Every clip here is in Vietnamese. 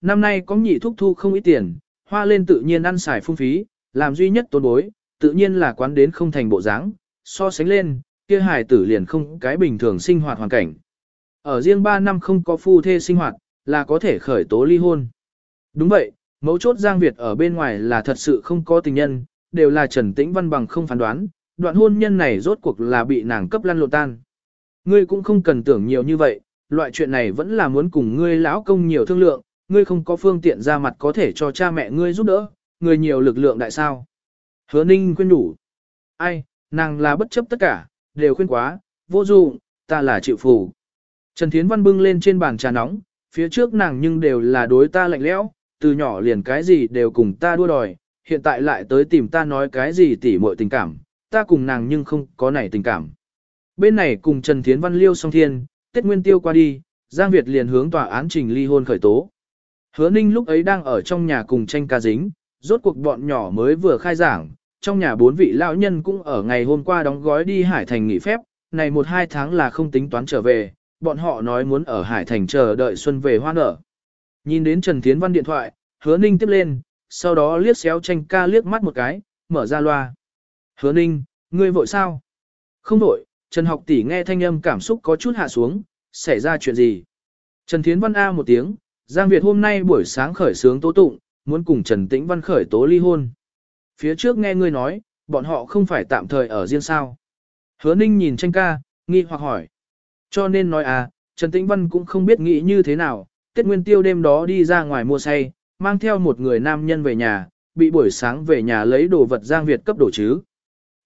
năm nay có nhị thúc thu không ít tiền, hoa lên tự nhiên ăn xài phung phí, làm duy nhất tốn bối, tự nhiên là quán đến không thành bộ dáng, so sánh lên, kia hài tử liền không cái bình thường sinh hoạt hoàn cảnh. Ở riêng 3 năm không có phu thê sinh hoạt, là có thể khởi tố ly hôn. Đúng vậy, mấu chốt Giang Việt ở bên ngoài là thật sự không có tình nhân, đều là Trần Tĩnh Văn bằng không phán đoán, đoạn hôn nhân này rốt cuộc là bị nàng cấp lăn lộn tan. Ngươi cũng không cần tưởng nhiều như vậy, loại chuyện này vẫn là muốn cùng ngươi lão công nhiều thương lượng, ngươi không có phương tiện ra mặt có thể cho cha mẹ ngươi giúp đỡ, ngươi nhiều lực lượng đại sao. Hứa ninh khuyên đủ. Ai, nàng là bất chấp tất cả, đều khuyên quá, vô dụng, ta là chịu phủ. Trần Thiến Văn bưng lên trên bàn trà nóng, phía trước nàng nhưng đều là đối ta lạnh lẽo, từ nhỏ liền cái gì đều cùng ta đua đòi, hiện tại lại tới tìm ta nói cái gì tỉ muội tình cảm, ta cùng nàng nhưng không có nảy tình cảm. Bên này cùng Trần Thiến Văn liêu song thiên, Tết Nguyên Tiêu qua đi, Giang Việt liền hướng tòa án trình ly hôn khởi tố. Hứa Ninh lúc ấy đang ở trong nhà cùng tranh ca dính, rốt cuộc bọn nhỏ mới vừa khai giảng, trong nhà bốn vị lão nhân cũng ở ngày hôm qua đóng gói đi Hải Thành nghỉ phép, này một hai tháng là không tính toán trở về, bọn họ nói muốn ở Hải Thành chờ đợi xuân về hoa nở. Nhìn đến Trần Thiến Văn điện thoại, hứa ninh tiếp lên, sau đó liếc xéo tranh ca liếc mắt một cái, mở ra loa. Hứa ninh, ngươi vội sao? Không vội, Trần học tỷ nghe thanh âm cảm xúc có chút hạ xuống, xảy ra chuyện gì? Trần Thiến Văn A một tiếng, Giang Việt hôm nay buổi sáng khởi sướng tố tụng, muốn cùng Trần Tĩnh Văn khởi tố ly hôn. Phía trước nghe ngươi nói, bọn họ không phải tạm thời ở riêng sao. Hứa ninh nhìn tranh ca, nghi hoặc hỏi. Cho nên nói à, Trần Tĩnh Văn cũng không biết nghĩ như thế nào, Tết Nguyên Tiêu đêm đó đi ra ngoài mua say, mang theo một người nam nhân về nhà, bị buổi sáng về nhà lấy đồ vật Giang Việt cấp đồ chứ.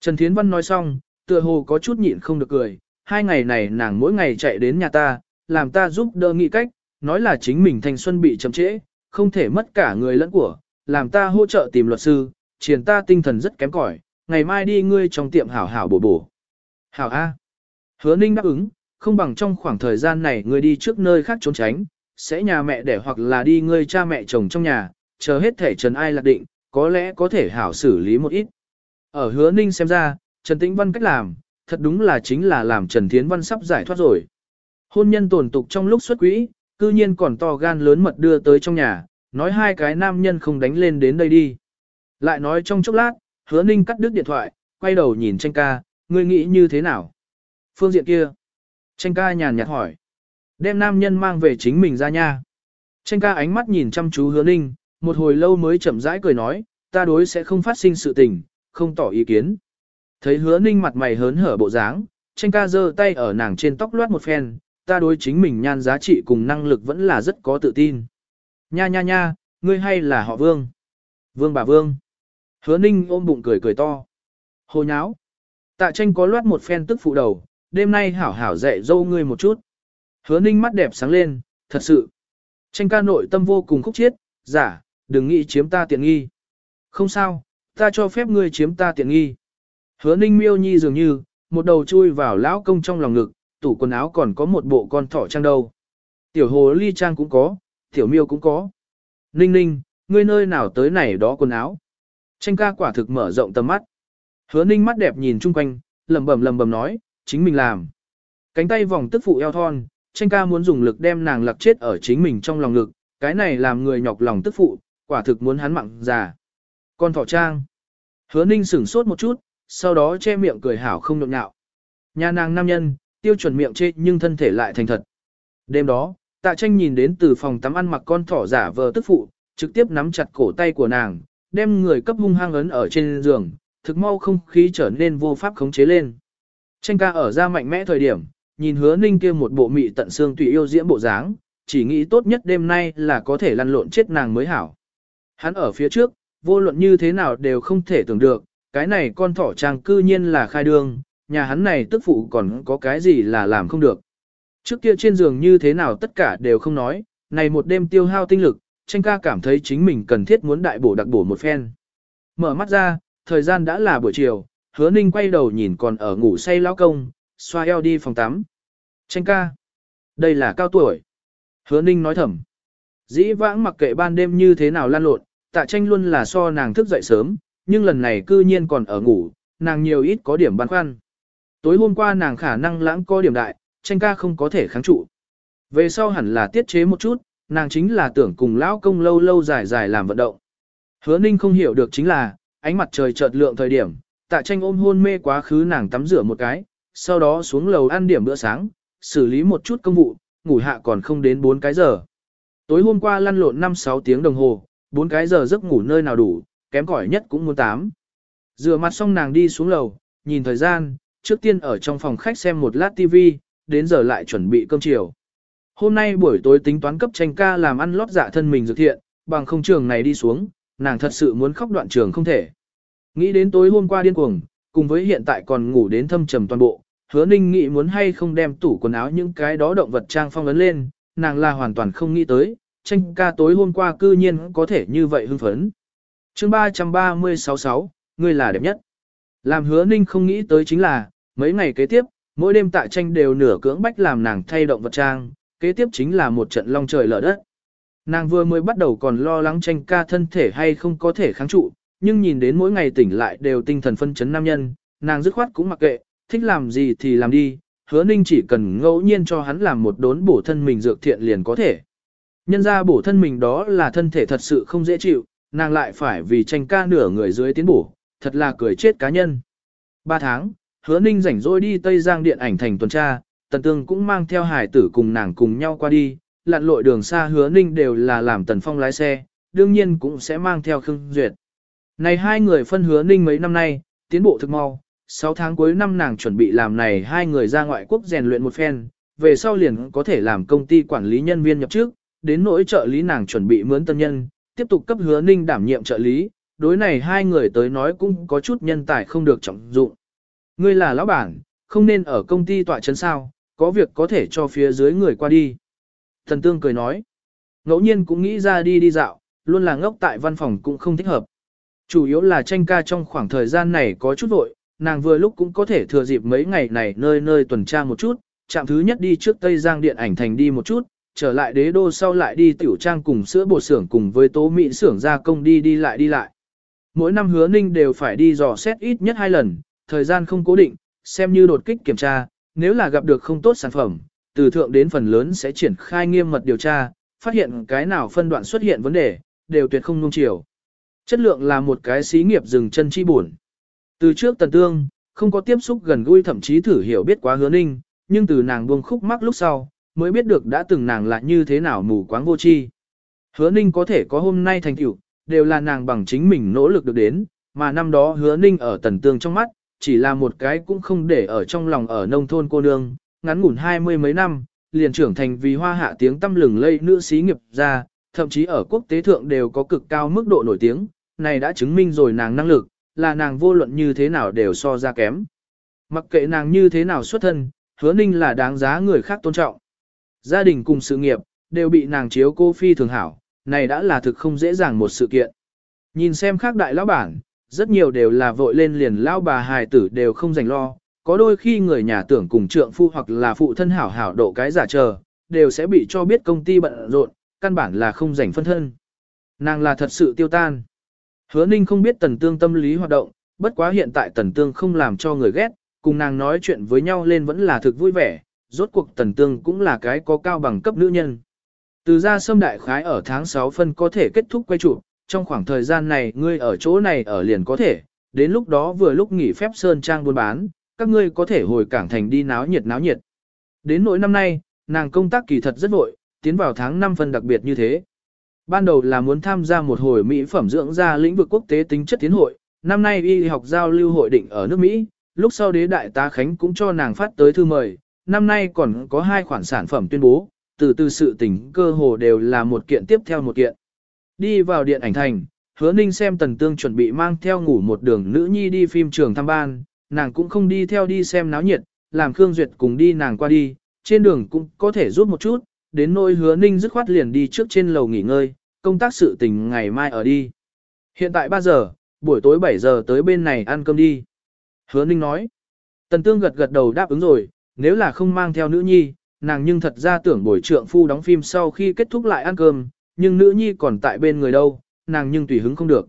Trần Thiến Văn nói xong, tựa hồ có chút nhịn không được cười, hai ngày này nàng mỗi ngày chạy đến nhà ta, làm ta giúp đỡ nghĩ cách, nói là chính mình thanh xuân bị chậm trễ, không thể mất cả người lẫn của, làm ta hỗ trợ tìm luật sư, triển ta tinh thần rất kém cỏi, ngày mai đi ngươi trong tiệm hảo hảo bổ bổ. Hảo A. Hứa Ninh đáp ứng, không bằng trong khoảng thời gian này ngươi đi trước nơi khác trốn tránh, sẽ nhà mẹ để hoặc là đi ngươi cha mẹ chồng trong nhà, chờ hết thể Trần Ai lạc định, có lẽ có thể hảo xử lý một ít. Ở hứa ninh xem ra, Trần Tĩnh Văn cách làm, thật đúng là chính là làm Trần Thiến Văn sắp giải thoát rồi. Hôn nhân tổn tục trong lúc xuất quỹ, cư nhiên còn to gan lớn mật đưa tới trong nhà, nói hai cái nam nhân không đánh lên đến đây đi. Lại nói trong chốc lát, hứa ninh cắt đứt điện thoại, quay đầu nhìn tranh ca, ngươi nghĩ như thế nào? Phương diện kia. Tranh ca nhàn nhạt hỏi. Đem nam nhân mang về chính mình ra nha. Tranh ca ánh mắt nhìn chăm chú hứa ninh, một hồi lâu mới chậm rãi cười nói, ta đối sẽ không phát sinh sự tình, không tỏ ý kiến. Thấy hứa ninh mặt mày hớn hở bộ dáng, tranh ca giơ tay ở nàng trên tóc loát một phen, ta đối chính mình nhan giá trị cùng năng lực vẫn là rất có tự tin. Nha nha nha, ngươi hay là họ vương? Vương bà vương. Hứa ninh ôm bụng cười cười to. Hồ nháo. Tạ tranh có loát một phen tức phụ đầu, đêm nay hảo hảo dạy dâu ngươi một chút. Hứa ninh mắt đẹp sáng lên, thật sự. Tranh ca nội tâm vô cùng khúc chiết, giả, đừng nghĩ chiếm ta tiện nghi. Không sao, ta cho phép ngươi chiếm ta tiện nghi. Hứa ninh miêu nhi dường như, một đầu chui vào lão công trong lòng ngực, tủ quần áo còn có một bộ con thỏ trang đâu. Tiểu hồ ly trang cũng có, tiểu miêu cũng có. Ninh ninh, ngươi nơi nào tới này đó quần áo. Tranh ca quả thực mở rộng tầm mắt. Hứa ninh mắt đẹp nhìn chung quanh, lầm bầm lầm bầm nói, chính mình làm. Cánh tay vòng tức phụ eo thon, tranh ca muốn dùng lực đem nàng lặc chết ở chính mình trong lòng lực cái này làm người nhọc lòng tức phụ, quả thực muốn hắn mặn già. Con thỏ trang. Hứa ninh sửng sốt một chút, sau đó che miệng cười hảo không nhộn nhạo. Nhà nàng nam nhân, tiêu chuẩn miệng chê nhưng thân thể lại thành thật. Đêm đó, tạ tranh nhìn đến từ phòng tắm ăn mặc con thỏ giả vờ tức phụ, trực tiếp nắm chặt cổ tay của nàng, đem người cấp hung hăng ấn ở trên giường, thực mau không khí trở nên vô pháp khống chế lên. Tranh ca ở ra mạnh mẽ thời điểm, nhìn hứa ninh kia một bộ mị tận xương tùy yêu diễm bộ dáng, chỉ nghĩ tốt nhất đêm nay là có thể lăn lộn chết nàng mới hảo. Hắn ở phía trước, vô luận như thế nào đều không thể tưởng được, cái này con thỏ trang cư nhiên là khai đường nhà hắn này tức phụ còn có cái gì là làm không được. Trước kia trên giường như thế nào tất cả đều không nói, này một đêm tiêu hao tinh lực, tranh ca cảm thấy chính mình cần thiết muốn đại bổ đặc bổ một phen. Mở mắt ra, thời gian đã là buổi chiều, hứa ninh quay đầu nhìn còn ở ngủ say lão công, xoa eo đi phòng tắm. Tranh ca. Đây là cao tuổi. Hứa ninh nói thầm. Dĩ vãng mặc kệ ban đêm như thế nào lan lộn, tạ tranh luôn là so nàng thức dậy sớm, nhưng lần này cư nhiên còn ở ngủ, nàng nhiều ít có điểm băn khoăn. Tối hôm qua nàng khả năng lãng co điểm đại, tranh ca không có thể kháng trụ. Về sau hẳn là tiết chế một chút, nàng chính là tưởng cùng lão công lâu lâu dài dài làm vận động. Hứa ninh không hiểu được chính là, ánh mặt trời chợt lượng thời điểm, tạ tranh ôm hôn mê quá khứ nàng tắm rửa một cái, sau đó xuống lầu ăn điểm bữa sáng, xử lý một chút công vụ, ngủ hạ còn không đến 4 cái giờ. Tối hôm qua lăn lộn 5-6 tiếng đồng hồ, 4 cái giờ giấc ngủ nơi nào đủ, kém cỏi nhất cũng muốn 8. Rửa mặt xong nàng đi xuống lầu, nhìn thời gian, trước tiên ở trong phòng khách xem một lát TV, đến giờ lại chuẩn bị cơm chiều. Hôm nay buổi tối tính toán cấp tranh ca làm ăn lót dạ thân mình dược thiện, bằng không trường này đi xuống, nàng thật sự muốn khóc đoạn trường không thể. Nghĩ đến tối hôm qua điên cuồng, cùng với hiện tại còn ngủ đến thâm trầm toàn bộ, hứa ninh nghĩ muốn hay không đem tủ quần áo những cái đó động vật trang phong ấn lên, nàng là hoàn toàn không nghĩ tới, tranh ca tối hôm qua cư nhiên có thể như vậy hưng phấn. chương 336 ngươi là đẹp nhất. Làm hứa ninh không nghĩ tới chính là, mấy ngày kế tiếp, mỗi đêm tại tranh đều nửa cưỡng bách làm nàng thay động vật trang, kế tiếp chính là một trận long trời lở đất. Nàng vừa mới bắt đầu còn lo lắng tranh ca thân thể hay không có thể kháng trụ, nhưng nhìn đến mỗi ngày tỉnh lại đều tinh thần phân chấn nam nhân, nàng dứt khoát cũng mặc kệ, thích làm gì thì làm đi, hứa ninh chỉ cần ngẫu nhiên cho hắn làm một đốn bổ thân mình dược thiện liền có thể. Nhân ra bổ thân mình đó là thân thể thật sự không dễ chịu, nàng lại phải vì tranh ca nửa người dưới tiến bổ, thật là cười chết cá nhân. Ba tháng, hứa ninh rảnh rỗi đi Tây Giang điện ảnh thành tuần tra, tần tương cũng mang theo hải tử cùng nàng cùng nhau qua đi, lặn lội đường xa hứa ninh đều là làm tần phong lái xe, đương nhiên cũng sẽ mang theo Khương Duyệt. Này hai người phân hứa ninh mấy năm nay, tiến bộ thực mau, 6 tháng cuối năm nàng chuẩn bị làm này hai người ra ngoại quốc rèn luyện một phen, về sau liền có thể làm công ty quản lý nhân viên nhập trước, đến nỗi trợ lý nàng chuẩn bị mướn tân nhân, tiếp tục cấp hứa ninh đảm nhiệm trợ lý, đối này hai người tới nói cũng có chút nhân tài không được trọng dụng. Ngươi là lão bản, không nên ở công ty tọa chấn sao, có việc có thể cho phía dưới người qua đi. Thần tương cười nói, ngẫu nhiên cũng nghĩ ra đi đi dạo, luôn là ngốc tại văn phòng cũng không thích hợp. Chủ yếu là tranh ca trong khoảng thời gian này có chút vội, nàng vừa lúc cũng có thể thừa dịp mấy ngày này nơi nơi tuần tra một chút, chạm thứ nhất đi trước Tây Giang Điện ảnh thành đi một chút, trở lại đế đô sau lại đi tiểu trang cùng sữa bột xưởng cùng với tố mỹ xưởng gia công đi đi lại đi lại. Mỗi năm hứa ninh đều phải đi dò xét ít nhất hai lần, thời gian không cố định, xem như đột kích kiểm tra, nếu là gặp được không tốt sản phẩm, từ thượng đến phần lớn sẽ triển khai nghiêm mật điều tra, phát hiện cái nào phân đoạn xuất hiện vấn đề, đều tuyệt không nung chiều. Chất lượng là một cái xí nghiệp dừng chân chi buồn. Từ trước tần tương, không có tiếp xúc gần gũi thậm chí thử hiểu biết quá hứa ninh, nhưng từ nàng buông khúc mắc lúc sau, mới biết được đã từng nàng là như thế nào mù quáng vô chi. Hứa ninh có thể có hôm nay thành tựu, đều là nàng bằng chính mình nỗ lực được đến, mà năm đó hứa ninh ở tần tương trong mắt, chỉ là một cái cũng không để ở trong lòng ở nông thôn cô nương, ngắn ngủn hai mươi mấy năm, liền trưởng thành vì hoa hạ tiếng tâm lừng lây nữ sĩ nghiệp ra, thậm chí ở quốc tế thượng đều có cực cao mức độ nổi tiếng, này đã chứng minh rồi nàng năng lực, là nàng vô luận như thế nào đều so ra kém. Mặc kệ nàng như thế nào xuất thân, hứa ninh là đáng giá người khác tôn trọng. Gia đình cùng sự nghiệp, đều bị nàng chiếu cô phi thường hảo, này đã là thực không dễ dàng một sự kiện. Nhìn xem khác đại lão bản, rất nhiều đều là vội lên liền lão bà hài tử đều không dành lo, có đôi khi người nhà tưởng cùng trượng phu hoặc là phụ thân hảo hảo độ cái giả chờ, đều sẽ bị cho biết công ty bận rộn, căn bản là không dành phân thân. Nàng là thật sự tiêu tan. Hứa ninh không biết tần tương tâm lý hoạt động, bất quá hiện tại tần tương không làm cho người ghét, cùng nàng nói chuyện với nhau lên vẫn là thực vui vẻ, rốt cuộc tần tương cũng là cái có cao bằng cấp nữ nhân. Từ ra sâm đại khái ở tháng 6 phân có thể kết thúc quay trụ, trong khoảng thời gian này ngươi ở chỗ này ở liền có thể, đến lúc đó vừa lúc nghỉ phép sơn trang buôn bán, các ngươi có thể hồi cảng thành đi náo nhiệt náo nhiệt. Đến nỗi năm nay, nàng công tác kỳ thật rất vội, tiến vào tháng 5 phân đặc biệt như thế. Ban đầu là muốn tham gia một hồi mỹ phẩm dưỡng da lĩnh vực quốc tế tính chất tiến hội, năm nay y học giao lưu hội định ở nước Mỹ, lúc sau đế đại tá Khánh cũng cho nàng phát tới thư mời, năm nay còn có hai khoản sản phẩm tuyên bố, từ từ sự tình cơ hồ đều là một kiện tiếp theo một kiện. Đi vào điện ảnh thành, hứa ninh xem tần tương chuẩn bị mang theo ngủ một đường nữ nhi đi phim trường thăm ban, nàng cũng không đi theo đi xem náo nhiệt, làm Khương Duyệt cùng đi nàng qua đi, trên đường cũng có thể rút một chút, đến nỗi hứa ninh dứt khoát liền đi trước trên lầu nghỉ ngơi, công tác sự tình ngày mai ở đi. Hiện tại 3 giờ, buổi tối 7 giờ tới bên này ăn cơm đi. Hứa ninh nói. Tần tương gật gật đầu đáp ứng rồi, nếu là không mang theo nữ nhi, nàng nhưng thật ra tưởng buổi trượng phu đóng phim sau khi kết thúc lại ăn cơm, nhưng nữ nhi còn tại bên người đâu, nàng nhưng tùy hứng không được.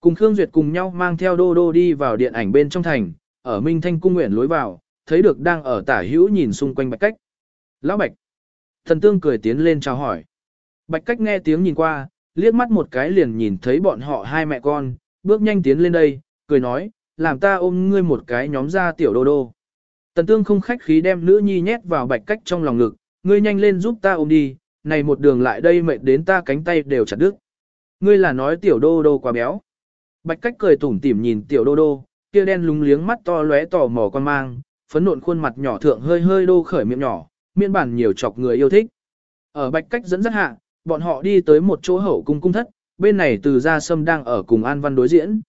Cùng Khương Duyệt cùng nhau mang theo đô đô đi vào điện ảnh bên trong thành, ở Minh Thanh cung nguyện lối vào, thấy được đang ở tả hữu nhìn xung quanh bạch cách. Lão bạch. Thần tương cười tiến lên chào hỏi. Bạch cách nghe tiếng nhìn qua, liếc mắt một cái liền nhìn thấy bọn họ hai mẹ con, bước nhanh tiến lên đây, cười nói, làm ta ôm ngươi một cái nhóm ra tiểu đô đô. Tần tương không khách khí đem nữ nhi nhét vào bạch cách trong lòng ngực, ngươi nhanh lên giúp ta ôm đi, này một đường lại đây mệt đến ta cánh tay đều chặt đứt. Ngươi là nói tiểu đô đô quá béo. Bạch cách cười tủm tỉm nhìn tiểu đô đô, kia đen lúng liếng mắt to lóe tò mò con mang, phấn nộn khuôn mặt nhỏ thượng hơi hơi đô khởi miệng nhỏ, miên bản nhiều chọc người yêu thích. Ở bạch cách dẫn dắt hạ, bọn họ đi tới một chỗ hậu cung cung thất, bên này từ gia sâm đang ở cùng An Văn đối diễn.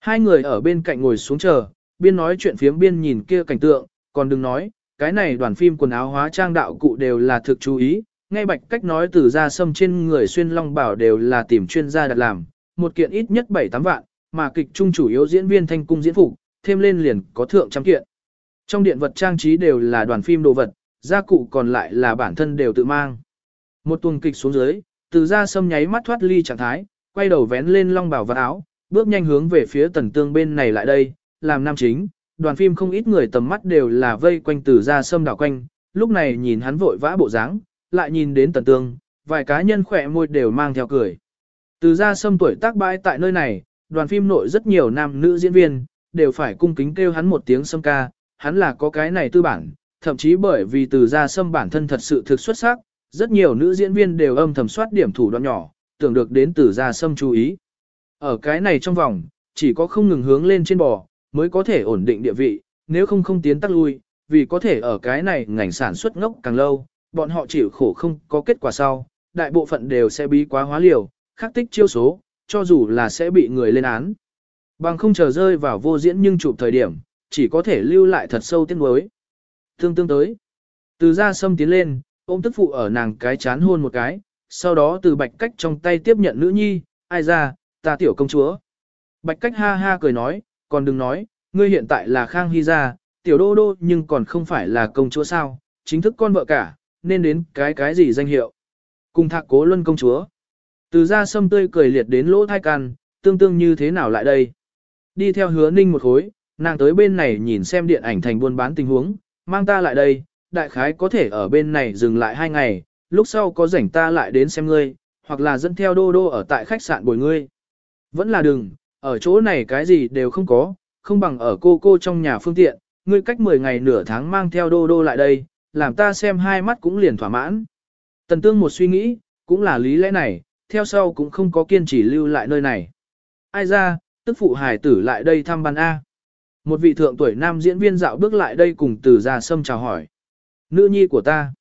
Hai người ở bên cạnh ngồi xuống chờ, biên nói chuyện phiếm biên nhìn kia cảnh tượng, còn đừng nói, cái này đoàn phim quần áo hóa trang đạo cụ đều là thực chú ý, ngay bạch cách nói từ gia sâm trên người xuyên long bảo đều là tìm chuyên gia đặt làm, một kiện ít nhất 7-8 vạn, mà kịch trung chủ yếu diễn viên thanh cung diễn phục, thêm lên liền có thượng trăm kiện. Trong điện vật trang trí đều là đoàn phim đồ vật, gia cụ còn lại là bản thân đều tự mang. Một tuần kịch xuống dưới, từ gia sâm nháy mắt thoát ly trạng thái, quay đầu vén lên long bảo vật áo, bước nhanh hướng về phía tần tương bên này lại đây, làm nam chính. Đoàn phim không ít người tầm mắt đều là vây quanh từ gia sâm đảo quanh, lúc này nhìn hắn vội vã bộ dáng, lại nhìn đến tần tương, vài cá nhân khỏe môi đều mang theo cười. Từ gia sâm tuổi tác bãi tại nơi này, đoàn phim nội rất nhiều nam nữ diễn viên, đều phải cung kính kêu hắn một tiếng sâm ca, hắn là có cái này tư bản, thậm chí bởi vì từ gia sâm bản thân thật sự thực xuất sắc, rất nhiều nữ diễn viên đều âm thầm soát điểm thủ đoạn nhỏ, tưởng được đến từ gia sâm chú ý. Ở cái này trong vòng, chỉ có không ngừng hướng lên trên bò, mới có thể ổn định địa vị, nếu không không tiến tắc lui, vì có thể ở cái này ngành sản xuất ngốc càng lâu, bọn họ chịu khổ không có kết quả sau, đại bộ phận đều sẽ bí quá hóa liều, khắc tích chiêu số, cho dù là sẽ bị người lên án. Bằng không chờ rơi vào vô diễn nhưng chụp thời điểm, chỉ có thể lưu lại thật sâu tiếng đối. Tương tương tới. Từ ra sâm tiến lên, ôm tức phụ ở nàng cái chán hôn một cái, sau đó từ bạch cách trong tay tiếp nhận nữ nhi, ai ra, ta tiểu công chúa. Bạch cách ha ha cười nói, còn đừng nói, ngươi hiện tại là Khang Hy gia, tiểu đô đô nhưng còn không phải là công chúa sao, chính thức con vợ cả, nên đến cái cái gì danh hiệu. Cùng thạc cố luân công chúa. Từ ra sâm tươi cười liệt đến lỗ thai can, tương tương như thế nào lại đây. Đi theo hứa ninh một khối, nàng tới bên này nhìn xem điện ảnh thành buôn bán tình huống, mang ta lại đây, đại khái có thể ở bên này dừng lại hai ngày, lúc sau có rảnh ta lại đến xem ngươi, hoặc là dẫn theo đô đô ở tại khách sạn bồi ngươi. Vẫn là đừng, ở chỗ này cái gì đều không có, không bằng ở cô cô trong nhà phương tiện, ngươi cách 10 ngày nửa tháng mang theo đô đô lại đây, làm ta xem hai mắt cũng liền thỏa mãn. Tần tương một suy nghĩ, cũng là lý lẽ này, theo sau cũng không có kiên trì lưu lại nơi này. Ai ra, tức phụ hải tử lại đây thăm ban A. Một vị thượng tuổi nam diễn viên dạo bước lại đây cùng từ gia sâm chào hỏi. Nữ nhi của ta.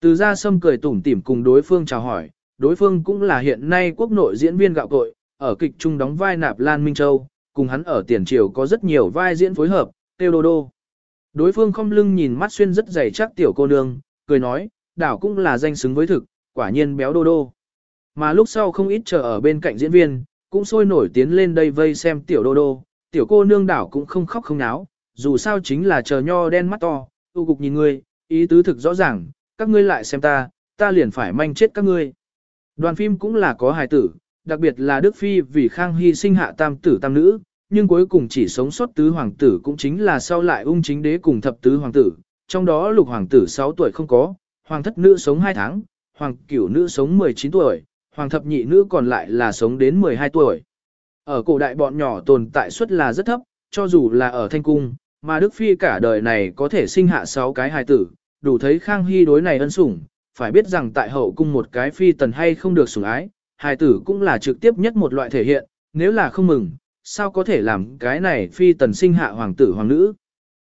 Từ gia sâm cười tủm tỉm cùng đối phương chào hỏi, đối phương cũng là hiện nay quốc nội diễn viên gạo cội, ở kịch trung đóng vai nạp Lan Minh Châu, cùng hắn ở tiền triều có rất nhiều vai diễn phối hợp, tiêu đô đô. Đối phương không lưng nhìn mắt xuyên rất dày chắc tiểu cô nương, cười nói, đảo cũng là danh xứng với thực, quả nhiên béo đô đô. Mà lúc sau không ít chờ ở bên cạnh diễn viên, cũng sôi nổi tiến lên đây vây xem tiểu đô đô, tiểu cô nương đảo cũng không khóc không náo, dù sao chính là chờ nho đen mắt to, tu cục nhìn ngươi, ý tứ thực rõ ràng, các ngươi lại xem ta, ta liền phải manh chết các ngươi. Đoàn phim cũng là có hài tử, đặc biệt là Đức Phi vì Khang Hy sinh hạ tam tử tam nữ, nhưng cuối cùng chỉ sống sót tứ hoàng tử cũng chính là sau lại ung chính đế cùng thập tứ hoàng tử, trong đó lục hoàng tử 6 tuổi không có, hoàng thất nữ sống 2 tháng, hoàng cửu nữ sống 19 tuổi, hoàng thập nhị nữ còn lại là sống đến 12 tuổi. Ở cổ đại bọn nhỏ tồn tại suất là rất thấp, cho dù là ở thanh cung, mà Đức Phi cả đời này có thể sinh hạ 6 cái hài tử, đủ thấy Khang Hy đối này ân sủng, phải biết rằng tại hậu cung một cái phi tần hay không được sủng ái, hài tử cũng là trực tiếp nhất một loại thể hiện, nếu là không mừng, sao có thể làm cái này phi tần sinh hạ hoàng tử hoàng nữ.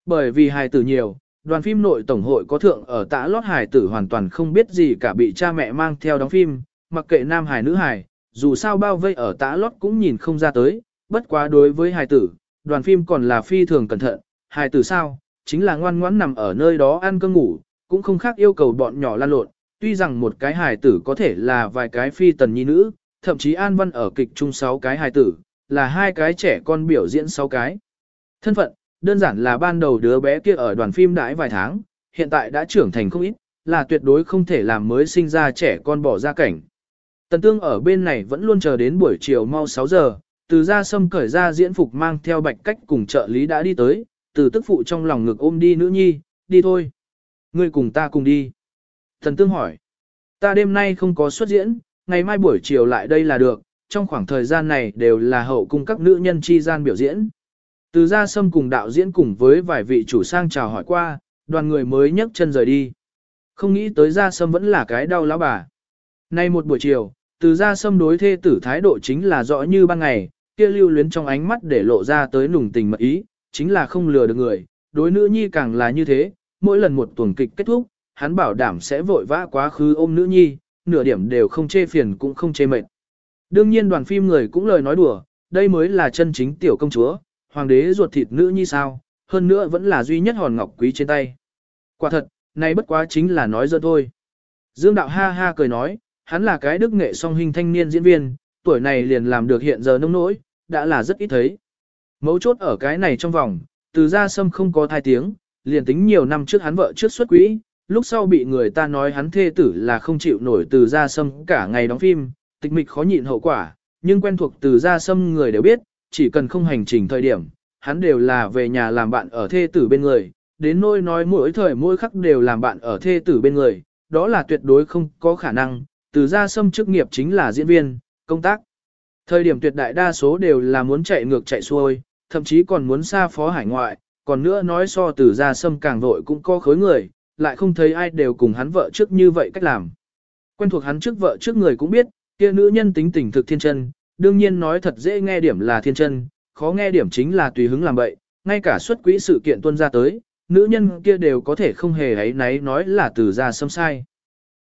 Bởi vì hài tử nhiều, đoàn phim nội tổng hội có thượng ở tã lót hài tử hoàn toàn không biết gì cả bị cha mẹ mang theo đóng phim, mặc kệ nam hài nữ hài, dù sao bao vây ở tã lót cũng nhìn không ra tới, bất quá đối với hài tử, đoàn phim còn là phi thường cẩn thận, hài tử sao, chính là ngoan ngoãn nằm ở nơi đó ăn cơm ngủ, cũng không khác yêu cầu bọn nhỏ lan lộn, tuy rằng một cái hài tử có thể là vài cái phi tần nhi nữ, thậm chí An Văn ở kịch chung sáu cái hài tử, là hai cái trẻ con biểu diễn sáu cái. Thân phận, đơn giản là ban đầu đứa bé kia ở đoàn phim đãi vài tháng, hiện tại đã trưởng thành không ít, là tuyệt đối không thể làm mới sinh ra trẻ con bỏ ra cảnh. Tần Tương ở bên này vẫn luôn chờ đến buổi chiều mau 6 giờ, từ ra sâm cởi ra diễn phục mang theo bạch cách cùng trợ lý đã đi tới, từ tức phụ trong lòng ngực ôm đi nữ nhi, đi thôi. Ngươi cùng ta cùng đi. Thần Tương hỏi. ta đêm nay không có xuất diễn, ngày mai buổi chiều lại đây là được, trong khoảng thời gian này đều là hậu cung các nữ nhân chi gian biểu diễn. Từ ra sâm cùng đạo diễn cùng với vài vị chủ sang chào hỏi qua, đoàn người mới nhấc chân rời đi. Không nghĩ tới ra sâm vẫn là cái đau lão bà. Nay một buổi chiều, từ ra sâm đối thê tử thái độ chính là rõ như ban ngày, kia lưu luyến trong ánh mắt để lộ ra tới nùng tình mật ý, chính là không lừa được người, đối nữ nhi càng là như thế, mỗi lần một tuần kịch kết thúc, hắn bảo đảm sẽ vội vã quá khứ ôm nữ nhi, nửa điểm đều không chê phiền cũng không chê mệt. Đương nhiên đoàn phim người cũng lời nói đùa, đây mới là chân chính tiểu công chúa, hoàng đế ruột thịt nữ như sao, hơn nữa vẫn là duy nhất hòn ngọc quý trên tay. Quả thật, này bất quá chính là nói dơ thôi. Dương đạo ha ha cười nói, hắn là cái đức nghệ song hình thanh niên diễn viên, tuổi này liền làm được hiện giờ nông nỗi, đã là rất ít thấy. Mấu chốt ở cái này trong vòng, từ ra sâm không có thai tiếng, liền tính nhiều năm trước hắn vợ trước xuất quỹ, lúc sau bị người ta nói hắn thê tử là không chịu nổi từ ra sâm cả ngày đóng phim, tịch mịch khó nhịn hậu quả, nhưng quen thuộc từ gia sâm người đều biết, chỉ cần không hành trình thời điểm, hắn đều là về nhà làm bạn ở thê tử bên người, đến nôi nói mỗi thời mỗi khắc đều làm bạn ở thê tử bên người, đó là tuyệt đối không có khả năng, từ gia sâm chức nghiệp chính là diễn viên, công tác. Thời điểm tuyệt đại đa số đều là muốn chạy ngược chạy xuôi, thậm chí còn muốn xa phó hải ngoại, còn nữa nói so từ gia sâm càng vội cũng có khối người, lại không thấy ai đều cùng hắn vợ trước như vậy cách làm. Quen thuộc hắn trước vợ trước người cũng biết, kia nữ nhân tính tình thực thiên chân, đương nhiên nói thật dễ nghe điểm là thiên chân, khó nghe điểm chính là tùy hứng làm bậy, ngay cả xuất quỹ sự kiện tuân ra tới, nữ nhân kia đều có thể không hề ấy náy nói là từ gia xâm sai.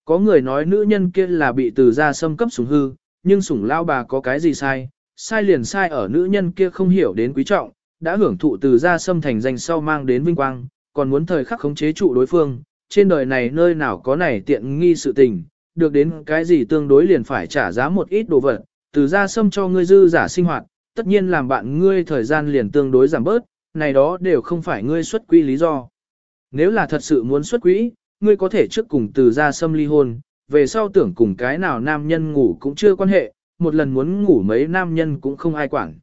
Có người nói nữ nhân kia là bị từ gia xâm cấp sủng hư, nhưng sủng lao bà có cái gì sai, sai liền sai ở nữ nhân kia không hiểu đến quý trọng, đã hưởng thụ từ gia xâm thành danh sau mang đến vinh quang, còn muốn thời khắc khống chế trụ đối phương, trên đời này nơi nào có này tiện nghi sự tình, được đến cái gì tương đối liền phải trả giá một ít đồ vật, từ ra sâm cho ngươi dư giả sinh hoạt, tất nhiên làm bạn ngươi thời gian liền tương đối giảm bớt, này đó đều không phải ngươi xuất quỹ lý do. Nếu là thật sự muốn xuất quỹ, ngươi có thể trước cùng từ ra sâm ly hôn, về sau tưởng cùng cái nào nam nhân ngủ cũng chưa quan hệ, một lần muốn ngủ mấy nam nhân cũng không ai quản.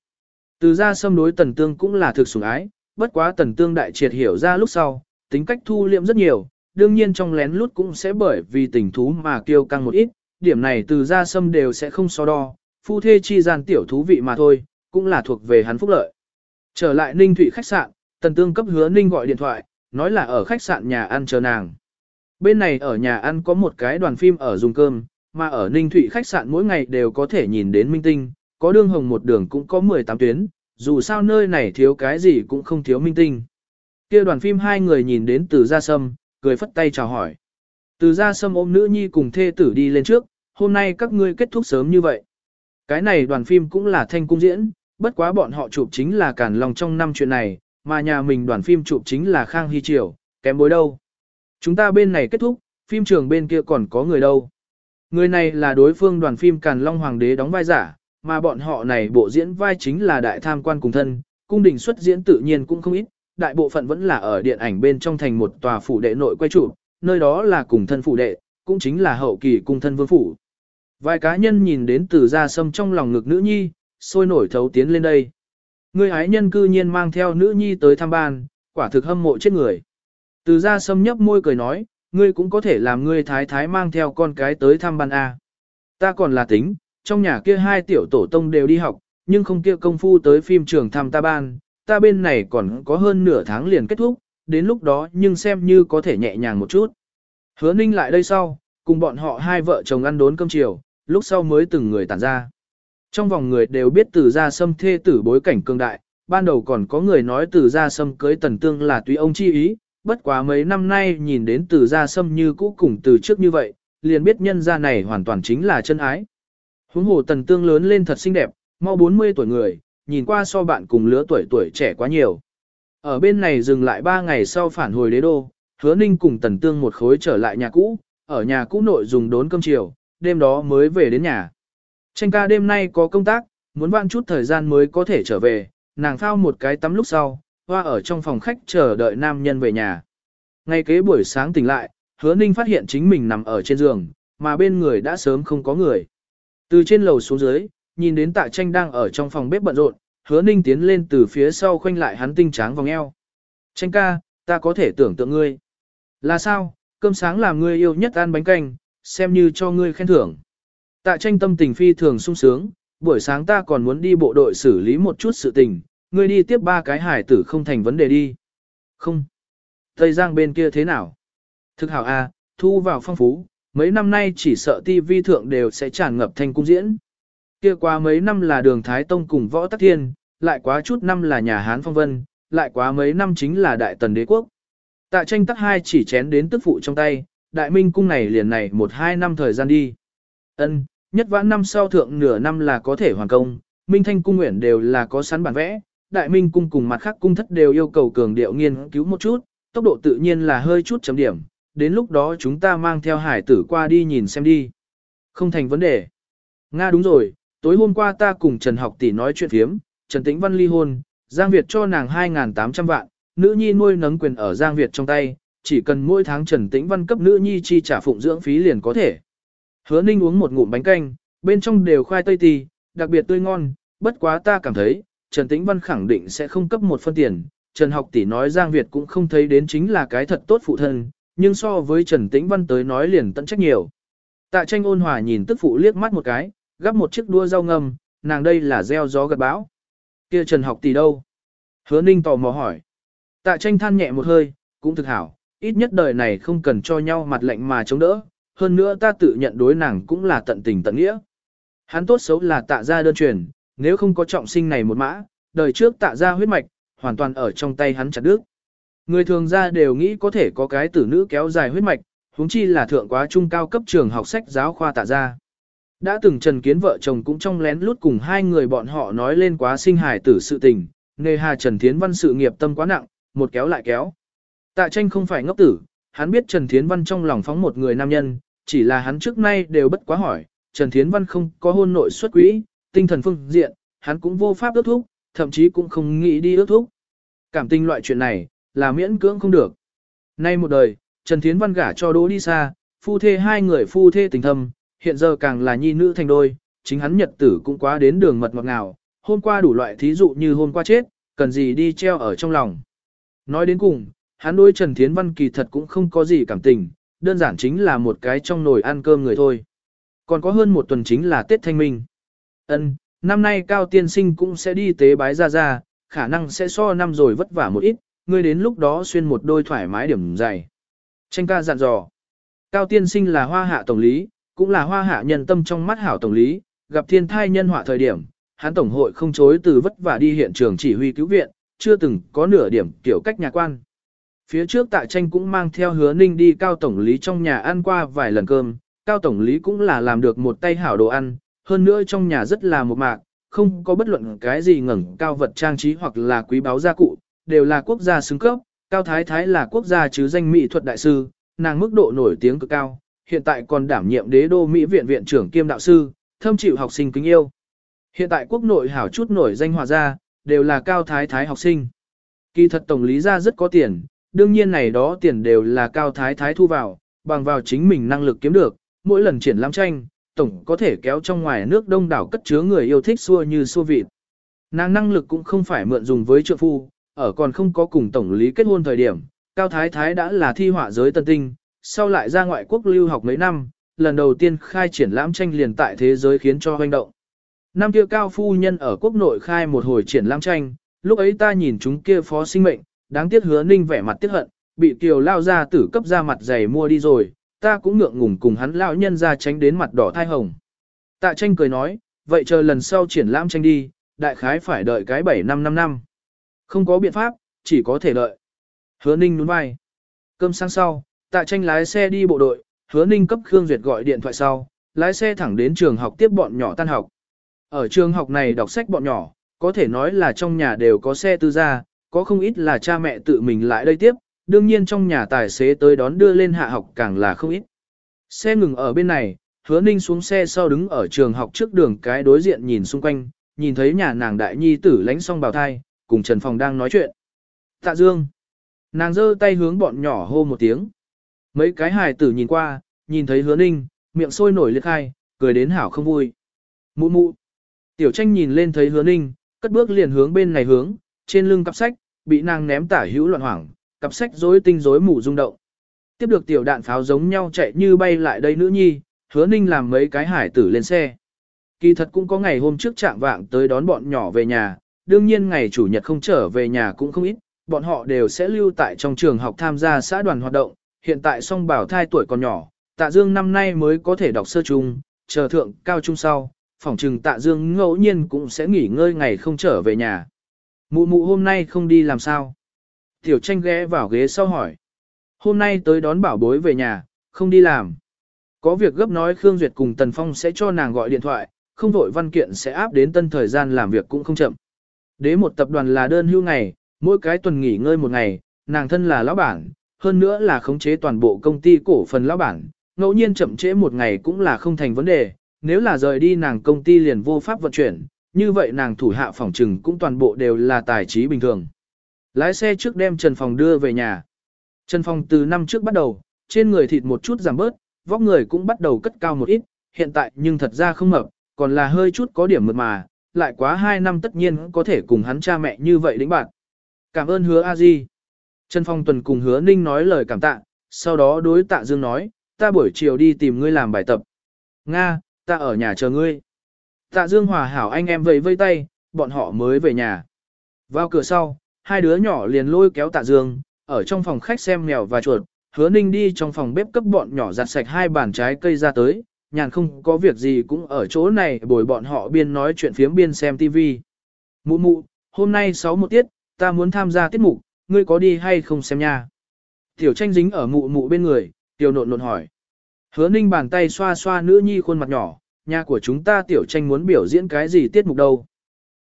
Từ ra sâm đối tần tương cũng là thực sủng ái, bất quá tần tương đại triệt hiểu ra lúc sau, tính cách thu liệm rất nhiều, đương nhiên trong lén lút cũng sẽ bởi vì tình thú mà kiêu căng một ít, điểm này từ ra sâm đều sẽ không so đo, phu thê chi gian tiểu thú vị mà thôi, cũng là thuộc về hắn phúc lợi. Trở lại Ninh Thụy khách sạn, tần tương cấp hứa Ninh gọi điện thoại, nói là ở khách sạn nhà ăn chờ nàng. Bên này ở nhà ăn có một cái đoàn phim ở dùng cơm, mà ở Ninh Thụy khách sạn mỗi ngày đều có thể nhìn đến minh tinh, có đương hồng một đường cũng có 18 tuyến, dù sao nơi này thiếu cái gì cũng không thiếu minh tinh. kia đoàn phim hai người nhìn đến từ gia sâm, cười phất tay chào hỏi. Từ gia sâm ôm nữ nhi cùng thê tử đi lên trước, hôm nay các ngươi kết thúc sớm như vậy. Cái này đoàn phim cũng là thanh cung diễn, bất quá bọn họ chụp chính là cản lòng trong năm chuyện này, mà nhà mình đoàn phim chụp chính là Khang Hy Triều, kém bối đâu. Chúng ta bên này kết thúc, phim trường bên kia còn có người đâu. Người này là đối phương đoàn phim Càn Long Hoàng đế đóng vai giả, mà bọn họ này bộ diễn vai chính là đại tham quan cùng thân, cung đình xuất diễn tự nhiên cũng không ít, đại bộ phận vẫn là ở điện ảnh bên trong thành một tòa phủ đệ nội quay trụ, nơi đó là cùng thân phủ đệ, cũng chính là hậu kỳ cung thân vương phủ. Vài cá nhân nhìn đến từ Gia sâm trong lòng ngực nữ nhi, sôi nổi thấu tiến lên đây. Người ái nhân cư nhiên mang theo nữ nhi tới thăm ban, quả thực hâm mộ chết người. Từ Gia sâm nhấp môi cười nói, ngươi cũng có thể làm ngươi thái thái mang theo con cái tới thăm ban A. Ta còn là tính, trong nhà kia hai tiểu tổ tông đều đi học, nhưng không kia công phu tới phim trường thăm ta ban, ta bên này còn có hơn nửa tháng liền kết thúc, đến lúc đó nhưng xem như có thể nhẹ nhàng một chút. Hứa ninh lại đây sau, cùng bọn họ hai vợ chồng ăn đốn cơm chiều, lúc sau mới từng người tản ra. Trong vòng người đều biết từ gia sâm thê tử bối cảnh cương đại, ban đầu còn có người nói từ gia sâm cưới tần tương là tùy ông chi ý, bất quá mấy năm nay nhìn đến từ gia sâm như cũ cùng từ trước như vậy, liền biết nhân gia này hoàn toàn chính là chân ái. Huống hồ tần tương lớn lên thật xinh đẹp, mau 40 tuổi người, nhìn qua so bạn cùng lứa tuổi tuổi trẻ quá nhiều. Ở bên này dừng lại 3 ngày sau phản hồi đế đô, hứa ninh cùng tần tương một khối trở lại nhà cũ, ở nhà cũ nội dùng đốn cơm chiều, đêm đó mới về đến nhà. Tranh ca đêm nay có công tác, muốn vãn chút thời gian mới có thể trở về, nàng phao một cái tắm lúc sau, hoa ở trong phòng khách chờ đợi nam nhân về nhà. Ngay kế buổi sáng tỉnh lại, hứa ninh phát hiện chính mình nằm ở trên giường, mà bên người đã sớm không có người. Từ trên lầu xuống dưới, nhìn đến tạ tranh đang ở trong phòng bếp bận rộn, hứa ninh tiến lên từ phía sau khoanh lại hắn tinh tráng vòng eo. Tranh ca, ta có thể tưởng tượng ngươi. Là sao, cơm sáng làm ngươi yêu nhất ăn bánh canh, xem như cho ngươi khen thưởng. Tạ tranh tâm tình phi thường sung sướng, buổi sáng ta còn muốn đi bộ đội xử lý một chút sự tình, ngươi đi tiếp ba cái hải tử không thành vấn đề đi. Không. Tây Giang bên kia thế nào? Thực hảo A, thu vào phong phú, mấy năm nay chỉ sợ ti vi thượng đều sẽ tràn ngập thành cung diễn. Kia qua mấy năm là đường Thái Tông cùng võ tắc thiên, lại quá chút năm là nhà Hán phong vân, lại quá mấy năm chính là đại tần đế quốc. Tạ tranh tắc hai chỉ chén đến tức phụ trong tay, đại minh cung này liền này một hai năm thời gian đi. ân nhất vãn năm sau thượng nửa năm là có thể hoàn công, minh thanh cung nguyện đều là có sẵn bản vẽ, đại minh cung cùng mặt khác cung thất đều yêu cầu cường điệu nghiên cứu một chút, tốc độ tự nhiên là hơi chút chấm điểm, đến lúc đó chúng ta mang theo hải tử qua đi nhìn xem đi. Không thành vấn đề. Nga đúng rồi, tối hôm qua ta cùng Trần Học Tỷ nói chuyện phiếm, Trần Tĩnh Văn ly hôn, Giang Việt cho nàng 2.800 vạn, nữ nhi nuôi nấng quyền ở Giang Việt trong tay, chỉ cần mỗi tháng Trần Tĩnh Văn cấp nữ nhi chi trả phụng dưỡng phí liền có thể. Hứa Ninh uống một ngụm bánh canh, bên trong đều khoai tây tì, đặc biệt tươi ngon, bất quá ta cảm thấy, Trần Tĩnh Văn khẳng định sẽ không cấp một phân tiền. Trần Học Tỷ nói Giang Việt cũng không thấy đến chính là cái thật tốt phụ thân, nhưng so với Trần Tĩnh Văn tới nói liền tận trách nhiều. Tạ tranh ôn hòa nhìn tức phụ liếc mắt một cái, gắp một chiếc đua rau ngâm, nàng đây là gieo gió gặt bão. Kia Trần Học Tỷ đâu? Hứa Ninh tò mò hỏi. Tạ tranh than nhẹ một hơi, cũng thực hảo, ít nhất đời này không cần cho nhau mặt lạnh mà chống đỡ, hơn nữa ta tự nhận đối nàng cũng là tận tình tận nghĩa. Hắn tốt xấu là tạ ra đơn truyền, nếu không có trọng sinh này một mã, đời trước tạ ra huyết mạch, hoàn toàn ở trong tay hắn chặt đứt. Người thường ra đều nghĩ có thể có cái tử nữ kéo dài huyết mạch, huống chi là thượng quá trung cao cấp trường học sách giáo khoa tạ ra. Đã từng Trần Kiến vợ chồng cũng trong lén lút cùng hai người bọn họ nói lên quá sinh hài tử sự tình, nề hà Trần Thiến Văn sự nghiệp tâm quá nặng, một kéo lại kéo. Tạ tranh không phải ngốc tử, hắn biết Trần Thiến Văn trong lòng phóng một người nam nhân, chỉ là hắn trước nay đều bất quá hỏi, Trần Thiến Văn không có hôn nội xuất quỹ, tinh thần phương diện, hắn cũng vô pháp ước thúc, thậm chí cũng không nghĩ đi ước thúc. Cảm tình loại chuyện này, là miễn cưỡng không được. Nay một đời, Trần Thiến Văn gả cho Đỗ đi xa, phu thê hai người phu thê tình thâm, hiện giờ càng là nhi nữ thành đôi, chính hắn nhật tử cũng quá đến đường mật ngọt ngào, hôm qua đủ loại thí dụ như hôm qua chết, cần gì đi treo ở trong lòng. Nói đến cùng, hắn đối Trần Thiến Văn kỳ thật cũng không có gì cảm tình, đơn giản chính là một cái trong nồi ăn cơm người thôi. Còn có hơn một tuần chính là Tết Thanh Minh. Ân, năm nay Cao Tiên Sinh cũng sẽ đi tế bái ra ra, khả năng sẽ so năm rồi vất vả một ít, ngươi đến lúc đó xuyên một đôi thoải mái điểm dày. Tranh ca dặn dò. Cao Tiên Sinh là hoa hạ tổng lý, cũng là hoa hạ nhân tâm trong mắt hảo tổng lý, gặp thiên thai nhân họa thời điểm, hắn tổng hội không chối từ vất vả đi hiện trường chỉ huy cứu viện, chưa từng có nửa điểm kiểu cách nhà quan. Phía trước tạ tranh cũng mang theo hứa ninh đi cao tổng lý trong nhà ăn qua vài lần cơm, cao tổng lý cũng là làm được một tay hảo đồ ăn, hơn nữa trong nhà rất là một mạc, không có bất luận cái gì ngẩng cao vật trang trí hoặc là quý báu gia cụ, đều là quốc gia xứng cấp, cao thái thái là quốc gia chứ danh mỹ thuật đại sư, nàng mức độ nổi tiếng cực cao, hiện tại còn đảm nhiệm đế đô Mỹ viện viện trưởng kiêm đạo sư, thâm chịu học sinh kính yêu. Hiện tại quốc nội hảo chút nổi danh hòa gia, đều là cao thái thái học sinh. Kỳ thật tổng lý gia rất có tiền, đương nhiên này đó tiền đều là cao thái thái thu vào, bằng vào chính mình năng lực kiếm được, mỗi lần triển lãm tranh, tổng có thể kéo trong ngoài nước đông đảo cất chứa người yêu thích xua như xua vịt. Nàng năng lực cũng không phải mượn dùng với trợ phu, ở còn không có cùng tổng lý kết hôn thời điểm, cao thái thái đã là thi họa giới tân tinh, sau lại ra ngoại quốc lưu học mấy năm, lần đầu tiên khai triển lãm tranh liền tại thế giới khiến cho hoành động. Năm kia cao phu nhân ở quốc nội khai một hồi triển lãm tranh, lúc ấy ta nhìn chúng kia phó sinh mệnh, đáng tiếc hứa ninh vẻ mặt tiếc hận, bị kiều lao ra tử cấp ra mặt dày mua đi rồi, ta cũng ngượng ngùng cùng hắn lão nhân ra tránh đến mặt đỏ thai hồng. Tạ tranh cười nói, vậy chờ lần sau triển lãm tranh đi, đại khái phải đợi cái 7 năm 5 năm. Không có biện pháp, chỉ có thể đợi. Hứa ninh nhún vai. Cơm sáng sau, tạ tranh lái xe đi bộ đội, hứa ninh cấp Khương Duyệt gọi điện thoại sau, lái xe thẳng đến trường học tiếp bọn nhỏ tan học. Ở trường học này đọc sách bọn nhỏ, có thể nói là trong nhà đều có xe tư gia, có không ít là cha mẹ tự mình lại đây tiếp, đương nhiên trong nhà tài xế tới đón đưa lên hạ học càng là không ít. Xe ngừng ở bên này, hứa ninh xuống xe sau đứng ở trường học trước đường cái đối diện nhìn xung quanh, nhìn thấy nhà nàng đại nhi tử lánh xong bào thai, cùng Trần Phòng đang nói chuyện. Tạ Dương. Nàng giơ tay hướng bọn nhỏ hô một tiếng. Mấy cái hài tử nhìn qua, nhìn thấy hứa ninh, miệng sôi nổi liệt khai, cười đến hảo không vui. Mụ mụ. Tiểu tranh nhìn lên thấy hứa ninh, cất bước liền hướng bên này hướng, trên lưng cặp sách, bị nàng ném tả hữu loạn hoảng, cặp sách rối tinh rối mù rung động. Tiếp được tiểu đạn pháo giống nhau chạy như bay lại đây nữ nhi, hứa ninh làm mấy cái hải tử lên xe. Kỳ thật cũng có ngày hôm trước trạng vạng tới đón bọn nhỏ về nhà, đương nhiên ngày chủ nhật không trở về nhà cũng không ít, bọn họ đều sẽ lưu tại trong trường học tham gia xã đoàn hoạt động, hiện tại song bảo thai tuổi còn nhỏ, tạ dương năm nay mới có thể đọc sơ trung, chờ thượng cao trung sau, phỏng trừng tạ dương ngẫu nhiên cũng sẽ nghỉ ngơi ngày không trở về nhà. Mụ mụ hôm nay không đi làm sao? Tiểu tranh ghé vào ghế sau hỏi. Hôm nay tới đón bảo bối về nhà, không đi làm. Có việc gấp nói Khương Duyệt cùng Tần Phong sẽ cho nàng gọi điện thoại, không vội văn kiện sẽ áp đến tân thời gian làm việc cũng không chậm. Đế một tập đoàn là đơn hưu ngày, mỗi cái tuần nghỉ ngơi một ngày, nàng thân là lão bản, hơn nữa là khống chế toàn bộ công ty cổ phần lão bản, ngẫu nhiên chậm trễ một ngày cũng là không thành vấn đề, nếu là rời đi nàng công ty liền vô pháp vận chuyển, như vậy nàng thủ hạ phòng trừng cũng toàn bộ đều là tài trí bình thường. Lái xe trước đem Trần Phòng đưa về nhà. Trần Phong từ năm trước bắt đầu, trên người thịt một chút giảm bớt, vóc người cũng bắt đầu cất cao một ít, hiện tại nhưng thật ra không mập, còn là hơi chút có điểm mượt mà, lại quá 2 năm tất nhiên có thể cùng hắn cha mẹ như vậy lĩnh bạn. Cảm ơn hứa a di. Trần Phong tuần cùng hứa ninh nói lời cảm tạ, sau đó đối tạ dương nói, ta buổi chiều đi tìm ngươi làm bài tập. Nga, ta ở nhà chờ ngươi. Tạ dương hòa hảo anh em vẫy vây tay, bọn họ mới về nhà. Vào cửa sau, hai đứa nhỏ liền lôi kéo tạ dương, ở trong phòng khách xem mèo và chuột, hứa ninh đi trong phòng bếp cấp bọn nhỏ giặt sạch hai bàn trái cây ra tới, nhàn không có việc gì cũng ở chỗ này bồi bọn họ biên nói chuyện phiếm biên xem TV. Mụ mụ, hôm nay 6 một tiết, ta muốn tham gia tiết mục, ngươi có đi hay không xem nha. Tiểu tranh dính ở mụ mụ bên người, tiểu nộn nộn hỏi. Hứa ninh bàn tay xoa xoa nữ nhi khuôn mặt nhỏ, nhà của chúng ta tiểu tranh muốn biểu diễn cái gì tiết mục đâu.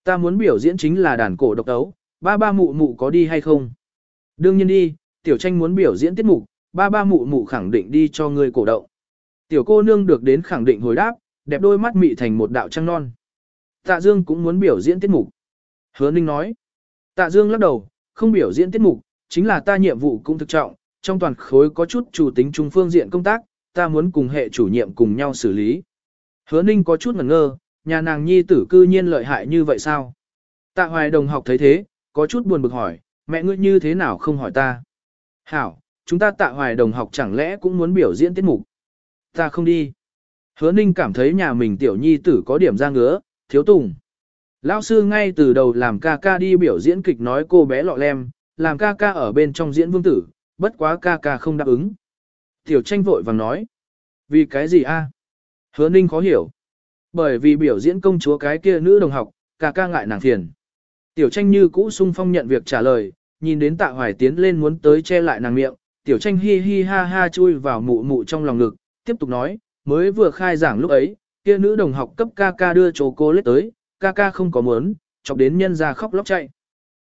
Ta muốn biểu diễn chính là đàn cổ độc đấu, ba ba mụ mụ có đi hay không? Đương nhiên đi, tiểu tranh muốn biểu diễn tiết mục, ba ba mụ mụ khẳng định đi cho ngươi cổ động. Tiểu cô nương được đến khẳng định hồi đáp, đẹp đôi mắt mị thành một đạo trăng non. Tạ Dương cũng muốn biểu diễn tiết mục. Hứa Ninh nói. Tạ Dương lắc đầu, không biểu diễn tiết mục, chính là ta nhiệm vụ cũng thực trọng, trong toàn khối có chút chủ tính trung phương diện công tác, ta muốn cùng hệ chủ nhiệm cùng nhau xử lý. Hứa Ninh có chút ngẩn ngơ, nhà nàng nhi tử cư nhiên lợi hại như vậy sao? Tạ Hoài đồng học thấy thế, có chút buồn bực hỏi, mẹ ngươi như thế nào không hỏi ta? Hảo, chúng ta tạ hoài đồng học chẳng lẽ cũng muốn biểu diễn tiết mục? Ta không đi. Hứa ninh cảm thấy nhà mình tiểu nhi tử có điểm ra ngứa, thiếu tùng. Lão sư ngay từ đầu làm ca ca đi biểu diễn kịch nói cô bé lọ lem, làm ca ca ở bên trong diễn vương tử, bất quá ca ca không đáp ứng. Tiểu tranh vội vàng nói. Vì cái gì a? Hứa ninh khó hiểu. Bởi vì biểu diễn công chúa cái kia nữ đồng học, ca ca ngại nàng phiền. Tiểu tranh như cũ sung phong nhận việc trả lời, nhìn đến tạ hoài tiến lên muốn tới che lại nàng miệng, tiểu tranh hi hi ha ha chui vào mụ mụ trong lòng ngực, tiếp tục nói, mới vừa khai giảng lúc ấy, kia nữ đồng học cấp ca ca đưa chỗ cô lết tới, ca ca không có muốn, chọc đến nhân ra khóc lóc chạy.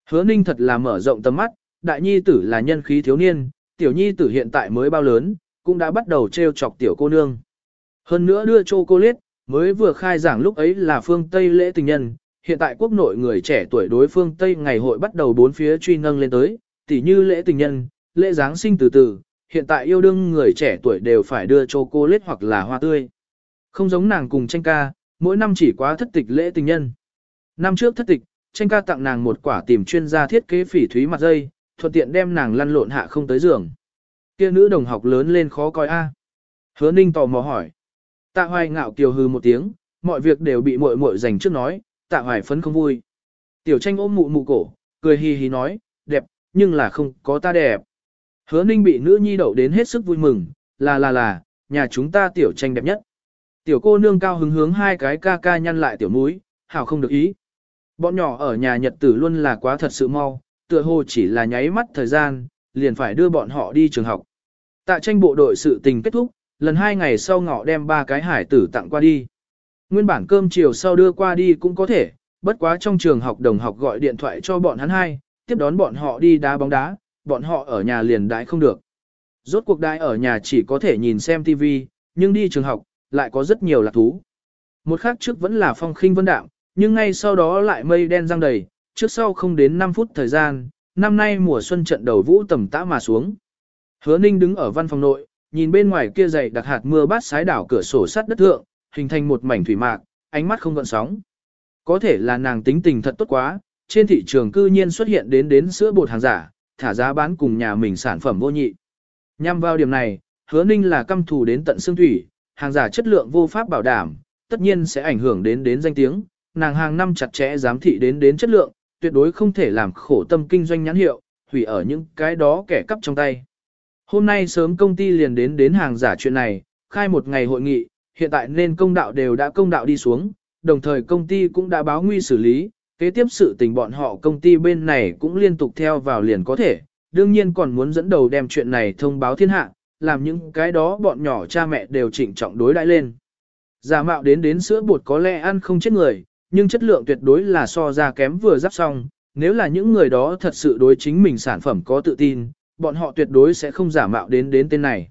Hứa ninh thật là mở rộng tầm mắt, đại nhi tử là nhân khí thiếu niên, tiểu nhi tử hiện tại mới bao lớn, cũng đã bắt đầu trêu chọc tiểu cô nương. Hơn nữa đưa cô chocolate, mới vừa khai giảng lúc ấy là phương Tây lễ tình nhân, hiện tại quốc nội người trẻ tuổi đối phương Tây ngày hội bắt đầu bốn phía truy nâng lên tới, tỉ như lễ tình nhân, lễ Giáng sinh từ từ, hiện tại yêu đương người trẻ tuổi đều phải đưa chocolate hoặc là hoa tươi. Không giống nàng cùng tranh ca, mỗi năm chỉ quá thất tịch lễ tình nhân. Năm trước thất tịch, tranh ca tặng nàng một quả tìm chuyên gia thiết kế phỉ thúy mặt dây, thuận tiện đem nàng lăn lộn hạ không tới giường. Kia nữ đồng học lớn lên khó coi a. Hứa Ninh tò mò hỏi. Tạ Hoài ngạo kiều hư một tiếng, mọi việc đều bị muội muội dành trước nói, tạ hoài phấn không vui. Tiểu tranh ôm mụ mụ cổ, cười hì hì nói, đẹp, nhưng là không có ta đẹp. Hứa ninh bị nữ nhi đậu đến hết sức vui mừng, là là là, nhà chúng ta tiểu tranh đẹp nhất. Tiểu cô nương cao hứng hướng hai cái ca ca nhăn lại tiểu mũi, hảo không được ý. Bọn nhỏ ở nhà nhật tử luôn là quá thật sự mau, tựa hồ chỉ là nháy mắt thời gian, liền phải đưa bọn họ đi trường học. Tạ tranh bộ đội sự tình kết thúc, lần hai ngày sau ngọ đem ba cái hải tử tặng qua đi. Nguyên bản cơm chiều sau đưa qua đi cũng có thể, bất quá trong trường học đồng học gọi điện thoại cho bọn hắn hai, tiếp đón bọn họ đi đá bóng đá, bọn họ ở nhà liền đãi không được. Rốt cuộc đãi ở nhà chỉ có thể nhìn xem TV, nhưng đi trường học, lại có rất nhiều lạc thú. Một khắc trước vẫn là phong khinh vân đạm, nhưng ngay sau đó lại mây đen răng đầy, trước sau không đến 5 phút thời gian, năm nay mùa xuân trận đầu vũ tầm tã mà xuống. Hứa Ninh đứng ở văn phòng nội, nhìn bên ngoài kia dày đặc hạt mưa bát sái đảo cửa sổ sắt đất thượng, hình thành một mảnh thủy mạc, ánh mắt không gợn sóng. Có thể là nàng tính tình thật tốt quá, trên thị trường cư nhiên xuất hiện đến đến sữa bột hàng giả, thả giá bán cùng nhà mình sản phẩm vô nhị. Nhằm vào điểm này, hứa ninh là căm thù đến tận xương thủy, hàng giả chất lượng vô pháp bảo đảm, tất nhiên sẽ ảnh hưởng đến đến danh tiếng, nàng hàng năm chặt chẽ giám thị đến đến chất lượng, tuyệt đối không thể làm khổ tâm kinh doanh nhãn hiệu, hủy ở những cái đó kẻ cắp trong tay. Hôm nay sớm công ty liền đến đến hàng giả chuyện này, khai một ngày hội nghị, hiện tại nên công đạo đều đã công đạo đi xuống, đồng thời công ty cũng đã báo nguy xử lý, kế tiếp sự tình bọn họ công ty bên này cũng liên tục theo vào liền có thể, đương nhiên còn muốn dẫn đầu đem chuyện này thông báo thiên hạ, làm những cái đó bọn nhỏ cha mẹ đều chỉnh trọng đối đãi lên. Giả mạo đến đến sữa bột có lẽ ăn không chết người, nhưng chất lượng tuyệt đối là so ra kém vừa giáp xong, nếu là những người đó thật sự đối chính mình sản phẩm có tự tin, bọn họ tuyệt đối sẽ không giả mạo đến đến tên này.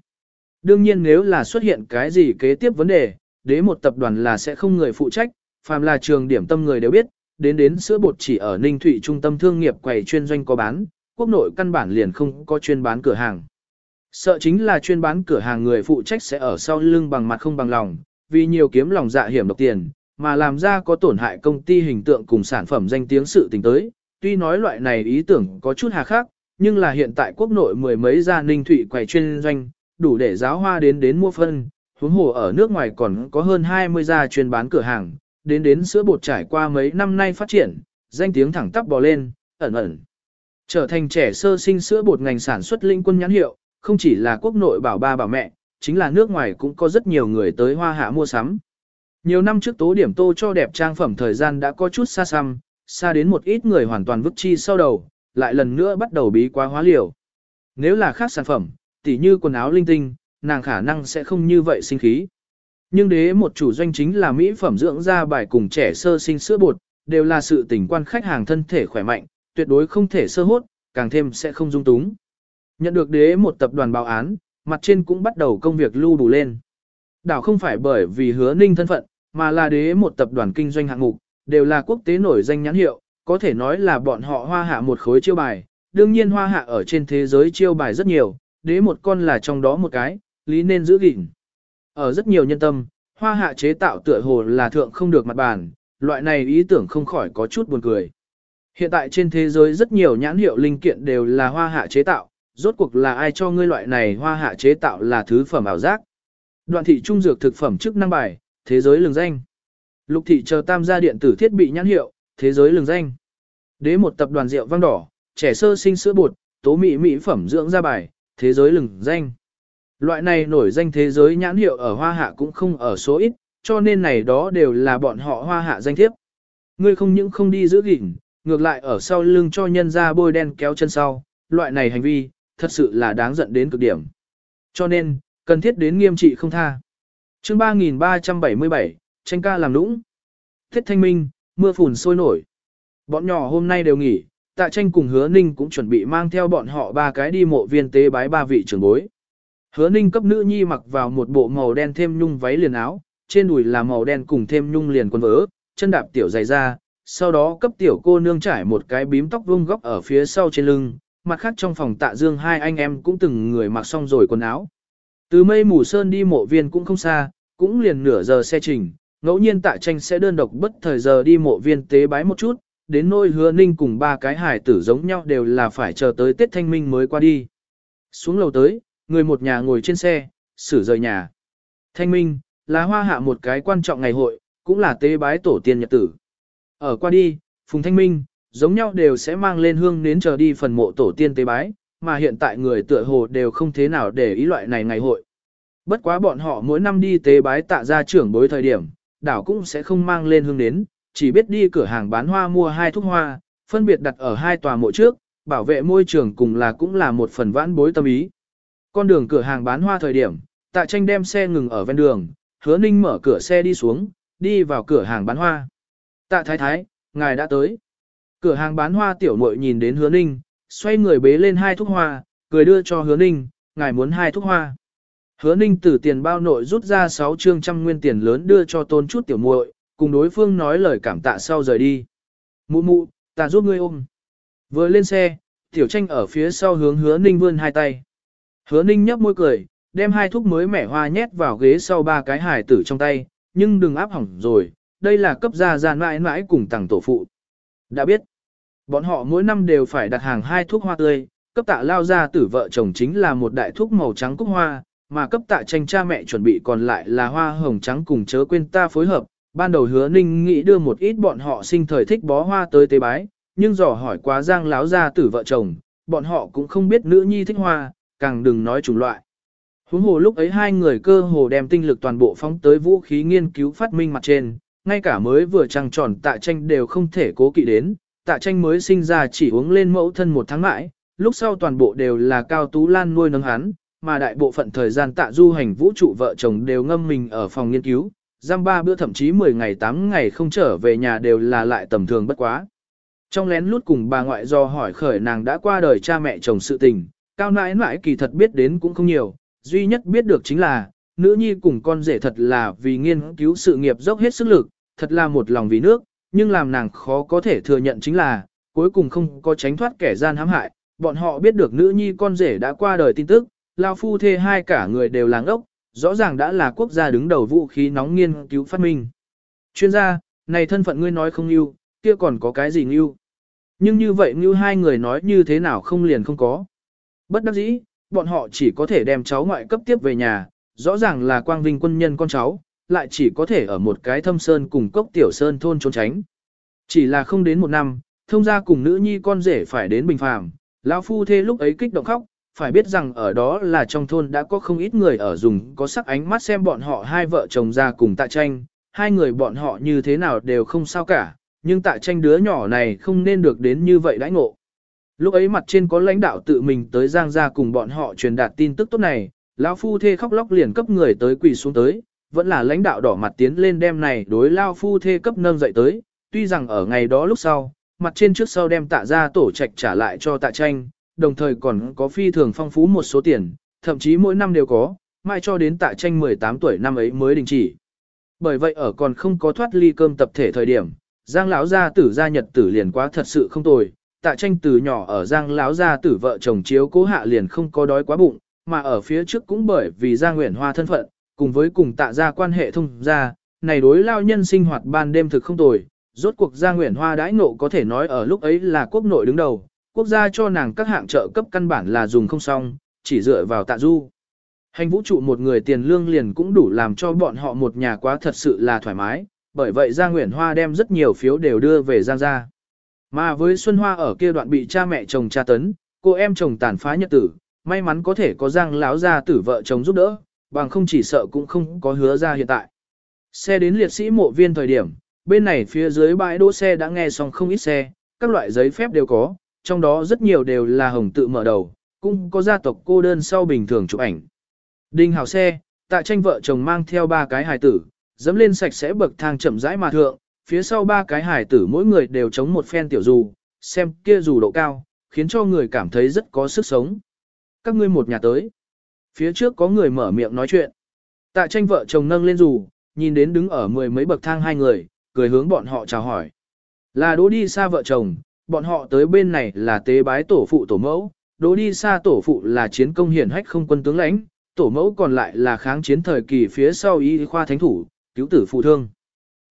Đương nhiên nếu là xuất hiện cái gì kế tiếp vấn đề, đế một tập đoàn là sẽ không người phụ trách, phàm là trường điểm tâm người đều biết, đến đến sữa bột chỉ ở Ninh Thụy trung tâm thương nghiệp quầy chuyên doanh có bán, quốc nội căn bản liền không có chuyên bán cửa hàng. Sợ chính là chuyên bán cửa hàng người phụ trách sẽ ở sau lưng bằng mặt không bằng lòng, vì nhiều kiếm lòng dạ hiểm độc tiền, mà làm ra có tổn hại công ty hình tượng cùng sản phẩm danh tiếng sự tình tới. Tuy nói loại này ý tưởng có chút hà khắc, nhưng là hiện tại quốc nội mười mấy gia ninh thủy quầy chuyên doanh, đủ để giáo hoa đến đến mua phân, huống hồ ở nước ngoài còn có hơn 20 gia chuyên bán cửa hàng, đến đến sữa bột trải qua mấy năm nay phát triển, danh tiếng thẳng tắp bò lên, ẩn ẩn. Trở thành trẻ sơ sinh sữa bột ngành sản xuất linh quân nhãn hiệu, không chỉ là quốc nội bảo ba bảo mẹ, chính là nước ngoài cũng có rất nhiều người tới hoa hạ mua sắm. Nhiều năm trước tố điểm tô cho đẹp trang phẩm thời gian đã có chút xa xăm, xa đến một ít người hoàn toàn vứt chi sau đầu, lại lần nữa bắt đầu bí quá hóa liều. Nếu là khác sản phẩm, tỉ như quần áo linh tinh, nàng khả năng sẽ không như vậy sinh khí. Nhưng đế một chủ doanh chính là mỹ phẩm dưỡng da bài cùng trẻ sơ sinh sữa bột, đều là sự tình quan khách hàng thân thể khỏe mạnh, tuyệt đối không thể sơ hốt, càng thêm sẽ không dung túng. Nhận được đế một tập đoàn báo án, mặt trên cũng bắt đầu công việc lưu đủ lên. Đảo không phải bởi vì hứa ninh thân phận, mà là đế một tập đoàn kinh doanh hạng mục, đều là quốc tế nổi danh nhãn hiệu, có thể nói là bọn họ hoa hạ một khối chiêu bài. Đương nhiên hoa hạ ở trên thế giới chiêu bài rất nhiều, đế một con là trong đó một cái, lý nên giữ gìn. Ở rất nhiều nhân tâm, hoa hạ chế tạo tựa hồ là thượng không được mặt bàn, loại này ý tưởng không khỏi có chút buồn cười. Hiện tại trên thế giới rất nhiều nhãn hiệu linh kiện đều là hoa hạ chế tạo, rốt cuộc là ai cho ngươi loại này hoa hạ chế tạo là thứ phẩm ảo giác. Đoạn thị trung dược thực phẩm chức năng bài, thế giới lường danh. Lục thị chờ tam gia điện tử thiết bị nhãn hiệu, thế giới lường danh. Đế một tập đoàn rượu vang đỏ, trẻ sơ sinh sữa bột, tố mỹ mỹ phẩm dưỡng da bài, thế giới lừng danh. Loại này nổi danh thế giới nhãn hiệu ở hoa hạ cũng không ở số ít, cho nên này đó đều là bọn họ hoa hạ danh thiếp. Ngươi không những không đi giữ gìn, ngược lại ở sau lưng cho nhân ra bôi đen kéo chân sau, loại này hành vi, thật sự là đáng giận đến cực điểm. Cho nên, cần thiết đến nghiêm trị không tha. chương 3377, tranh ca làm nũng. Thiết thanh minh, mưa phùn sôi nổi. Bọn nhỏ hôm nay đều nghỉ, tạ tranh cùng hứa ninh cũng chuẩn bị mang theo bọn họ ba cái đi mộ viên tế bái ba vị trưởng bối. Hứa ninh cấp nữ nhi mặc vào một bộ màu đen thêm nhung váy liền áo, trên đùi là màu đen cùng thêm nhung liền quần vỡ, chân đạp tiểu dày ra, sau đó cấp tiểu cô nương trải một cái bím tóc vuông góc ở phía sau trên lưng, mặt khác trong phòng tạ dương hai anh em cũng từng người mặc xong rồi quần áo. Từ mây mù sơn đi mộ viên cũng không xa, cũng liền nửa giờ xe trình, ngẫu nhiên tạ tranh sẽ đơn độc bất thời giờ đi mộ viên tế bái một chút, đến nôi hứa ninh cùng ba cái hải tử giống nhau đều là phải chờ tới Tết Thanh Minh mới qua đi. Xuống lầu tới, người một nhà ngồi trên xe, xử rời nhà. Thanh Minh, là hoa hạ một cái quan trọng ngày hội, cũng là tế bái tổ tiên nhật tử. Ở qua đi, Phùng Thanh Minh, giống nhau đều sẽ mang lên hương nến chờ đi phần mộ tổ tiên tế bái, mà hiện tại người tựa hồ đều không thế nào để ý loại này ngày hội. Bất quá bọn họ mỗi năm đi tế bái tạ ra trưởng bối thời điểm, đảo cũng sẽ không mang lên hương nến, chỉ biết đi cửa hàng bán hoa mua hai thuốc hoa, phân biệt đặt ở hai tòa mộ trước, bảo vệ môi trường cùng là cũng là một phần vãn bối tâm ý. Con đường cửa hàng bán hoa thời điểm, tạ tranh đem xe ngừng ở ven đường, hứa ninh mở cửa xe đi xuống, đi vào cửa hàng bán hoa. Tạ thái thái, ngài đã tới. Cửa hàng bán hoa tiểu muội nhìn đến hứa ninh, xoay người bế lên hai thuốc hoa, cười đưa cho hứa ninh, ngài muốn hai thuốc hoa. Hứa ninh từ tiền bao nội rút ra 6 trương trăm nguyên tiền lớn đưa cho tôn chút tiểu muội, cùng đối phương nói lời cảm tạ sau rời đi. Mụ mụ, ta giúp ngươi ôm. Vừa lên xe, tiểu tranh ở phía sau hướng hứa ninh vươn hai tay. Hứa ninh nhấp môi cười, đem hai thuốc mới mẻ hoa nhét vào ghế sau ba cái hải tử trong tay, nhưng đừng áp hỏng rồi, đây là cấp gia gian mãi mãi cùng tặng tổ phụ. Đã biết, bọn họ mỗi năm đều phải đặt hàng hai thuốc hoa tươi, cấp tạ lao ra tử vợ chồng chính là một đại thuốc màu trắng cúc hoa, mà cấp tạ tranh cha mẹ chuẩn bị còn lại là hoa hồng trắng cùng chớ quên ta phối hợp. Ban đầu hứa ninh nghĩ đưa một ít bọn họ sinh thời thích bó hoa tới tế bái, nhưng dò hỏi quá giang láo ra tử vợ chồng, bọn họ cũng không biết nữ nhi thích hoa, càng đừng nói chủng loại. Huống hồ lúc ấy hai người cơ hồ đem tinh lực toàn bộ phóng tới vũ khí nghiên cứu phát minh mặt trên, ngay cả mới vừa trăng tròn tạ tranh đều không thể cố kỵ đến, tạ tranh mới sinh ra chỉ uống lên mẫu thân một tháng mãi, lúc sau toàn bộ đều là cao tú lan nuôi nấng hắn, mà đại bộ phận thời gian tạ du hành vũ trụ vợ chồng đều ngâm mình ở phòng nghiên cứu, giam ba bữa thậm chí 10 ngày 8 ngày không trở về nhà đều là lại tầm thường bất quá. Trong lén lút cùng bà ngoại do hỏi khởi nàng đã qua đời cha mẹ chồng sự tình, cao nãi nãi kỳ thật biết đến cũng không nhiều, duy nhất biết được chính là, nữ nhi cùng con rể thật là vì nghiên cứu sự nghiệp dốc hết sức lực, thật là một lòng vì nước, nhưng làm nàng khó có thể thừa nhận chính là, cuối cùng không có tránh thoát kẻ gian hãm hại, bọn họ biết được nữ nhi con rể đã qua đời tin tức, lao phu thê hai cả người đều làng ốc, rõ ràng đã là quốc gia đứng đầu vũ khí nóng nghiên cứu phát minh. Chuyên gia, này thân phận ngươi nói không yêu, kia còn có cái gì yêu? Nhưng như vậy như hai người nói như thế nào không liền không có. Bất đắc dĩ, bọn họ chỉ có thể đem cháu ngoại cấp tiếp về nhà, rõ ràng là quang vinh quân nhân con cháu, lại chỉ có thể ở một cái thâm sơn cùng cốc tiểu sơn thôn trốn tránh. Chỉ là không đến một năm, thông gia cùng nữ nhi con rể phải đến bình phàm, lão phu thê lúc ấy kích động khóc, phải biết rằng ở đó là trong thôn đã có không ít người ở dùng có sắc ánh mắt xem bọn họ hai vợ chồng ra cùng tạ tranh, hai người bọn họ như thế nào đều không sao cả, nhưng tạ tranh đứa nhỏ này không nên được đến như vậy đãi ngộ. Lúc ấy mặt trên có lãnh đạo tự mình tới Giang gia cùng bọn họ truyền đạt tin tức tốt này, lão phu thê khóc lóc liền cấp người tới quỳ xuống tới, vẫn là lãnh đạo đỏ mặt tiến lên đem này đối lao phu thê cấp nâng dậy tới, tuy rằng ở ngày đó lúc sau, mặt trên trước sau đem tạ ra tổ trạch trả lại cho tạ tranh, đồng thời còn có phi thường phong phú một số tiền, thậm chí mỗi năm đều có, mai cho đến tạ tranh 18 tuổi năm ấy mới đình chỉ. Bởi vậy ở còn không có thoát ly cơm tập thể thời điểm, Giang lão gia tử gia nhật tử liền quá thật sự không tồi, tạ tranh từ nhỏ ở Giang lão gia tử vợ chồng chiếu cố hạ liền không có đói quá bụng, mà ở phía trước cũng bởi vì Giang Nguyễn Hoa thân phận, cùng với cùng tạ gia quan hệ thông gia, này đối lao nhân sinh hoạt ban đêm thực không tồi, rốt cuộc Giang Nguyễn Hoa đãi nộ có thể nói ở lúc ấy là quốc nội đứng đầu, quốc gia cho nàng các hạng trợ cấp căn bản là dùng không xong, chỉ dựa vào tạ du. Hành vũ trụ một người tiền lương liền cũng đủ làm cho bọn họ một nhà quá thật sự là thoải mái, bởi vậy Giang Nguyễn Hoa đem rất nhiều phiếu đều đưa về Giang gia. Mà với Xuân Hoa ở kia đoạn bị cha mẹ chồng tra tấn, cô em chồng tàn phá nhật tử, may mắn có thể có Giang lão gia tử vợ chồng giúp đỡ, bằng không chỉ sợ cũng không có hứa ra hiện tại. Xe đến liệt sĩ mộ viên thời điểm, bên này phía dưới bãi đỗ xe đã nghe xong không ít xe, các loại giấy phép đều có, trong đó rất nhiều đều là hồng tự mở đầu, cũng có gia tộc cô đơn sau bình thường chụp ảnh. Đinh hào xe, tạ tranh vợ chồng mang theo ba cái hài tử, dẫm lên sạch sẽ bậc thang chậm rãi mà thượng, phía sau ba cái hài tử mỗi người đều chống một phen tiểu dù, xem kia dù độ cao, khiến cho người cảm thấy rất có sức sống. Các ngươi một nhà tới. Phía trước có người mở miệng nói chuyện. Tạ tranh vợ chồng nâng lên dù, nhìn đến đứng ở mười mấy bậc thang hai người, cười hướng bọn họ chào hỏi. Là đố đi xa vợ chồng, bọn họ tới bên này là tế bái tổ phụ tổ mẫu, đố đi xa tổ phụ là chiến công hiển hách không quân tướng lãnh, tổ mẫu còn lại là kháng chiến thời kỳ phía sau y khoa thánh thủ, cứu tử phụ thương.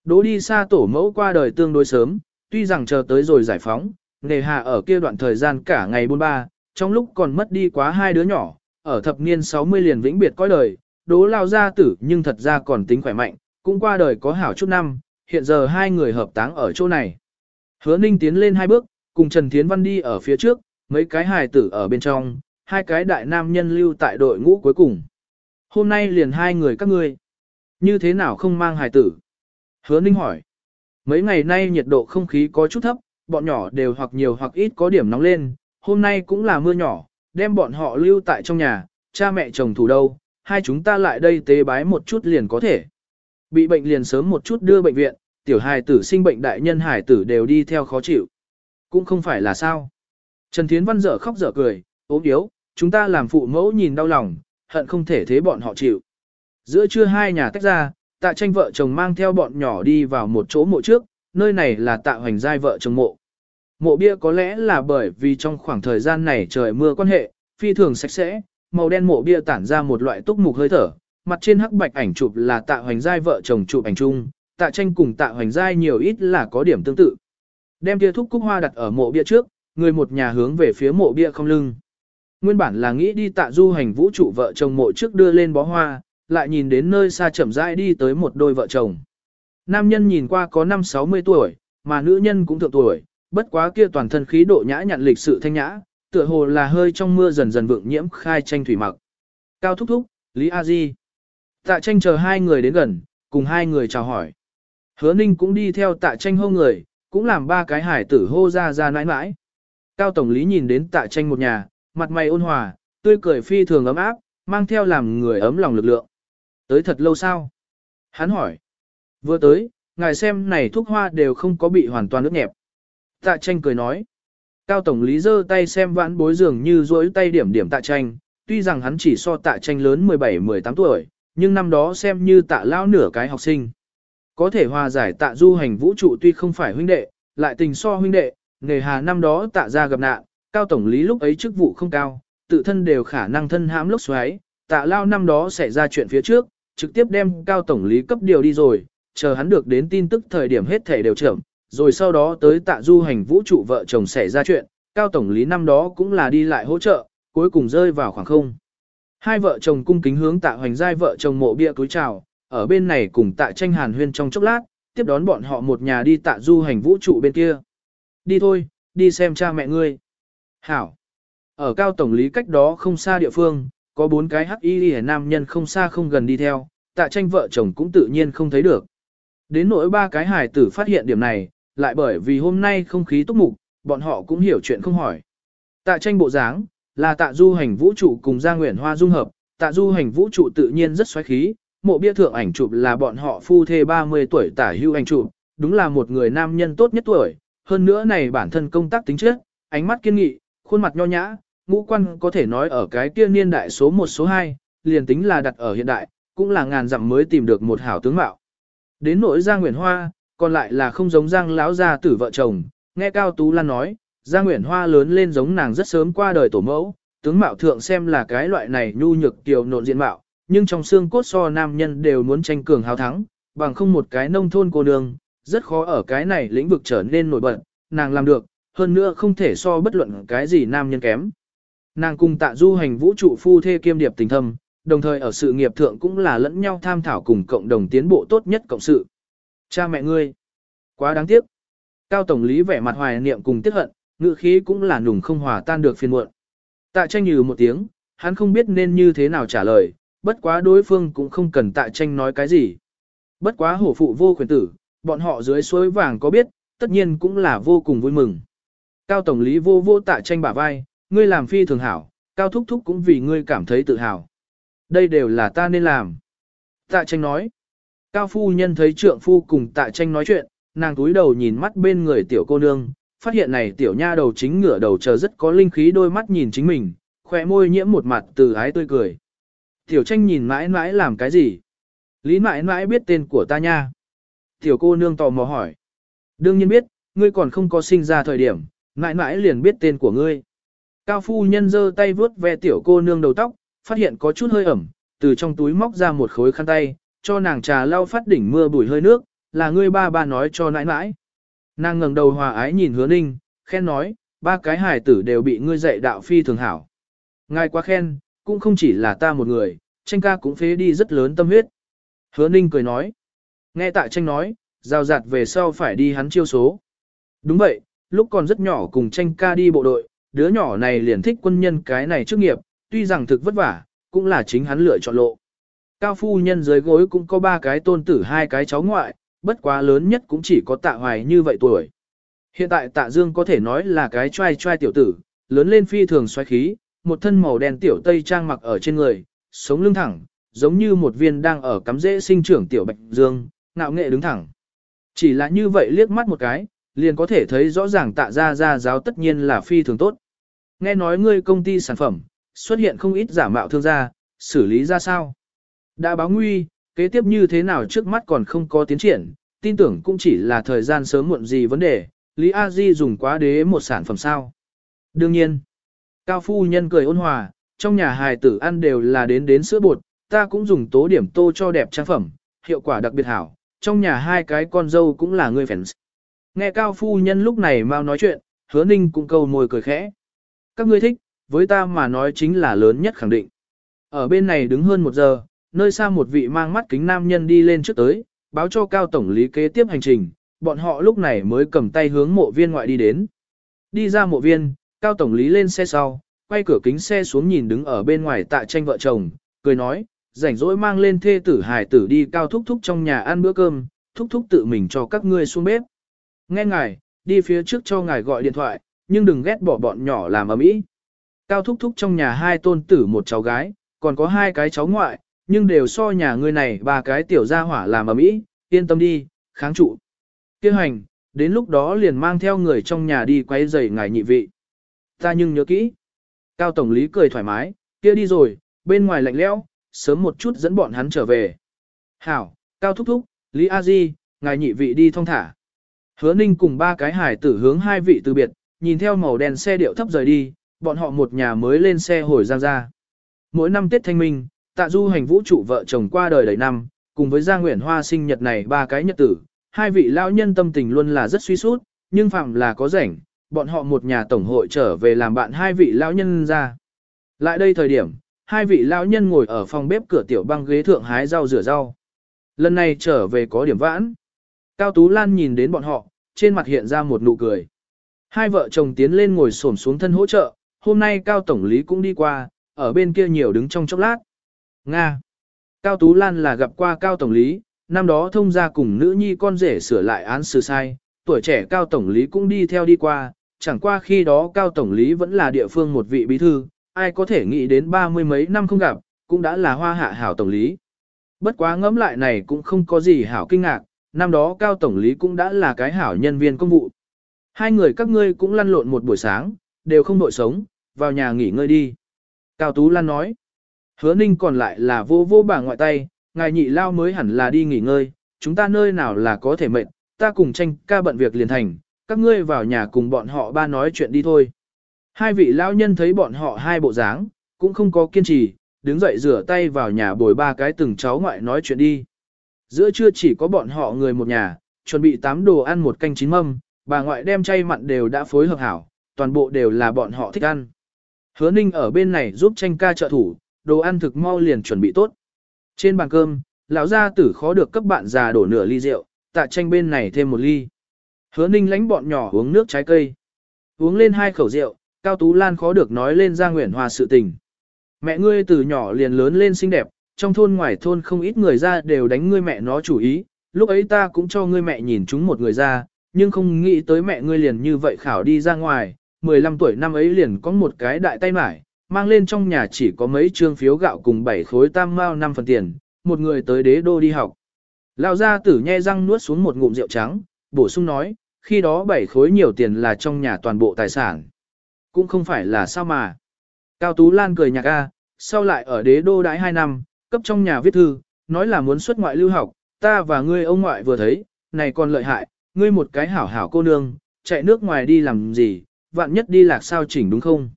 đố đi xa tổ mẫu qua đời tương đối sớm, tuy rằng chờ tới rồi giải phóng, nề hà ở kia đoạn thời gian cả ngày buôn ba, trong lúc còn mất đi quá hai đứa nhỏ, ở thập niên 60 liền vĩnh biệt coi đời, đố lao ra tử nhưng thật ra còn tính khỏe mạnh, cũng qua đời có hảo chút năm, hiện giờ hai người hợp táng ở chỗ này. Hứa ninh tiến lên hai bước, cùng Trần Thiến Văn đi ở phía trước, mấy cái hài tử ở bên trong, hai cái đại nam nhân lưu tại đội ngũ cuối cùng. Hôm nay liền hai người các ngươi. Như thế nào không mang hài tử? Hứa ninh hỏi. Mấy ngày nay nhiệt độ không khí có chút thấp, bọn nhỏ đều hoặc nhiều hoặc ít có điểm nóng lên, hôm nay cũng là mưa nhỏ, đem bọn họ lưu tại trong nhà, cha mẹ chồng thủ đâu, hai chúng ta lại đây tế bái một chút liền có thể. Bị bệnh liền sớm một chút đưa bệnh viện, tiểu hài tử sinh bệnh đại nhân hài tử đều đi theo khó chịu. Cũng không phải là sao. Trần Thiến Văn dở khóc dở cười, ốm yếu, chúng ta làm phụ mẫu nhìn đau lòng, hận không thể thế bọn họ chịu. Giữa trưa hai nhà tách ra, tạ tranh vợ chồng mang theo bọn nhỏ đi vào một chỗ mộ trước, nơi này là tạ hoành giai vợ chồng mộ. Mộ bia có lẽ là bởi vì trong khoảng thời gian này trời mưa quan hệ, phi thường sạch sẽ, màu đen mộ bia tản ra một loại túc mục hơi thở, mặt trên hắc bạch ảnh chụp là tạ hoành giai vợ chồng chụp ảnh chung, tạ tranh cùng tạ hoành giai nhiều ít là có điểm tương tự. Đem kia thúc cúc hoa đặt ở mộ bia trước, người một nhà hướng về phía mộ bia không lưng. Nguyên bản là nghĩ đi tạ du hành vũ trụ vợ chồng mộ trước đưa lên bó hoa, lại nhìn đến nơi xa chậm rãi đi tới một đôi vợ chồng. Nam nhân nhìn qua có 5-60 tuổi, mà nữ nhân cũng thượng tuổi, bất quá kia toàn thân khí độ nhã nhặn lịch sự thanh nhã, tựa hồ là hơi trong mưa dần dần vượng nhiễm khai tranh thủy mặc. Cao thúc thúc, Lý A Di. Tạ tranh chờ hai người đến gần, cùng hai người chào hỏi. Hứa ninh cũng đi theo tạ tranh hô người, cũng làm ba cái hải tử hô ra ra nãi nãi. Cao Tổng Lý nhìn đến tạ tranh một nhà, mặt mày ôn hòa, tươi cười phi thường ấm áp, mang theo làm người ấm lòng lực lượng. Tới thật lâu sao? Hắn hỏi. Vừa tới, ngài xem này thuốc hoa đều không có bị hoàn toàn ướt nhẹp. Tạ tranh cười nói. Cao Tổng Lý giơ tay xem vãn bối dường như duỗi tay điểm điểm tạ tranh, tuy rằng hắn chỉ so tạ tranh lớn 17-18 tuổi, nhưng năm đó xem như tạ lao nửa cái học sinh. Có thể hòa giải tạ du hành vũ trụ tuy không phải huynh đệ, lại tình so huynh đệ, nghề hà năm đó tạ ra gặp nạn, cao tổng lý lúc ấy chức vụ không cao, tự thân đều khả năng thân hãm lốc xoáy, tạ lao năm đó xảy ra chuyện phía trước, trực tiếp đem cao tổng lý cấp điều đi rồi, chờ hắn được đến tin tức thời điểm hết thể đều chậm, rồi sau đó tới tạ du hành vũ trụ vợ chồng xảy ra chuyện, cao tổng lý năm đó cũng là đi lại hỗ trợ, cuối cùng rơi vào khoảng không. Hai vợ chồng cung kính hướng tạ hoành giai vợ chồng mộ bia túi chào, ở bên này cùng tạ tranh hàn huyên trong chốc lát, tiếp đón bọn họ một nhà đi tạ du hành vũ trụ bên kia. Đi thôi, đi xem cha mẹ ngươi. Hảo. Ở cao tổng lý cách đó không xa địa phương, có bốn cái hắc y hề nam nhân không xa không gần đi theo, tạ tranh vợ chồng cũng tự nhiên không thấy được. Đến nỗi ba cái hải tử phát hiện điểm này, lại bởi vì hôm nay không khí túc mục, bọn họ cũng hiểu chuyện không hỏi. Tạ tranh bộ dáng, là tạ du hành vũ trụ cùng gia nguyện hoa dung hợp, tạ du hành vũ trụ tự nhiên rất xoáy khí, mộ bia thượng ảnh chụp là bọn họ phu thê 30 tuổi tả hưu ảnh chụp, đúng là một người nam nhân tốt nhất tuổi, hơn nữa này bản thân công tác tính chất, ánh mắt kiên nghị, khuôn mặt nho nhã, ngũ quan có thể nói ở cái kia niên đại số 1 số 2, liền tính là đặt ở hiện đại, cũng là ngàn dặm mới tìm được một hảo tướng mạo. Đến nỗi Giang Nguyễn Hoa, còn lại là không giống Giang lão gia tử vợ chồng, nghe Cao Tú Lan nói, Giang Nguyễn Hoa lớn lên giống nàng rất sớm qua đời tổ mẫu, tướng mạo thượng xem là cái loại này nhu nhược kiều nộn diện mạo, nhưng trong xương cốt so nam nhân đều muốn tranh cường hào thắng, bằng không một cái nông thôn cô nương, rất khó ở cái này lĩnh vực trở nên nổi bật, nàng làm được, hơn nữa không thể so bất luận cái gì nam nhân kém. Nàng cùng tạ du hành vũ trụ phu thê kiêm điệp tình thâm, đồng thời ở sự nghiệp thượng cũng là lẫn nhau tham thảo cùng cộng đồng tiến bộ tốt nhất cộng sự. Cha mẹ ngươi, quá đáng tiếc. Cao Tổng lý vẻ mặt hoài niệm cùng tiếc hận, ngữ khí cũng là nùng không hòa tan được phiền muộn. Tạ tranh nhừ một tiếng, hắn không biết nên như thế nào trả lời, bất quá đối phương cũng không cần tạ tranh nói cái gì. Bất quá hổ phụ vô quyền tử, bọn họ dưới suối vàng có biết, tất nhiên cũng là vô cùng vui mừng. Cao Tổng lý vô vô tạ tranh bả vai, ngươi làm phi thường hảo, Cao Thúc Thúc cũng vì ngươi cảm thấy tự hào. Đây đều là ta nên làm. Tạ tranh nói. Cao phu nhân thấy trượng phu cùng tạ tranh nói chuyện, nàng túi đầu nhìn mắt bên người tiểu cô nương, phát hiện này tiểu nha đầu chính ngửa đầu chờ rất có linh khí đôi mắt nhìn chính mình, khỏe môi nhiễm một mặt từ ái tươi cười. Tiểu tranh nhìn mãi mãi làm cái gì? Lý mãi mãi biết tên của ta nha. Tiểu cô nương tò mò hỏi. Đương nhiên biết, ngươi còn không có sinh ra thời điểm, mãi mãi liền biết tên của ngươi. Cao phu nhân giơ tay vướt ve tiểu cô nương đầu tóc, phát hiện có chút hơi ẩm, từ trong túi móc ra một khối khăn tay, cho nàng trà lau phát đỉnh mưa bụi hơi nước, là ngươi ba ba nói cho nãi nãi. Nàng ngẩng đầu hòa ái nhìn hứa ninh, khen nói, ba cái hài tử đều bị ngươi dạy đạo phi thường hảo. Ngài quá khen, cũng không chỉ là ta một người, tranh ca cũng phế đi rất lớn tâm huyết. Hứa ninh cười nói, nghe tại tranh nói, rào rạt về sau phải đi hắn chiêu số. Đúng vậy, lúc còn rất nhỏ cùng tranh ca đi bộ đội, đứa nhỏ này liền thích quân nhân cái này trước nghiệp, tuy rằng thực vất vả, cũng là chính hắn lựa chọn lộ. Cao phu nhân dưới gối cũng có ba cái tôn tử hai cái cháu ngoại, bất quá lớn nhất cũng chỉ có tạ hoài như vậy tuổi. Hiện tại tạ dương có thể nói là cái trai trai tiểu tử, lớn lên phi thường xoáy khí, một thân màu đen tiểu tây trang mặc ở trên người, sống lưng thẳng, giống như một viên đang ở cắm rễ sinh trưởng tiểu bạch dương, ngạo nghệ đứng thẳng. Chỉ là như vậy liếc mắt một cái, liền có thể thấy rõ ràng tạ ra ra giáo tất nhiên là phi thường tốt. Nghe nói ngươi công ty sản phẩm, xuất hiện không ít giả mạo thương gia, xử lý ra sao? Đã báo nguy, kế tiếp như thế nào trước mắt còn không có tiến triển, tin tưởng cũng chỉ là thời gian sớm muộn gì vấn đề, Lý A Di dùng quá đế một sản phẩm sao. Đương nhiên, Cao Phu Nhân cười ôn hòa, trong nhà hài tử ăn đều là đến đến sữa bột, ta cũng dùng tố điểm tô cho đẹp trang phẩm, hiệu quả đặc biệt hảo, trong nhà hai cái con dâu cũng là người fans. Nghe Cao Phu Nhân lúc này mau nói chuyện, hứa ninh cũng câu môi cười khẽ. Các ngươi thích, với ta mà nói chính là lớn nhất khẳng định. Ở bên này đứng hơn một giờ, nơi xa một vị mang mắt kính nam nhân đi lên trước tới, báo cho cao tổng lý kế tiếp hành trình, bọn họ lúc này mới cầm tay hướng mộ viên ngoại đi đến. Đi ra mộ viên, cao tổng lý lên xe sau, quay cửa kính xe xuống nhìn đứng ở bên ngoài tạ tranh vợ chồng, cười nói, rảnh rỗi mang lên thê tử hài tử đi cao thúc thúc trong nhà ăn bữa cơm, thúc thúc tự mình cho các ngươi xuống bếp. Nghe ngài, đi phía trước cho ngài gọi điện thoại, nhưng đừng ghét bỏ bọn nhỏ làm ầm ĩ. Cao thúc thúc trong nhà hai tôn tử một cháu gái, còn có hai cái cháu ngoại, nhưng đều so nhà ngươi này ba cái tiểu gia hỏa làm ở Mỹ yên tâm đi, kháng trụ. Kêu hành, đến lúc đó liền mang theo người trong nhà đi quay giày ngài nhị vị. Ta nhưng nhớ kỹ. Cao Tổng lý cười thoải mái, kia đi rồi, bên ngoài lạnh lẽo, sớm một chút dẫn bọn hắn trở về. Hảo, Cao Thúc Thúc, Lý A Di, ngài nhị vị đi thong thả. Hứa Ninh cùng ba cái hải tử hướng hai vị từ biệt, nhìn theo màu đèn xe điệu thấp rời đi, bọn họ một nhà mới lên xe hồi Giang ra. Mỗi năm Tết Thanh Minh, tạ du hành vũ trụ vợ chồng qua đời đầy năm, cùng với Giang Nguyễn Hoa sinh nhật này ba cái nhật tử, hai vị lão nhân tâm tình luôn là rất suy sút, nhưng phạm là có rảnh, bọn họ một nhà tổng hội trở về làm bạn hai vị lão nhân ra. Lại đây thời điểm, hai vị lão nhân ngồi ở phòng bếp cửa tiểu băng ghế thượng hái rau rửa rau. Lần này trở về có điểm vãn. Cao Tú Lan nhìn đến bọn họ, trên mặt hiện ra một nụ cười. Hai vợ chồng tiến lên ngồi xổm xuống thân hỗ trợ, hôm nay Cao Tổng lý cũng đi qua, ở bên kia nhiều đứng trong chốc lát. Nga. Cao Tú Lan là gặp qua Cao Tổng lý, năm đó thông ra cùng nữ nhi con rể sửa lại án xử sai, tuổi trẻ Cao Tổng lý cũng đi theo đi qua, chẳng qua khi đó Cao Tổng lý vẫn là địa phương một vị bí thư, ai có thể nghĩ đến ba mươi mấy năm không gặp, cũng đã là hoa hạ hảo Tổng lý. Bất quá ngẫm lại này cũng không có gì hảo kinh ngạc, năm đó Cao Tổng lý cũng đã là cái hảo nhân viên công vụ. Hai người các ngươi cũng lăn lộn một buổi sáng, đều không nội sống, vào nhà nghỉ ngơi đi. Cao Tú Lan nói, hứa ninh còn lại là vô vô bà ngoại tay, ngài nhị lao mới hẳn là đi nghỉ ngơi, chúng ta nơi nào là có thể mệnh, ta cùng tranh ca bận việc liền thành, các ngươi vào nhà cùng bọn họ ba nói chuyện đi thôi. Hai vị lão nhân thấy bọn họ hai bộ dáng, cũng không có kiên trì, đứng dậy rửa tay vào nhà bồi ba cái từng cháu ngoại nói chuyện đi. Giữa trưa chỉ có bọn họ người một nhà, chuẩn bị tám đồ ăn một canh chín mâm, bà ngoại đem chay mặn đều đã phối hợp hảo, toàn bộ đều là bọn họ thích ăn. Hứa Ninh ở bên này giúp tranh ca trợ thủ, đồ ăn thực mau liền chuẩn bị tốt. Trên bàn cơm, lão gia tử khó được cấp bạn già đổ nửa ly rượu, tạ tranh bên này thêm một ly. Hứa ninh lánh bọn nhỏ uống nước trái cây. Uống lên hai khẩu rượu, Cao Tú Lan khó được nói lên gia Nguyễn Hòa sự tình. Mẹ ngươi từ nhỏ liền lớn lên xinh đẹp, trong thôn ngoài thôn không ít người ra đều đánh ngươi mẹ nó chủ ý, lúc ấy ta cũng cho ngươi mẹ nhìn chúng một người ra, nhưng không nghĩ tới mẹ ngươi liền như vậy khảo đi ra ngoài, 15 tuổi năm ấy liền có một cái đại tay mải, mang lên trong nhà chỉ có mấy trương phiếu gạo cùng bảy khối tam mao năm phần tiền, một người tới đế đô đi học. Lão gia tử nhe răng nuốt xuống một ngụm rượu trắng, bổ sung nói, khi đó bảy khối nhiều tiền là trong nhà toàn bộ tài sản. Cũng không phải là sao mà. Cao Tú Lan cười nhạc a, sau lại ở đế đô đãi 2 năm, cấp trong nhà viết thư, nói là muốn xuất ngoại lưu học, ta và ngươi ông ngoại vừa thấy, này còn lợi hại, ngươi một cái hảo hảo cô nương, chạy nước ngoài đi làm gì, vạn nhất đi lạc sao chỉnh đúng không?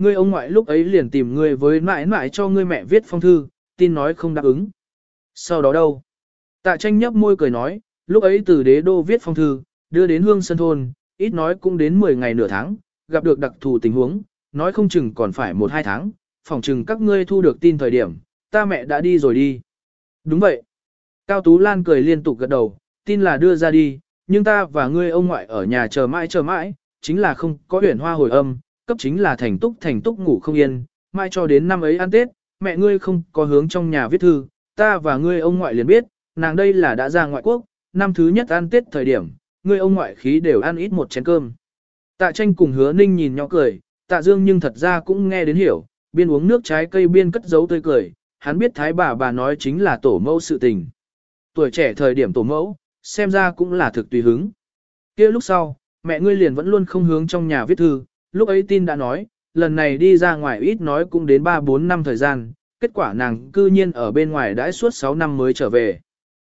Ngươi ông ngoại lúc ấy liền tìm ngươi với mãi mãi cho ngươi mẹ viết phong thư, tin nói không đáp ứng. Sau đó đâu? Tạ tranh nhấp môi cười nói, lúc ấy từ đế đô viết phong thư, đưa đến hương sân thôn, ít nói cũng đến 10 ngày nửa tháng, gặp được đặc thù tình huống, nói không chừng còn phải 1-2 tháng, phòng chừng các ngươi thu được tin thời điểm, ta mẹ đã đi rồi đi. Đúng vậy. Cao Tú Lan cười liên tục gật đầu, tin là đưa ra đi, nhưng ta và ngươi ông ngoại ở nhà chờ mãi chờ mãi, chính là không có huyền hoa hồi âm, cấp chính là thành túc thành túc ngủ không yên, mai cho đến năm ấy ăn Tết, mẹ ngươi không có hướng trong nhà viết thư, ta và ngươi ông ngoại liền biết, nàng đây là đã ra ngoại quốc, năm thứ nhất ăn Tết thời điểm, ngươi ông ngoại khí đều ăn ít một chén cơm. Tạ tranh cùng hứa ninh nhìn nhỏ cười, tạ dương nhưng thật ra cũng nghe đến hiểu, biên uống nước trái cây biên cất giấu tươi cười, hắn biết thái bà bà nói chính là tổ mẫu sự tình. Tuổi trẻ thời điểm tổ mẫu, xem ra cũng là thực tùy hứng. kia lúc sau, mẹ ngươi liền vẫn luôn không hướng trong nhà viết thư, lúc ấy tin đã nói, lần này đi ra ngoài ít nói cũng đến 3-4 năm thời gian, kết quả nàng cư nhiên ở bên ngoài đãi suốt 6 năm mới trở về.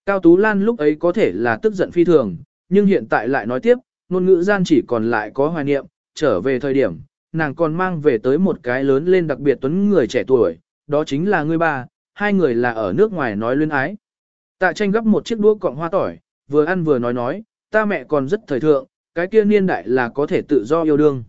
Cao Tú Lan lúc ấy có thể là tức giận phi thường, nhưng hiện tại lại nói tiếp, ngôn ngữ gian chỉ còn lại có hoài niệm, trở về thời điểm, nàng còn mang về tới một cái lớn lên đặc biệt tuấn người trẻ tuổi, đó chính là người ba, hai người là ở nước ngoài nói luyến ái. Tạ tranh gấp một chiếc đũa cọng hoa tỏi, vừa ăn vừa nói nói, ta mẹ còn rất thời thượng, cái kia niên đại là có thể tự do yêu đương.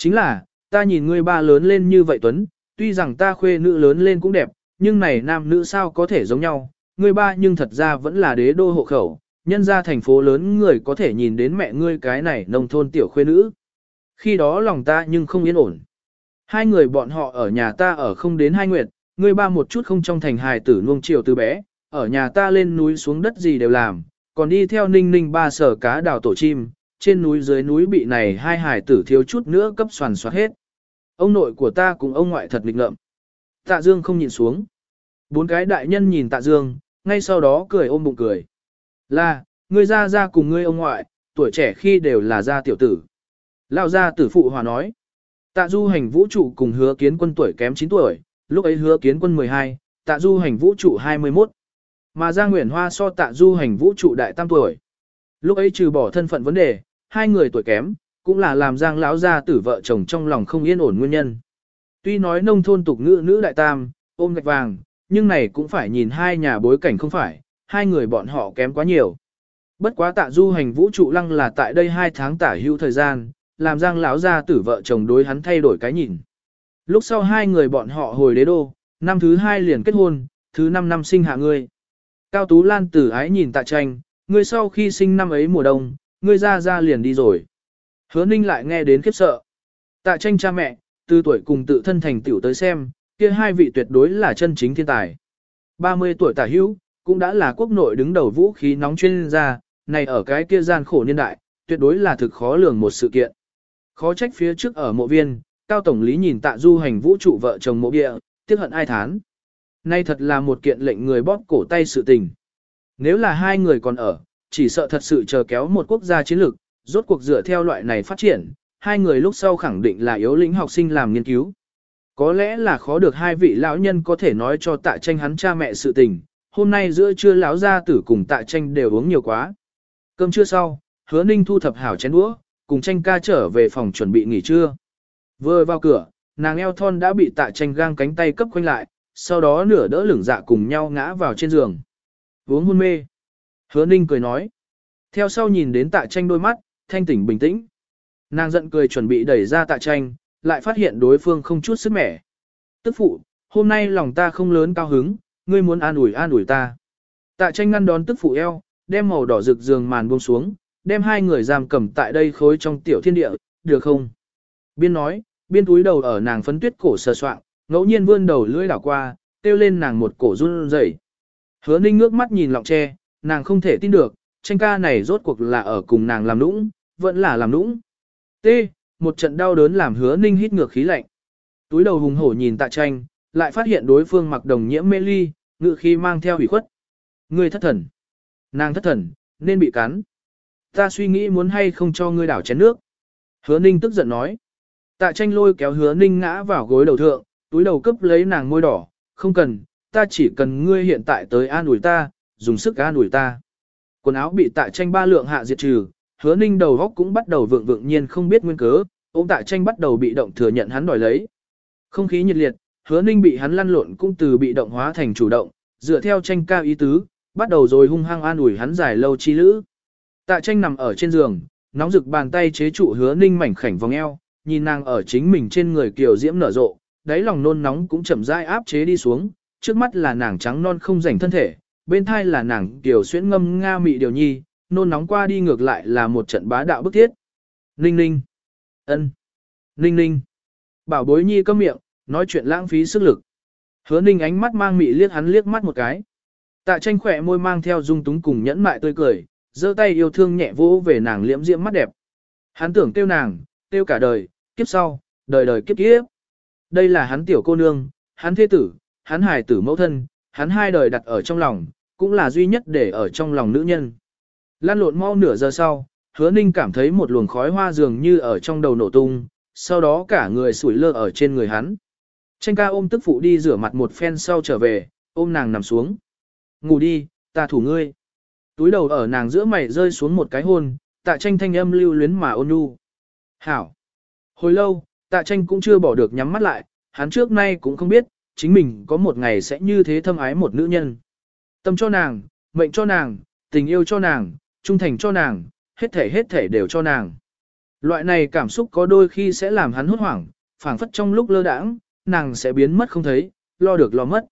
Chính là, ta nhìn ngươi ba lớn lên như vậy Tuấn, tuy rằng ta khuê nữ lớn lên cũng đẹp, nhưng này nam nữ sao có thể giống nhau, ngươi ba nhưng thật ra vẫn là đế đô hộ khẩu, nhân ra thành phố lớn người có thể nhìn đến mẹ ngươi cái này nông thôn tiểu khuê nữ. Khi đó lòng ta nhưng không yên ổn. Hai người bọn họ ở nhà ta ở không đến hai nguyệt, ngươi ba một chút không trong thành hài tử nuông chiều từ bé, ở nhà ta lên núi xuống đất gì đều làm, còn đi theo ninh ninh ba sở cá đào tổ chim, trên núi dưới núi bị này hai hải tử thiếu chút nữa cấp soàn soát hết. Ông nội của ta cùng ông ngoại thật nghịch ngợm. Tạ Dương không nhìn xuống. Bốn cái đại nhân nhìn Tạ Dương, ngay sau đó cười ôm bụng cười. Là, ngươi ra ra cùng ngươi ông ngoại, tuổi trẻ khi đều là gia tiểu tử. Lao gia tử phụ hòa nói. Tạ du hành vũ trụ cùng hứa kiến quân tuổi kém 9 tuổi, lúc ấy hứa kiến quân 12, tạ du hành vũ trụ 21. Mà Giang Nguyễn Hoa so tạ du hành vũ trụ đại tam tuổi. Lúc ấy trừ bỏ thân phận vấn đề, hai người tuổi kém, cũng là làm Giang lão gia tử vợ chồng trong lòng không yên ổn nguyên nhân. Tuy nói nông thôn tục ngữ nữ đại tam, ôm gạch vàng, nhưng này cũng phải nhìn hai nhà bối cảnh không phải, hai người bọn họ kém quá nhiều. Bất quá tạ du hành vũ trụ lăng là tại đây hai tháng tả hữu thời gian, làm Giang lão gia tử vợ chồng đối hắn thay đổi cái nhìn. Lúc sau hai người bọn họ hồi đế đô, năm thứ hai liền kết hôn, thứ năm năm sinh hạ ngươi. Cao Tú Lan tử ái nhìn tạ tranh, ngươi sau khi sinh năm ấy mùa đông, ngươi ra ra liền đi rồi. Hứa ninh lại nghe đến khiếp sợ. Tạ tranh cha mẹ, từ tuổi cùng tự thân thành tiểu tới xem, kia hai vị tuyệt đối là chân chính thiên tài. 30 tuổi tả hữu, cũng đã là quốc nội đứng đầu vũ khí nóng chuyên gia, này ở cái kia gian khổ niên đại, tuyệt đối là thực khó lường một sự kiện. Khó trách phía trước ở mộ viên, cao tổng lý nhìn tạ du hành vũ trụ vợ chồng mộ địa, tiếc hận ai thán. Nay thật là một kiện lệnh người bóp cổ tay sự tình. Nếu là hai người còn ở, chỉ sợ thật sự chờ kéo một quốc gia chiến lược, rốt cuộc dựa theo loại này phát triển, hai người lúc sau khẳng định là yếu lĩnh học sinh làm nghiên cứu. Có lẽ là khó được hai vị lão nhân có thể nói cho tạ tranh hắn cha mẹ sự tình, hôm nay giữa trưa lão gia tử cùng tạ tranh đều uống nhiều quá. Cơm trưa sau, hứa ninh thu thập hảo chén đũa, cùng tranh ca trở về phòng chuẩn bị nghỉ trưa. Vừa vào cửa, nàng eo thon đã bị tạ tranh gang cánh tay cấp quanh lại, sau đó nửa đỡ lửng dạ cùng nhau ngã vào trên giường. Uống hôn mê. Hứa ninh cười nói. Theo sau nhìn đến tạ tranh đôi mắt, thanh tỉnh bình tĩnh. Nàng giận cười chuẩn bị đẩy ra tạ tranh, lại phát hiện đối phương không chút sức mẻ. Tức phụ, hôm nay lòng ta không lớn cao hứng, ngươi muốn an ủi an ủi ta. Tạ tranh ngăn đón tức phụ eo, đem màu đỏ rực giường màn buông xuống, đem hai người giam cầm tại đây khối trong tiểu thiên địa, được không? Biên nói, biên túi đầu ở nàng phấn tuyết cổ sờ soạng, ngẫu nhiên vươn đầu lưỡi đảo qua, kêu lên nàng một cổ run rẩy. Hứa ninh ngước mắt nhìn lọng tre, nàng không thể tin được, tranh ca này rốt cuộc là ở cùng nàng làm nũng, vẫn là làm nũng. T. Một trận đau đớn làm hứa ninh hít ngược khí lạnh. Túi đầu hùng hổ nhìn tạ tranh, lại phát hiện đối phương mặc đồng nhiễm mê ly, ngự khi mang theo hủy khuất. Ngươi thất thần. Nàng thất thần, nên bị cắn. Ta suy nghĩ muốn hay không cho ngươi đảo chén nước. Hứa ninh tức giận nói. Tạ tranh lôi kéo hứa ninh ngã vào gối đầu thượng, túi đầu cấp lấy nàng môi đỏ. Không cần, ta chỉ cần ngươi hiện tại tới an ủi ta, dùng sức an ủi ta. Quần áo bị tạ tranh ba lượng hạ diệt trừ, hứa ninh đầu góc cũng bắt đầu vượng vượng nhiên không biết nguyên cớ, ôm tạ tranh bắt đầu bị động thừa nhận hắn đòi lấy. Không khí nhiệt liệt, hứa ninh bị hắn lăn lộn cũng từ bị động hóa thành chủ động, dựa theo tranh cao ý tứ, bắt đầu rồi hung hăng an ủi hắn dài lâu chi lữ. Tạ tranh nằm ở trên giường, nóng rực bàn tay chế trụ hứa ninh mảnh khảnh vòng eo, nhìn nàng ở chính mình trên người kiều diễm nở rộ, đáy lòng nôn nóng cũng chậm rãi áp chế đi xuống, trước mắt là nàng trắng non không rảnh thân thể, bên thai là nàng tiểu xuyễn ngâm nga mị điều nhi, nôn nóng qua đi ngược lại là một trận bá đạo bức thiết. Ninh ninh. ân, Ninh ninh. Bảo bối nhi câm miệng, nói chuyện lãng phí sức lực. Hứa ninh ánh mắt mang mị liếc hắn liếc mắt một cái. Tạ tranh khỏe môi mang theo dung túng cùng nhẫn mại tươi cười, giơ tay yêu thương nhẹ vỗ về nàng liễm diễm mắt đẹp. Hắn tưởng tiêu nàng, tiêu cả đời, kiếp sau, đời đời kiếp kiếp. Đây là hắn tiểu cô nương, hắn thế tử, hắn hài tử mẫu thân, hắn hai đời đặt ở trong lòng, cũng là duy nhất để ở trong lòng nữ nhân. Lan lộn mau nửa giờ sau, hứa ninh cảm thấy một luồng khói hoa dường như ở trong đầu nổ tung, sau đó cả người sủi lơ ở trên người hắn. Tranh ca ôm tức phụ đi rửa mặt một phen sau trở về, ôm nàng nằm xuống. Ngủ đi, ta thủ ngươi. Túi đầu ở nàng giữa mày rơi xuống một cái hôn, tạ tranh thanh âm lưu luyến mà ôn nhu. Hảo. Hồi lâu, tạ tranh cũng chưa bỏ được nhắm mắt lại, hắn trước nay cũng không biết, chính mình có một ngày sẽ như thế thâm ái một nữ nhân. Tâm cho nàng, mệnh cho nàng, tình yêu cho nàng, trung thành cho nàng, hết thể hết thể đều cho nàng. Loại này cảm xúc có đôi khi sẽ làm hắn hốt hoảng, phảng phất trong lúc lơ đãng, nàng sẽ biến mất không thấy, lo được lo mất.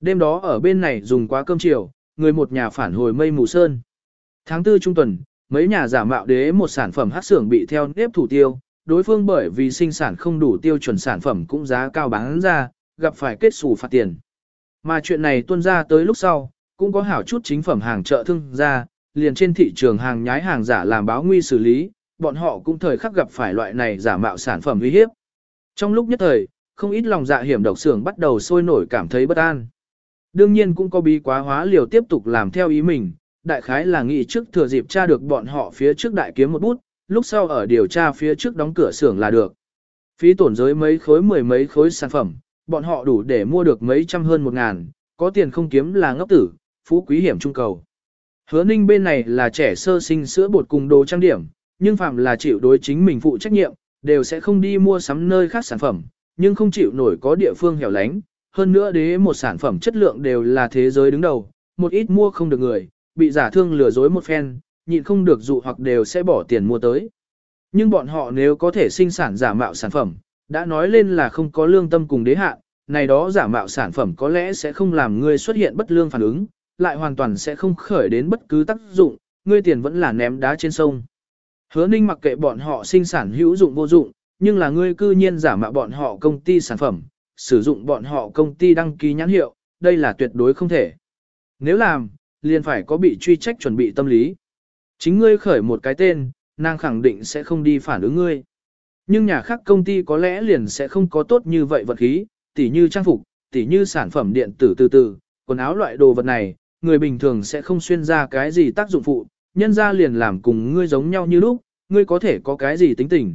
Đêm đó ở bên này dùng quá cơm chiều, người một nhà phản hồi mây mù sơn. Tháng tư trung tuần, mấy nhà giả mạo đế một sản phẩm hát xưởng bị theo nếp thủ tiêu, đối phương bởi vì sinh sản không đủ tiêu chuẩn sản phẩm cũng giá cao bán ra, gặp phải kết xù phạt tiền. Mà chuyện này tuân ra tới lúc sau, cũng có hảo chút chính phẩm hàng chợ thương gia liền trên thị trường hàng nhái hàng giả làm báo nguy xử lý, bọn họ cũng thời khắc gặp phải loại này giả mạo sản phẩm uy hiếp. Trong lúc nhất thời, không ít lòng dạ hiểm độc xưởng bắt đầu sôi nổi cảm thấy bất an. Đương nhiên cũng có bí quá hóa liều tiếp tục làm theo ý mình, đại khái là nghĩ trước thừa dịp tra được bọn họ phía trước đại kiếm một bút, lúc sau ở điều tra phía trước đóng cửa xưởng là được. Phí tổn giới mấy khối mười mấy khối sản phẩm, bọn họ đủ để mua được mấy trăm hơn một ngàn, có tiền không kiếm là ngốc tử, phú quý hiểm trung cầu. Hứa ninh bên này là trẻ sơ sinh sữa bột cùng đồ trang điểm, nhưng phạm là chịu đối chính mình phụ trách nhiệm, đều sẽ không đi mua sắm nơi khác sản phẩm, nhưng không chịu nổi có địa phương hẻo lánh. Hơn nữa đế một sản phẩm chất lượng đều là thế giới đứng đầu, một ít mua không được người, bị giả thương lừa dối một phen, nhịn không được dụ hoặc đều sẽ bỏ tiền mua tới. Nhưng bọn họ nếu có thể sinh sản giả mạo sản phẩm, đã nói lên là không có lương tâm cùng đế hạ, này đó giả mạo sản phẩm có lẽ sẽ không làm ngươi xuất hiện bất lương phản ứng, lại hoàn toàn sẽ không khởi đến bất cứ tác dụng, ngươi tiền vẫn là ném đá trên sông. Hứa ninh mặc kệ bọn họ sinh sản hữu dụng vô dụng, nhưng là ngươi cư nhiên giả mạo bọn họ công ty sản phẩm, sử dụng bọn họ công ty đăng ký nhãn hiệu, đây là tuyệt đối không thể. Nếu làm, liền phải có bị truy trách chuẩn bị tâm lý. Chính ngươi khởi một cái tên, nàng khẳng định sẽ không đi phản ứng ngươi. Nhưng nhà khác công ty có lẽ liền sẽ không có tốt như vậy vật khí, tỉ như trang phục, tỉ như sản phẩm điện tử từ từ, quần áo loại đồ vật này, người bình thường sẽ không xuyên ra cái gì tác dụng phụ, nhân ra liền làm cùng ngươi giống nhau như lúc, ngươi có thể có cái gì tính tình.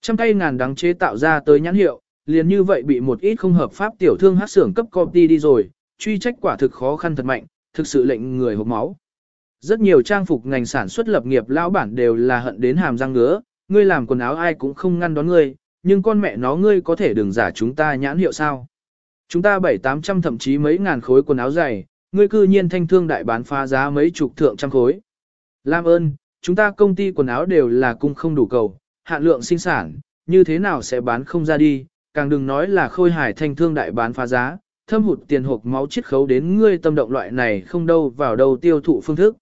Trăm tay ngàn đắng chế tạo ra tới nhãn hiệu, liền như vậy bị một ít không hợp pháp tiểu thương hát xưởng cấp công đi rồi, truy trách quả thực khó khăn thật mạnh, thực sự lệnh người hộp máu. Rất nhiều trang phục ngành sản xuất lập nghiệp lão bản đều là hận đến hàm răng ngứa, ngươi làm quần áo ai cũng không ngăn đón ngươi, nhưng con mẹ nó ngươi có thể đừng giả chúng ta nhãn hiệu sao. Chúng ta bảy tám trăm thậm chí mấy ngàn khối quần áo dày, ngươi cư nhiên thanh thương đại bán phá giá mấy chục thượng trăm khối. Lam ơn, chúng ta công ty quần áo đều là cung không đủ cầu, hạn lượng sinh sản, như thế nào sẽ bán không ra đi, càng đừng nói là khôi hải thanh thương đại bán phá giá, thâm hụt tiền hộp máu chiết khấu đến ngươi tâm động loại này không đâu vào đâu tiêu thụ phương thức.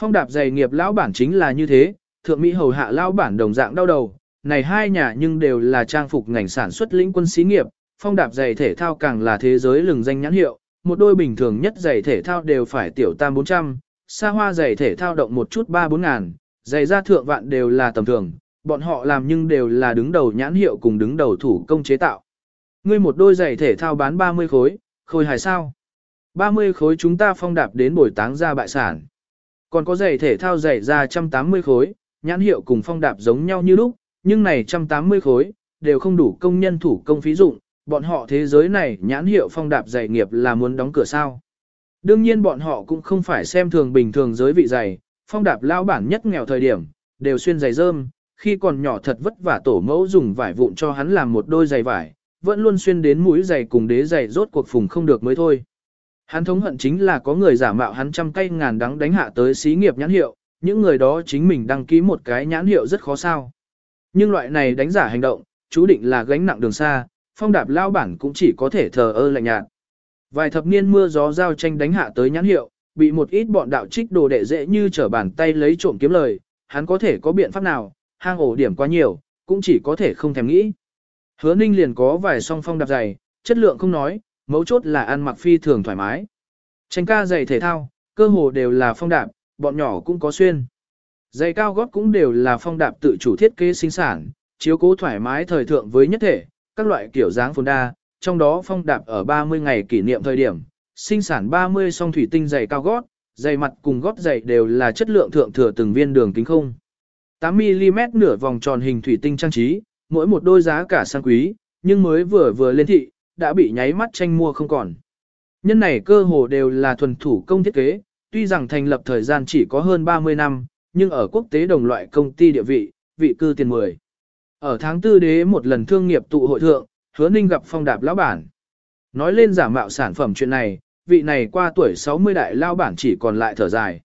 Phong đạp giày nghiệp lão bản chính là như thế, thượng Mỹ hầu hạ lão bản đồng dạng đau đầu, này hai nhà nhưng đều là trang phục ngành sản xuất lĩnh quân xí nghiệp, phong đạp giày thể thao càng là thế giới lừng danh nhãn hiệu, một đôi bình thường nhất giày thể thao đều phải tiểu tam 400, xa hoa giày thể thao động một chút 3-4 ngàn, giày da thượng vạn đều là tầm thường, bọn họ làm nhưng đều là đứng đầu nhãn hiệu cùng đứng đầu thủ công chế tạo. Ngươi một đôi giày thể thao bán 30 khối, khôi hài sao? 30 khối chúng ta phong đạp đến bồi táng ra bại sản. Còn có giày thể thao giày ra 180 khối, nhãn hiệu cùng phong đạp giống nhau như lúc, nhưng này 180 khối, đều không đủ công nhân thủ công phí dụng, bọn họ thế giới này nhãn hiệu phong đạp giày nghiệp là muốn đóng cửa sao. Đương nhiên bọn họ cũng không phải xem thường bình thường giới vị giày, phong đạp lao bản nhất nghèo thời điểm, đều xuyên giày rơm, khi còn nhỏ thật vất vả tổ mẫu dùng vải vụn cho hắn làm một đôi giày vải, vẫn luôn xuyên đến mũi giày cùng đế giày rốt cuộc phùng không được mới thôi. Hắn thống hận chính là có người giả mạo hắn trăm cây ngàn đắng đánh hạ tới xí nghiệp nhãn hiệu, những người đó chính mình đăng ký một cái nhãn hiệu rất khó sao. Nhưng loại này đánh giả hành động, chú định là gánh nặng đường xa, phong đạp lao bản cũng chỉ có thể thờ ơ lạnh nhạt. Vài thập niên mưa gió giao tranh đánh hạ tới nhãn hiệu, bị một ít bọn đạo trích đồ đệ dễ như trở bàn tay lấy trộm kiếm lời, hắn có thể có biện pháp nào, hang ổ điểm quá nhiều, cũng chỉ có thể không thèm nghĩ. Hứa ninh liền có vài song phong đạp dày, chất lượng không nói, mấu chốt là ăn mặc phi thường thoải mái. Tranh ca giày thể thao, cơ hồ đều là phong đạp, bọn nhỏ cũng có xuyên. Giày cao gót cũng đều là phong đạp tự chủ thiết kế sinh sản, chiếu cố thoải mái thời thượng với nhất thể, các loại kiểu dáng phồn đa, trong đó phong đạp ở 30 ngày kỷ niệm thời điểm, sinh sản 30 song thủy tinh dày cao gót, dày mặt cùng gót dày đều là chất lượng thượng thừa từng viên đường kính không. 8mm nửa vòng tròn hình thủy tinh trang trí, mỗi một đôi giá cả sang quý, nhưng mới vừa vừa lên thị, đã bị nháy mắt tranh mua không còn. Nhân này cơ hồ đều là thuần thủ công thiết kế, tuy rằng thành lập thời gian chỉ có hơn 30 năm, nhưng ở quốc tế đồng loại công ty địa vị, vị cư tiền 10. Ở tháng tư đế một lần thương nghiệp tụ hội thượng, hứa ninh gặp phong đạp lão bản. Nói lên giả mạo sản phẩm chuyện này, vị này qua tuổi 60 đại lao bản chỉ còn lại thở dài.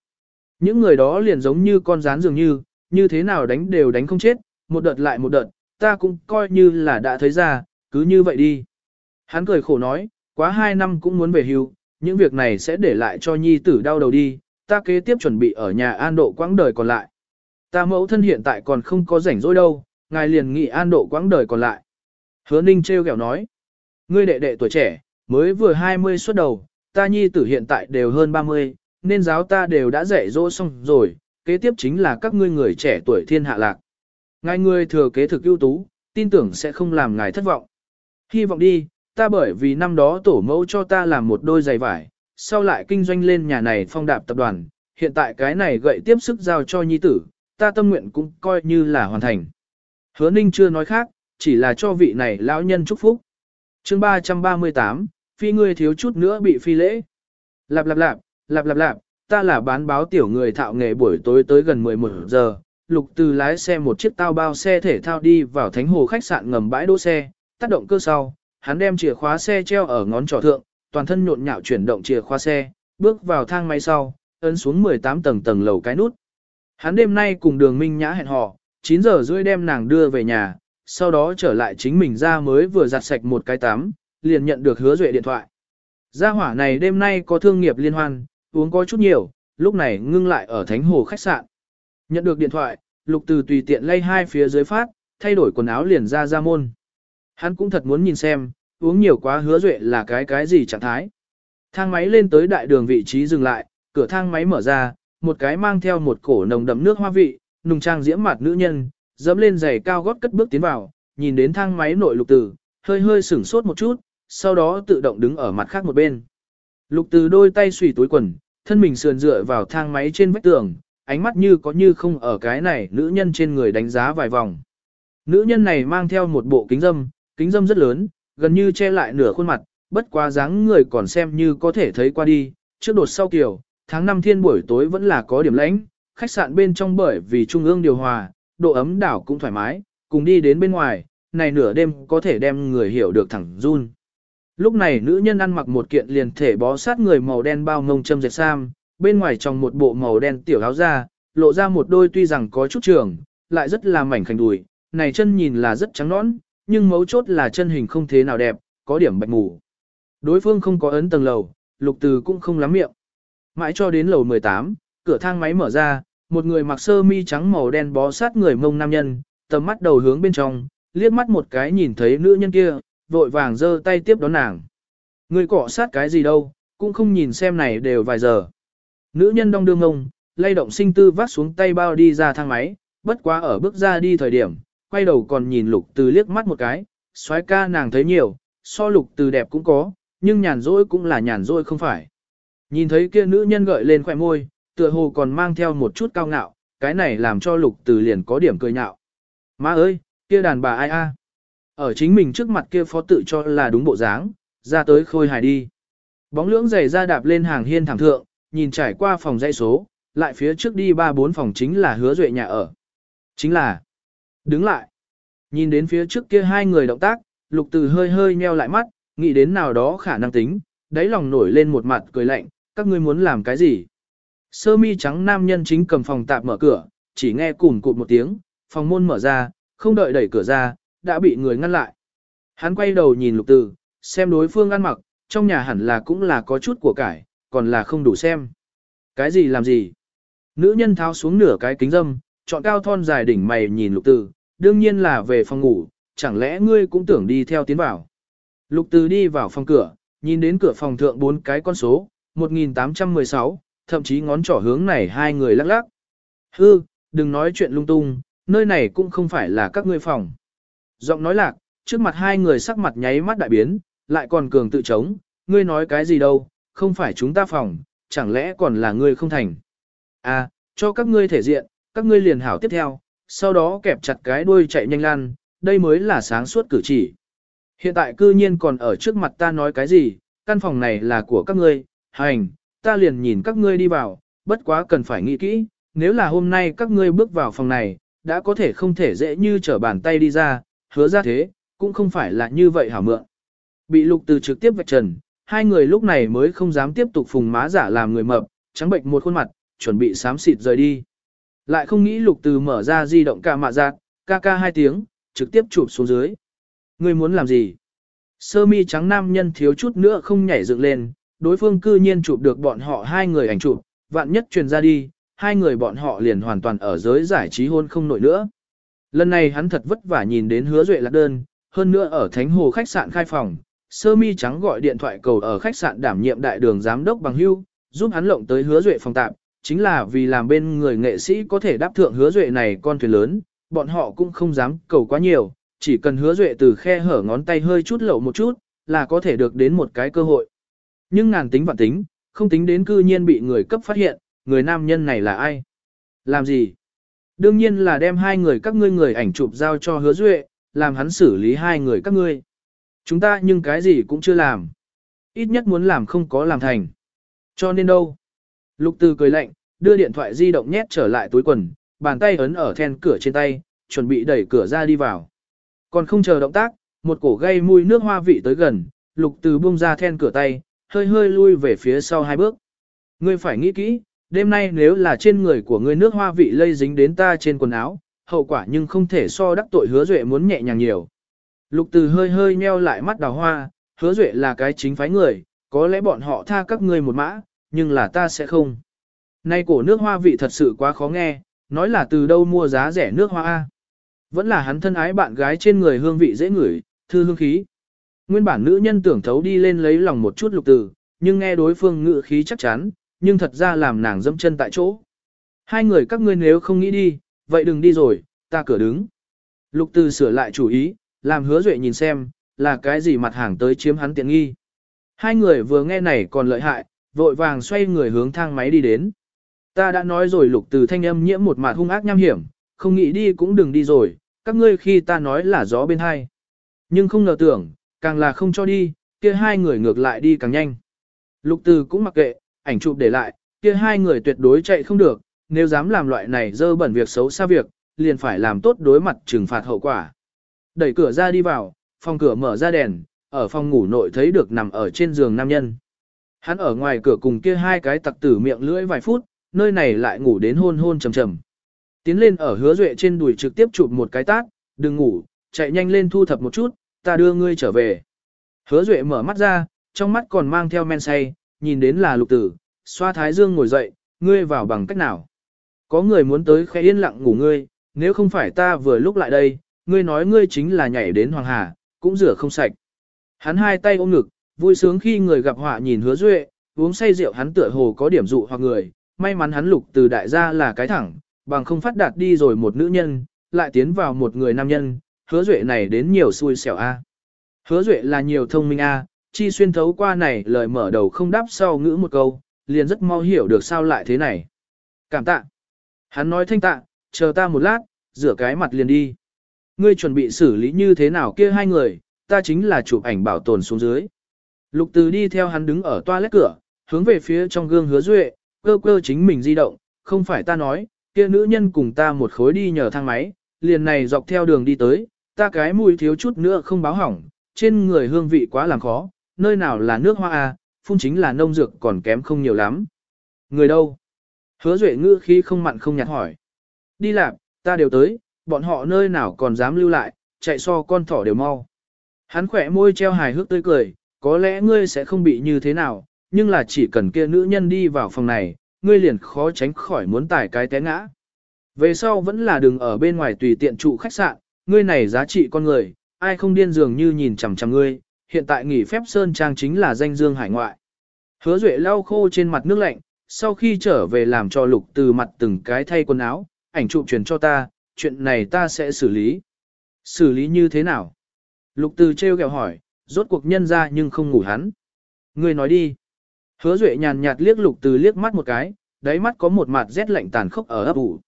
Những người đó liền giống như con rán dường như, như thế nào đánh đều đánh không chết, một đợt lại một đợt, ta cũng coi như là đã thấy ra, cứ như vậy đi. Hắn cười khổ nói, quá hai năm cũng muốn về hưu, những việc này sẽ để lại cho nhi tử đau đầu đi, ta kế tiếp chuẩn bị ở nhà an độ quãng đời còn lại. Ta mẫu thân hiện tại còn không có rảnh rỗi đâu, ngài liền nghị an độ quãng đời còn lại. Hứa ninh treo kẹo nói, ngươi đệ đệ tuổi trẻ, mới vừa 20 xuất đầu, ta nhi tử hiện tại đều hơn 30, nên giáo ta đều đã dạy dỗ xong rồi, kế tiếp chính là các ngươi người trẻ tuổi thiên hạ lạc. Ngài ngươi thừa kế thực ưu tú, tin tưởng sẽ không làm ngài thất vọng. Hy vọng đi, ta bởi vì năm đó tổ mẫu cho ta làm một đôi giày vải, sau lại kinh doanh lên nhà này phong đạp tập đoàn, hiện tại cái này gậy tiếp sức giao cho nhi tử, ta tâm nguyện cũng coi như là hoàn thành. Hứa Ninh chưa nói khác, chỉ là cho vị này lão nhân chúc phúc. chương 338, phi ngươi thiếu chút nữa bị phi lễ. Lạp lạp lạp, lạp lạp lạp, ta là bán báo tiểu người thạo nghề buổi tối tới gần 11 giờ, lục từ lái xe một chiếc tao bao xe thể thao đi vào thánh hồ khách sạn ngầm bãi đỗ xe, tác động cơ sau, hắn đem chìa khóa xe treo ở ngón trỏ thượng, toàn thân nhộn nhạo chuyển động chìa khóa xe, bước vào thang máy sau, ấn xuống 18 tầng tầng lầu cái nút. Hắn đêm nay cùng đường Minh Nhã hẹn hò, 9 giờ rưỡi đem nàng đưa về nhà, sau đó trở lại chính mình ra mới vừa giặt sạch một cái tắm, liền nhận được hứa duệ điện thoại. Gia hỏa này đêm nay có thương nghiệp liên hoan, uống có chút nhiều, lúc này ngưng lại ở thánh hồ khách sạn. Nhận được điện thoại, lục từ tùy tiện lay hai phía dưới phát, thay đổi quần áo liền ra ra môn. Hắn cũng thật muốn nhìn xem, uống nhiều quá hứa duệ là cái cái gì trạng thái. Thang máy lên tới đại đường vị trí dừng lại, cửa thang máy mở ra, một cái mang theo một cổ nồng đậm nước hoa vị, nùng trang diễm mặt nữ nhân, dẫm lên giày cao gót cất bước tiến vào, nhìn đến thang máy nội lục tử, hơi hơi sửng sốt một chút, sau đó tự động đứng ở mặt khác một bên. Lục từ đôi tay xùy túi quần, thân mình sườn dựa vào thang máy trên vách tường, ánh mắt như có như không ở cái này nữ nhân trên người đánh giá vài vòng. Nữ nhân này mang theo một bộ kính dâm, kính dâm rất lớn, gần như che lại nửa khuôn mặt, bất quá dáng người còn xem như có thể thấy qua đi, trước đột sau kiểu, tháng năm thiên buổi tối vẫn là có điểm lãnh, khách sạn bên trong bởi vì trung ương điều hòa, độ ấm đảo cũng thoải mái, cùng đi đến bên ngoài, này nửa đêm có thể đem người hiểu được thẳng run. Lúc này nữ nhân ăn mặc một kiện liền thể bó sát người màu đen bao ngông châm dệt sam, bên ngoài trong một bộ màu đen tiểu áo da, lộ ra một đôi tuy rằng có chút trường, lại rất là mảnh khảnh đùi, này chân nhìn là rất trắng nõn, nhưng mấu chốt là chân hình không thế nào đẹp, có điểm bạch mù. Đối phương không có ấn tầng lầu, lục từ cũng không lắm miệng. Mãi cho đến lầu 18, cửa thang máy mở ra, một người mặc sơ mi trắng màu đen bó sát người mông nam nhân, tầm mắt đầu hướng bên trong, liếc mắt một cái nhìn thấy nữ nhân kia, vội vàng giơ tay tiếp đón nàng. Người cọ sát cái gì đâu, cũng không nhìn xem này đều vài giờ. Nữ nhân đong đương ngông, lay động sinh tư vắt xuống tay bao đi ra thang máy, bất quá ở bước ra đi thời điểm, quay đầu còn nhìn lục từ liếc mắt một cái, soái ca nàng thấy nhiều, so lục từ đẹp cũng có, nhưng nhàn rỗi cũng là nhàn rỗi không phải. Nhìn thấy kia nữ nhân gợi lên khỏe môi, tựa hồ còn mang theo một chút cao ngạo, cái này làm cho lục từ liền có điểm cười nhạo. Má ơi, kia đàn bà ai a? Ở chính mình trước mặt kia phó tự cho là đúng bộ dáng, ra tới khôi hài đi. Bóng lưỡng giày ra đạp lên hàng hiên thẳng thượng, nhìn trải qua phòng dãy số, lại phía trước đi ba bốn phòng chính là hứa duệ nhà ở. Chính là, đứng lại. Nhìn đến phía trước kia hai người động tác, lục từ hơi hơi nheo lại mắt, nghĩ đến nào đó khả năng tính, đáy lòng nổi lên một mặt cười lạnh, các ngươi muốn làm cái gì? Sơ mi trắng nam nhân chính cầm phòng tạp mở cửa, chỉ nghe cùn cụt một tiếng, phòng môn mở ra, không đợi đẩy cửa ra, đã bị người ngăn lại. Hắn quay đầu nhìn lục từ, xem đối phương ăn mặc, trong nhà hẳn là cũng là có chút của cải, còn là không đủ xem. Cái gì làm gì? Nữ nhân tháo xuống nửa cái kính dâm, chọn cao thon dài đỉnh mày nhìn lục từ, đương nhiên là về phòng ngủ, chẳng lẽ ngươi cũng tưởng đi theo tiến vào. Lục từ đi vào phòng cửa, nhìn đến cửa phòng thượng bốn cái con số, 1816, thậm chí ngón trỏ hướng này hai người lắc lắc. Hư, đừng nói chuyện lung tung, nơi này cũng không phải là các ngươi phòng. Giọng nói lạc, trước mặt hai người sắc mặt nháy mắt đại biến, lại còn cường tự chống, ngươi nói cái gì đâu, không phải chúng ta phòng, chẳng lẽ còn là ngươi không thành. À, cho các ngươi thể diện, các ngươi liền hảo tiếp theo, sau đó kẹp chặt cái đuôi chạy nhanh lan, đây mới là sáng suốt cử chỉ. Hiện tại cư nhiên còn ở trước mặt ta nói cái gì, căn phòng này là của các ngươi, hành, ta liền nhìn các ngươi đi vào, bất quá cần phải nghĩ kỹ, nếu là hôm nay các ngươi bước vào phòng này, đã có thể không thể dễ như trở bàn tay đi ra, hứa ra thế, cũng không phải là như vậy hảo mượn. Bị lục từ trực tiếp vạch trần, hai người lúc này mới không dám tiếp tục phùng má giả làm người mập, trắng bệnh một khuôn mặt, chuẩn bị sám xịt rời đi. Lại không nghĩ lục từ mở ra di động ca mạ giác, ca ca hai tiếng, trực tiếp chụp xuống dưới. Ngươi muốn làm gì? Sơ mi trắng nam nhân thiếu chút nữa không nhảy dựng lên, đối phương cư nhiên chụp được bọn họ hai người ảnh chụp, vạn nhất truyền ra đi, hai người bọn họ liền hoàn toàn ở giới giải trí hôn không nổi nữa. Lần này hắn thật vất vả nhìn đến hứa duệ lạc đơn, hơn nữa ở Thánh Hồ khách sạn khai phòng, sơ mi trắng gọi điện thoại cầu ở khách sạn đảm nhiệm đại đường giám đốc bằng hưu, giúp hắn lộng tới hứa duệ phòng tạm, chính là vì làm bên người nghệ sĩ có thể đáp thượng hứa duệ này con thuyền lớn, bọn họ cũng không dám cầu quá nhiều, chỉ cần hứa duệ từ khe hở ngón tay hơi chút lậu một chút, là có thể được đến một cái cơ hội. Nhưng ngàn tính vạn tính, không tính đến cư nhiên bị người cấp phát hiện, người nam nhân này là ai? Làm gì? Đương nhiên là đem hai người các ngươi người ảnh chụp giao cho hứa duệ, làm hắn xử lý hai người các ngươi. Chúng ta nhưng cái gì cũng chưa làm. Ít nhất muốn làm không có làm thành. Cho nên đâu? Lục Từ cười lạnh, đưa điện thoại di động nhét trở lại túi quần, bàn tay ấn ở then cửa trên tay, chuẩn bị đẩy cửa ra đi vào. Còn không chờ động tác, một cổ gây mùi nước hoa vị tới gần, Lục Từ buông ra then cửa tay, hơi hơi lui về phía sau hai bước. Ngươi phải nghĩ kỹ, đêm nay nếu là trên người của ngươi nước hoa vị lây dính đến ta trên quần áo, hậu quả nhưng không thể so đắc tội hứa duệ muốn nhẹ nhàng nhiều. Lục từ hơi hơi nheo lại mắt đào hoa, hứa duệ là cái chính phái người, có lẽ bọn họ tha các ngươi một mã, nhưng là ta sẽ không. Nay cổ nước hoa vị thật sự quá khó nghe, nói là từ đâu mua giá rẻ nước hoa A. Vẫn là hắn thân ái bạn gái trên người hương vị dễ ngửi, thư hương khí. Nguyên bản nữ nhân tưởng thấu đi lên lấy lòng một chút lục từ, nhưng nghe đối phương ngự khí chắc chắn, nhưng thật ra làm nàng dâm chân tại chỗ. Hai người các ngươi nếu không nghĩ đi, vậy đừng đi rồi, ta cửa đứng. Lục từ sửa lại chủ ý, làm hứa duệ nhìn xem, là cái gì mặt hàng tới chiếm hắn tiện nghi. Hai người vừa nghe này còn lợi hại, vội vàng xoay người hướng thang máy đi đến. Ta đã nói rồi lục từ thanh âm nhiễm một mặt hung ác nham hiểm, không nghĩ đi cũng đừng đi rồi, các ngươi khi ta nói là gió bên hai. Nhưng không ngờ tưởng, càng là không cho đi, kia hai người ngược lại đi càng nhanh. Lục từ cũng mặc kệ, ảnh chụp để lại, kia hai người tuyệt đối chạy không được, nếu dám làm loại này dơ bẩn việc xấu xa việc, liền phải làm tốt đối mặt trừng phạt hậu quả. Đẩy cửa ra đi vào, phòng cửa mở ra đèn, ở phòng ngủ nội thấy được nằm ở trên giường nam nhân. Hắn ở ngoài cửa cùng kia hai cái tặc tử miệng lưỡi vài phút, nơi này lại ngủ đến hôn hôn trầm trầm. Tiến lên ở hứa duệ trên đùi trực tiếp chụp một cái tát, đừng ngủ, chạy nhanh lên thu thập một chút, ta đưa ngươi trở về. Hứa duệ mở mắt ra, trong mắt còn mang theo men say, nhìn đến là lục tử, xoa thái dương ngồi dậy, ngươi vào bằng cách nào. Có người muốn tới khẽ yên lặng ngủ ngươi, nếu không phải ta vừa lúc lại đây, ngươi nói ngươi chính là nhảy đến Hoàng Hà, cũng rửa không sạch. Hắn hai tay ôm ngực, vui sướng khi người gặp họa nhìn hứa duệ, uống say rượu hắn tựa hồ có điểm dụ hoặc người, may mắn hắn lục từ đại gia là cái thẳng, bằng không phát đạt đi rồi một nữ nhân, lại tiến vào một người nam nhân, hứa duệ này đến nhiều xui xẻo a. Hứa duệ là nhiều thông minh a, chi xuyên thấu qua này lời mở đầu không đáp sau ngữ một câu, liền rất mau hiểu được sao lại thế này. Cảm tạ. Hắn nói thanh tạ, chờ ta một lát, rửa cái mặt liền đi. Ngươi chuẩn bị xử lý như thế nào kia hai người, ta chính là chụp ảnh bảo tồn xuống dưới. Lục từ đi theo hắn đứng ở toilet cửa, hướng về phía trong gương hứa duệ, cơ cơ chính mình di động, không phải ta nói, kia nữ nhân cùng ta một khối đi nhờ thang máy, liền này dọc theo đường đi tới, ta cái mùi thiếu chút nữa không báo hỏng, trên người hương vị quá làm khó, nơi nào là nước hoa à, phun chính là nông dược còn kém không nhiều lắm. Người đâu? Hứa duệ ngữ khí không mặn không nhạt hỏi. Đi làm, ta đều tới, bọn họ nơi nào còn dám lưu lại, chạy so con thỏ đều mau. Hắn khỏe môi treo hài hước tươi cười, có lẽ ngươi sẽ không bị như thế nào, nhưng là chỉ cần kia nữ nhân đi vào phòng này, ngươi liền khó tránh khỏi muốn tải cái té ngã. Về sau vẫn là đừng ở bên ngoài tùy tiện trụ khách sạn, ngươi này giá trị con người, ai không điên dường như nhìn chằm chằm ngươi, hiện tại nghỉ phép Sơn Trang chính là danh dương hải ngoại. Hứa Duệ lau khô trên mặt nước lạnh, sau khi trở về làm cho lục từ mặt từng cái thay quần áo, ảnh chụp truyền cho ta, chuyện này ta sẽ xử lý. Xử lý như thế nào? Lục từ treo kẹo hỏi, rốt cuộc nhân ra nhưng không ngủ hắn. Ngươi nói đi. Hứa Duệ nhàn nhạt liếc lục từ liếc mắt một cái, đáy mắt có một mặt rét lạnh tàn khốc ở ấp ủ.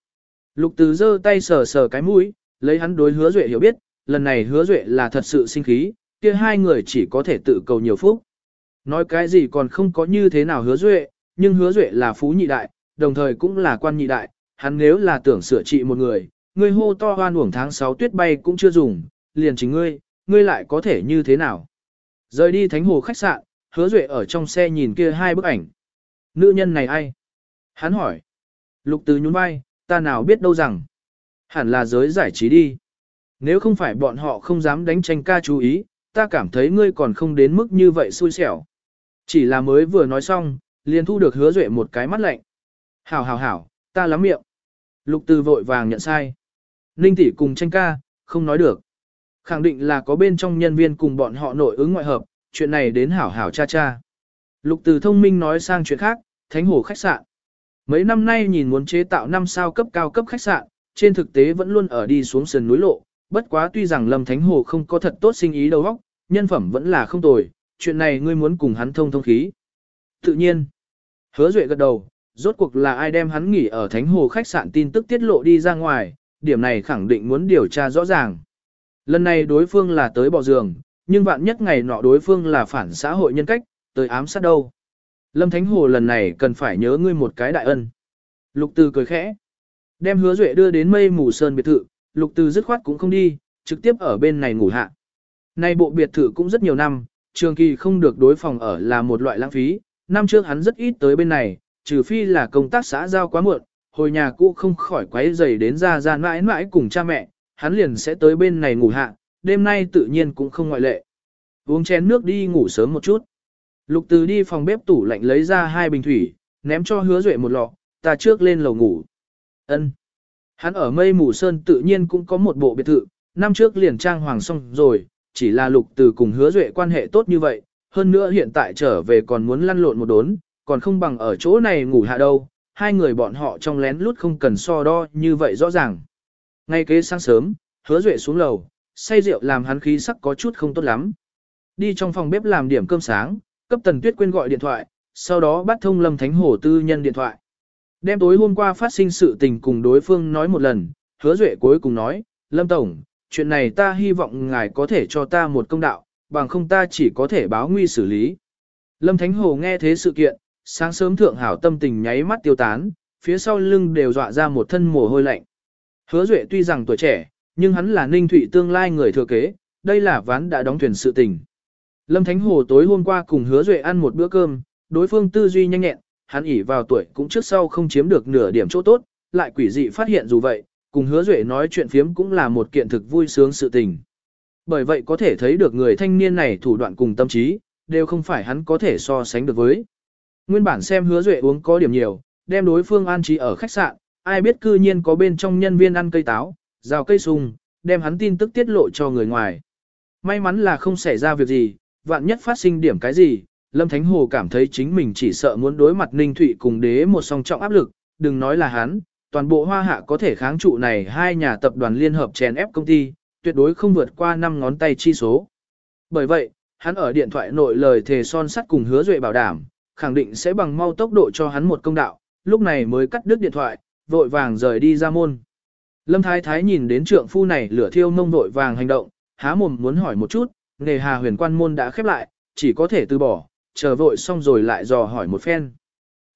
Lục từ giơ tay sờ sờ cái mũi, lấy hắn đối hứa Duệ hiểu biết, lần này hứa Duệ là thật sự sinh khí, kia hai người chỉ có thể tự cầu nhiều phúc. Nói cái gì còn không có như thế nào hứa Duệ, nhưng hứa Duệ là phú nhị đại, đồng thời cũng là quan nhị đại, hắn nếu là tưởng sửa trị một người, ngươi hô to hoan uổng tháng 6 tuyết bay cũng chưa dùng, liền chính ngươi, ngươi lại có thể như thế nào. Rời đi thánh hồ khách sạn, hứa duệ ở trong xe nhìn kia hai bức ảnh. Nữ nhân này ai? Hắn hỏi. Lục từ nhún vai, ta nào biết đâu rằng. Hẳn là giới giải trí đi. Nếu không phải bọn họ không dám đánh tranh ca chú ý, ta cảm thấy ngươi còn không đến mức như vậy xui xẻo. Chỉ là mới vừa nói xong, liền thu được hứa duệ một cái mắt lạnh. Hảo hảo hảo, ta lắm miệng. Lục từ vội vàng nhận sai. Ninh tỷ cùng tranh ca, không nói được. Khẳng định là có bên trong nhân viên cùng bọn họ nội ứng ngoại hợp, chuyện này đến hảo hảo cha cha. Lục từ thông minh nói sang chuyện khác, thánh hồ khách sạn. Mấy năm nay nhìn muốn chế tạo năm sao cấp cao cấp khách sạn, trên thực tế vẫn luôn ở đi xuống sườn núi lộ, bất quá tuy rằng Lâm Thánh Hồ không có thật tốt sinh ý đầu óc, nhân phẩm vẫn là không tồi, chuyện này ngươi muốn cùng hắn thông thông khí. Tự nhiên, hứa duệ gật đầu, rốt cuộc là ai đem hắn nghỉ ở Thánh Hồ khách sạn tin tức tiết lộ đi ra ngoài, điểm này khẳng định muốn điều tra rõ ràng. Lần này đối phương là tới bỏ giường, nhưng vạn nhất ngày nọ đối phương là phản xã hội nhân cách, tới ám sát đâu. Lâm Thánh Hồ lần này cần phải nhớ ngươi một cái đại ân. Lục Từ cười khẽ. Đem hứa duệ đưa đến mây mù sơn biệt thự, Lục Từ dứt khoát cũng không đi, trực tiếp ở bên này ngủ hạ. Nay bộ biệt thự cũng rất nhiều năm, trường kỳ không được đối phòng ở là một loại lãng phí, năm trước hắn rất ít tới bên này, trừ phi là công tác xã giao quá muộn, hồi nhà cũ không khỏi quấy rầy đến ra ra mãi mãi cùng cha mẹ, hắn liền sẽ tới bên này ngủ hạ, đêm nay tự nhiên cũng không ngoại lệ. Uống chén nước đi ngủ sớm một chút. Lục từ đi phòng bếp tủ lạnh lấy ra hai bình thủy, ném cho hứa duệ một lọ, ta trước lên lầu ngủ. Ân. Hắn ở mây mù sơn tự nhiên cũng có một bộ biệt thự, năm trước liền trang hoàng xong rồi, chỉ là lục từ cùng hứa duệ quan hệ tốt như vậy, hơn nữa hiện tại trở về còn muốn lăn lộn một đốn, còn không bằng ở chỗ này ngủ hạ đâu, hai người bọn họ trong lén lút không cần so đo như vậy rõ ràng. Ngay kế sáng sớm, hứa duệ xuống lầu, say rượu làm hắn khí sắc có chút không tốt lắm. Đi trong phòng bếp làm điểm cơm sáng, cấp Tần Tuyết Quyên gọi điện thoại, sau đó bắt thông Lâm Thánh Hổ tư nhân điện thoại. Đêm tối hôm qua phát sinh sự tình cùng đối phương nói một lần, hứa duệ cuối cùng nói, Lâm Tổng, chuyện này ta hy vọng ngài có thể cho ta một công đạo, bằng không ta chỉ có thể báo nguy xử lý. Lâm Thánh Hồ nghe thế sự kiện, sáng sớm thượng hảo tâm tình nháy mắt tiêu tán, phía sau lưng đều dọa ra một thân mồ hôi lạnh. Hứa Duệ tuy rằng tuổi trẻ, nhưng hắn là Ninh Thụy tương lai người thừa kế, đây là ván đã đóng thuyền sự tình. Lâm Thánh Hồ tối hôm qua cùng Hứa Duệ ăn một bữa cơm, đối phương tư duy nhanh nhẹn, hắn ỉ vào tuổi cũng trước sau không chiếm được nửa điểm chỗ tốt, lại quỷ dị phát hiện dù vậy, cùng Hứa Duệ nói chuyện phiếm cũng là một kiện thực vui sướng sự tình. Bởi vậy có thể thấy được người thanh niên này thủ đoạn cùng tâm trí, đều không phải hắn có thể so sánh được với. Nguyên bản xem Hứa Duệ uống có điểm nhiều, đem đối phương an trí ở khách sạn, ai biết cư nhiên có bên trong nhân viên ăn cây táo, rào cây sung, đem hắn tin tức tiết lộ cho người ngoài. May mắn là không xảy ra việc gì, vạn nhất phát sinh điểm cái gì, Lâm Thánh Hồ cảm thấy chính mình chỉ sợ muốn đối mặt Ninh Thụy cùng đế một song trọng áp lực, đừng nói là hắn, toàn bộ hoa hạ có thể kháng trụ này hai nhà tập đoàn liên hợp chèn ép công ty, tuyệt đối không vượt qua 5 ngón tay chi số. Bởi vậy, hắn ở điện thoại nội lời thề son sắt cùng hứa duệ bảo đảm, khẳng định sẽ bằng mau tốc độ cho hắn một công đạo, lúc này mới cắt đứt điện thoại, vội vàng rời đi ra môn. Lâm Thái Thái nhìn đến trượng phu này lửa thiêu mông vội vàng hành động, há mồm muốn hỏi một chút, nghề hà huyền quan môn đã khép lại, chỉ có thể từ bỏ, chờ vội xong rồi lại dò hỏi một phen.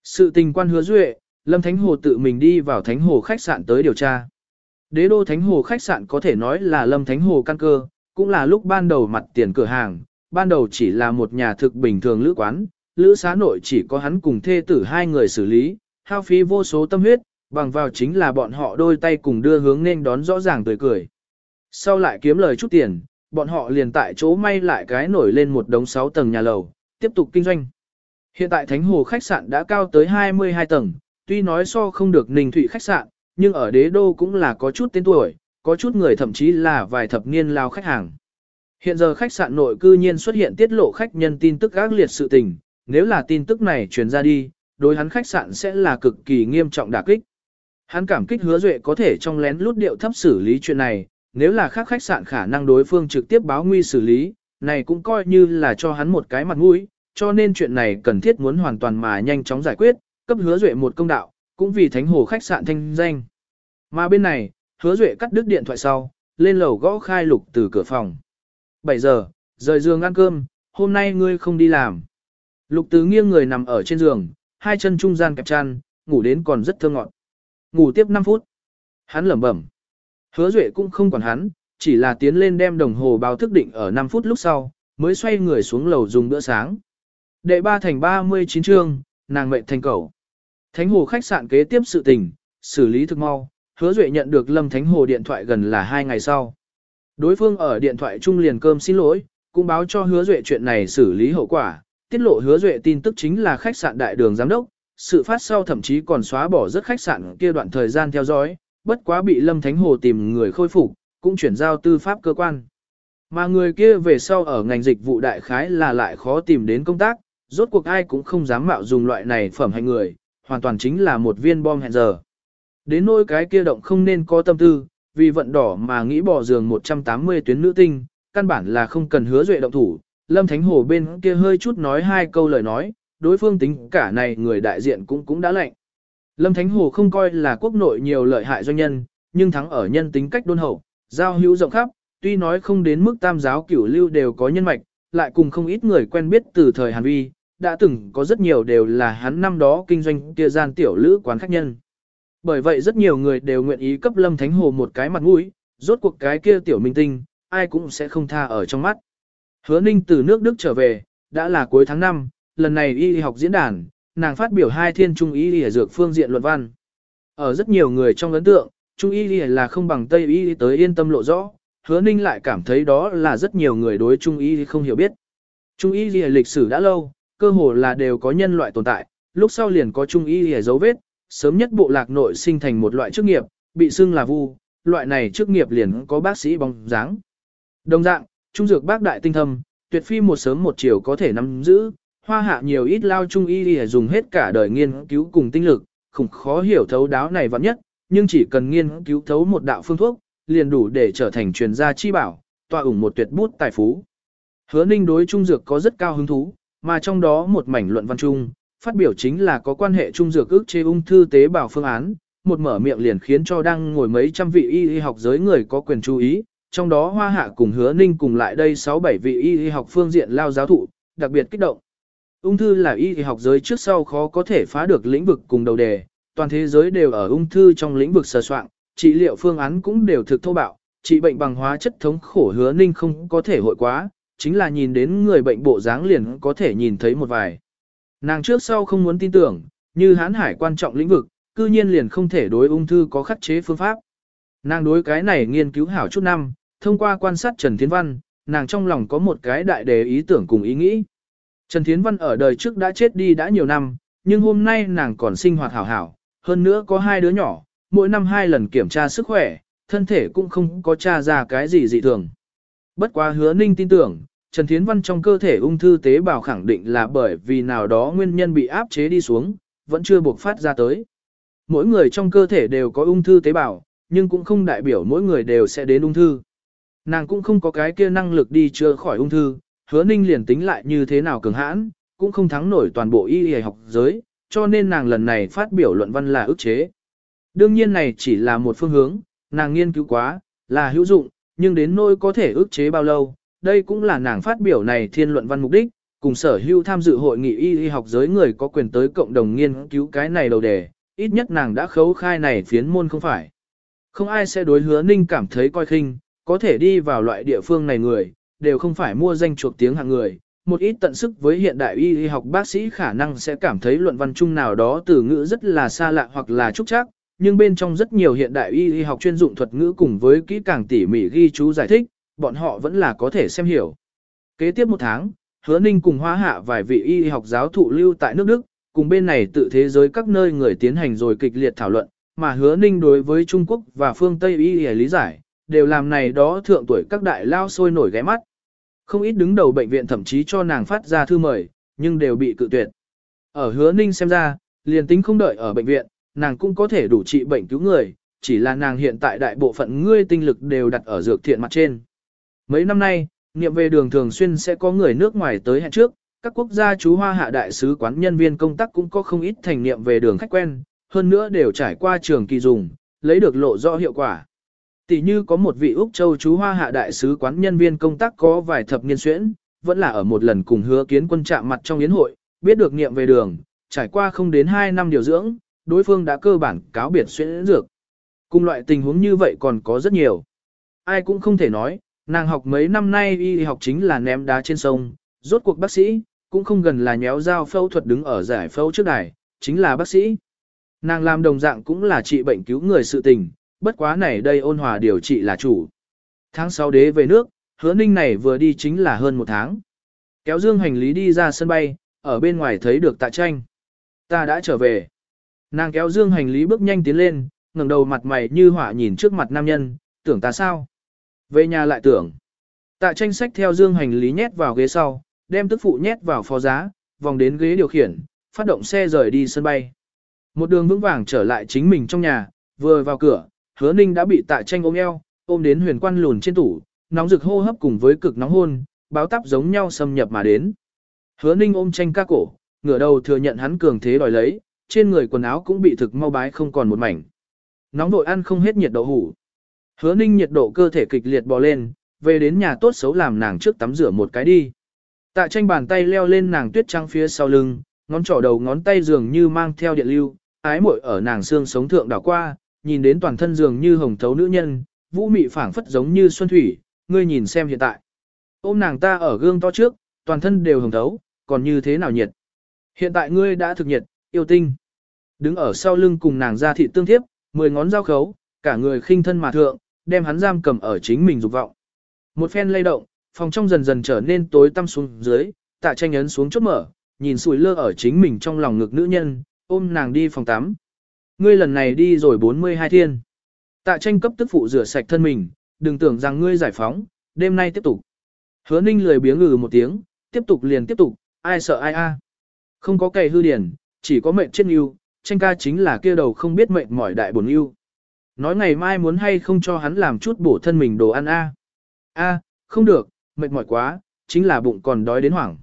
Sự tình quan hứa duệ, Lâm Thánh Hồ tự mình đi vào Thánh Hồ khách sạn tới điều tra. Đế đô Thánh Hồ khách sạn có thể nói là Lâm Thánh Hồ căn cơ, cũng là lúc ban đầu mặt tiền cửa hàng, ban đầu chỉ là một nhà thực bình thường lữ quán, lữ xá nội chỉ có hắn cùng thê tử hai người xử lý, hao phí vô số tâm huyết, bằng vào chính là bọn họ đôi tay cùng đưa hướng nên đón rõ ràng tươi cười. Sau lại kiếm lời chút tiền, bọn họ liền tại chỗ may lại cái nổi lên một đống sáu tầng nhà lầu, tiếp tục kinh doanh. Hiện tại Thánh Hồ khách sạn đã cao tới 22 tầng, tuy nói so không được Ninh Thụy khách sạn, nhưng ở đế đô cũng là có chút tên tuổi, có chút người thậm chí là vài thập niên lao khách hàng. Hiện giờ khách sạn nội cư nhiên xuất hiện tiết lộ khách nhân tin tức gác liệt sự tình, nếu là tin tức này truyền ra đi, đối hắn khách sạn sẽ là cực kỳ nghiêm trọng đả kích. Hắn cảm kích hứa duệ có thể trong lén lút điệu thấp xử lý chuyện này, nếu là khác khách sạn khả năng đối phương trực tiếp báo nguy xử lý, này cũng coi như là cho hắn một cái mặt mũi, cho nên chuyện này cần thiết muốn hoàn toàn mà nhanh chóng giải quyết, cấp hứa duệ một công đạo, cũng vì thánh hồ khách sạn thanh danh. Mà bên này, hứa duệ cắt đứt điện thoại sau, lên lầu gõ khai lục từ cửa phòng. 7 giờ, rời giường ăn cơm, hôm nay ngươi không đi làm. Lục tứ nghiêng người nằm ở trên giường, hai chân trung gian kẹp chăn, ngủ đến còn rất thơ ngọt. Ngủ tiếp 5 phút. Hắn lẩm bẩm. Hứa duệ cũng không còn hắn, chỉ là tiến lên đem đồng hồ báo thức định ở 5 phút lúc sau, mới xoay người xuống lầu dùng bữa sáng. Đệ ba thành 39 chương, nàng mệnh thành cầu. Thánh hồ khách sạn kế tiếp sự tình, xử lý thực mau, hứa duệ nhận được Lâm Thánh hồ điện thoại gần là hai ngày sau. Đối phương ở điện thoại trung liền cơm xin lỗi, cũng báo cho hứa duệ chuyện này xử lý hậu quả, tiết lộ hứa duệ tin tức chính là khách sạn đại đường giám đốc, sự phát sau thậm chí còn xóa bỏ rất khách sạn kia đoạn thời gian theo dõi, bất quá bị Lâm Thánh Hồ tìm người khôi phục, cũng chuyển giao tư pháp cơ quan. Mà người kia về sau ở ngành dịch vụ đại khái là lại khó tìm đến công tác, rốt cuộc ai cũng không dám mạo dùng loại này phẩm hành người, hoàn toàn chính là một viên bom hẹn giờ. Đến nỗi cái kia động không nên có tâm tư, vì vận đỏ mà nghĩ bỏ giường 180 tuyến nữ tinh, căn bản là không cần hứa duệ động thủ. Lâm Thánh Hồ bên kia hơi chút nói hai câu lời nói, đối phương tính cả này người đại diện cũng cũng đã lệnh. Lâm Thánh Hồ không coi là quốc nội nhiều lợi hại doanh nhân, nhưng thắng ở nhân tính cách đôn hậu, giao hữu rộng khắp, tuy nói không đến mức tam giáo cửu lưu đều có nhân mạch, lại cùng không ít người quen biết từ thời Hàn Vi, đã từng có rất nhiều đều là hắn năm đó kinh doanh kia gian tiểu lữ quán khách nhân. Bởi vậy rất nhiều người đều nguyện ý cấp Lâm Thánh Hồ một cái mặt mũi, rốt cuộc cái kia tiểu minh tinh, ai cũng sẽ không tha ở trong mắt. Hứa Ninh từ nước Đức trở về, đã là cuối tháng 5, lần này y học diễn đàn, nàng phát biểu hai thiên trung y y dược phương diện luận văn. Ở rất nhiều người trong ấn tượng, trung y y là không bằng tây y tới yên tâm lộ rõ, hứa ninh lại cảm thấy đó là rất nhiều người đối trung y không hiểu biết. Trung y y lịch sử đã lâu, cơ hồ là đều có nhân loại tồn tại, lúc sau liền có trung y hề dấu vết, sớm nhất bộ lạc nội sinh thành một loại chức nghiệp, bị xưng là vu, loại này chức nghiệp liền có bác sĩ bóng dáng. Đồng dạng, trung dược bác đại tinh thâm, tuyệt phi một sớm một chiều có thể nắm giữ, hoa hạ nhiều ít lao trung y để dùng hết cả đời nghiên cứu cùng tinh lực, khủng khó hiểu thấu đáo này vẫn nhất, nhưng chỉ cần nghiên cứu thấu một đạo phương thuốc, liền đủ để trở thành truyền gia chi bảo, tọa ủng một tuyệt bút tài phú. Hứa Ninh đối trung dược có rất cao hứng thú, mà trong đó một mảnh luận văn trung, phát biểu chính là có quan hệ trung dược ước chế ung thư tế bào phương án, một mở miệng liền khiến cho đang ngồi mấy trăm vị y y học giới người có quyền chú ý, trong đó Hoa Hạ cùng Hứa Ninh cùng lại đây 6-7 vị y y học phương diện lao giáo thụ, đặc biệt kích động. Ung thư là y học giới trước sau khó có thể phá được lĩnh vực cùng đầu đề, toàn thế giới đều ở ung thư trong lĩnh vực sờ soạn, trị liệu phương án cũng đều thực thô bạo, trị bệnh bằng hóa chất thống khổ hứa ninh không có thể hội quá, chính là nhìn đến người bệnh bộ dáng liền có thể nhìn thấy một vài. Nàng trước sau không muốn tin tưởng, như hán hải quan trọng lĩnh vực, cư nhiên liền không thể đối ung thư có khắc chế phương pháp. Nàng đối cái này nghiên cứu hảo chút năm, thông qua quan sát Trần Thiến Văn, nàng trong lòng có một cái đại đề ý tưởng cùng ý nghĩ. Trần Thiến Văn ở đời trước đã chết đi đã nhiều năm, nhưng hôm nay nàng còn sinh hoạt hảo hảo, hơn nữa có hai đứa nhỏ, mỗi năm hai lần kiểm tra sức khỏe, thân thể cũng không có tra ra cái gì dị thường. Bất quá hứa ninh tin tưởng, Trần Thiến Văn trong cơ thể ung thư tế bào khẳng định là bởi vì nào đó nguyên nhân bị áp chế đi xuống, vẫn chưa buộc phát ra tới. Mỗi người trong cơ thể đều có ung thư tế bào, nhưng cũng không đại biểu mỗi người đều sẽ đến ung thư. Nàng cũng không có cái kia năng lực đi chữa khỏi ung thư, hứa ninh liền tính lại như thế nào cường hãn, cũng không thắng nổi toàn bộ y y học giới, cho nên nàng lần này phát biểu luận văn là ức chế. Đương nhiên này chỉ là một phương hướng, nàng nghiên cứu quá, là hữu dụng, nhưng đến nỗi có thể ức chế bao lâu, đây cũng là nàng phát biểu này thiên luận văn mục đích, cùng sở hữu tham dự hội nghị y y học giới người có quyền tới cộng đồng nghiên cứu cái này đầu đề, ít nhất nàng đã khấu khai này phiến môn không phải. Không ai sẽ đối hứa ninh cảm thấy coi khinh, có thể đi vào loại địa phương này người, đều không phải mua danh chuộc tiếng hạng người. Một ít tận sức với hiện đại y y học bác sĩ khả năng sẽ cảm thấy luận văn chung nào đó từ ngữ rất là xa lạ hoặc là trúc chắc, nhưng bên trong rất nhiều hiện đại y y học chuyên dụng thuật ngữ cùng với kỹ càng tỉ mỉ ghi chú giải thích, bọn họ vẫn là có thể xem hiểu. Kế tiếp một tháng, hứa ninh cùng hóa hạ vài vị y học giáo thụ lưu tại nước Đức, cùng bên này tự thế giới các nơi người tiến hành rồi kịch liệt thảo luận, mà hứa ninh đối với Trung Quốc và phương Tây y y lý giải, đều làm này đó thượng tuổi các đại lao sôi nổi ghé mắt. Không ít đứng đầu bệnh viện thậm chí cho nàng phát ra thư mời, nhưng đều bị cự tuyệt. Ở hứa ninh xem ra, liền tính không đợi ở bệnh viện, nàng cũng có thể đủ trị bệnh cứu người, chỉ là nàng hiện tại đại bộ phận ngươi tinh lực đều đặt ở dược thiện mặt trên. Mấy năm nay, niệm về đường thường xuyên sẽ có người nước ngoài tới hẹn trước, các quốc gia chú hoa hạ đại sứ quán nhân viên công tác cũng có không ít thành niệm về đường khách quen, hơn nữa đều trải qua trường kỳ dùng, lấy được lộ rõ hiệu quả. Tỷ như có một vị Úc Châu chú hoa hạ đại sứ quán nhân viên công tác có vài thập niên xuyễn, vẫn là ở một lần cùng hứa kiến quân chạm mặt trong yến hội, biết được niệm về đường, trải qua không đến 2 năm điều dưỡng, đối phương đã cơ bản cáo biệt xuyễn dược. Cùng loại tình huống như vậy còn có rất nhiều. Ai cũng không thể nói, nàng học mấy năm nay y học chính là ném đá trên sông, rốt cuộc bác sĩ, cũng không gần là nhéo dao phẫu thuật đứng ở giải phẫu trước đài, chính là bác sĩ. Nàng làm đồng dạng cũng là trị bệnh cứu người sự tình, bất quá này đây ôn hòa điều trị là chủ. Tháng 6 đế về nước, hứa ninh này vừa đi chính là hơn một tháng. Kéo dương hành lý đi ra sân bay, ở bên ngoài thấy được tạ tranh. Ta đã trở về. Nàng kéo dương hành lý bước nhanh tiến lên, ngẩng đầu mặt mày như hỏa nhìn trước mặt nam nhân, tưởng ta sao? Về nhà lại tưởng. Tạ tranh sách theo dương hành lý nhét vào ghế sau, đem tức phụ nhét vào phó giá, vòng đến ghế điều khiển, phát động xe rời đi sân bay. Một đường vững vàng trở lại chính mình trong nhà, vừa vào cửa, hứa ninh đã bị tạ tranh ôm eo, ôm đến huyền quan lùn trên tủ, nóng rực hô hấp cùng với cực nóng hôn, báo táp giống nhau xâm nhập mà đến. Hứa ninh ôm tranh ca cổ, ngửa đầu thừa nhận hắn cường thế đòi lấy, trên người quần áo cũng bị thực mau bái không còn một mảnh. Nóng vội ăn không hết nhiệt độ hủ. Hứa ninh nhiệt độ cơ thể kịch liệt bò lên, về đến nhà tốt xấu làm nàng trước tắm rửa một cái đi. Tạ tranh bàn tay leo lên nàng tuyết trắng phía sau lưng, ngón trỏ đầu ngón tay dường như mang theo điện lưu, ái muội ở nàng xương sống thượng đảo qua, nhìn đến toàn thân dường như hồng thấu nữ nhân, vũ mị phảng phất giống như xuân thủy, ngươi nhìn xem hiện tại. Ôm nàng ta ở gương to trước, toàn thân đều hồng thấu, còn như thế nào nhiệt. Hiện tại ngươi đã thực nhiệt, yêu tinh. Đứng ở sau lưng cùng nàng ra thị tương thiếp, mười ngón giao khấu, cả người khinh thân mà thượng, đem hắn giam cầm ở chính mình dục vọng. Một phen lay động, phòng trong dần dần trở nên tối tăm xuống dưới, tạ tranh ấn xuống chốt mở, nhìn sủi lơ ở chính mình trong lòng ngực nữ nhân, ôm nàng đi phòng tắm. Ngươi lần này đi rồi 42 thiên. Tạ tranh cấp tức phụ rửa sạch thân mình, đừng tưởng rằng ngươi giải phóng, đêm nay tiếp tục. Hứa ninh lười biếng ngừ một tiếng, tiếp tục liền tiếp tục, ai sợ ai a. Không có cày hư điển, chỉ có mệnh chết yêu, tranh ca chính là kia đầu không biết mệnh mỏi đại buồn yêu. Nói ngày mai muốn hay không cho hắn làm chút bổ thân mình đồ ăn a. A, không được, mệt mỏi quá, chính là bụng còn đói đến hoảng.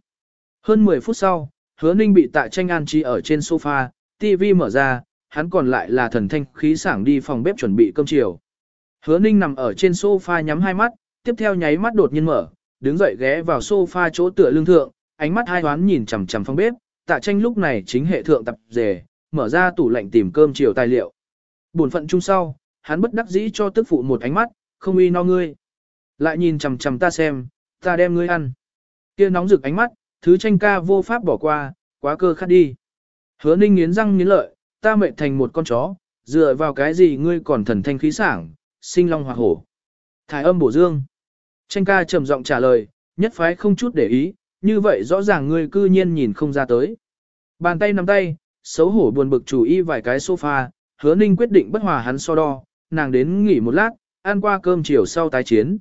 Hơn 10 phút sau, hứa ninh bị tạ tranh an trí ở trên sofa, TV mở ra, hắn còn lại là thần thanh khí sảng đi phòng bếp chuẩn bị cơm chiều. Hứa ninh nằm ở trên sofa nhắm hai mắt, tiếp theo nháy mắt đột nhiên mở, đứng dậy ghé vào sofa chỗ tựa lưng thượng, ánh mắt hai đoán nhìn chằm chằm phòng bếp, tạ tranh lúc này chính hệ thượng tập dề mở ra tủ lạnh tìm cơm chiều tài liệu. Buồn phận chung sau, hắn bất đắc dĩ cho tức phụ một ánh mắt, không uy no ngươi. Lại nhìn chằm chằm ta xem, ta đem ngươi ăn. Kia nóng rực ánh mắt, thứ tranh ca vô pháp bỏ qua, quá cơ khát đi. Hứa ninh nghiến răng nghiến lợi, ta mệnh thành một con chó, dựa vào cái gì ngươi còn thần thanh khí sảng, sinh long hoặc hổ. thái âm bổ dương. Tranh ca trầm giọng trả lời, nhất phái không chút để ý, như vậy rõ ràng ngươi cư nhiên nhìn không ra tới. Bàn tay nắm tay, xấu hổ buồn bực chủ y vài cái sofa, hứa ninh quyết định bất hòa hắn so đo, nàng đến nghỉ một lát, ăn qua cơm chiều sau tái chiến.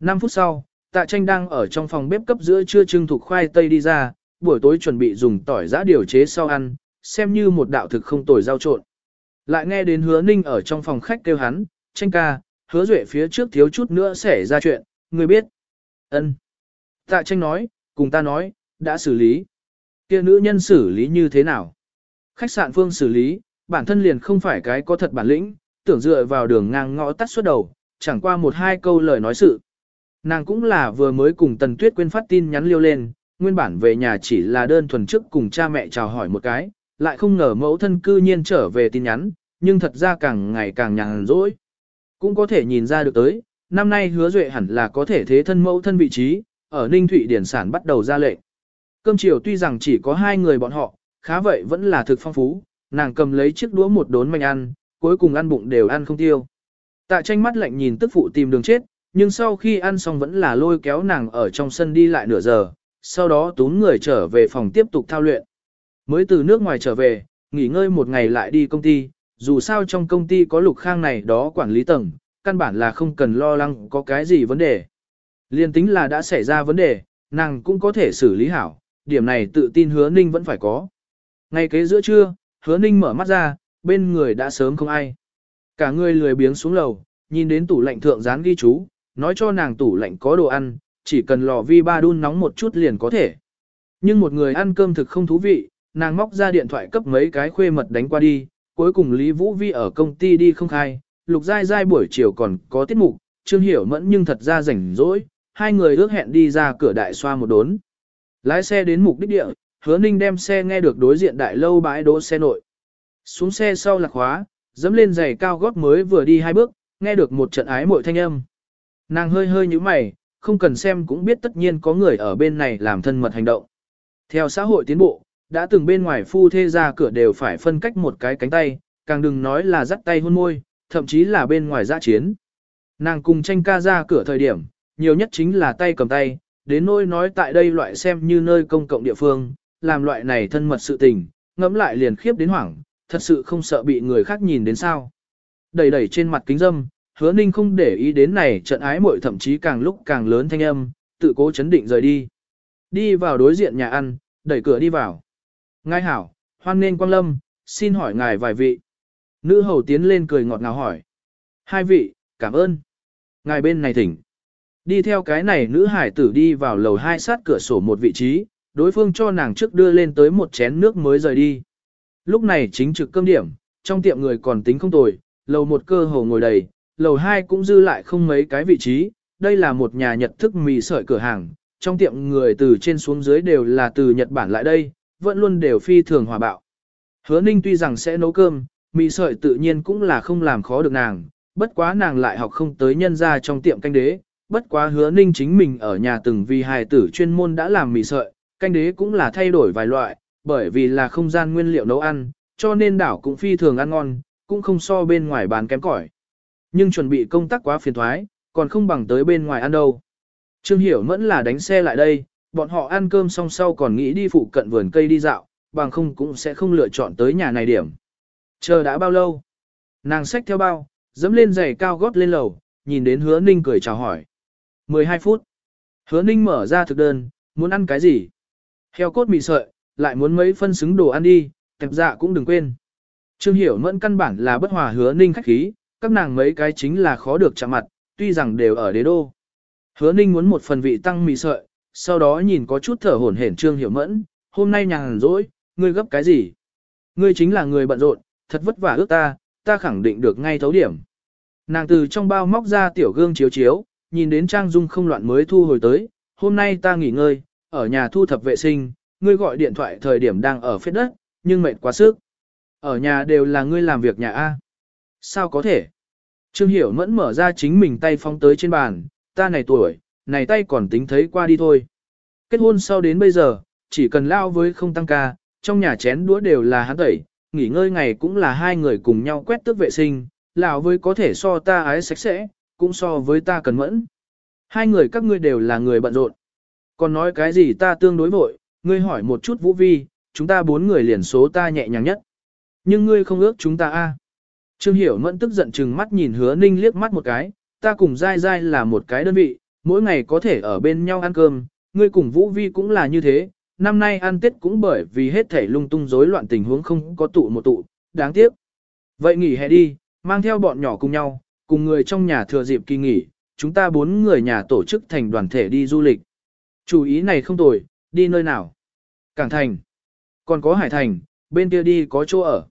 5 phút sau, tạ tranh đang ở trong phòng bếp cấp giữa trưa trưng thuộc khoai tây đi ra, buổi tối chuẩn bị dùng tỏi giã điều chế sau ăn, xem như một đạo thực không tồi giao trộn. Lại nghe đến hứa ninh ở trong phòng khách kêu hắn, tranh ca, hứa duệ phía trước thiếu chút nữa xảy ra chuyện, người biết. ân Tạ tranh nói, cùng ta nói, đã xử lý. kia nữ nhân xử lý như thế nào? Khách sạn phương xử lý, bản thân liền không phải cái có thật bản lĩnh, tưởng dựa vào đường ngang ngõ tắt suốt đầu, chẳng qua một hai câu lời nói sự. Nàng cũng là vừa mới cùng Tần Tuyết quên phát tin nhắn liêu lên, nguyên bản về nhà chỉ là đơn thuần trước cùng cha mẹ chào hỏi một cái, lại không ngờ mẫu thân cư nhiên trở về tin nhắn, nhưng thật ra càng ngày càng nhàn rỗi. Cũng có thể nhìn ra được tới, năm nay hứa duệ hẳn là có thể thế thân mẫu thân vị trí, ở Ninh Thụy Điển Sản bắt đầu ra lệnh. Cơm chiều tuy rằng chỉ có hai người bọn họ, khá vậy vẫn là thực phong phú, nàng cầm lấy chiếc đũa một đốn manh ăn, cuối cùng ăn bụng đều ăn không tiêu. Tạ tranh mắt lạnh nhìn tức phụ tìm đường chết, nhưng sau khi ăn xong vẫn là lôi kéo nàng ở trong sân đi lại nửa giờ, sau đó tún người trở về phòng tiếp tục thao luyện. Mới từ nước ngoài trở về, nghỉ ngơi một ngày lại đi công ty, dù sao trong công ty có lục khang này đó quản lý tầng, căn bản là không cần lo lắng có cái gì vấn đề. Liên tính là đã xảy ra vấn đề, nàng cũng có thể xử lý hảo, điểm này tự tin hứa ninh vẫn phải có. Ngay kế giữa trưa, hứa ninh mở mắt ra, bên người đã sớm không ai. Cả người lười biếng xuống lầu, nhìn đến tủ lạnh thượng dán ghi chú, nói cho nàng tủ lạnh có đồ ăn, chỉ cần lò vi ba đun nóng một chút liền có thể. Nhưng một người ăn cơm thực không thú vị, nàng móc ra điện thoại cấp mấy cái khuê mật đánh qua đi, cuối cùng Lý Vũ Vi ở công ty đi không khai, Lục Giai Giai buổi chiều còn có tiết mục, Trương Hiểu Mẫn nhưng thật ra rảnh rỗi, hai người ước hẹn đi ra cửa đại xoa một đốn. Lái xe đến mục đích địa, hứa ninh đem xe nghe được đối diện đại lâu bãi đỗ xe nội. Xuống xe sau lạc khóa, dẫm lên giày cao gót mới vừa đi hai bước, nghe được một trận ái mội thanh âm. Nàng hơi hơi như mày, không cần xem cũng biết tất nhiên có người ở bên này làm thân mật hành động. Theo xã hội tiến bộ, đã từng bên ngoài phu thê ra cửa đều phải phân cách một cái cánh tay, càng đừng nói là dắt tay hôn môi, thậm chí là bên ngoài giã chiến. Nàng cùng tranh ca ra cửa thời điểm, nhiều nhất chính là tay cầm tay, đến nỗi nói tại đây loại xem như nơi công cộng địa phương, làm loại này thân mật sự tình, ngẫm lại liền khiếp đến hoảng, thật sự không sợ bị người khác nhìn đến sao. Đẩy đẩy trên mặt kính dâm, hứa ninh không để ý đến này trận ái muội thậm chí càng lúc càng lớn thanh âm, tự cố chấn định rời đi. Đi vào đối diện nhà ăn, đẩy cửa đi vào. Ngài hảo, hoan nên quang lâm, xin hỏi ngài vài vị. Nữ hầu tiến lên cười ngọt ngào hỏi. Hai vị, cảm ơn. Ngài bên này thỉnh. Đi theo cái này nữ hải tử đi vào lầu hai sát cửa sổ một vị trí, đối phương cho nàng trước đưa lên tới một chén nước mới rời đi. Lúc này chính trực cơm điểm, trong tiệm người còn tính không tồi, lầu một cơ hồ ngồi đầy, lầu hai cũng dư lại không mấy cái vị trí, đây là một nhà nhật thức mì sợi cửa hàng, trong tiệm người từ trên xuống dưới đều là từ Nhật Bản lại đây, vẫn luôn đều phi thường hòa bạo. Hứa Ninh tuy rằng sẽ nấu cơm, mì sợi tự nhiên cũng là không làm khó được nàng, bất quá nàng lại học không tới nhân ra trong tiệm canh đế, bất quá hứa Ninh chính mình ở nhà từng vì hài tử chuyên môn đã làm mì sợi, canh đế cũng là thay đổi vài loại, bởi vì là không gian nguyên liệu nấu ăn, cho nên đảo cũng phi thường ăn ngon, cũng không so bên ngoài bán kém cỏi. Nhưng chuẩn bị công tác quá phiền thoái, còn không bằng tới bên ngoài ăn đâu. Trương Hiểu Mẫn là đánh xe lại đây, bọn họ ăn cơm xong sau còn nghĩ đi phụ cận vườn cây đi dạo, bằng không cũng sẽ không lựa chọn tới nhà này điểm. Chờ đã bao lâu? Nàng xách theo bao, dẫm lên giày cao gót lên lầu, nhìn đến hứa ninh cười chào hỏi. 12 phút. Hứa ninh mở ra thực đơn, muốn ăn cái gì? Heo cốt mì sợi, lại muốn mấy phân xứng đồ ăn đi, tẹp dạ cũng đừng quên. Trương Hiểu Mẫn căn bản là bất hòa hứa ninh khách khí, các nàng mấy cái chính là khó được chạm mặt, tuy rằng đều ở đế đô. Hứa ninh muốn một phần vị tăng mì sợi, sau đó nhìn có chút thở hổn hển Trương Hiểu Mẫn, hôm nay nhàn rỗi, ngươi gấp cái gì? Ngươi chính là người bận rộn, thật vất vả ước ta, ta khẳng định được ngay thấu điểm. Nàng từ trong bao móc ra tiểu gương chiếu chiếu, nhìn đến Trang Dung không loạn mới thu hồi tới, hôm nay ta nghỉ ngơi, ở nhà thu thập vệ sinh, ngươi gọi điện thoại thời điểm đang ở phết đất, nhưng mệt quá sức. Ở nhà đều là ngươi làm việc nhà A. Sao có thể? Trương Hiểu Mẫn mở ra chính mình tay phóng tới trên bàn, ta này tuổi, này tay còn tính thấy qua đi thôi. Kết hôn sau đến bây giờ, chỉ cần lao với không tăng ca, trong nhà chén đũa đều là hắn tẩy, nghỉ ngơi ngày cũng là hai người cùng nhau quét tước vệ sinh, lão với có thể so ta ái sạch sẽ, cũng so với ta cần mẫn. Hai người các ngươi đều là người bận rộn. Còn nói cái gì ta tương đối vội, ngươi hỏi một chút Vũ Vi, chúng ta bốn người liền số ta nhẹ nhàng nhất. Nhưng ngươi không ước chúng ta a. Trương Hiểu Mẫn tức giận chừng mắt nhìn Hứa Ninh liếc mắt một cái, ta cùng dai dai là một cái đơn vị, mỗi ngày có thể ở bên nhau ăn cơm, ngươi cùng Vũ Vi cũng là như thế, năm nay ăn Tết cũng bởi vì hết thảy lung tung rối loạn tình huống không có tụ một tụ, đáng tiếc. Vậy nghỉ hè đi, mang theo bọn nhỏ cùng nhau, cùng người trong nhà thừa dịp kỳ nghỉ, chúng ta bốn người nhà tổ chức thành đoàn thể đi du lịch. Chủ ý này không tồi, đi nơi nào? Cảng Thành. Còn có Hải Thành, bên kia đi có chỗ ở.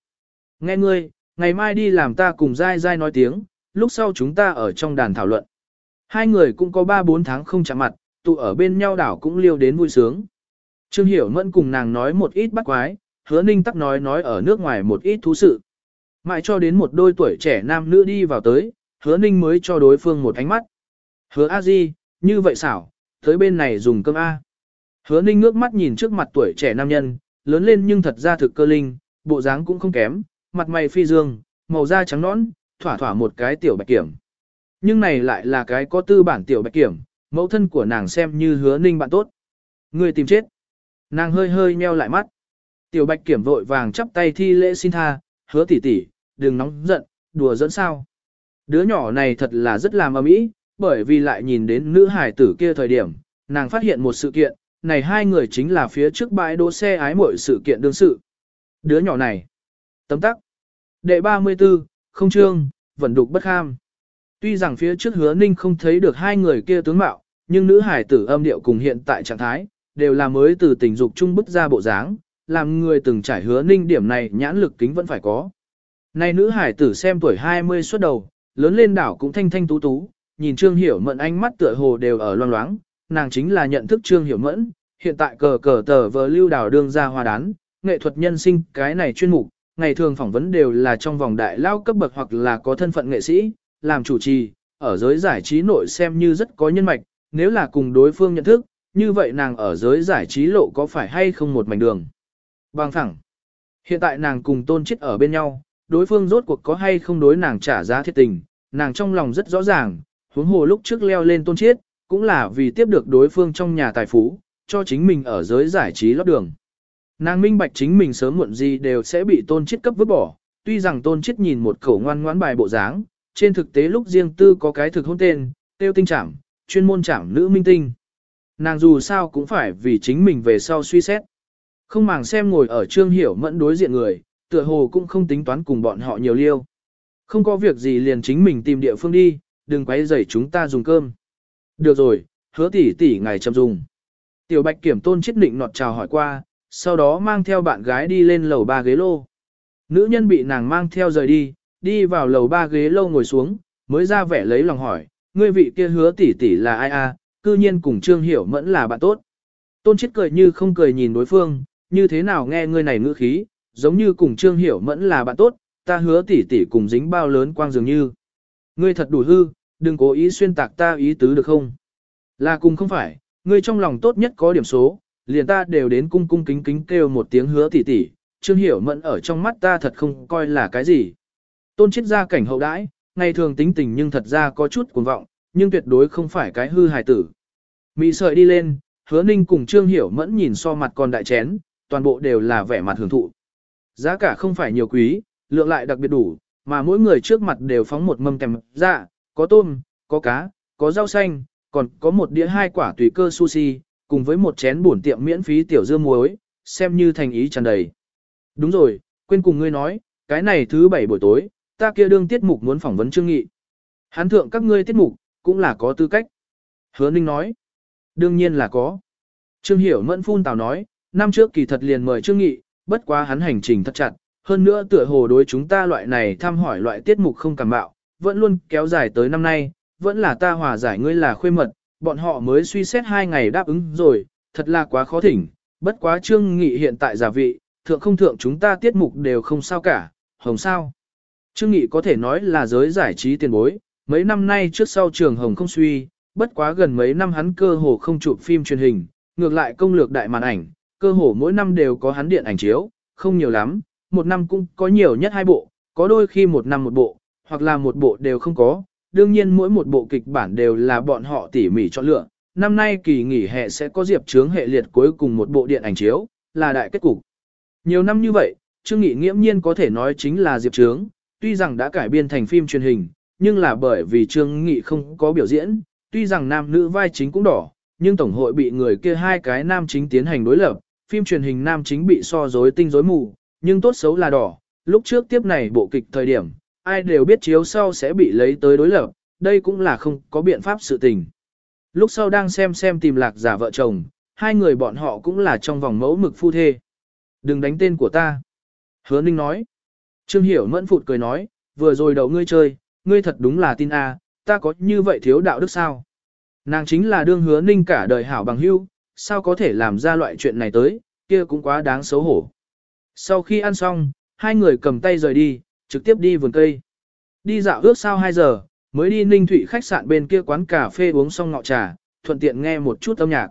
Nghe ngươi, ngày mai đi làm ta cùng dai dai nói tiếng, lúc sau chúng ta ở trong đàn thảo luận. Hai người cũng có 3-4 tháng không chạm mặt, tụ ở bên nhau đảo cũng liêu đến vui sướng. Trương Hiểu Mẫn cùng nàng nói một ít bắt quái, hứa ninh tắc nói nói ở nước ngoài một ít thú sự. Mãi cho đến một đôi tuổi trẻ nam nữ đi vào tới, hứa ninh mới cho đối phương một ánh mắt. Hứa a di, như vậy xảo, tới bên này dùng cơm A. Hứa ninh ngước mắt nhìn trước mặt tuổi trẻ nam nhân, lớn lên nhưng thật ra thực cơ linh, bộ dáng cũng không kém, mặt mày phi dương, màu da trắng nõn, thỏa thỏa một cái tiểu bạch kiểm. Nhưng này lại là cái có tư bản tiểu bạch kiểm, mẫu thân của nàng xem như hứa ninh bạn tốt. Người tìm chết. Nàng hơi hơi nheo lại mắt. Tiểu bạch kiểm vội vàng chắp tay thi lễ xin tha, hứa tỷ tỷ, đừng nóng giận, đùa dẫn sao. Đứa nhỏ này thật là rất làm ầm ĩ, bởi vì lại nhìn đến nữ hải tử kia thời điểm, nàng phát hiện một sự kiện, này hai người chính là phía trước bãi đỗ xe ái mọi sự kiện đương sự. Đứa nhỏ này. Tấm tắc. Đệ 34, không trương, vẫn đục bất ham. Tuy rằng phía trước hứa ninh không thấy được hai người kia tướng mạo, nhưng nữ hải tử âm điệu cùng hiện tại trạng thái, đều là mới từ tình dục trung bức ra bộ dáng, làm người từng trải hứa ninh điểm này nhãn lực kính vẫn phải có. Này nữ hải tử xem tuổi 20 xuất đầu, lớn lên đảo cũng thanh thanh tú tú, nhìn Trương Hiểu Mận ánh mắt tựa hồ đều ở loang loáng, nàng chính là nhận thức Trương Hiểu Mẫn, hiện tại cờ cờ tờ vờ lưu đảo đương ra hoa đán, nghệ thuật nhân sinh cái này chuyên mục, ngày thường phỏng vấn đều là trong vòng đại lao cấp bậc hoặc là có thân phận nghệ sĩ, làm chủ trì, ở giới giải trí nội xem như rất có nhân mạch, nếu là cùng đối phương nhận thức, như vậy nàng ở giới giải trí lộ có phải hay không một mảnh đường. Bằng thẳng, hiện tại nàng cùng tôn chết ở bên nhau, đối phương rốt cuộc có hay không đối nàng trả giá thiết tình, nàng trong lòng rất rõ ràng, Huống hồ lúc trước leo lên tôn chiết, cũng là vì tiếp được đối phương trong nhà tài phú, cho chính mình ở giới giải trí lót đường. Nàng minh bạch chính mình sớm muộn gì đều sẽ bị tôn chiết cấp vứt bỏ, tuy rằng tôn chiết nhìn một khẩu ngoan ngoãn bài bộ dáng, trên thực tế lúc riêng tư có cái thực hôn tên, tiêu tinh trảm, chuyên môn trảm nữ minh tinh. Nàng dù sao cũng phải vì chính mình về sau suy xét. Không màng xem ngồi ở trương hiểu mẫn đối diện người, tựa hồ cũng không tính toán cùng bọn họ nhiều liêu. Không có việc gì liền chính mình tìm địa phương đi, đừng quấy rầy chúng ta dùng cơm. Được rồi, hứa tỷ tỷ ngài chậm dùng. Tiểu bạch kiểm tôn chết định nọt chào hỏi qua, sau đó mang theo bạn gái đi lên lầu ba ghế lô. Nữ nhân bị nàng mang theo rời đi, đi vào lầu ba ghế lô ngồi xuống, mới ra vẻ lấy lòng hỏi, ngươi vị kia hứa tỷ tỷ là ai a? cư nhiên cùng Trương Hiểu Mẫn là bạn tốt. Tôn chết cười như không cười nhìn đối phương, như thế nào nghe ngươi này ngữ khí, giống như cùng Trương Hiểu Mẫn là bạn tốt, ta hứa tỷ tỷ cùng dính bao lớn quang dường như. Ngươi thật đủ hư, đừng cố ý xuyên tạc ta ý tứ được không? Là cùng không phải, ngươi trong lòng tốt nhất có điểm số, liền ta đều đến cung cung kính kính kêu một tiếng hứa tỷ tỷ, Trương Hiểu Mẫn ở trong mắt ta thật không coi là cái gì. Tôn chết ra cảnh hậu đãi, ngày thường tính tình nhưng thật ra có chút cuồng vọng, nhưng tuyệt đối không phải cái hư hài tử. Mị sợi đi lên, hứa ninh cùng Trương Hiểu Mẫn nhìn so mặt còn đại chén, toàn bộ đều là vẻ mặt hưởng thụ. Giá cả không phải nhiều quý, lượng lại đặc biệt đủ, mà mỗi người trước mặt đều phóng một mâm kèm dạ, có tôm, có cá, có rau xanh, còn có một đĩa hai quả tùy cơ sushi, cùng với một chén bổn tiệm miễn phí tiểu dưa muối, xem như thành ý tràn đầy. Đúng rồi, quên cùng ngươi nói, cái này thứ bảy buổi tối, ta kia đương tiết mục muốn phỏng vấn Trương Nghị. Hán thượng các ngươi tiết mục, cũng là có tư cách. Hứa Ninh nói, đương nhiên là có. Trương Hiểu Mẫn phun tào nói, năm trước kỳ thật liền mời Trương Nghị, bất quá hắn hành trình thật chặt, hơn nữa tựa hồ đối chúng ta loại này thăm hỏi loại tiết mục không cảm bạo, vẫn luôn kéo dài tới năm nay, vẫn là ta hòa giải ngươi là khuê mật, bọn họ mới suy xét hai ngày đáp ứng rồi, thật là quá khó thỉnh, bất quá Trương Nghị hiện tại giả vị, thượng không thượng chúng ta tiết mục đều không sao cả, hồng sao. Trương Nghị có thể nói là giới giải trí tiền bối, mấy năm nay trước sau trường hồng không suy, bất quá gần mấy năm hắn cơ hồ không chụp phim truyền hình, ngược lại công lược đại màn ảnh, cơ hồ mỗi năm đều có hắn điện ảnh chiếu, không nhiều lắm, một năm cũng có nhiều nhất hai bộ, có đôi khi một năm một bộ, hoặc là một bộ đều không có, đương nhiên mỗi một bộ kịch bản đều là bọn họ tỉ mỉ chọn lựa. Năm nay kỳ nghỉ hè sẽ có diệp chướng hệ liệt cuối cùng một bộ điện ảnh chiếu, là đại kết cục. Nhiều năm như vậy, Trương Nghị nghiễm nhiên có thể nói chính là diệp chướng, tuy rằng đã cải biên thành phim truyền hình, nhưng là bởi vì Trương Nghị không có biểu diễn, tuy rằng nam nữ vai chính cũng đỏ, nhưng tổng hội bị người kia hai cái nam chính tiến hành đối lập, phim truyền hình nam chính bị so rối tinh rối mù, nhưng tốt xấu là đỏ, lúc trước tiếp này bộ kịch thời điểm, ai đều biết chiếu sau sẽ bị lấy tới đối lập, đây cũng là không có biện pháp sự tình. Lúc sau đang xem xem tìm lạc giả vợ chồng, hai người bọn họ cũng là trong vòng mẫu mực phu thê. Đừng đánh tên của ta. Hứa Ninh nói. Trương Hiểu mẫn phụt cười nói, vừa rồi đầu ngươi chơi, ngươi thật đúng là tin a, ta có như vậy thiếu đạo đức sao? Nàng chính là đương hứa Ninh cả đời hảo bằng hữu, sao có thể làm ra loại chuyện này tới, kia cũng quá đáng xấu hổ. Sau khi ăn xong, hai người cầm tay rời đi, trực tiếp đi vườn cây. Đi dạo ước sau 2 giờ, mới đi Ninh Thụy khách sạn bên kia quán cà phê uống xong ngọ trà, thuận tiện nghe một chút âm nhạc.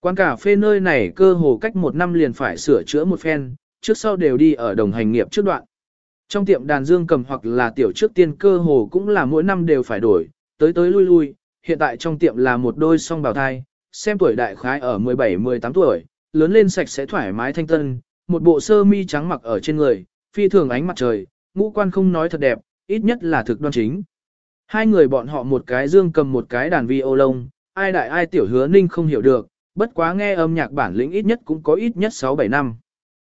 Quán cà phê nơi này cơ hồ cách một năm liền phải sửa chữa một phen, trước sau đều đi ở đồng hành nghiệp trước đoạn. Trong tiệm đàn dương cầm hoặc là tiểu trước tiên cơ hồ cũng là mỗi năm đều phải đổi, tới tới lui lui, hiện tại trong tiệm là một đôi song bào thai, xem tuổi đại khái ở 17-18 tuổi, lớn lên sạch sẽ thoải mái thanh tân, một bộ sơ mi trắng mặc ở trên người, phi thường ánh mặt trời, ngũ quan không nói thật đẹp, ít nhất là thực đoan chính. Hai người bọn họ một cái dương cầm một cái đàn vi ô lông, ai đại ai tiểu hứa ninh không hiểu được, bất quá nghe âm nhạc bản lĩnh ít nhất cũng có ít nhất 6-7 năm.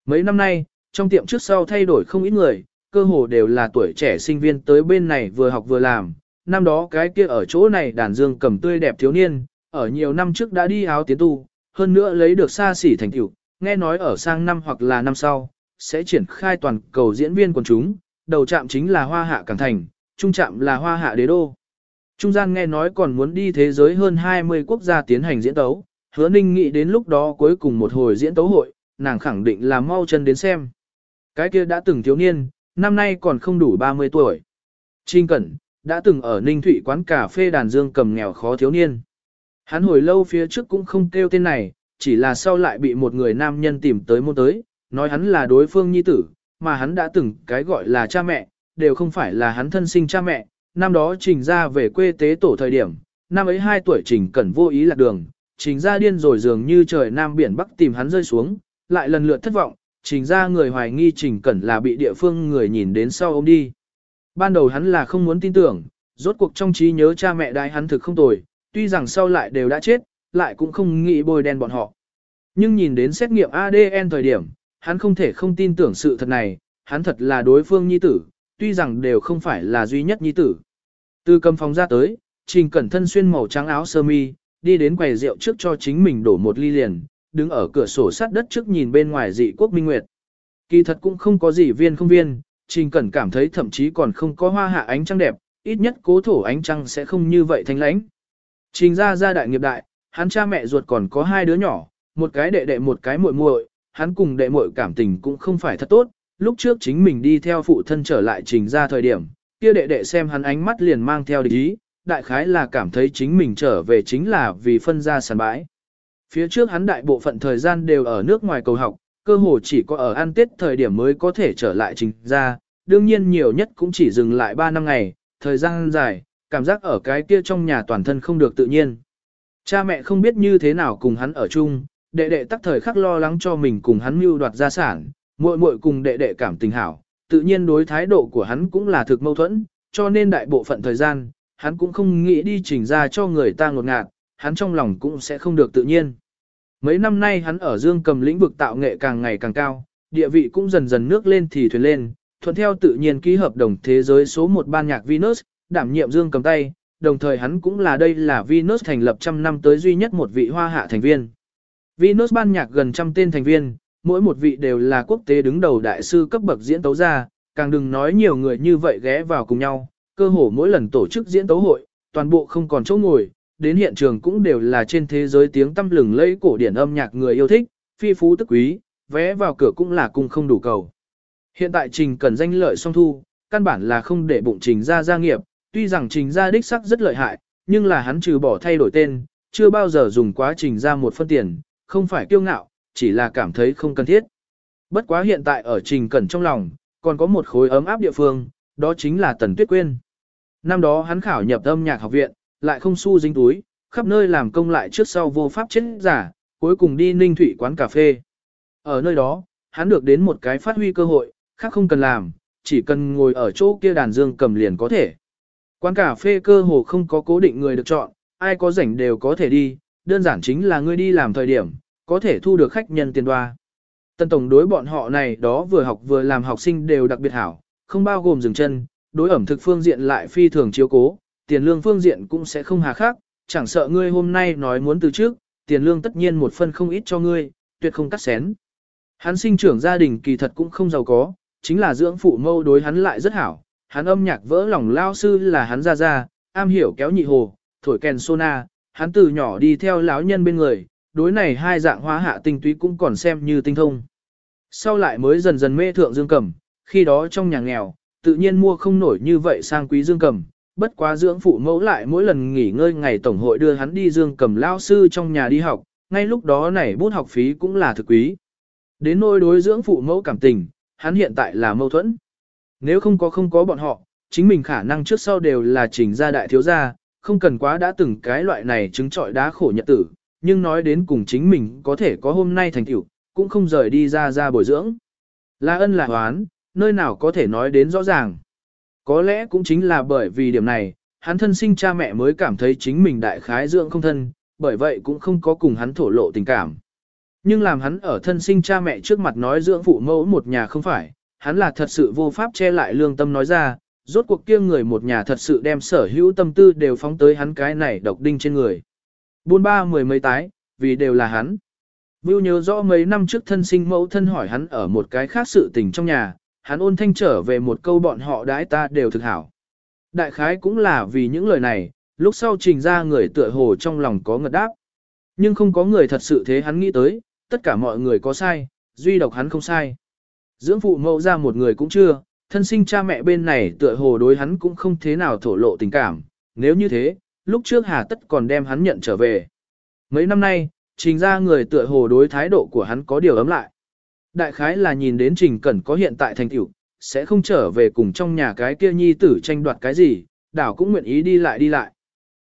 Mấy năm nay, trong tiệm trước sau thay đổi không ít người, cơ hồ đều là tuổi trẻ sinh viên tới bên này vừa học vừa làm. Năm đó cái kia ở chỗ này đàn dương cầm tươi đẹp thiếu niên, ở nhiều năm trước đã đi áo tiến tu, hơn nữa lấy được xa xỉ thành tựu, nghe nói ở sang năm hoặc là năm sau, sẽ triển khai toàn cầu diễn viên quần chúng, đầu trạm chính là Hoa Hạ Cảng Thành, trung trạm là Hoa Hạ Đế Đô. Trung gian nghe nói còn muốn đi thế giới hơn 20 quốc gia tiến hành diễn tấu, hứa ninh nghĩ đến lúc đó cuối cùng một hồi diễn tấu hội, nàng khẳng định là mau chân đến xem. Cái kia đã từng thiếu niên, năm nay còn không đủ 30 tuổi. Trinh Cẩn, đã từng ở Ninh Thụy quán cà phê đàn dương cầm nghèo khó thiếu niên. Hắn hồi lâu phía trước cũng không kêu tên này, chỉ là sau lại bị một người nam nhân tìm tới môn tới, nói hắn là đối phương nhi tử, mà hắn đã từng cái gọi là cha mẹ, đều không phải là hắn thân sinh cha mẹ, năm đó trình ra về quê tế tổ thời điểm, năm ấy 2 tuổi trình cẩn vô ý lạc đường, trình ra điên rồi dường như trời nam biển bắc tìm hắn rơi xuống, lại lần lượt thất vọng, trình ra người hoài nghi trình cẩn là bị địa phương người nhìn đến sau ông đi. Ban đầu hắn là không muốn tin tưởng, rốt cuộc trong trí nhớ cha mẹ đại hắn thực không tồi, tuy rằng sau lại đều đã chết, lại cũng không nghĩ bôi đen bọn họ. Nhưng nhìn đến xét nghiệm ADN thời điểm, hắn không thể không tin tưởng sự thật này, hắn thật là đối phương nhi tử, tuy rằng đều không phải là duy nhất nhi tử. Từ cầm phòng ra tới, Trình Cẩn thân xuyên màu trắng áo sơ mi, đi đến quầy rượu trước cho chính mình đổ một ly liền, đứng ở cửa sổ sát đất trước nhìn bên ngoài dị quốc minh nguyệt. Kỳ thật cũng không có gì viên không viên, Trình Cẩn cảm thấy thậm chí còn không có hoa hạ ánh trăng đẹp, ít nhất cố thổ ánh trăng sẽ không như vậy thanh lãnh. Trình ra gia đại nghiệp đại, hắn cha mẹ ruột còn có hai đứa nhỏ, một cái đệ đệ một cái muội muội, hắn cùng đệ muội cảm tình cũng không phải thật tốt, lúc trước chính mình đi theo phụ thân trở lại trình ra thời điểm, kia đệ đệ xem hắn ánh mắt liền mang theo địch ý, đại khái là cảm thấy chính mình trở về chính là vì phân ra sàn bãi. Phía trước hắn đại bộ phận thời gian đều ở nước ngoài cầu học, cơ hồ chỉ có ở ăn tết thời điểm mới có thể trở lại trình ra, đương nhiên nhiều nhất cũng chỉ dừng lại 3 năm ngày, thời gian dài, cảm giác ở cái kia trong nhà toàn thân không được tự nhiên. Cha mẹ không biết như thế nào cùng hắn ở chung, đệ đệ tắc thời khắc lo lắng cho mình cùng hắn mưu đoạt gia sản, muội muội cùng đệ đệ cảm tình hảo, tự nhiên đối thái độ của hắn cũng là thực mâu thuẫn, cho nên đại bộ phận thời gian, hắn cũng không nghĩ đi trình ra cho người ta ngột ngạt, hắn trong lòng cũng sẽ không được tự nhiên. Mấy năm nay hắn ở dương cầm lĩnh vực tạo nghệ càng ngày càng cao, địa vị cũng dần dần nước lên thì thuyền lên, thuận theo tự nhiên ký hợp đồng thế giới số một ban nhạc Venus, đảm nhiệm dương cầm tay, đồng thời hắn cũng là đây là Venus thành lập trăm năm tới duy nhất một vị hoa hạ thành viên. Venus ban nhạc gần trăm tên thành viên, mỗi một vị đều là quốc tế đứng đầu đại sư cấp bậc diễn tấu gia, càng đừng nói nhiều người như vậy ghé vào cùng nhau, cơ hồ mỗi lần tổ chức diễn tấu hội, toàn bộ không còn chỗ ngồi, đến hiện trường cũng đều là trên thế giới tiếng tăm lừng lẫy cổ điển âm nhạc người yêu thích, phi phú tức quý, vé vào cửa cũng là cung không đủ cầu. Hiện tại Trình cần danh lợi song thu, căn bản là không để bụng Trình ra gia nghiệp, tuy rằng Trình ra đích sắc rất lợi hại, nhưng là hắn trừ bỏ thay đổi tên, chưa bao giờ dùng quá Trình ra một phân tiền, không phải kiêu ngạo, chỉ là cảm thấy không cần thiết. Bất quá hiện tại ở Trình Cẩn trong lòng, còn có một khối ấm áp địa phương, đó chính là Tần Tuyết Quyên. Năm đó hắn khảo nhập âm nhạc học viện, lại không xu dính túi, khắp nơi làm công lại trước sau vô pháp chết giả, cuối cùng đi ninh thủy quán cà phê. Ở nơi đó, hắn được đến một cái phát huy cơ hội, khác không cần làm, chỉ cần ngồi ở chỗ kia đàn dương cầm liền có thể. Quán cà phê cơ hồ không có cố định người được chọn, ai có rảnh đều có thể đi, đơn giản chính là ngươi đi làm thời điểm, có thể thu được khách nhân tiền đoa. Tân Tổng đối bọn họ này đó vừa học vừa làm học sinh đều đặc biệt hảo, không bao gồm dừng chân, đối ẩm thực phương diện lại phi thường chiếu cố, tiền lương phương diện cũng sẽ không hà khác, chẳng sợ ngươi hôm nay nói muốn từ trước, tiền lương tất nhiên một phân không ít cho ngươi, tuyệt không cắt xén. Hắn sinh trưởng gia đình kỳ thật cũng không giàu có, chính là dưỡng phụ mâu đối hắn lại rất hảo, hắn âm nhạc vỡ lòng lao sư là hắn ra ra, am hiểu kéo nhị hồ, thổi kèn sona, hắn từ nhỏ đi theo lão nhân bên người, đối này hai dạng hóa hạ tinh túy cũng còn xem như tinh thông. Sau lại mới dần dần mê thượng dương cầm, khi đó trong nhà nghèo, tự nhiên mua không nổi như vậy sang quý dương cầm, bất quá dưỡng phụ mẫu lại mỗi lần nghỉ ngơi ngày tổng hội đưa hắn đi dương cầm lao sư trong nhà đi học, ngay lúc đó này bút học phí cũng là thực quý. Đến nôi đối dưỡng phụ mẫu cảm tình, hắn hiện tại là mâu thuẫn. Nếu không có không có bọn họ, chính mình khả năng trước sau đều là trình gia đại thiếu gia, không cần quá đã từng cái loại này chứng trọi đá khổ nhật tử, nhưng nói đến cùng chính mình có thể có hôm nay thành tựu, cũng không rời đi ra ra bồi dưỡng. Là ân là hoán, nơi nào có thể nói đến rõ ràng. Có lẽ cũng chính là bởi vì điểm này, hắn thân sinh cha mẹ mới cảm thấy chính mình đại khái dưỡng không thân, bởi vậy cũng không có cùng hắn thổ lộ tình cảm. Nhưng làm hắn ở thân sinh cha mẹ trước mặt nói dưỡng phụ mẫu một nhà không phải, hắn là thật sự vô pháp che lại lương tâm nói ra, rốt cuộc kia người một nhà thật sự đem sở hữu tâm tư đều phóng tới hắn cái này độc đinh trên người. Buôn ba mười mấy tái, vì đều là hắn. Vưu nhớ rõ mấy năm trước thân sinh mẫu thân hỏi hắn ở một cái khác sự tình trong nhà, hắn ôn thanh trở về một câu bọn họ đãi ta đều thực hảo. Đại khái cũng là vì những lời này, lúc sau trình ra người tựa hồ trong lòng có ngật đáp. Nhưng không có người thật sự thế hắn nghĩ tới, tất cả mọi người có sai, duy độc hắn không sai. Dưỡng phụ mẫu ra một người cũng chưa, thân sinh cha mẹ bên này tựa hồ đối hắn cũng không thế nào thổ lộ tình cảm, nếu như thế, lúc trước hà tất còn đem hắn nhận trở về. Mấy năm nay, trình ra người tựa hồ đối thái độ của hắn có điều ấm lại. Đại khái là nhìn đến trình cẩn có hiện tại thành tựu, sẽ không trở về cùng trong nhà cái kia nhi tử tranh đoạt cái gì, đảo cũng nguyện ý đi lại đi lại.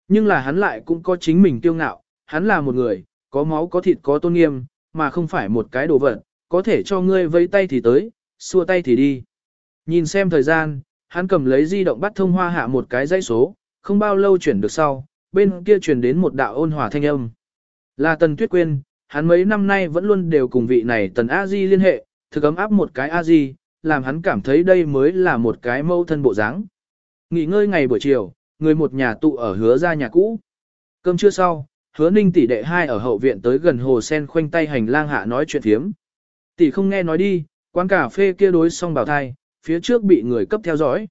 Nhưng là hắn lại cũng có chính mình tiêu ngạo, hắn là một người, có máu có thịt có tôn nghiêm, mà không phải một cái đồ vật, có thể cho ngươi vẫy tay thì tới, xua tay thì đi. Nhìn xem thời gian, hắn cầm lấy di động bắt thông hoa hạ một cái dãy số, không bao lâu chuyển được sau, bên kia chuyển đến một đạo ôn hòa thanh âm. Là Tần Tuyết Quyên, hắn mấy năm nay vẫn luôn đều cùng vị này Tần A Di liên hệ, thực ấm áp một cái A Di, làm hắn cảm thấy đây mới là một cái mâu thân bộ dáng. Nghỉ ngơi ngày buổi chiều, người một nhà tụ ở hứa ra nhà cũ. Cơm trưa sau, hứa ninh tỷ đệ hai ở hậu viện tới gần hồ sen khoanh tay hành lang hạ nói chuyện thiếm. Tỷ không nghe nói đi, quán cà phê kia đối xong bảo thai, phía trước bị người cấp theo dõi.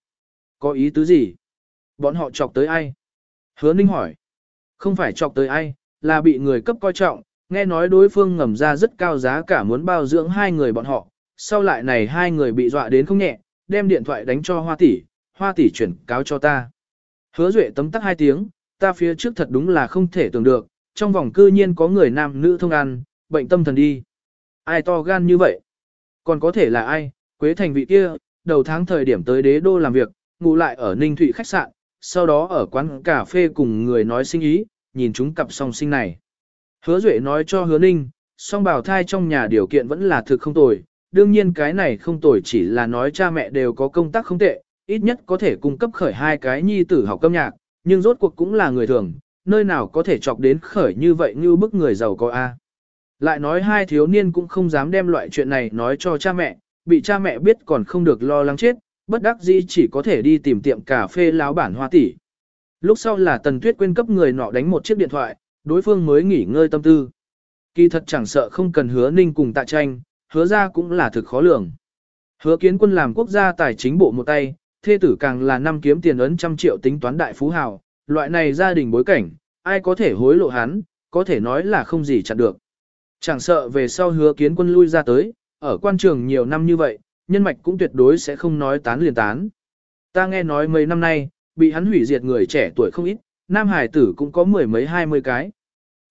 Có ý tứ gì? Bọn họ chọc tới ai? Hứa ninh hỏi. Không phải chọc tới ai, là bị người cấp coi trọng, nghe nói đối phương ngầm ra rất cao giá cả muốn bao dưỡng hai người bọn họ. Sau lại này hai người bị dọa đến không nhẹ, đem điện thoại đánh cho hoa tỷ, hoa tỷ chuyển cáo cho ta. Hứa duệ tấm tắc hai tiếng, ta phía trước thật đúng là không thể tưởng được, trong vòng cư nhiên có người nam nữ thông ăn, bệnh tâm thần đi. Ai to gan như vậy? Còn có thể là ai? Quế thành vị kia, đầu tháng thời điểm tới đế đô làm việc, ngủ lại ở Ninh Thụy khách sạn, sau đó ở quán cà phê cùng người nói sinh ý, nhìn chúng cặp song sinh này. Hứa Duệ nói cho hứa Ninh, song bào thai trong nhà điều kiện vẫn là thực không tồi, đương nhiên cái này không tồi chỉ là nói cha mẹ đều có công tác không tệ, ít nhất có thể cung cấp khởi hai cái nhi tử học âm nhạc, nhưng rốt cuộc cũng là người thường, nơi nào có thể chọc đến khởi như vậy như bức người giàu có a. Lại nói hai thiếu niên cũng không dám đem loại chuyện này nói cho cha mẹ, bị cha mẹ biết còn không được lo lắng chết, bất đắc dĩ chỉ có thể đi tìm tiệm cà phê láo bản hoa tỷ. Lúc sau là Tần Tuyết quên cấp người nọ đánh một chiếc điện thoại, đối phương mới nghỉ ngơi tâm tư. Kỳ thật chẳng sợ không cần hứa ninh cùng tạ tranh, hứa ra cũng là thực khó lường. Hứa kiến quân làm quốc gia tài chính bộ một tay, thê tử càng là năm kiếm tiền ấn trăm triệu tính toán đại phú hào, loại này gia đình bối cảnh, ai có thể hối lộ hắn, có thể nói là không gì chặn được. Chẳng sợ về sau hứa kiến quân lui ra tới, ở quan trường nhiều năm như vậy, nhân mạch cũng tuyệt đối sẽ không nói tán liền tán. Ta nghe nói mấy năm nay, bị hắn hủy diệt người trẻ tuổi không ít, nam hải tử cũng có mười mấy hai mươi cái.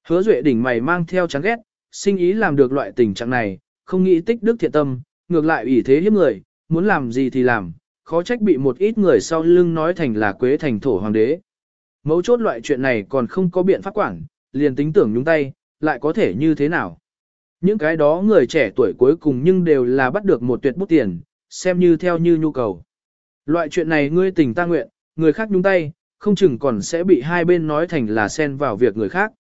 Hứa duệ đỉnh mày mang theo chán ghét, sinh ý làm được loại tình trạng này, không nghĩ tích đức thiện tâm, ngược lại ủy thế hiếp người, muốn làm gì thì làm, khó trách bị một ít người sau lưng nói thành là quế thành thổ hoàng đế. Mấu chốt loại chuyện này còn không có biện pháp quản, liền tính tưởng nhúng tay, lại có thể như thế nào. Những cái đó người trẻ tuổi cuối cùng nhưng đều là bắt được một tuyệt bút tiền, xem như theo như nhu cầu. Loại chuyện này ngươi tình ta nguyện, người khác nhúng tay, không chừng còn sẽ bị hai bên nói thành là xen vào việc người khác.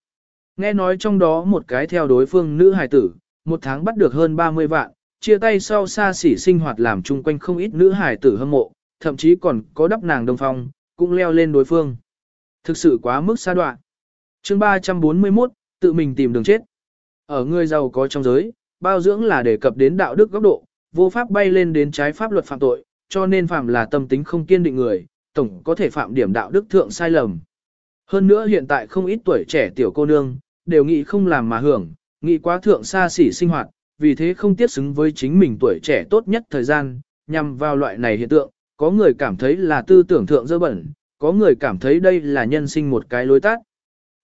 Nghe nói trong đó một cái theo đối phương nữ hài tử, một tháng bắt được hơn 30 vạn, chia tay sau xa xỉ sinh hoạt làm chung quanh không ít nữ hài tử hâm mộ, thậm chí còn có đắp nàng đông phong, cũng leo lên đối phương. Thực sự quá mức xa đoạn. chương 341, tự mình tìm đường chết. Ở người giàu có trong giới, bao dưỡng là đề cập đến đạo đức góc độ, vô pháp bay lên đến trái pháp luật phạm tội, cho nên phạm là tâm tính không kiên định người, tổng có thể phạm điểm đạo đức thượng sai lầm. Hơn nữa hiện tại không ít tuổi trẻ tiểu cô nương, đều nghĩ không làm mà hưởng, nghĩ quá thượng xa xỉ sinh hoạt, vì thế không tiết xứng với chính mình tuổi trẻ tốt nhất thời gian, nhằm vào loại này hiện tượng, có người cảm thấy là tư tưởng thượng dơ bẩn, có người cảm thấy đây là nhân sinh một cái lối tắt.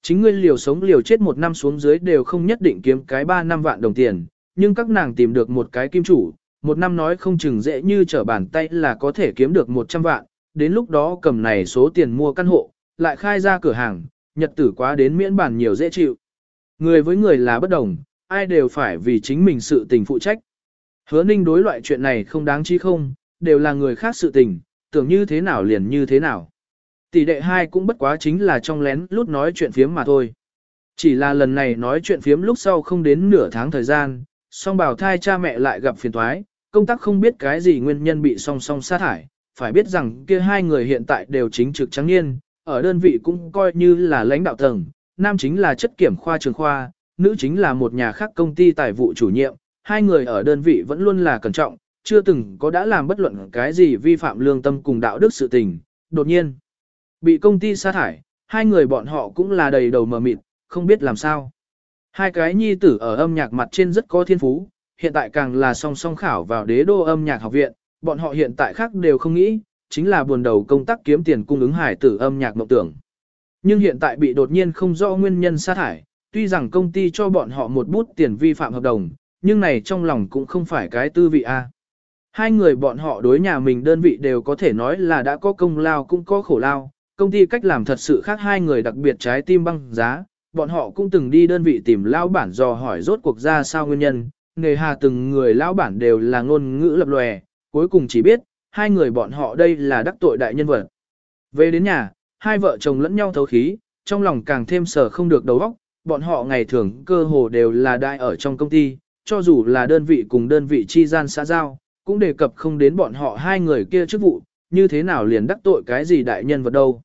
Chính ngươi liều sống liều chết một năm xuống dưới đều không nhất định kiếm cái 3 năm vạn đồng tiền, nhưng các nàng tìm được một cái kim chủ, một năm nói không chừng dễ như trở bàn tay là có thể kiếm được 100 vạn, đến lúc đó cầm này số tiền mua căn hộ, lại khai ra cửa hàng, nhật tử quá đến miễn bản nhiều dễ chịu. Người với người là bất đồng, ai đều phải vì chính mình sự tình phụ trách. Hứa ninh đối loại chuyện này không đáng chí không, đều là người khác sự tình, tưởng như thế nào liền như thế nào. Tỷ đệ hai cũng bất quá chính là trong lén lút nói chuyện phiếm mà thôi. Chỉ là lần này nói chuyện phiếm lúc sau không đến nửa tháng thời gian, song bảo thai cha mẹ lại gặp phiền thoái, công tác không biết cái gì nguyên nhân bị song song sát thải, phải biết rằng kia hai người hiện tại đều chính trực trắng niên, ở đơn vị cũng coi như là lãnh đạo tầng, nam chính là chất kiểm khoa trường khoa, nữ chính là một nhà khác công ty tài vụ chủ nhiệm, hai người ở đơn vị vẫn luôn là cẩn trọng, chưa từng có đã làm bất luận cái gì vi phạm lương tâm cùng đạo đức sự tình, đột nhiên bị công ty sa thải, hai người bọn họ cũng là đầy đầu mờ mịt, không biết làm sao. Hai cái nhi tử ở âm nhạc mặt trên rất có thiên phú, hiện tại càng là song song khảo vào đế đô âm nhạc học viện, bọn họ hiện tại khác đều không nghĩ, chính là buồn đầu công tác kiếm tiền cung ứng hải tử âm nhạc mộng tưởng. Nhưng hiện tại bị đột nhiên không rõ nguyên nhân sa thải, tuy rằng công ty cho bọn họ một bút tiền vi phạm hợp đồng, nhưng này trong lòng cũng không phải cái tư vị A. Hai người bọn họ đối nhà mình đơn vị đều có thể nói là đã có công lao cũng có khổ lao, công ty cách làm thật sự khác hai người đặc biệt trái tim băng giá, bọn họ cũng từng đi đơn vị tìm lão bản dò hỏi rốt cuộc ra sao nguyên nhân, nghề hà từng người lão bản đều là ngôn ngữ lập lòe, cuối cùng chỉ biết, hai người bọn họ đây là đắc tội đại nhân vật. Về đến nhà, hai vợ chồng lẫn nhau thấu khí, trong lòng càng thêm sở không được đầu óc, bọn họ ngày thường cơ hồ đều là đại ở trong công ty, cho dù là đơn vị cùng đơn vị chi gian xã giao, cũng đề cập không đến bọn họ hai người kia chức vụ, như thế nào liền đắc tội cái gì đại nhân vật đâu.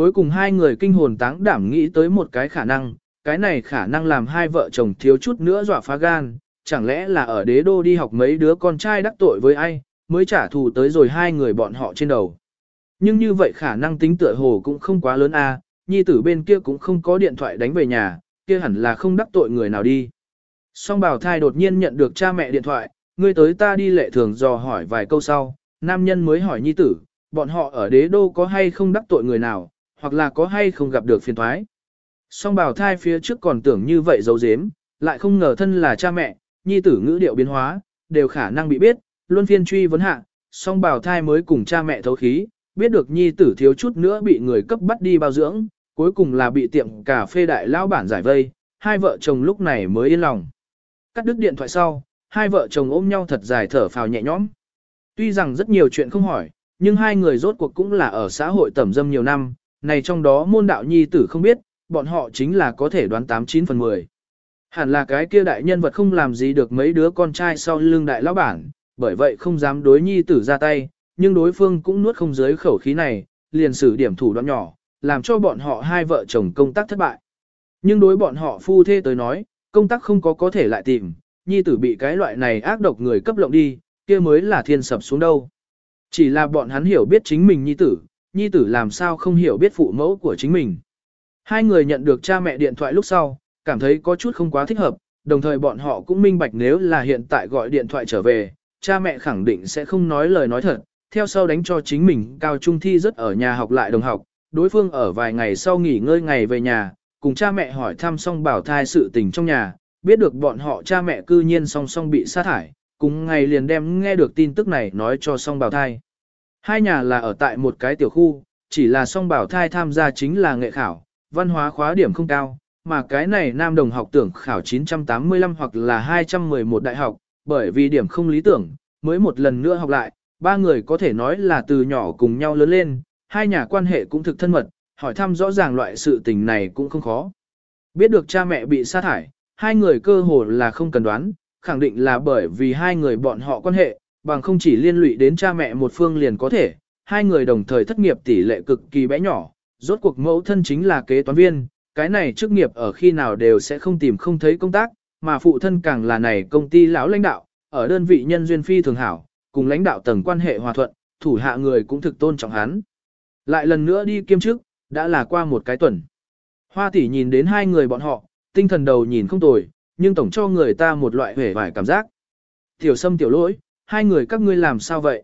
Cuối cùng hai người kinh hồn táng đảm nghĩ tới một cái khả năng, cái này khả năng làm hai vợ chồng thiếu chút nữa dọa phá gan, chẳng lẽ là ở đế đô đi học mấy đứa con trai đắc tội với ai, mới trả thù tới rồi hai người bọn họ trên đầu. Nhưng như vậy khả năng tính tựa hồ cũng không quá lớn a, nhi tử bên kia cũng không có điện thoại đánh về nhà, kia hẳn là không đắc tội người nào đi. Song bảo thai đột nhiên nhận được cha mẹ điện thoại, ngươi tới ta đi lệ thường dò hỏi vài câu sau, nam nhân mới hỏi nhi tử, bọn họ ở đế đô có hay không đắc tội người nào, hoặc là có hay không gặp được phiền thoái. Song bảo thai phía trước còn tưởng như vậy giấu giếm, lại không ngờ thân là cha mẹ, nhi tử ngữ điệu biến hóa, đều khả năng bị biết, luân phiên truy vấn hạ, song bảo thai mới cùng cha mẹ thấu khí, biết được nhi tử thiếu chút nữa bị người cấp bắt đi bao dưỡng, cuối cùng là bị tiệm cà phê đại lao bản giải vây, hai vợ chồng lúc này mới yên lòng. Cắt đứt điện thoại sau, hai vợ chồng ôm nhau thật dài thở phào nhẹ nhõm. Tuy rằng rất nhiều chuyện không hỏi, nhưng hai người rốt cuộc cũng là ở xã hội tẩm dâm nhiều năm, này trong đó môn đạo nhi tử không biết, bọn họ chính là có thể đoán 89 phần 10. Hẳn là cái kia đại nhân vật không làm gì được mấy đứa con trai sau lưng đại lão bản, bởi vậy không dám đối nhi tử ra tay, nhưng đối phương cũng nuốt không dưới khẩu khí này, liền sử điểm thủ đoạn nhỏ, làm cho bọn họ hai vợ chồng công tác thất bại. Nhưng đối bọn họ phu thê tới nói, công tác không có có thể lại tìm, nhi tử bị cái loại này ác độc người cấp lộng đi, kia mới là thiên sập xuống đâu. Chỉ là bọn hắn hiểu biết chính mình nhi tử, nhi tử làm sao không hiểu biết phụ mẫu của chính mình. Hai người nhận được cha mẹ điện thoại lúc sau, cảm thấy có chút không quá thích hợp, đồng thời bọn họ cũng minh bạch nếu là hiện tại gọi điện thoại trở về, cha mẹ khẳng định sẽ không nói lời nói thật, theo sau đánh cho chính mình cao trung thi rất ở nhà học lại đồng học, đối phương ở vài ngày sau nghỉ ngơi ngày về nhà, cùng cha mẹ hỏi thăm xong bảo thai sự tình trong nhà, biết được bọn họ cha mẹ cư nhiên song song bị sát thải, cùng ngày liền đem nghe được tin tức này nói cho song bảo thai. Hai nhà là ở tại một cái tiểu khu, chỉ là song bảo thai tham gia chính là nghệ khảo, văn hóa khóa điểm không cao, mà cái này nam đồng học tưởng khảo 985 hoặc là 211 đại học, bởi vì điểm không lý tưởng, mới một lần nữa học lại, ba người có thể nói là từ nhỏ cùng nhau lớn lên, hai nhà quan hệ cũng thực thân mật, hỏi thăm rõ ràng loại sự tình này cũng không khó. Biết được cha mẹ bị sát thải, hai người cơ hồ là không cần đoán, khẳng định là bởi vì hai người bọn họ quan hệ, bằng không chỉ liên lụy đến cha mẹ một phương liền có thể, hai người đồng thời thất nghiệp tỷ lệ cực kỳ bé nhỏ, rốt cuộc mẫu thân chính là kế toán viên, cái này chức nghiệp ở khi nào đều sẽ không tìm không thấy công tác, mà phụ thân càng là này công ty lão lãnh đạo, ở đơn vị nhân duyên phi thường hảo, cùng lãnh đạo tầng quan hệ hòa thuận, thủ hạ người cũng thực tôn trọng hắn. Lại lần nữa đi kiêm chức, đã là qua một cái tuần. Hoa tỷ nhìn đến hai người bọn họ, tinh thần đầu nhìn không tồi, nhưng tổng cho người ta một loại vẻ vải cảm giác. Tiểu sâm tiểu lỗi, hai người các ngươi làm sao vậy?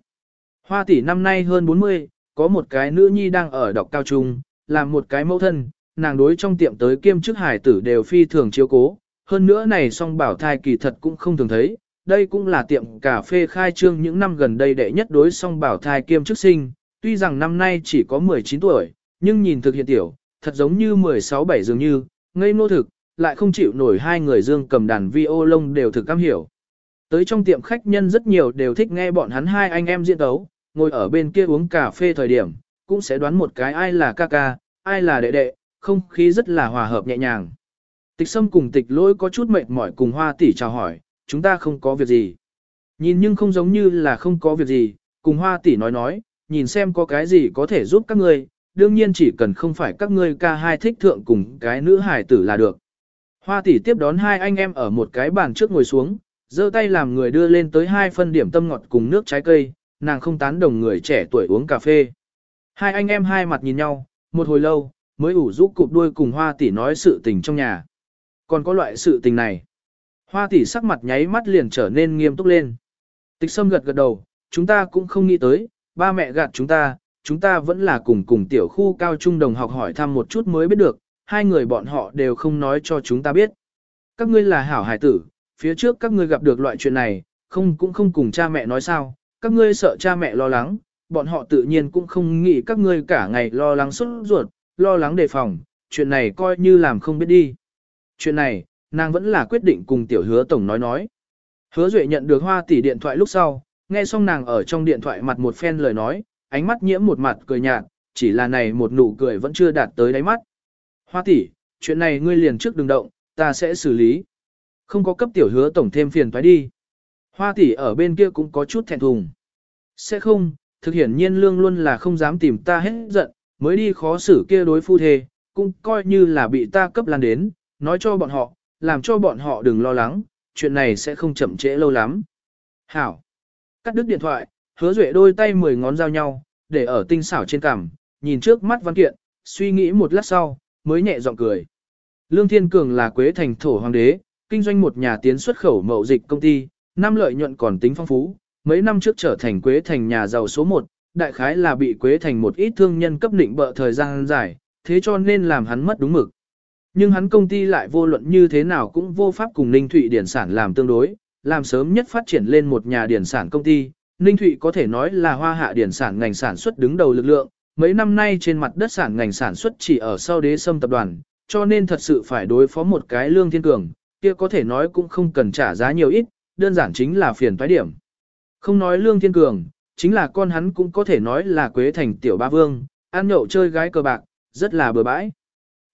Hoa tỷ năm nay hơn 40, có một cái nữ nhi đang ở đọc cao trung, làm một cái mẫu thân, nàng đối trong tiệm tới kiêm chức hải tử đều phi thường chiếu cố. Hơn nữa này song bảo thai kỳ thật cũng không thường thấy, đây cũng là tiệm cà phê khai trương những năm gần đây đệ nhất đối song bảo thai kiêm chức sinh, tuy rằng năm nay chỉ có 19 tuổi, nhưng nhìn thực hiện tiểu, thật giống như 16-7 dường như, ngây nô thực, lại không chịu nổi hai người dương cầm đàn vi ô lông đều thực cam hiểu. Tới trong tiệm khách nhân rất nhiều đều thích nghe bọn hắn hai anh em diễn tấu, ngồi ở bên kia uống cà phê thời điểm, cũng sẽ đoán một cái ai là ca ca, ai là đệ đệ, không khí rất là hòa hợp nhẹ nhàng. Tịch sâm cùng tịch lỗi có chút mệt mỏi cùng hoa tỷ chào hỏi, chúng ta không có việc gì. Nhìn nhưng không giống như là không có việc gì, cùng hoa tỷ nói nói, nhìn xem có cái gì có thể giúp các ngươi, đương nhiên chỉ cần không phải các ngươi ca hai thích thượng cùng cái nữ hải tử là được. Hoa tỷ tiếp đón hai anh em ở một cái bàn trước ngồi xuống, giơ tay làm người đưa lên tới hai phân điểm tâm ngọt cùng nước trái cây, nàng không tán đồng người trẻ tuổi uống cà phê. Hai anh em hai mặt nhìn nhau, một hồi lâu, mới ủ rũ cụp đuôi cùng hoa tỷ nói sự tình trong nhà. Còn có loại sự tình này. Hoa tỷ sắc mặt nháy mắt liền trở nên nghiêm túc lên. Tịch sâm gật gật đầu, chúng ta cũng không nghĩ tới, ba mẹ gạt chúng ta, chúng ta vẫn là cùng cùng tiểu khu cao trung đồng học hỏi thăm một chút mới biết được, hai người bọn họ đều không nói cho chúng ta biết. Các ngươi là hảo hải tử, phía trước các ngươi gặp được loại chuyện này, không cũng không cùng cha mẹ nói sao, các ngươi sợ cha mẹ lo lắng, bọn họ tự nhiên cũng không nghĩ các ngươi cả ngày lo lắng xuất ruột, lo lắng đề phòng, chuyện này coi như làm không biết đi. Chuyện này, nàng vẫn là quyết định cùng tiểu hứa tổng nói nói. Hứa Duệ nhận được hoa tỷ điện thoại lúc sau, nghe xong nàng ở trong điện thoại mặt một phen lời nói, ánh mắt nhiễm một mặt cười nhạt, chỉ là này một nụ cười vẫn chưa đạt tới đáy mắt. Hoa tỷ, chuyện này ngươi liền trước đừng động, ta sẽ xử lý. Không có cấp tiểu hứa tổng thêm phiền toái đi. Hoa tỷ ở bên kia cũng có chút thẹn thùng. Sẽ không, thực hiện nhiên lương luôn là không dám tìm ta hết giận, mới đi khó xử kia đối phu thê, cũng coi như là bị ta cấp lan đến, nói cho bọn họ, làm cho bọn họ đừng lo lắng, chuyện này sẽ không chậm trễ lâu lắm. Hảo. Cắt đứt điện thoại, hứa duệ đôi tay mười ngón giao nhau, để ở tinh xảo trên cằm, nhìn trước mắt văn kiện, suy nghĩ một lát sau, mới nhẹ giọng cười. Lương Thiên Cường là quế thành thổ hoàng đế, kinh doanh một nhà tiến xuất khẩu mậu dịch công ty, năm lợi nhuận còn tính phong phú, mấy năm trước trở thành quế thành nhà giàu số 1, đại khái là bị quế thành một ít thương nhân cấp định bợ thời gian dài, thế cho nên làm hắn mất đúng mực. Nhưng hắn công ty lại vô luận như thế nào cũng vô pháp cùng Ninh Thụy Điển Sản làm tương đối, làm sớm nhất phát triển lên một nhà điển sản công ty. Ninh Thụy có thể nói là hoa hạ điển sản ngành sản xuất đứng đầu lực lượng, mấy năm nay trên mặt đất sản ngành sản xuất chỉ ở sau đế sâm tập đoàn, cho nên thật sự phải đối phó một cái lương thiên cường, kia có thể nói cũng không cần trả giá nhiều ít, đơn giản chính là phiền toái điểm. Không nói lương thiên cường, chính là con hắn cũng có thể nói là quế thành tiểu ba vương, ăn nhậu chơi gái cờ bạc, rất là bừa bãi.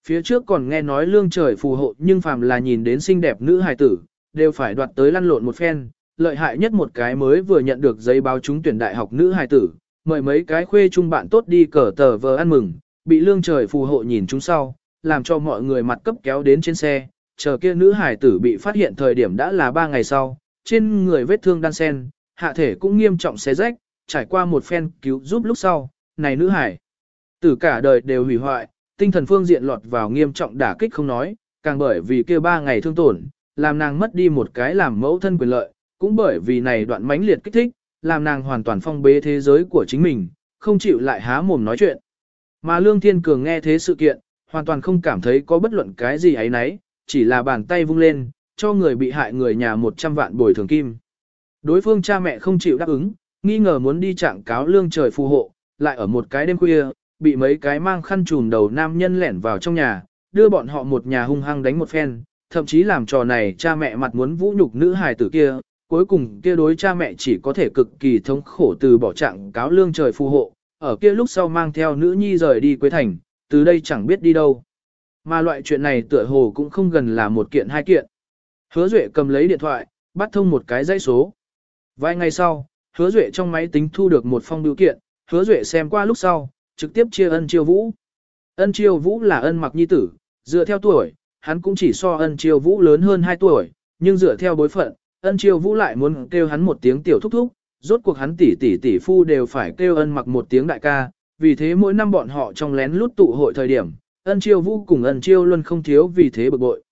Phía trước còn nghe nói lương trời phù hộ nhưng phàm là nhìn đến xinh đẹp nữ hài tử, đều phải đoạt tới lăn lộn một phen, lợi hại nhất một cái mới vừa nhận được giấy báo trúng tuyển đại học nữ hài tử, mời mấy cái khuê chung bạn tốt đi cờ tờ vờ ăn mừng, bị lương trời phù hộ nhìn chúng sau, làm cho mọi người mặt cấp kéo đến trên xe, chờ kia nữ hải tử bị phát hiện thời điểm đã là 3 ngày sau, trên người vết thương đan sen, hạ thể cũng nghiêm trọng xé rách, trải qua một phen cứu giúp lúc sau, này nữ hải tử cả đời đều hủy hoại, tinh thần phương diện lọt vào nghiêm trọng đả kích không nói, càng bởi vì kia ba ngày thương tổn, làm nàng mất đi một cái làm mẫu thân quyền lợi, cũng bởi vì này đoạn mãnh liệt kích thích, làm nàng hoàn toàn phong bế thế giới của chính mình, không chịu lại há mồm nói chuyện. Mà Lương Thiên Cường nghe thế sự kiện, hoàn toàn không cảm thấy có bất luận cái gì ấy nấy, chỉ là bàn tay vung lên, cho người bị hại người nhà 100 vạn bồi thường kim. Đối phương cha mẹ không chịu đáp ứng, nghi ngờ muốn đi trạng cáo lương trời phù hộ, lại ở một cái đêm khuya, bị mấy cái mang khăn trùm đầu nam nhân lẻn vào trong nhà, đưa bọn họ một nhà hung hăng đánh một phen, thậm chí làm trò này cha mẹ mặt muốn vũ nhục nữ hài tử kia, cuối cùng kia đối cha mẹ chỉ có thể cực kỳ thống khổ từ bỏ trạng cáo lương trời phù hộ, ở kia lúc sau mang theo nữ nhi rời đi Quế Thành, từ đây chẳng biết đi đâu. Mà loại chuyện này tựa hồ cũng không gần là một kiện hai kiện. Hứa Duệ cầm lấy điện thoại, bắt thông một cái dãy số. Vài ngày sau, Hứa Duệ trong máy tính thu được một phong biểu kiện, Hứa Duệ xem qua lúc sau, trực tiếp chia ân chiêu vũ. Ân chiêu vũ là ân mặc nhi tử, dựa theo tuổi, hắn cũng chỉ so ân chiêu vũ lớn hơn 2 tuổi, nhưng dựa theo bối phận, ân chiêu vũ lại muốn kêu hắn một tiếng tiểu thúc thúc, rốt cuộc hắn tỷ tỷ tỷ phu đều phải kêu ân mặc một tiếng đại ca, vì thế mỗi năm bọn họ trong lén lút tụ hội thời điểm, ân chiêu vũ cùng ân chiêu luôn không thiếu vì thế bực bội.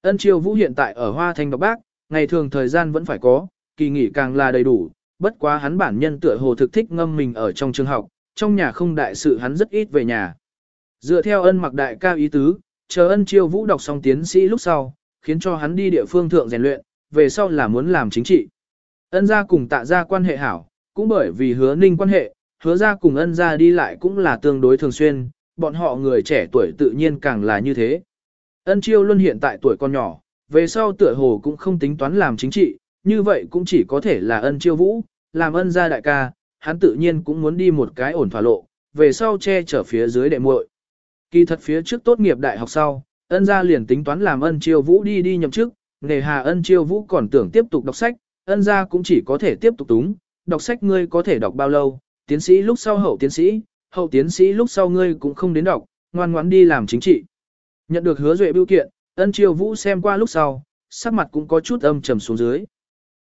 Ân chiêu vũ hiện tại ở Hoa Thanh Đọc Bác, ngày thường thời gian vẫn phải có, kỳ nghỉ càng là đầy đủ, bất quá hắn bản nhân tựa hồ thực thích ngâm mình ở trong trường học, trong nhà không đại sự hắn rất ít về nhà. Dựa theo ân mặc đại ca ý tứ, chờ ân chiêu vũ đọc xong tiến sĩ lúc sau, khiến cho hắn đi địa phương thượng rèn luyện, về sau là muốn làm chính trị. Ân gia cùng tạ gia quan hệ hảo, cũng bởi vì hứa ninh quan hệ, hứa gia cùng ân gia đi lại cũng là tương đối thường xuyên, bọn họ người trẻ tuổi tự nhiên càng là như thế. Ân chiêu luôn hiện tại tuổi còn nhỏ, về sau tựa hồ cũng không tính toán làm chính trị, như vậy cũng chỉ có thể là ân chiêu vũ, làm ân gia đại ca, hắn tự nhiên cũng muốn đi một cái ổn thỏa lộ, về sau che chở phía dưới đệ muội. Kỳ thật phía trước tốt nghiệp đại học sau, ân gia liền tính toán làm ân chiêu vũ đi đi nhậm chức, nề hà ân chiêu vũ còn tưởng tiếp tục đọc sách, ân gia cũng chỉ có thể tiếp tục túng, đọc sách ngươi có thể đọc bao lâu, tiến sĩ lúc sau hậu tiến sĩ, hậu tiến sĩ lúc sau ngươi cũng không đến đọc, ngoan ngoãn đi làm chính trị. Nhận được hứa duệ biểu kiện, ân chiêu vũ xem qua lúc sau, sắc mặt cũng có chút âm trầm xuống dưới.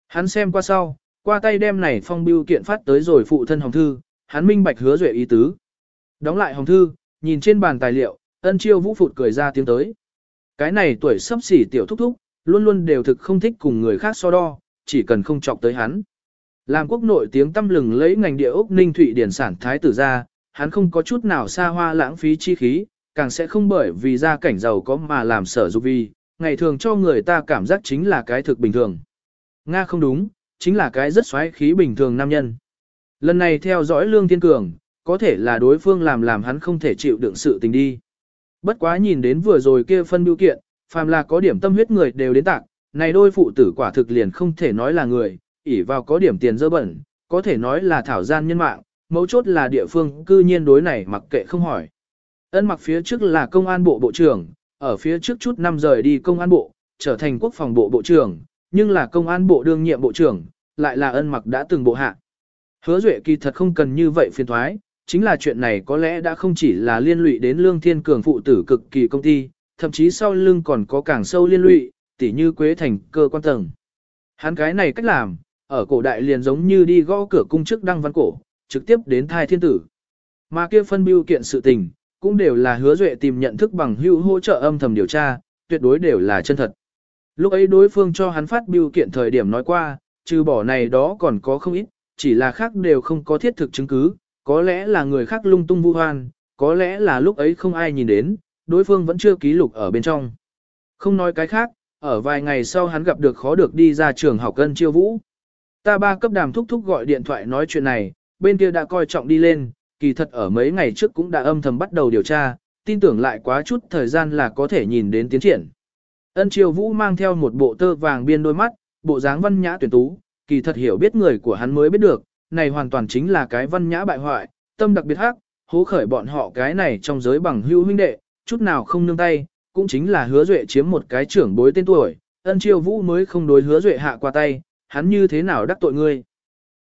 Hắn xem qua sau, qua tay đem này phong biểu kiện phát tới rồi phụ thân hồng thư, hắn minh bạch hứa duệ ý tứ. Đóng lại hồng thư, nhìn trên bàn tài liệu, ân chiêu vũ phụt cười ra tiếng tới. Cái này tuổi sắp xỉ tiểu thúc thúc, luôn luôn đều thực không thích cùng người khác so đo, chỉ cần không chọc tới hắn. Làm quốc nội tiếng tâm lừng lấy ngành địa ốc ninh thụy điển sản thái tử ra, hắn không có chút nào xa hoa lãng phí chi khí, càng sẽ không bởi vì gia cảnh giàu có mà làm sở dục vi, ngày thường cho người ta cảm giác chính là cái thực bình thường. Nga không đúng, chính là cái rất xoáy khí bình thường nam nhân. Lần này theo dõi Lương Thiên Cường, có thể là đối phương làm làm hắn không thể chịu đựng sự tình đi. Bất quá nhìn đến vừa rồi kia phân biểu kiện, phàm là có điểm tâm huyết người đều đến tạc, này đôi phụ tử quả thực liền không thể nói là người, ỉ vào có điểm tiền dơ bẩn, có thể nói là thảo gian nhân mạng, mấu chốt là địa phương cư nhiên đối này mặc kệ không hỏi. Ân mặc phía trước là công an bộ bộ trưởng, ở phía trước chút năm rời đi công an bộ, trở thành quốc phòng bộ bộ trưởng, nhưng là công an bộ đương nhiệm bộ trưởng, lại là ân mặc đã từng bộ hạ. Hứa Duệ kỳ thật không cần như vậy phiền thoái, chính là chuyện này có lẽ đã không chỉ là liên lụy đến Lương Thiên Cường phụ tử cực kỳ công ty, thậm chí sau lưng còn có càng sâu liên lụy, tỉ như Quế Thành cơ quan tầng. Hắn cái này cách làm, ở cổ đại liền giống như đi gõ cửa cung chức đăng văn cổ, trực tiếp đến thai thiên tử. Mà kia phân biêu kiện sự tình, cũng đều là hứa duệ tìm nhận thức bằng hữu hỗ trợ âm thầm điều tra, tuyệt đối đều là chân thật. Lúc ấy đối phương cho hắn phát biêu kiện thời điểm nói qua, trừ bỏ này đó còn có không ít, chỉ là khác đều không có thiết thực chứng cứ, có lẽ là người khác lung tung vu hoan, có lẽ là lúc ấy không ai nhìn đến, đối phương vẫn chưa ký lục ở bên trong. Không nói cái khác, ở vài ngày sau hắn gặp được khó được đi ra trường học cân chiêu vũ. Ta ba cấp đàm thúc thúc gọi điện thoại nói chuyện này, bên kia đã coi trọng đi lên, kỳ thật ở mấy ngày trước cũng đã âm thầm bắt đầu điều tra, tin tưởng lại quá chút thời gian là có thể nhìn đến tiến triển. Ân Triều Vũ mang theo một bộ tơ vàng biên đôi mắt, bộ dáng văn nhã tuyển tú, kỳ thật hiểu biết người của hắn mới biết được, này hoàn toàn chính là cái văn nhã bại hoại, tâm đặc biệt hắc, hố khởi bọn họ cái này trong giới bằng hữu huynh đệ, chút nào không nương tay, cũng chính là hứa duệ chiếm một cái trưởng bối tên tuổi, ân Triều Vũ mới không đối hứa duệ hạ qua tay, hắn như thế nào đắc tội ngươi.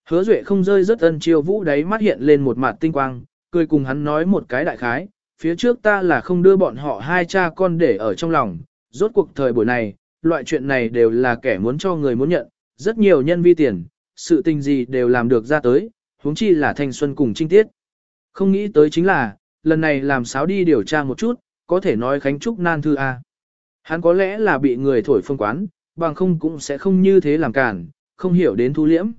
Hứa Duệ không rơi rất ân chiêu vũ đáy mắt hiện lên một mặt tinh quang, cười cùng hắn nói một cái đại khái, phía trước ta là không đưa bọn họ hai cha con để ở trong lòng, rốt cuộc thời buổi này, loại chuyện này đều là kẻ muốn cho người muốn nhận, rất nhiều nhân vi tiền, sự tình gì đều làm được ra tới, huống chi là thanh xuân cùng trinh tiết. Không nghĩ tới chính là, lần này làm sáo đi điều tra một chút, có thể nói Khánh Trúc nan thư A. Hắn có lẽ là bị người thổi phương quán, bằng không cũng sẽ không như thế làm cản, không hiểu đến thu liễm.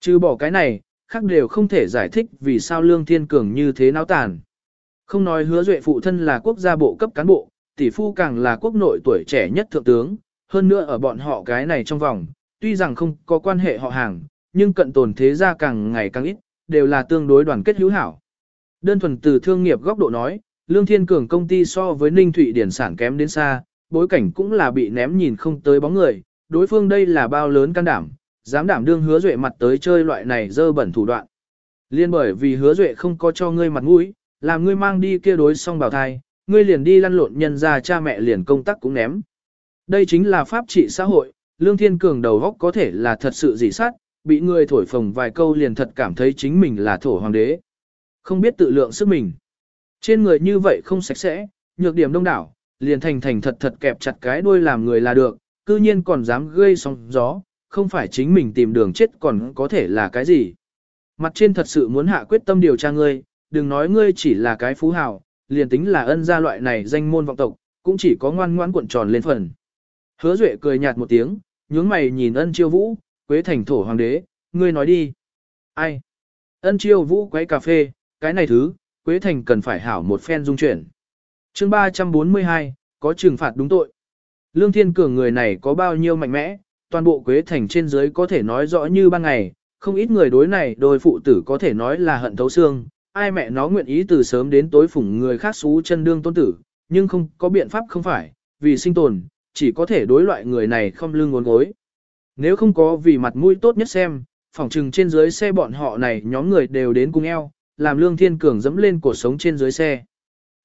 Trừ bỏ cái này, khác đều không thể giải thích vì sao Lương Thiên Cường như thế náo tàn. Không nói hứa duệ phụ thân là quốc gia bộ cấp cán bộ, tỷ phu càng là quốc nội tuổi trẻ nhất thượng tướng, hơn nữa ở bọn họ cái này trong vòng, tuy rằng không có quan hệ họ hàng, nhưng cận tồn thế gia càng ngày càng ít, đều là tương đối đoàn kết hữu hảo. Đơn thuần từ thương nghiệp góc độ nói, Lương Thiên Cường công ty so với Ninh Thụy Điển sản kém đến xa, bối cảnh cũng là bị ném nhìn không tới bóng người, đối phương đây là bao lớn can đảm, dám đảm đương hứa duệ mặt tới chơi loại này dơ bẩn thủ đoạn. Liên bởi vì hứa duệ không có cho ngươi mặt mũi, làm ngươi mang đi kia đối xong bào thai, ngươi liền đi lăn lộn nhân ra cha mẹ liền công tác cũng ném. Đây chính là pháp trị xã hội, lương thiên cường đầu góc có thể là thật sự dị sát, bị người thổi phồng vài câu liền thật cảm thấy chính mình là thổ hoàng đế. Không biết tự lượng sức mình. Trên người như vậy không sạch sẽ, nhược điểm đông đảo, liền thành thành thật thật kẹp chặt cái đuôi làm người là được, cư nhiên còn dám gây sóng gió, không phải chính mình tìm đường chết còn có thể là cái gì. Mặt trên thật sự muốn hạ quyết tâm điều tra ngươi, đừng nói ngươi chỉ là cái phú hào, liền tính là ân gia loại này danh môn vọng tộc, cũng chỉ có ngoan ngoãn cuộn tròn lên phần. Hứa Duệ cười nhạt một tiếng, nhướng mày nhìn ân chiêu vũ, quế thành thổ hoàng đế, ngươi nói đi. Ai? Ân chiêu vũ quấy cà phê, cái này thứ, quế thành cần phải hảo một phen dung chuyển. chương 342, có trừng phạt đúng tội. Lương Thiên Cường người này có bao nhiêu mạnh mẽ, toàn bộ Quế Thành trên dưới có thể nói rõ như ban ngày, không ít người đối này đôi phụ tử có thể nói là hận thấu xương, ai mẹ nó nguyện ý từ sớm đến tối phủng người khác xú chân đương tôn tử, nhưng không có biện pháp không phải, vì sinh tồn, chỉ có thể đối loại người này không lương ngốn gối. Nếu không có vì mặt mũi tốt nhất xem, phỏng trừng trên dưới xe bọn họ này nhóm người đều đến cùng eo, làm Lương Thiên Cường dẫm lên cuộc sống trên dưới xe.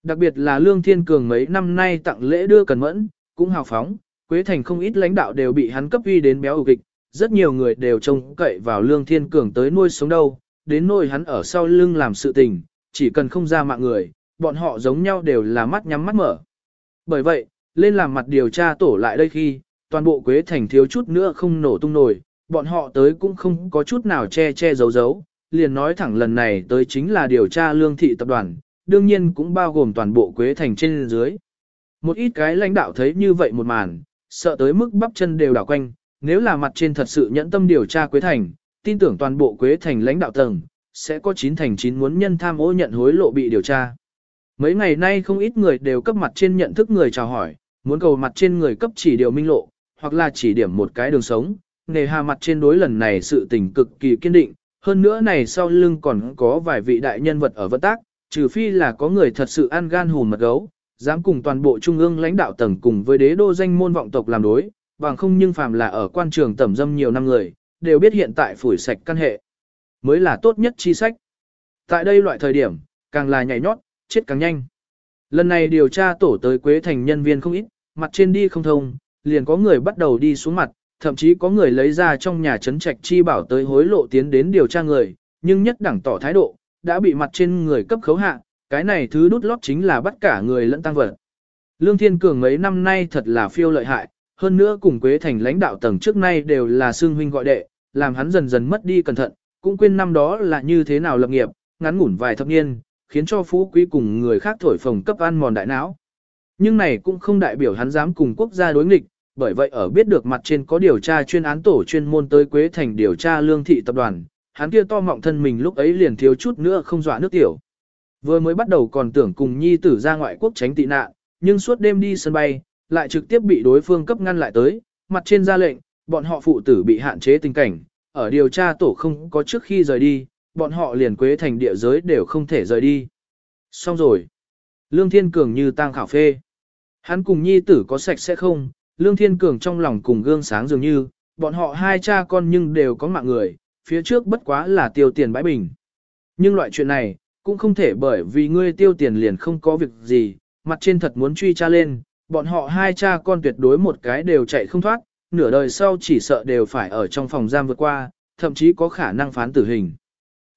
Đặc biệt là Lương Thiên Cường mấy năm nay tặng lễ đưa cần mẫn, cũng hào phóng, Quế Thành không ít lãnh đạo đều bị hắn cấp uy đến béo ủ kịch, rất nhiều người đều trông cậy vào Lương Thiên Cường tới nuôi sống đâu, đến nuôi hắn ở sau lưng làm sự tình, chỉ cần không ra mạng người, bọn họ giống nhau đều là mắt nhắm mắt mở. Bởi vậy, lên làm mặt điều tra tổ lại đây khi, toàn bộ Quế Thành thiếu chút nữa không nổ tung nổi, bọn họ tới cũng không có chút nào che che giấu giấu, liền nói thẳng lần này tới chính là điều tra lương thị tập đoàn, đương nhiên cũng bao gồm toàn bộ Quế Thành trên dưới. Một ít cái lãnh đạo thấy như vậy một màn, sợ tới mức bắp chân đều đảo quanh, nếu là mặt trên thật sự nhẫn tâm điều tra Quế Thành, tin tưởng toàn bộ Quế Thành lãnh đạo tầng, sẽ có 9 thành 9 muốn nhân tham ô nhận hối lộ bị điều tra. Mấy ngày nay không ít người đều cấp mặt trên nhận thức người chào hỏi, muốn cầu mặt trên người cấp chỉ điều minh lộ, hoặc là chỉ điểm một cái đường sống, nề hà mặt trên đối lần này sự tình cực kỳ kiên định, Hơn nữa này sau lưng còn có vài vị đại nhân vật ở vận tác, trừ phi là có người thật sự ăn gan hùn mật gấu, dám cùng toàn bộ trung ương lãnh đạo tầng cùng với đế đô danh môn vọng tộc làm đối, bằng không nhưng phàm là ở quan trường tẩm dâm nhiều năm người, đều biết hiện tại phủi sạch căn hệ, mới là tốt nhất chi sách. Tại đây loại thời điểm, càng là nhảy nhót, chết càng nhanh. Lần này điều tra tổ tới Quế Thành nhân viên không ít, mặt trên đi không thông, liền có người bắt đầu đi xuống mặt, thậm chí có người lấy ra trong nhà trấn trạch chi bảo tới hối lộ tiến đến điều tra người, nhưng nhất đẳng tỏ thái độ, đã bị mặt trên người cấp khấu hạ, cái này thứ đút lót chính là bắt cả người lẫn tăng vật. Lương Thiên Cường mấy năm nay thật là phiêu lợi hại, hơn nữa cùng Quế Thành lãnh đạo tầng trước nay đều là xương huynh gọi đệ, làm hắn dần dần mất đi cẩn thận, cũng quên năm đó là như thế nào lập nghiệp, ngắn ngủn vài thập niên, khiến cho phú quý cùng người khác thổi phồng cấp ăn mòn đại não. Nhưng này cũng không đại biểu hắn dám cùng quốc gia đối nghịch, bởi vậy ở biết được mặt trên có điều tra chuyên án tổ chuyên môn tới Quế Thành điều tra lương thị tập đoàn, hắn kia to mọng thân mình lúc ấy liền thiếu chút nữa không dọa nước tiểu. Vừa mới bắt đầu còn tưởng cùng nhi tử ra ngoại quốc tránh tị nạn, nhưng suốt đêm đi sân bay, lại trực tiếp bị đối phương cấp ngăn lại tới, mặt trên ra lệnh, bọn họ phụ tử bị hạn chế tình cảnh, ở điều tra tổ không có trước khi rời đi, bọn họ liền quế thành địa giới đều không thể rời đi. Xong rồi. Lương Thiên Cường như tang khảo phê. Hắn cùng nhi tử có sạch sẽ không, Lương Thiên Cường trong lòng cùng gương sáng dường như, bọn họ hai cha con nhưng đều có mạng người, phía trước bất quá là tiêu tiền bãi bình. Nhưng loại chuyện này, cũng không thể bởi vì ngươi tiêu tiền liền không có việc gì, mặt trên thật muốn truy tra lên, bọn họ hai cha con tuyệt đối một cái đều chạy không thoát, nửa đời sau chỉ sợ đều phải ở trong phòng giam vượt qua, thậm chí có khả năng phán tử hình.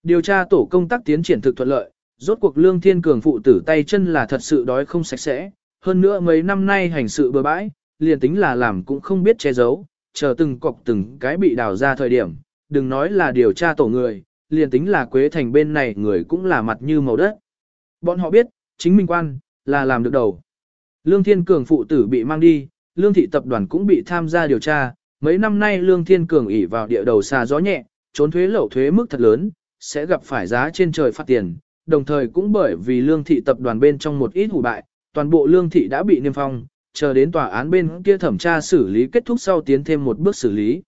Điều tra tổ công tác tiến triển thực thuận lợi, rốt cuộc lương thiên cường phụ tử tay chân là thật sự đói không sạch sẽ, hơn nữa mấy năm nay hành sự bừa bãi, liền tính là làm cũng không biết che giấu, chờ từng cọc từng cái bị đào ra thời điểm, đừng nói là điều tra tổ người, liền tính là quế thành bên này người cũng là mặt như màu đất. Bọn họ biết, chính minh quan, là làm được đầu. Lương Thiên Cường phụ tử bị mang đi, Lương Thị Tập đoàn cũng bị tham gia điều tra, mấy năm nay Lương Thiên Cường ỉ vào địa đầu xa gió nhẹ, trốn thuế lậu thuế mức thật lớn, sẽ gặp phải giá trên trời phát tiền, đồng thời cũng bởi vì Lương Thị Tập đoàn bên trong một ít hủ bại, toàn bộ Lương Thị đã bị niêm phong, chờ đến tòa án bên kia thẩm tra xử lý kết thúc sau tiến thêm một bước xử lý.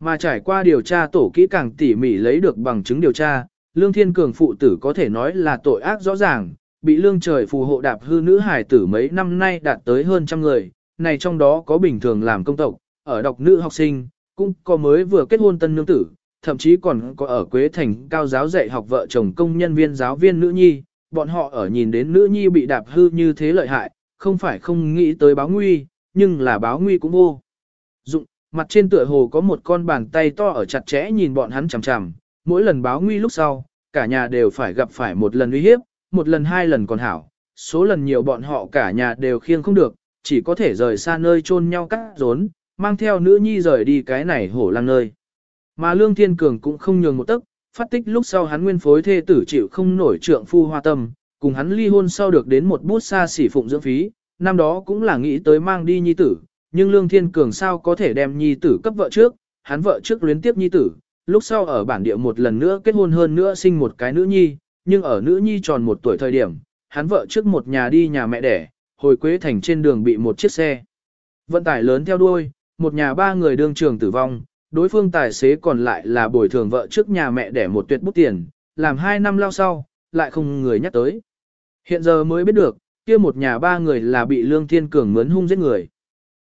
Mà trải qua điều tra tổ kỹ càng tỉ mỉ lấy được bằng chứng điều tra, Lương Thiên Cường phụ tử có thể nói là tội ác rõ ràng, bị lương trời phù hộ đạp hư nữ hải tử mấy năm nay đạt tới hơn trăm người, này trong đó có bình thường làm công tộc, ở đọc nữ học sinh, cũng có mới vừa kết hôn tân nương tử, thậm chí còn có ở Quế Thành cao giáo dạy học vợ chồng công nhân viên giáo viên nữ nhi, bọn họ ở nhìn đến nữ nhi bị đạp hư như thế lợi hại, không phải không nghĩ tới báo nguy, nhưng là báo nguy cũng vô. Mặt trên tựa hồ có một con bàn tay to ở chặt chẽ nhìn bọn hắn chằm chằm, mỗi lần báo nguy lúc sau, cả nhà đều phải gặp phải một lần uy hiếp, một lần hai lần còn hảo, số lần nhiều bọn họ cả nhà đều khiêng không được, chỉ có thể rời xa nơi chôn nhau cắt rốn, mang theo nữ nhi rời đi cái này hổ lang nơi. Mà Lương Thiên Cường cũng không nhường một tấc, phát tích lúc sau hắn nguyên phối thê tử chịu không nổi trượng phu hoa tâm, cùng hắn ly hôn sau được đến một bút xa xỉ phụng dưỡng phí, năm đó cũng là nghĩ tới mang đi nhi tử, nhưng Lương Thiên Cường sao có thể đem nhi tử cấp vợ trước, hắn vợ trước luyến tiếp nhi tử, lúc sau ở bản địa một lần nữa kết hôn hơn nữa sinh một cái nữ nhi, nhưng ở nữ nhi tròn một tuổi thời điểm, hắn vợ trước một nhà đi nhà mẹ đẻ, hồi Quế Thành trên đường bị một chiếc xe. Vận tải lớn theo đuôi, một nhà ba người đương trường tử vong, đối phương tài xế còn lại là bồi thường vợ trước nhà mẹ đẻ một tuyệt bút tiền, làm hai năm lao sau, lại không người nhắc tới. Hiện giờ mới biết được, kia một nhà ba người là bị Lương Thiên Cường mướn hung giết người.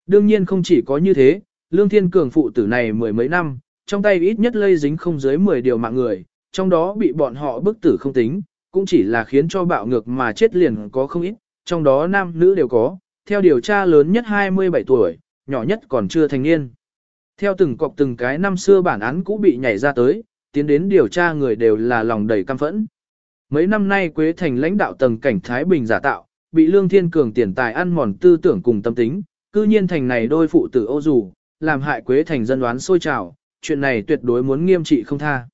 Đương nhiên không chỉ có như thế, Lương Thiên Cường phụ tử này mười mấy năm, trong tay ít nhất lây dính không dưới 10 điều mạng người, trong đó bị bọn họ bức tử không tính, cũng chỉ là khiến cho bạo ngược mà chết liền có không ít, trong đó nam nữ đều có, theo điều tra lớn nhất 27 tuổi, nhỏ nhất còn chưa thành niên. Theo từng cọc từng cái năm xưa bản án cũ bị nhảy ra tới, tiến đến điều tra người đều là lòng đầy căm phẫn. Mấy năm nay Quế Thành lãnh đạo tầng cảnh Thái Bình giả tạo, bị Lương Thiên Cường tiền tài ăn mòn tư tưởng cùng tâm tính, cư nhiên thành này đôi phụ tử ô dù, làm hại Quế Thành dân đoán sôi trào, chuyện này tuyệt đối muốn nghiêm trị không tha.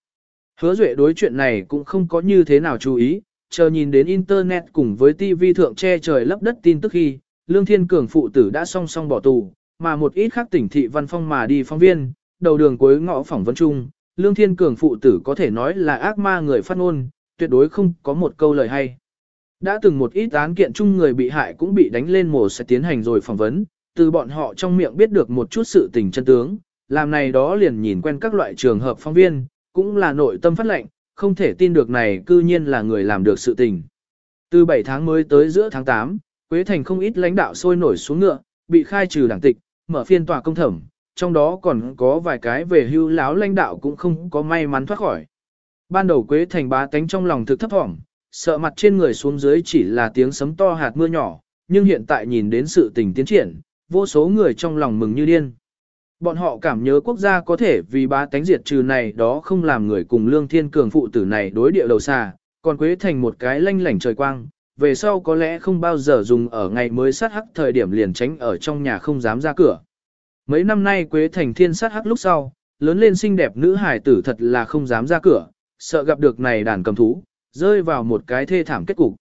Hứa Duệ đối chuyện này cũng không có như thế nào chú ý, chờ nhìn đến Internet cùng với TV thượng che trời lấp đất tin tức khi, Lương Thiên Cường phụ tử đã song song bỏ tù, mà một ít khác tỉnh thị văn phong mà đi phóng viên, đầu đường cuối ngõ phỏng vấn chung, Lương Thiên Cường phụ tử có thể nói là ác ma người phát ngôn, tuyệt đối không có một câu lời hay. Đã từng một ít án kiện chung người bị hại cũng bị đánh lên mổ sẽ tiến hành rồi phỏng vấn, từ bọn họ trong miệng biết được một chút sự tình chân tướng, làm này đó liền nhìn quen các loại trường hợp phóng viên, cũng là nội tâm phát lệnh, không thể tin được này cư nhiên là người làm được sự tình. Từ 7 tháng mới tới giữa tháng 8, Quế Thành không ít lãnh đạo sôi nổi xuống ngựa, bị khai trừ đảng tịch, mở phiên tòa công thẩm, trong đó còn có vài cái về hưu láo lãnh đạo cũng không có may mắn thoát khỏi. Ban đầu Quế Thành bá tánh trong lòng thực thấp thỏm, sợ mặt trên người xuống dưới chỉ là tiếng sấm to hạt mưa nhỏ, nhưng hiện tại nhìn đến sự tình tiến triển, vô số người trong lòng mừng như điên. Bọn họ cảm nhớ quốc gia có thể vì bá tánh diệt trừ này đó không làm người cùng lương thiên cường phụ tử này đối địa đầu xa, còn Quế Thành một cái lanh lảnh trời quang, về sau có lẽ không bao giờ dùng ở ngày mới sát hắc thời điểm liền tránh ở trong nhà không dám ra cửa. Mấy năm nay Quế Thành thiên sát hắc lúc sau, lớn lên xinh đẹp nữ hài tử thật là không dám ra cửa, sợ gặp được này đàn cầm thú, rơi vào một cái thê thảm kết cục.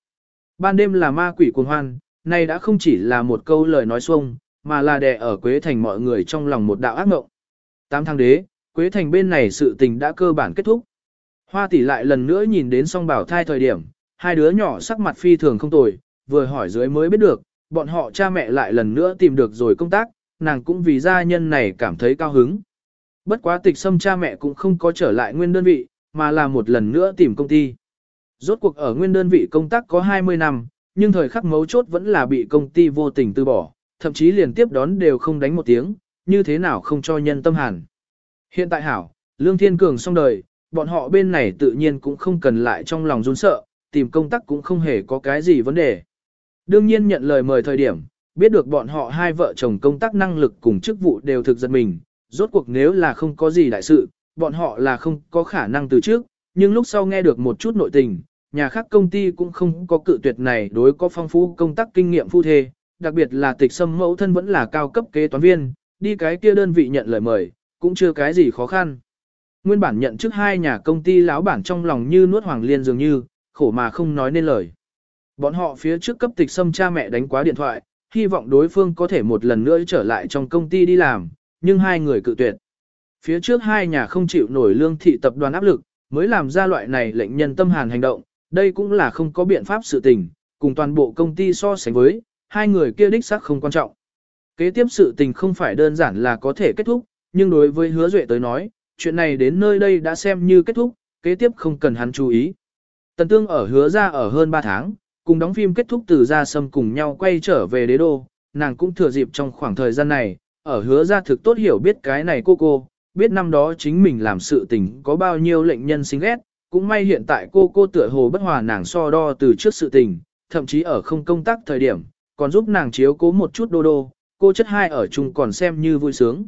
Ban đêm là ma quỷ cuồng hoan, này đã không chỉ là một câu lời nói xuông, mà là đè ở Quế Thành mọi người trong lòng một đạo ác mộng. Tám tháng đế, Quế Thành bên này sự tình đã cơ bản kết thúc. Hoa tỷ lại lần nữa nhìn đến song bảo thai thời điểm, hai đứa nhỏ sắc mặt phi thường không tồi, vừa hỏi dưới mới biết được, bọn họ cha mẹ lại lần nữa tìm được rồi công tác, nàng cũng vì gia nhân này cảm thấy cao hứng. Bất quá tịch xâm cha mẹ cũng không có trở lại nguyên đơn vị, mà là một lần nữa tìm công ty. Rốt cuộc ở nguyên đơn vị công tác có 20 năm, nhưng thời khắc mấu chốt vẫn là bị công ty vô tình từ bỏ, thậm chí liền tiếp đón đều không đánh một tiếng, như thế nào không cho nhân tâm hàn. Hiện tại hảo, Lương Thiên Cường xong đời, bọn họ bên này tự nhiên cũng không cần lại trong lòng run sợ, tìm công tác cũng không hề có cái gì vấn đề. Đương nhiên nhận lời mời thời điểm, biết được bọn họ hai vợ chồng công tác năng lực cùng chức vụ đều thực giật mình, rốt cuộc nếu là không có gì đại sự, bọn họ là không có khả năng từ trước, nhưng lúc sau nghe được một chút nội tình, nhà khác công ty cũng không có cự tuyệt này đối có phong phú công tác kinh nghiệm phu thê, đặc biệt là tịch sâm mẫu thân vẫn là cao cấp kế toán viên, đi cái kia đơn vị nhận lời mời, cũng chưa cái gì khó khăn. Nguyên bản nhận trước hai nhà công ty lão bản trong lòng như nuốt hoàng liên dường như, khổ mà không nói nên lời. Bọn họ phía trước cấp tịch sâm cha mẹ đánh quá điện thoại, hy vọng đối phương có thể một lần nữa trở lại trong công ty đi làm, nhưng hai người cự tuyệt. Phía trước hai nhà không chịu nổi lương thị tập đoàn áp lực, mới làm ra loại này lệnh nhân tâm hàn hành động, đây cũng là không có biện pháp sự tình, cùng toàn bộ công ty so sánh với, hai người kia đích xác không quan trọng. Kế tiếp sự tình không phải đơn giản là có thể kết thúc, nhưng đối với hứa duệ tới nói, chuyện này đến nơi đây đã xem như kết thúc, kế tiếp không cần hắn chú ý. Tần Tương ở hứa ra ở hơn 3 tháng, cùng đóng phim kết thúc từ ra sâm cùng nhau quay trở về đế đô, nàng cũng thừa dịp trong khoảng thời gian này, ở hứa ra thực tốt hiểu biết cái này cô cô, biết năm đó chính mình làm sự tình có bao nhiêu lệnh nhân xinh ghét, cũng may hiện tại cô cô tựa hồ bất hòa nàng so đo từ trước sự tình, thậm chí ở không công tác thời điểm, còn giúp nàng chiếu cố một chút đô đô, cô chất hai ở chung còn xem như vui sướng.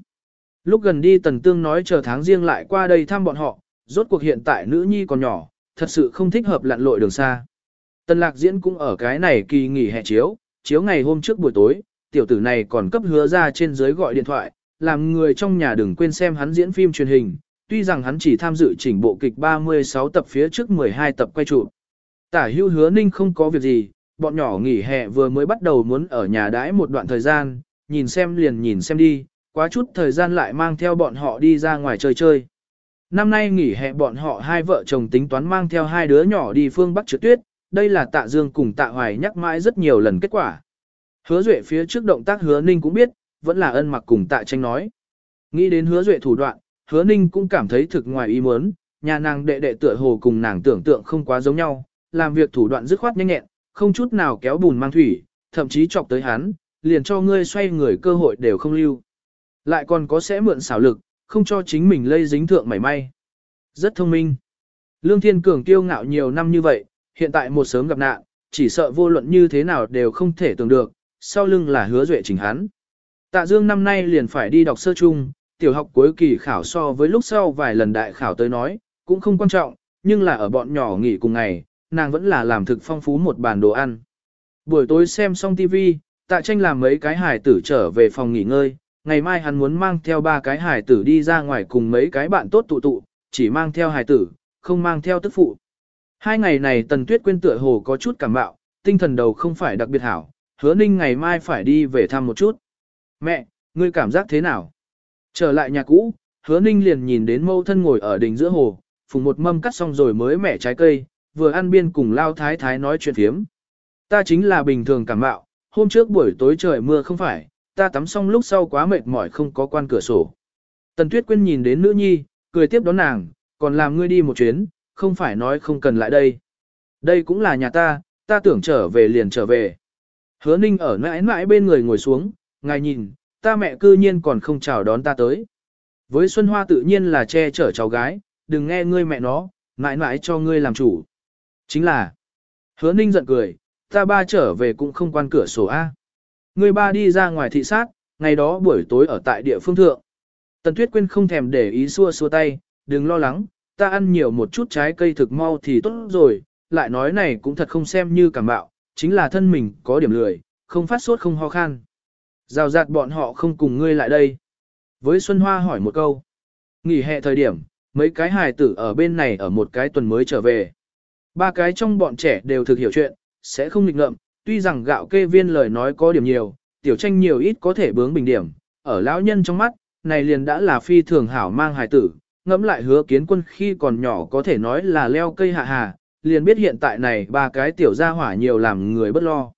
Lúc gần đi Tần Tương nói chờ tháng riêng lại qua đây thăm bọn họ, rốt cuộc hiện tại nữ nhi còn nhỏ, thật sự không thích hợp lặn lội đường xa. Tần Lạc Diễn cũng ở cái này kỳ nghỉ hè chiếu, chiếu ngày hôm trước buổi tối, tiểu tử này còn cấp hứa ra trên dưới gọi điện thoại, làm người trong nhà đừng quên xem hắn diễn phim truyền hình, tuy rằng hắn chỉ tham dự chỉnh bộ kịch 36 tập phía trước 12 tập quay trụ. Tả hưu hứa ninh không có việc gì, bọn nhỏ nghỉ hè vừa mới bắt đầu muốn ở nhà đãi một đoạn thời gian, nhìn xem liền nhìn xem đi, quá chút thời gian lại mang theo bọn họ đi ra ngoài chơi chơi. Năm nay nghỉ hè bọn họ hai vợ chồng tính toán mang theo hai đứa nhỏ đi phương Bắc trượt tuyết, đây là tạ dương cùng tạ hoài nhắc mãi rất nhiều lần kết quả. Hứa duệ phía trước động tác hứa ninh cũng biết, vẫn là ân mặc cùng tạ tranh nói. Nghĩ đến hứa duệ thủ đoạn, hứa ninh cũng cảm thấy thực ngoài ý muốn, nhà nàng đệ đệ tựa hồ cùng nàng tưởng tượng không quá giống nhau, làm việc thủ đoạn dứt khoát nhanh nhẹn, không chút nào kéo bùn mang thủy, thậm chí chọc tới hắn, liền cho ngươi xoay người cơ hội đều không lưu. Lại còn có sẽ mượn xảo lực, không cho chính mình lây dính thượng mảy may. Rất thông minh. Lương Thiên Cường kiêu ngạo nhiều năm như vậy, hiện tại một sớm gặp nạn, chỉ sợ vô luận như thế nào đều không thể tưởng được, sau lưng là hứa duệ chỉnh hắn. Tạ Dương năm nay liền phải đi đọc sơ trung, tiểu học cuối kỳ khảo so với lúc sau vài lần đại khảo tới nói, cũng không quan trọng, nhưng là ở bọn nhỏ nghỉ cùng ngày, nàng vẫn là làm thực phong phú một bàn đồ ăn. Buổi tối xem xong TV, tạ tranh làm mấy cái hải tử trở về phòng nghỉ ngơi, ngày mai hắn muốn mang theo ba cái hải tử đi ra ngoài cùng mấy cái bạn tốt tụ tụ, chỉ mang theo hải tử, không mang theo tức phụ. Hai ngày này Tần Tuyết quên tựa hồ có chút cảm bạo, tinh thần đầu không phải đặc biệt hảo, hứa ninh ngày mai phải đi về thăm một chút. Mẹ, ngươi cảm giác thế nào? Trở lại nhà cũ, hứa ninh liền nhìn đến mâu thân ngồi ở đỉnh giữa hồ, phùng một mâm cắt xong rồi mới mẻ trái cây, vừa ăn biên cùng lao thái thái nói chuyện phiếm. Ta chính là bình thường cảm mạo hôm trước buổi tối trời mưa không phải, ta tắm xong lúc sau quá mệt mỏi không có quan cửa sổ. Tần Tuyết Quyên nhìn đến nữ nhi, cười tiếp đón nàng, còn làm ngươi đi một chuyến, không phải nói không cần lại đây. Đây cũng là nhà ta, ta tưởng trở về liền trở về. Hứa ninh ở mãi mãi bên người ngồi xuống, ngài nhìn, ta mẹ cư nhiên còn không chào đón ta tới. Với Xuân Hoa tự nhiên là che chở cháu gái, đừng nghe ngươi mẹ nó, mãi mãi cho ngươi làm chủ. Chính là, hứa ninh giận cười, ta ba trở về cũng không quan cửa sổ A. Ngươi ba đi ra ngoài thị sát, ngày đó buổi tối ở tại địa phương thượng. Tần Tuyết Quyên không thèm để ý xua xua tay, đừng lo lắng, ta ăn nhiều một chút trái cây thực mau thì tốt rồi, lại nói này cũng thật không xem như cảm bạo, chính là thân mình có điểm lười, không phát sốt không ho khan. Rào rạt bọn họ không cùng ngươi lại đây. Với Xuân Hoa hỏi một câu. Nghỉ hè thời điểm, mấy cái hài tử ở bên này ở một cái tuần mới trở về. Ba cái trong bọn trẻ đều thực hiểu chuyện, sẽ không nghịch ngợm, tuy rằng gạo kê viên lời nói có điểm nhiều, tiểu tranh nhiều ít có thể bướng bình điểm, ở lão nhân trong mắt, này liền đã là phi thường hảo mang hài tử, ngẫm lại hứa kiến quân khi còn nhỏ có thể nói là leo cây hạ hà, liền biết hiện tại này ba cái tiểu gia hỏa nhiều làm người bất lo.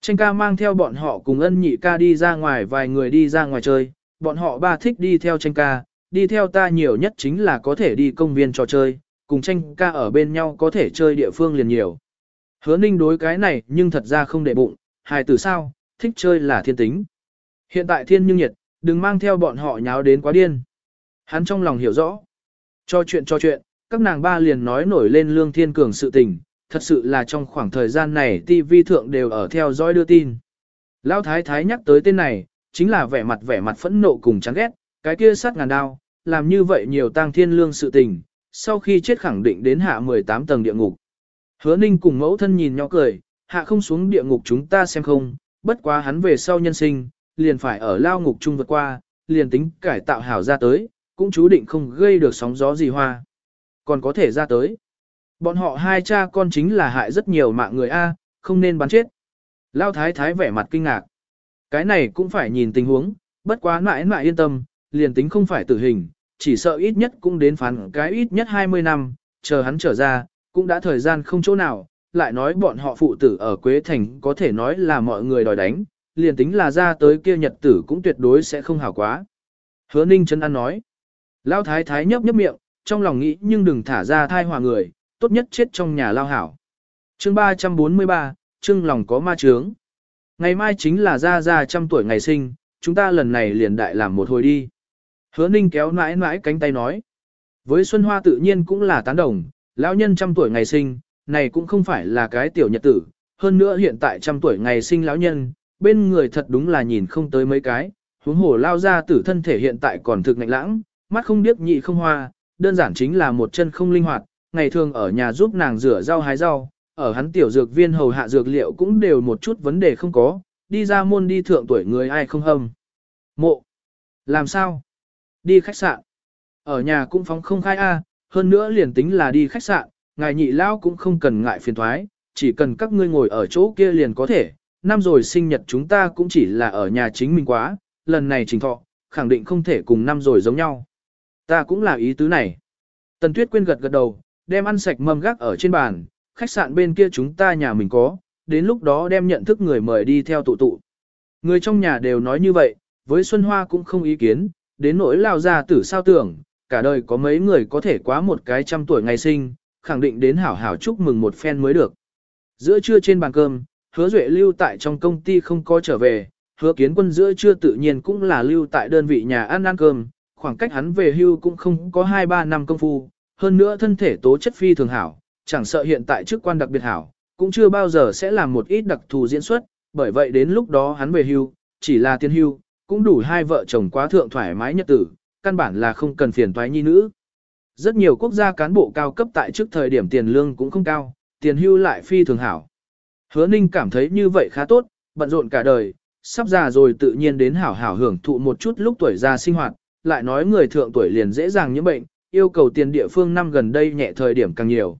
Tranh ca mang theo bọn họ cùng ân nhị ca đi ra ngoài vài người đi ra ngoài chơi, bọn họ ba thích đi theo tranh ca, đi theo ta nhiều nhất chính là có thể đi công viên trò chơi, cùng tranh ca ở bên nhau có thể chơi địa phương liền nhiều. Hứa ninh đối cái này nhưng thật ra không để bụng, hài tử sao, thích chơi là thiên tính. Hiện tại thiên nhưng nhiệt, đừng mang theo bọn họ nháo đến quá điên. Hắn trong lòng hiểu rõ. Cho chuyện cho chuyện, các nàng ba liền nói nổi lên lương thiên cường sự tình, thật sự là trong khoảng thời gian này TV thượng đều ở theo dõi đưa tin. Lão thái thái nhắc tới tên này, chính là vẻ mặt vẻ mặt phẫn nộ cùng chán ghét, cái kia sát ngàn đao, làm như vậy nhiều tang thiên lương sự tình, sau khi chết khẳng định đến hạ 18 tầng địa ngục. Hứa ninh cùng mẫu thân nhìn nhỏ cười, hạ không xuống địa ngục chúng ta xem không, bất quá hắn về sau nhân sinh, liền phải ở lao ngục chung vượt qua, liền tính cải tạo hảo ra tới, cũng chú định không gây được sóng gió gì hoa. Còn có thể ra tới. Bọn họ hai cha con chính là hại rất nhiều mạng người A, không nên bắn chết. Lao thái thái vẻ mặt kinh ngạc. Cái này cũng phải nhìn tình huống, bất quá mãi mãi yên tâm, liền tính không phải tử hình, chỉ sợ ít nhất cũng đến phán cái ít nhất 20 năm, chờ hắn trở ra, cũng đã thời gian không chỗ nào, lại nói bọn họ phụ tử ở Quế Thành có thể nói là mọi người đòi đánh, liền tính là ra tới kia nhật tử cũng tuyệt đối sẽ không hảo quá. Hứa Ninh chân ăn nói. Lao thái thái nhấp nhấp miệng, trong lòng nghĩ nhưng đừng thả ra thai hòa người, tốt nhất chết trong nhà lao hảo. chương 343, chương lòng có ma trướng. Ngày mai chính là ra ra trăm tuổi ngày sinh, chúng ta lần này liền đại làm một hồi đi. Hứa ninh kéo mãi mãi cánh tay nói. Với Xuân Hoa tự nhiên cũng là tán đồng, lão nhân trăm tuổi ngày sinh, này cũng không phải là cái tiểu nhật tử. Hơn nữa hiện tại trăm tuổi ngày sinh lão nhân, bên người thật đúng là nhìn không tới mấy cái, huống hồ lao ra tử thân thể hiện tại còn thực ngạnh lãng, mắt không điếc nhị không hoa, đơn giản chính là một chân không linh hoạt, ngày thường ở nhà giúp nàng rửa rau hái rau, ở hắn tiểu dược viên hầu hạ dược liệu cũng đều một chút vấn đề không có, đi ra môn đi thượng tuổi người ai không hâm. Mộ. Làm sao? Đi khách sạn. Ở nhà cũng phóng không khai A, hơn nữa liền tính là đi khách sạn, ngài nhị lao cũng không cần ngại phiền thoái, chỉ cần các ngươi ngồi ở chỗ kia liền có thể. Năm rồi sinh nhật chúng ta cũng chỉ là ở nhà chính mình quá, lần này trình thọ, khẳng định không thể cùng năm rồi giống nhau. Ta cũng là ý tứ này. Tần Tuyết Quyên gật gật đầu, đem ăn sạch mâm gác ở trên bàn, khách sạn bên kia chúng ta nhà mình có, đến lúc đó đem nhận thức người mời đi theo tụ tụ. Người trong nhà đều nói như vậy, với Xuân Hoa cũng không ý kiến, đến nỗi lao ra tử sao tưởng, cả đời có mấy người có thể quá một cái trăm tuổi ngày sinh, khẳng định đến hảo hảo chúc mừng một phen mới được. Giữa trưa trên bàn cơm, hứa duệ lưu tại trong công ty không có trở về, hứa kiến quân giữa trưa tự nhiên cũng là lưu tại đơn vị nhà ăn ăn cơm, khoảng cách hắn về hưu cũng không có 2-3 năm công phu, hơn nữa thân thể tố chất phi thường hảo, chẳng sợ hiện tại chức quan đặc biệt hảo, cũng chưa bao giờ sẽ làm một ít đặc thù diễn xuất, bởi vậy đến lúc đó hắn về hưu, chỉ là tiền hưu, cũng đủ hai vợ chồng quá thượng thoải mái nhất tử, căn bản là không cần phiền toái nhi nữ. Rất nhiều quốc gia cán bộ cao cấp tại trước thời điểm tiền lương cũng không cao, tiền hưu lại phi thường hảo. Hứa Ninh cảm thấy như vậy khá tốt, bận rộn cả đời, sắp già rồi tự nhiên đến hảo hảo hưởng thụ một chút lúc tuổi già sinh hoạt, lại nói người thượng tuổi liền dễ dàng nhiễm bệnh, yêu cầu tiền địa phương năm gần đây nhẹ thời điểm càng nhiều.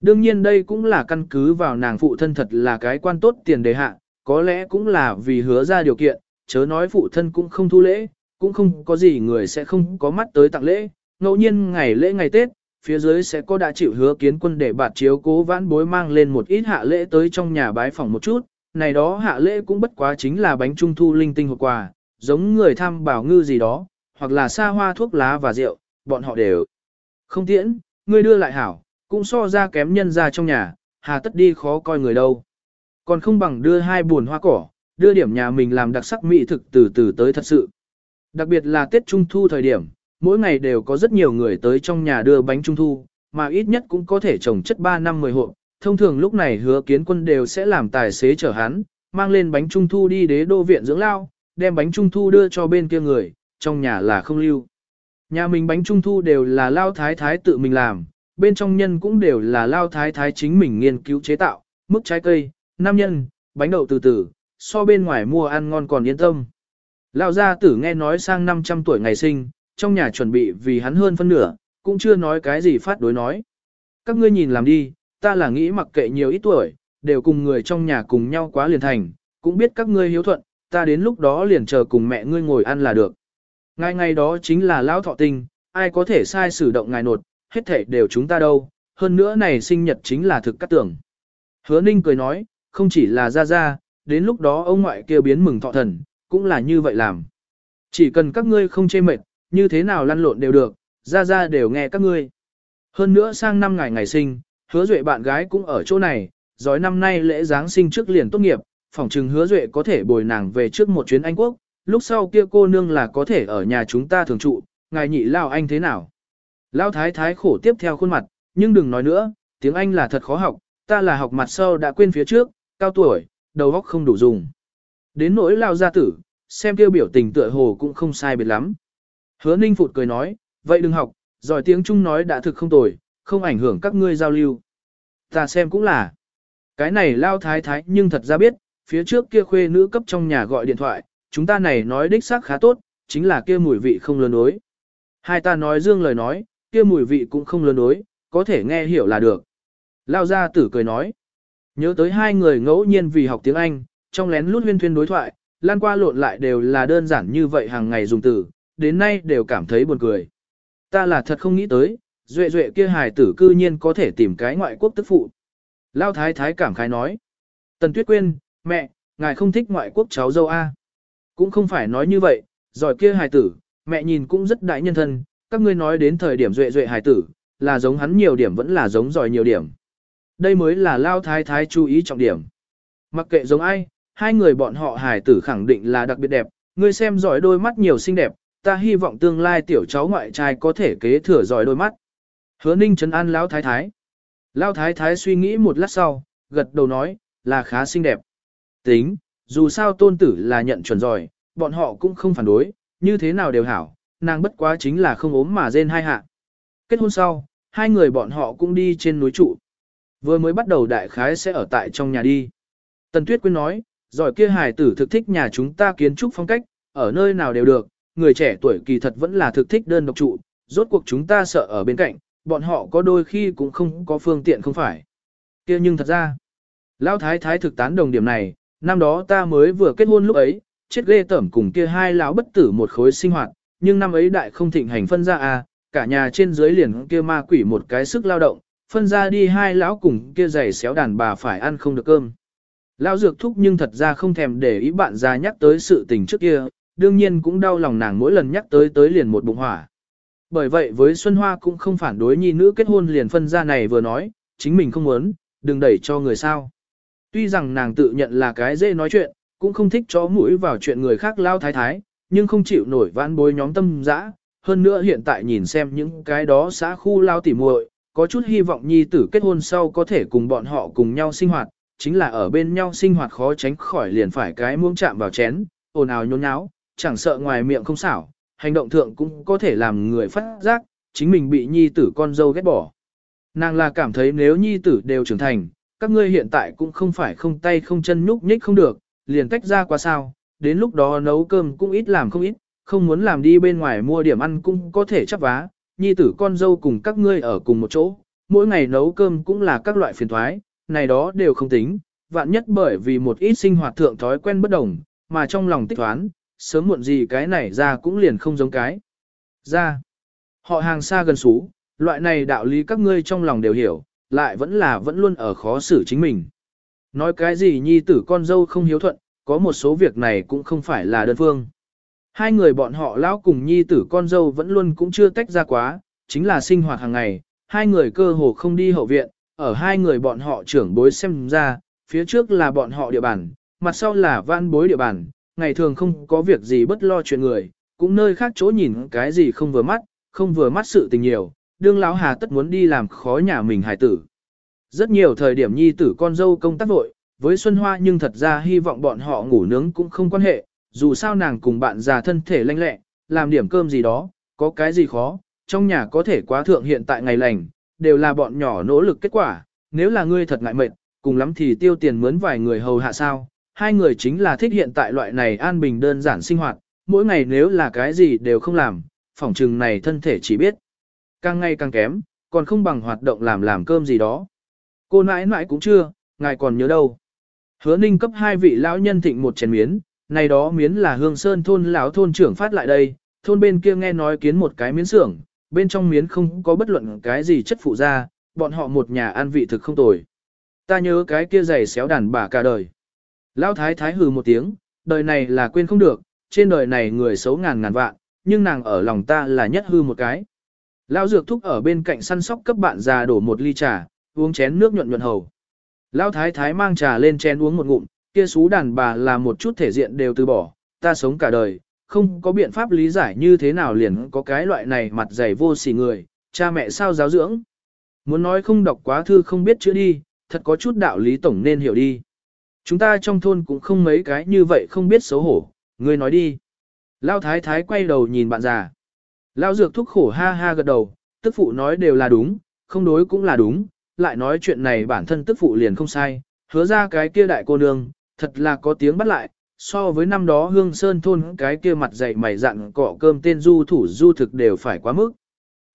Đương nhiên đây cũng là căn cứ vào nàng phụ thân thật là cái quan tốt tiền đề hạ, có lẽ cũng là vì hứa ra điều kiện, chớ nói phụ thân cũng không thu lễ, cũng không có gì người sẽ không có mắt tới tặng lễ, ngẫu nhiên ngày lễ ngày Tết, phía dưới sẽ có đã chịu hứa kiến quân để bạt chiếu cố vãn bối mang lên một ít hạ lễ tới trong nhà bái phòng một chút, này đó hạ lễ cũng bất quá chính là bánh trung thu linh tinh hộp quà, giống người thăm bảo ngư gì đó, hoặc là xa hoa thuốc lá và rượu, bọn họ đều Không tiễn, ngươi đưa lại hảo, cũng so ra kém nhân ra trong nhà, hà tất đi khó coi người đâu. Còn không bằng đưa hai buồn hoa cỏ, đưa điểm nhà mình làm đặc sắc mỹ thực từ từ tới thật sự. Đặc biệt là Tết Trung Thu thời điểm, mỗi ngày đều có rất nhiều người tới trong nhà đưa bánh Trung Thu, mà ít nhất cũng có thể trồng chất 3 năm 10 hộ. Thông thường lúc này hứa kiến quân đều sẽ làm tài xế chở hắn, mang lên bánh Trung Thu đi đế đô viện dưỡng lao, đem bánh Trung Thu đưa cho bên kia người, trong nhà là không lưu. Nhà mình bánh Trung Thu đều là lao thái thái tự mình làm, bên trong nhân cũng đều là lao thái thái chính mình nghiên cứu chế tạo, mức trái cây, nam nhân, bánh đậu từ từ, so bên ngoài mua ăn ngon còn yên tâm. Lão gia tử nghe nói sang 500 tuổi ngày sinh, trong nhà chuẩn bị vì hắn hơn phân nửa, cũng chưa nói cái gì phát đối nói. Các ngươi nhìn làm đi, ta là nghĩ mặc kệ nhiều ít tuổi, đều cùng người trong nhà cùng nhau quá liền thành, cũng biết các ngươi hiếu thuận, ta đến lúc đó liền chờ cùng mẹ ngươi ngồi ăn là được. Ngày ngày đó chính là lão thọ tinh, ai có thể sai sử động ngài nột, hết thể đều chúng ta đâu, hơn nữa này sinh nhật chính là thực cắt tưởng. Hứa Ninh cười nói, không chỉ là ra ra, đến lúc đó ông ngoại kia biến mừng thọ thần, cũng là như vậy làm. Chỉ cần các ngươi không chê mệt, như thế nào lăn lộn đều được, ra ra đều nghe các ngươi. Hơn nữa sang năm ngày ngày sinh, hứa duệ bạn gái cũng ở chỗ này, giói năm nay lễ Giáng sinh trước liền tốt nghiệp, phỏng chừng hứa duệ có thể bồi nàng về trước một chuyến Anh Quốc, lúc sau kia cô nương là có thể ở nhà chúng ta thường trụ, ngài nhị lao anh thế nào. Lao thái thái khổ tiếp theo khuôn mặt, nhưng đừng nói nữa, tiếng Anh là thật khó học, ta là học mặt sau đã quên phía trước, cao tuổi, đầu óc không đủ dùng. Đến nỗi lao gia tử, xem kêu biểu tình tựa hồ cũng không sai biệt lắm. Hứa ninh phụt cười nói, vậy đừng học, giỏi tiếng Trung nói đã thực không tồi, không ảnh hưởng các ngươi giao lưu. Ta xem cũng là. Cái này lao thái thái nhưng thật ra biết, phía trước kia khuê nữ cấp trong nhà gọi điện thoại, chúng ta này nói đích xác khá tốt, chính là kia mùi vị không lớn đối. Hai ta nói dương lời nói, kia mùi vị cũng không lớn đối, có thể nghe hiểu là được. Lao gia tử cười nói. Nhớ tới hai người ngẫu nhiên vì học tiếng Anh, trong lén lút huyên thuyên đối thoại, lan qua lộn lại đều là đơn giản như vậy hàng ngày dùng từ, đến nay đều cảm thấy buồn cười. Ta là thật không nghĩ tới, duệ duệ kia hài tử cư nhiên có thể tìm cái ngoại quốc tức phụ. Lao thái thái cảm khái nói. Tần Tuyết Quyên, mẹ, ngài không thích ngoại quốc cháu dâu A. Cũng không phải nói như vậy, giỏi kia hài tử, mẹ nhìn cũng rất đại nhân thân, các ngươi nói đến thời điểm duệ duệ hài tử, là giống hắn nhiều điểm vẫn là giống giỏi nhiều điểm. Đây mới là Lao thái thái chú ý trọng điểm. Mặc kệ giống ai, hai người bọn họ hài tử khẳng định là đặc biệt đẹp, ngươi xem giỏi đôi mắt nhiều xinh đẹp, ta hy vọng tương lai tiểu cháu ngoại trai có thể kế thừa giỏi đôi mắt. Hứa ninh trấn an lão thái thái. Lão thái thái suy nghĩ một lát sau, gật đầu nói, là khá xinh đẹp. Tính, dù sao tôn tử là nhận chuẩn giỏi, bọn họ cũng không phản đối, như thế nào đều hảo, nàng bất quá chính là không ốm mà rên hai hạ. Kết hôn sau, hai người bọn họ cũng đi trên núi trụ. Vừa mới bắt đầu đại khái sẽ ở tại trong nhà đi. Tần Tuyết Quyên nói, giỏi kia hài tử thực thích nhà chúng ta kiến trúc phong cách, ở nơi nào đều được, người trẻ tuổi kỳ thật vẫn là thực thích đơn độc trụ, rốt cuộc chúng ta sợ ở bên cạnh, bọn họ có đôi khi cũng không có phương tiện không phải. kia nhưng thật ra, Lão Thái Thái thực tán đồng điểm này, năm đó ta mới vừa kết hôn lúc ấy, chết ghê tẩm cùng kia hai lão bất tử một khối sinh hoạt, nhưng năm ấy đại không thịnh hành phân ra à, cả nhà trên dưới liền kia ma quỷ một cái sức lao động, phân ra đi hai lão cùng kia giày xéo đàn bà phải ăn không được cơm. Lão dược thúc nhưng thật ra không thèm để ý bạn già nhắc tới sự tình trước kia, đương nhiên cũng đau lòng nàng mỗi lần nhắc tới tới liền một bụng hỏa. Bởi vậy với Xuân Hoa cũng không phản đối nhi nữ kết hôn liền phân ra này vừa nói, chính mình không muốn, đừng đẩy cho người sao. Tuy rằng nàng tự nhận là cái dễ nói chuyện, cũng không thích chó mũi vào chuyện người khác lao thái thái, nhưng không chịu nổi vãn bối nhóm tâm dã. Hơn nữa hiện tại nhìn xem những cái đó xã khu lao tỉ muội, có chút hy vọng nhi tử kết hôn sau có thể cùng bọn họ cùng nhau sinh hoạt, chính là ở bên nhau sinh hoạt khó tránh khỏi liền phải cái muỗng chạm vào chén, ồn ào nhốn nháo, chẳng sợ ngoài miệng không xảo, hành động thượng cũng có thể làm người phát giác, chính mình bị nhi tử con dâu ghét bỏ. Nàng là cảm thấy nếu nhi tử đều trưởng thành, các ngươi hiện tại cũng không phải không tay không chân nhúc nhích không được, liền tách ra qua sao, đến lúc đó nấu cơm cũng ít làm không ít, không muốn làm đi bên ngoài mua điểm ăn cũng có thể chấp vá, nhi tử con dâu cùng các ngươi ở cùng một chỗ, mỗi ngày nấu cơm cũng là các loại phiền thoái, này đó đều không tính, vạn nhất bởi vì một ít sinh hoạt thượng thói quen bất đồng, mà trong lòng tích toán, sớm muộn gì cái này ra cũng liền không giống cái. Ra, họ hàng xa gần xú, loại này đạo lý các ngươi trong lòng đều hiểu, lại vẫn là vẫn luôn ở khó xử chính mình. Nói cái gì nhi tử con dâu không hiếu thuận, có một số việc này cũng không phải là đơn phương. Hai người bọn họ lão cùng nhi tử con dâu vẫn luôn cũng chưa tách ra quá, chính là sinh hoạt hàng ngày, hai người cơ hồ không đi hậu viện, ở hai người bọn họ trưởng bối xem ra, phía trước là bọn họ địa bàn, mặt sau là van bối địa bàn, ngày thường không có việc gì bất lo chuyện người, cũng nơi khác chỗ nhìn cái gì không vừa mắt, không vừa mắt sự tình nhiều, đương lão hà tất muốn đi làm khó nhà mình hài tử. Rất nhiều thời điểm nhi tử con dâu công tác vội, với Xuân Hoa nhưng thật ra hy vọng bọn họ ngủ nướng cũng không quan hệ, dù sao nàng cùng bạn già thân thể lanh lẹ, làm điểm cơm gì đó, có cái gì khó, trong nhà có thể quá thượng hiện tại ngày lành, đều là bọn nhỏ nỗ lực kết quả, nếu là ngươi thật ngại mệt, cùng lắm thì tiêu tiền mướn vài người hầu hạ sao, hai người chính là thích hiện tại loại này an bình đơn giản sinh hoạt, mỗi ngày nếu là cái gì đều không làm, phỏng trừng này thân thể chỉ biết. Càng ngày càng kém, còn không bằng hoạt động làm làm cơm gì đó. Cô nãi nãi cũng chưa, ngài còn nhớ đâu. Hứa ninh cấp hai vị lão nhân thịnh một chén miến, này đó miến là hương sơn thôn lão thôn trưởng phát lại đây, thôn bên kia nghe nói kiến một cái miến xưởng, bên trong miến không có bất luận cái gì chất phụ ra, bọn họ một nhà ăn vị thực không tồi. Ta nhớ cái kia giày xéo đàn bà cả đời. Lão thái thái hừ một tiếng, đời này là quên không được, trên đời này người xấu ngàn ngàn vạn, nhưng nàng ở lòng ta là nhất hư một cái. Lão dược thúc ở bên cạnh săn sóc cấp bạn già đổ một ly trà, uống chén nước nhuận nhuận hầu. Lão thái thái mang trà lên chén uống một ngụm, kia xú đàn bà là một chút thể diện đều từ bỏ, ta sống cả đời, không có biện pháp lý giải như thế nào liền có cái loại này mặt dày vô sỉ người, cha mẹ sao giáo dưỡng. Muốn nói không đọc quá thư không biết chữ đi, thật có chút đạo lý tổng nên hiểu đi. Chúng ta trong thôn cũng không mấy cái như vậy không biết xấu hổ, ngươi nói đi. Lao thái thái quay đầu nhìn bạn già. Lao dược thúc khổ ha ha gật đầu, tức phụ nói đều là đúng, không đối cũng là đúng, lại nói chuyện này bản thân tức phụ liền không sai, hứa ra cái kia đại cô nương, thật là có tiếng bắt lại, so với năm đó hương sơn thôn cái kia mặt dày mày dặn cọ cơm tên du thủ du thực đều phải quá mức.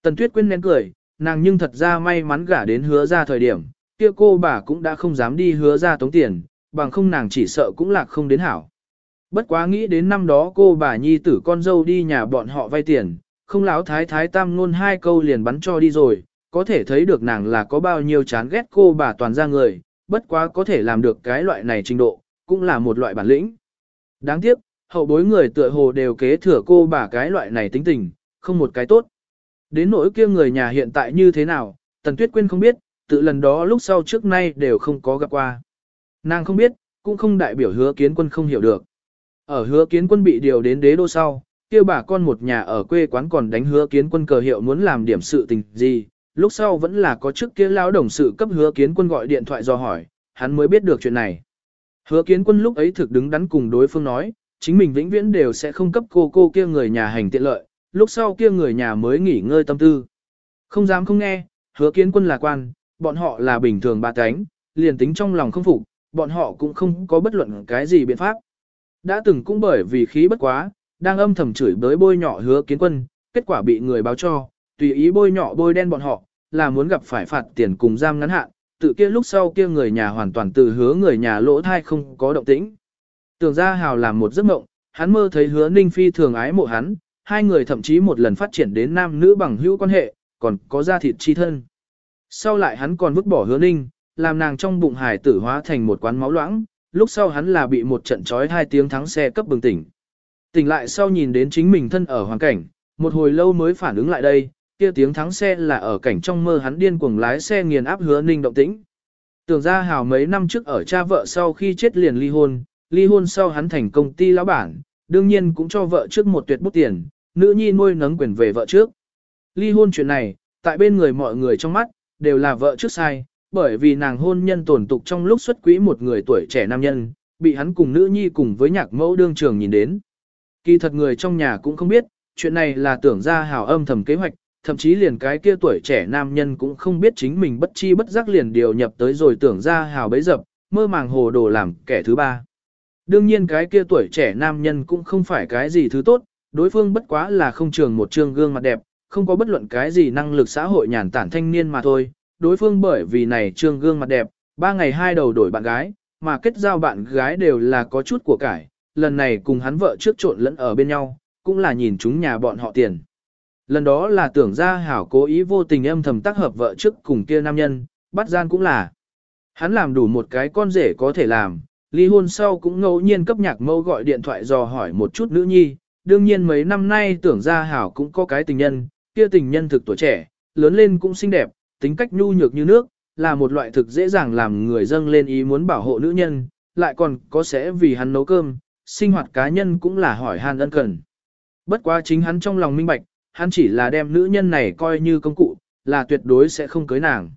Tần tuyết quyên nén cười, nàng nhưng thật ra may mắn gả đến hứa ra thời điểm, kia cô bà cũng đã không dám đi hứa ra tống tiền, bằng không nàng chỉ sợ cũng lạc không đến hảo. Bất quá nghĩ đến năm đó cô bà nhi tử con dâu đi nhà bọn họ vay tiền, không láo thái thái tam ngôn hai câu liền bắn cho đi rồi, có thể thấy được nàng là có bao nhiêu chán ghét cô bà toàn ra người, bất quá có thể làm được cái loại này trình độ, cũng là một loại bản lĩnh. Đáng tiếc, hậu bối người tựa hồ đều kế thừa cô bà cái loại này tính tình, không một cái tốt. Đến nỗi kia người nhà hiện tại như thế nào, Tần Tuyết Quyên không biết, tự lần đó lúc sau trước nay đều không có gặp qua. Nàng không biết, cũng không đại biểu hứa kiến quân không hiểu được. Ở hứa kiến quân bị điều đến đế đô sau, kia bà con một nhà ở quê quán còn đánh hứa kiến quân cờ hiệu muốn làm điểm sự tình gì, lúc sau vẫn là có trước kia lão đồng sự cấp hứa kiến quân gọi điện thoại do hỏi, hắn mới biết được chuyện này. Hứa kiến quân lúc ấy thực đứng đắn cùng đối phương nói, chính mình vĩnh viễn đều sẽ không cấp cô cô kia người nhà hành tiện lợi, lúc sau kia người nhà mới nghỉ ngơi tâm tư. Không dám không nghe, hứa kiến quân là quan, bọn họ là bình thường ba cánh, liền tính trong lòng không phục, bọn họ cũng không có bất luận cái gì biện pháp. Đã từng cũng bởi vì khí bất quá, đang âm thầm chửi bới bôi nhỏ hứa kiến quân, kết quả bị người báo cho, tùy ý bôi nhỏ bôi đen bọn họ, là muốn gặp phải phạt tiền cùng giam ngắn hạn, tự kia lúc sau kia người nhà hoàn toàn từ hứa người nhà lỗ thai không có động tĩnh. Tưởng ra hào làm một giấc mộng, hắn mơ thấy hứa ninh phi thường ái mộ hắn, hai người thậm chí một lần phát triển đến nam nữ bằng hữu quan hệ, còn có gia thịt chi thân. Sau lại hắn còn vứt bỏ hứa ninh, làm nàng trong bụng hải tử hóa thành một quán máu loãng, lúc sau hắn là bị một trận trói hai tiếng thắng xe cấp bừng tỉnh. Tỉnh lại sau nhìn đến chính mình thân ở hoàn cảnh, một hồi lâu mới phản ứng lại đây, kia tiếng thắng xe là ở cảnh trong mơ hắn điên cuồng lái xe nghiền áp hứa ninh động tĩnh. Tưởng ra hào mấy năm trước ở cha vợ sau khi chết liền ly hôn, ly hôn sau hắn thành công ty lão bản, đương nhiên cũng cho vợ trước một tuyệt bút tiền, nữ nhi nuôi nấng quyền về vợ trước. Ly hôn chuyện này, tại bên người mọi người trong mắt, đều là vợ trước sai, bởi vì nàng hôn nhân tổn tục trong lúc xuất quỹ một người tuổi trẻ nam nhân, bị hắn cùng nữ nhi cùng với nhạc mẫu đương trường nhìn đến. Kỳ thật người trong nhà cũng không biết, chuyện này là tưởng ra hào âm thầm kế hoạch, thậm chí liền cái kia tuổi trẻ nam nhân cũng không biết chính mình bất chi bất giác liền điều nhập tới rồi tưởng ra hào bấy dập, mơ màng hồ đồ làm kẻ thứ ba. Đương nhiên cái kia tuổi trẻ nam nhân cũng không phải cái gì thứ tốt, đối phương bất quá là không trường một trương gương mặt đẹp, không có bất luận cái gì năng lực xã hội nhàn tản thanh niên mà thôi. Đối phương bởi vì này trương gương mặt đẹp, ba ngày hai đầu đổi bạn gái, mà kết giao bạn gái đều là có chút của cải, lần này cùng hắn vợ trước trộn lẫn ở bên nhau, cũng là nhìn chúng nhà bọn họ tiền. Lần đó là tưởng ra hảo cố ý vô tình âm thầm tác hợp vợ trước cùng kia nam nhân, bắt gian cũng là. Hắn làm đủ một cái con rể có thể làm, ly hôn sau cũng ngẫu nhiên cấp nhạc mâu gọi điện thoại dò hỏi một chút nữ nhi, đương nhiên mấy năm nay tưởng ra hảo cũng có cái tình nhân, kia tình nhân thực tuổi trẻ, lớn lên cũng xinh đẹp, tính cách nhu nhược như nước, là một loại thực dễ dàng làm người dâng lên ý muốn bảo hộ nữ nhân, lại còn có sẽ vì hắn nấu cơm, sinh hoạt cá nhân cũng là hỏi han ân cần. Bất quá chính hắn trong lòng minh bạch, hắn chỉ là đem nữ nhân này coi như công cụ, là tuyệt đối sẽ không cưới nàng.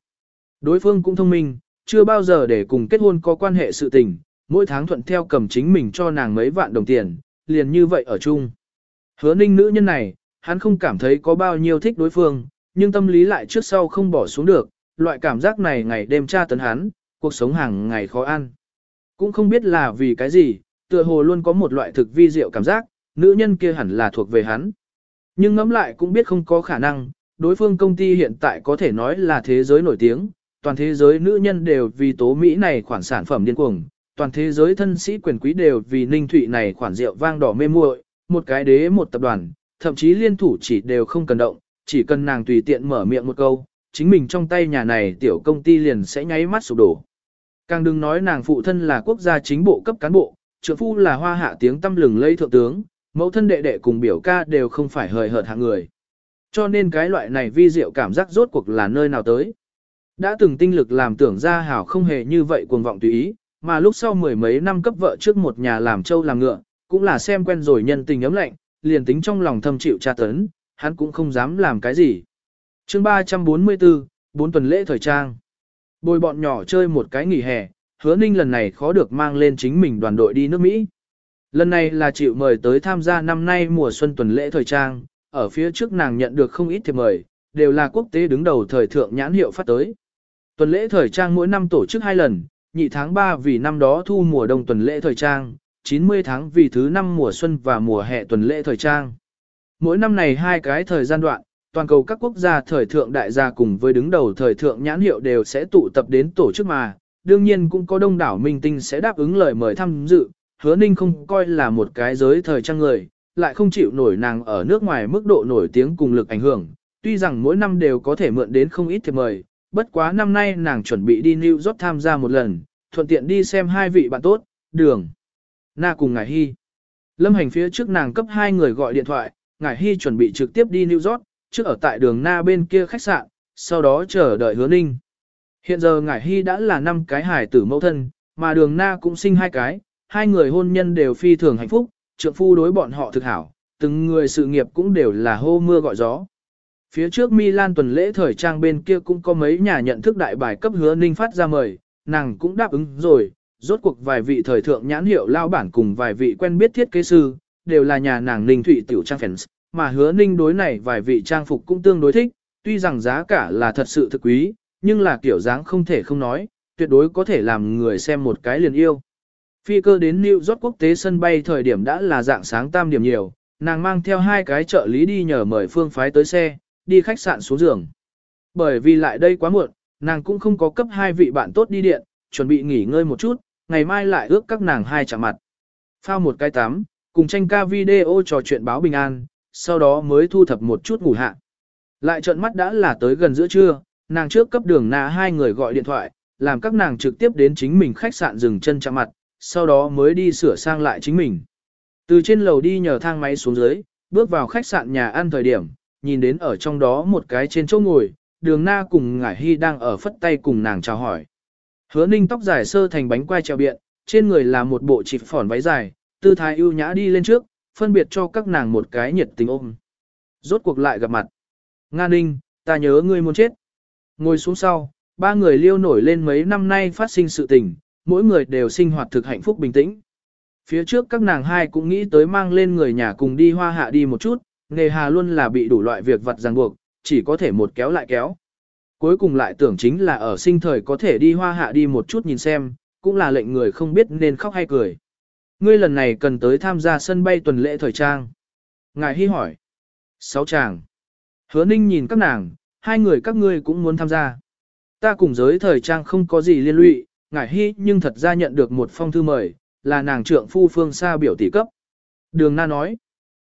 Đối phương cũng thông minh, chưa bao giờ để cùng kết hôn có quan hệ sự tình, mỗi tháng thuận theo cầm chính mình cho nàng mấy vạn đồng tiền, liền như vậy ở chung. Hứa ninh nữ nhân này, hắn không cảm thấy có bao nhiêu thích đối phương, nhưng tâm lý lại trước sau không bỏ xuống được, loại cảm giác này ngày đêm tra tấn hắn, cuộc sống hàng ngày khó ăn. Cũng không biết là vì cái gì, tựa hồ luôn có một loại thực vi diệu cảm giác, nữ nhân kia hẳn là thuộc về hắn. Nhưng ngẫm lại cũng biết không có khả năng, đối phương công ty hiện tại có thể nói là thế giới nổi tiếng, toàn thế giới nữ nhân đều vì tố Mỹ này khoản sản phẩm điên cuồng, toàn thế giới thân sĩ quyền quý đều vì ninh thụy này khoản rượu vang đỏ mê muội, một cái đế một tập đoàn, thậm chí liên thủ chỉ đều không cần động, chỉ cần nàng tùy tiện mở miệng một câu, chính mình trong tay nhà này tiểu công ty liền sẽ nháy mắt sụp đổ. Càng đừng nói nàng phụ thân là quốc gia chính bộ cấp cán bộ, trưởng phu là hoa hạ tiếng tâm lừng lây thượng tướng, mẫu thân đệ đệ cùng biểu ca đều không phải hời hợt hạng người. Cho nên cái loại này vi diệu cảm giác rốt cuộc là nơi nào tới. Đã từng tinh lực làm tưởng ra hảo không hề như vậy cuồng vọng tùy ý, mà lúc sau mười mấy năm cấp vợ trước một nhà làm trâu làm ngựa, cũng là xem quen rồi nhân tình ấm lạnh, liền tính trong lòng thâm chịu tra tấn, hắn cũng không dám làm cái gì. chương 344, 4 tuần lễ thời trang. Bồi bọn nhỏ chơi một cái nghỉ hè, hứa ninh lần này khó được mang lên chính mình đoàn đội đi nước Mỹ. Lần này là chịu mời tới tham gia năm nay mùa xuân tuần lễ thời trang, ở phía trước nàng nhận được không ít thiệp mời, đều là quốc tế đứng đầu thời thượng nhãn hiệu phát tới. Tuần lễ thời trang mỗi năm tổ chức hai lần, nhị tháng 3 vì năm đó thu mùa đông tuần lễ thời trang, 90 tháng vì thứ năm mùa xuân và mùa hè tuần lễ thời trang. Mỗi năm này hai cái thời gian đoạn, toàn cầu các quốc gia thời thượng đại gia cùng với đứng đầu thời thượng nhãn hiệu đều sẽ tụ tập đến tổ chức mà, đương nhiên cũng có đông đảo minh tinh sẽ đáp ứng lời mời tham dự, hứa ninh không coi là một cái giới thời trang người, lại không chịu nổi nàng ở nước ngoài mức độ nổi tiếng cùng lực ảnh hưởng, tuy rằng mỗi năm đều có thể mượn đến không ít thiệp mời, bất quá năm nay nàng chuẩn bị đi New York tham gia một lần, thuận tiện đi xem hai vị bạn tốt, đường. Na cùng Ngải Hy. Lâm hành phía trước nàng cấp hai người gọi điện thoại, Ngải Hy chuẩn bị trực tiếp đi New York, trước ở tại đường Na bên kia khách sạn, sau đó chờ đợi hứa ninh. Hiện giờ Ngải Hy đã là năm cái hải tử mẫu thân, mà đường Na cũng sinh hai cái, hai người hôn nhân đều phi thường hạnh phúc, trượng phu đối bọn họ thực hảo, từng người sự nghiệp cũng đều là hô mưa gọi gió. Phía trước Milan tuần lễ thời trang bên kia cũng có mấy nhà nhận thức đại bài cấp hứa ninh phát ra mời, nàng cũng đáp ứng rồi, rốt cuộc vài vị thời thượng nhãn hiệu lao bản cùng vài vị quen biết thiết kế sư, đều là nhà nàng ninh thụy tiểu trang fans, mà hứa ninh đối này vài vị trang phục cũng tương đối thích, tuy rằng giá cả là thật sự thực quý, nhưng là kiểu dáng không thể không nói, tuyệt đối có thể làm người xem một cái liền yêu. Phi cơ đến New York quốc tế sân bay thời điểm đã là dạng sáng tam điểm nhiều, nàng mang theo hai cái trợ lý đi nhờ mời phương phái tới xe, đi khách sạn xuống giường. Bởi vì lại đây quá muộn, nàng cũng không có cấp hai vị bạn tốt đi điện, chuẩn bị nghỉ ngơi một chút, ngày mai lại ước các nàng hai chạm mặt. Phao một cái tắm, cùng tranh ca video trò chuyện báo bình an, sau đó mới thu thập một chút ngủ hạ. Lại trận mắt đã là tới gần giữa trưa, nàng trước cấp đường na hai người gọi điện thoại, làm các nàng trực tiếp đến chính mình khách sạn dừng chân chạm mặt, sau đó mới đi sửa sang lại chính mình. Từ trên lầu đi nhờ thang máy xuống dưới, bước vào khách sạn nhà ăn thời điểm, nhìn đến ở trong đó một cái trên chỗ ngồi, đường na cùng ngải hy đang ở phất tay cùng nàng chào hỏi. Hứa ninh tóc dài sơ thành bánh quai treo biện, trên người là một bộ chịp phỏn váy dài, tư thái ưu nhã đi lên trước, phân biệt cho các nàng một cái nhiệt tình ôm. Rốt cuộc lại gặp mặt. Nga ninh, ta nhớ ngươi muốn chết. Ngồi xuống sau, ba người liêu nổi lên mấy năm nay phát sinh sự tình, mỗi người đều sinh hoạt thực hạnh phúc bình tĩnh. Phía trước các nàng hai cũng nghĩ tới mang lên người nhà cùng đi hoa hạ đi một chút, nghề hà luôn là bị đủ loại việc vật ràng buộc, chỉ có thể một kéo lại kéo. Cuối cùng lại tưởng chính là ở sinh thời có thể đi hoa hạ đi một chút nhìn xem, cũng là lệnh người không biết nên khóc hay cười. Ngươi lần này cần tới tham gia sân bay tuần lễ thời trang. Ngài hy hỏi. Sáu chàng. Hứa ninh nhìn các nàng, hai người các ngươi cũng muốn tham gia. Ta cùng giới thời trang không có gì liên lụy, ngải hy nhưng thật ra nhận được một phong thư mời, là nàng trượng phu phương xa biểu tỷ cấp. Đường na nói.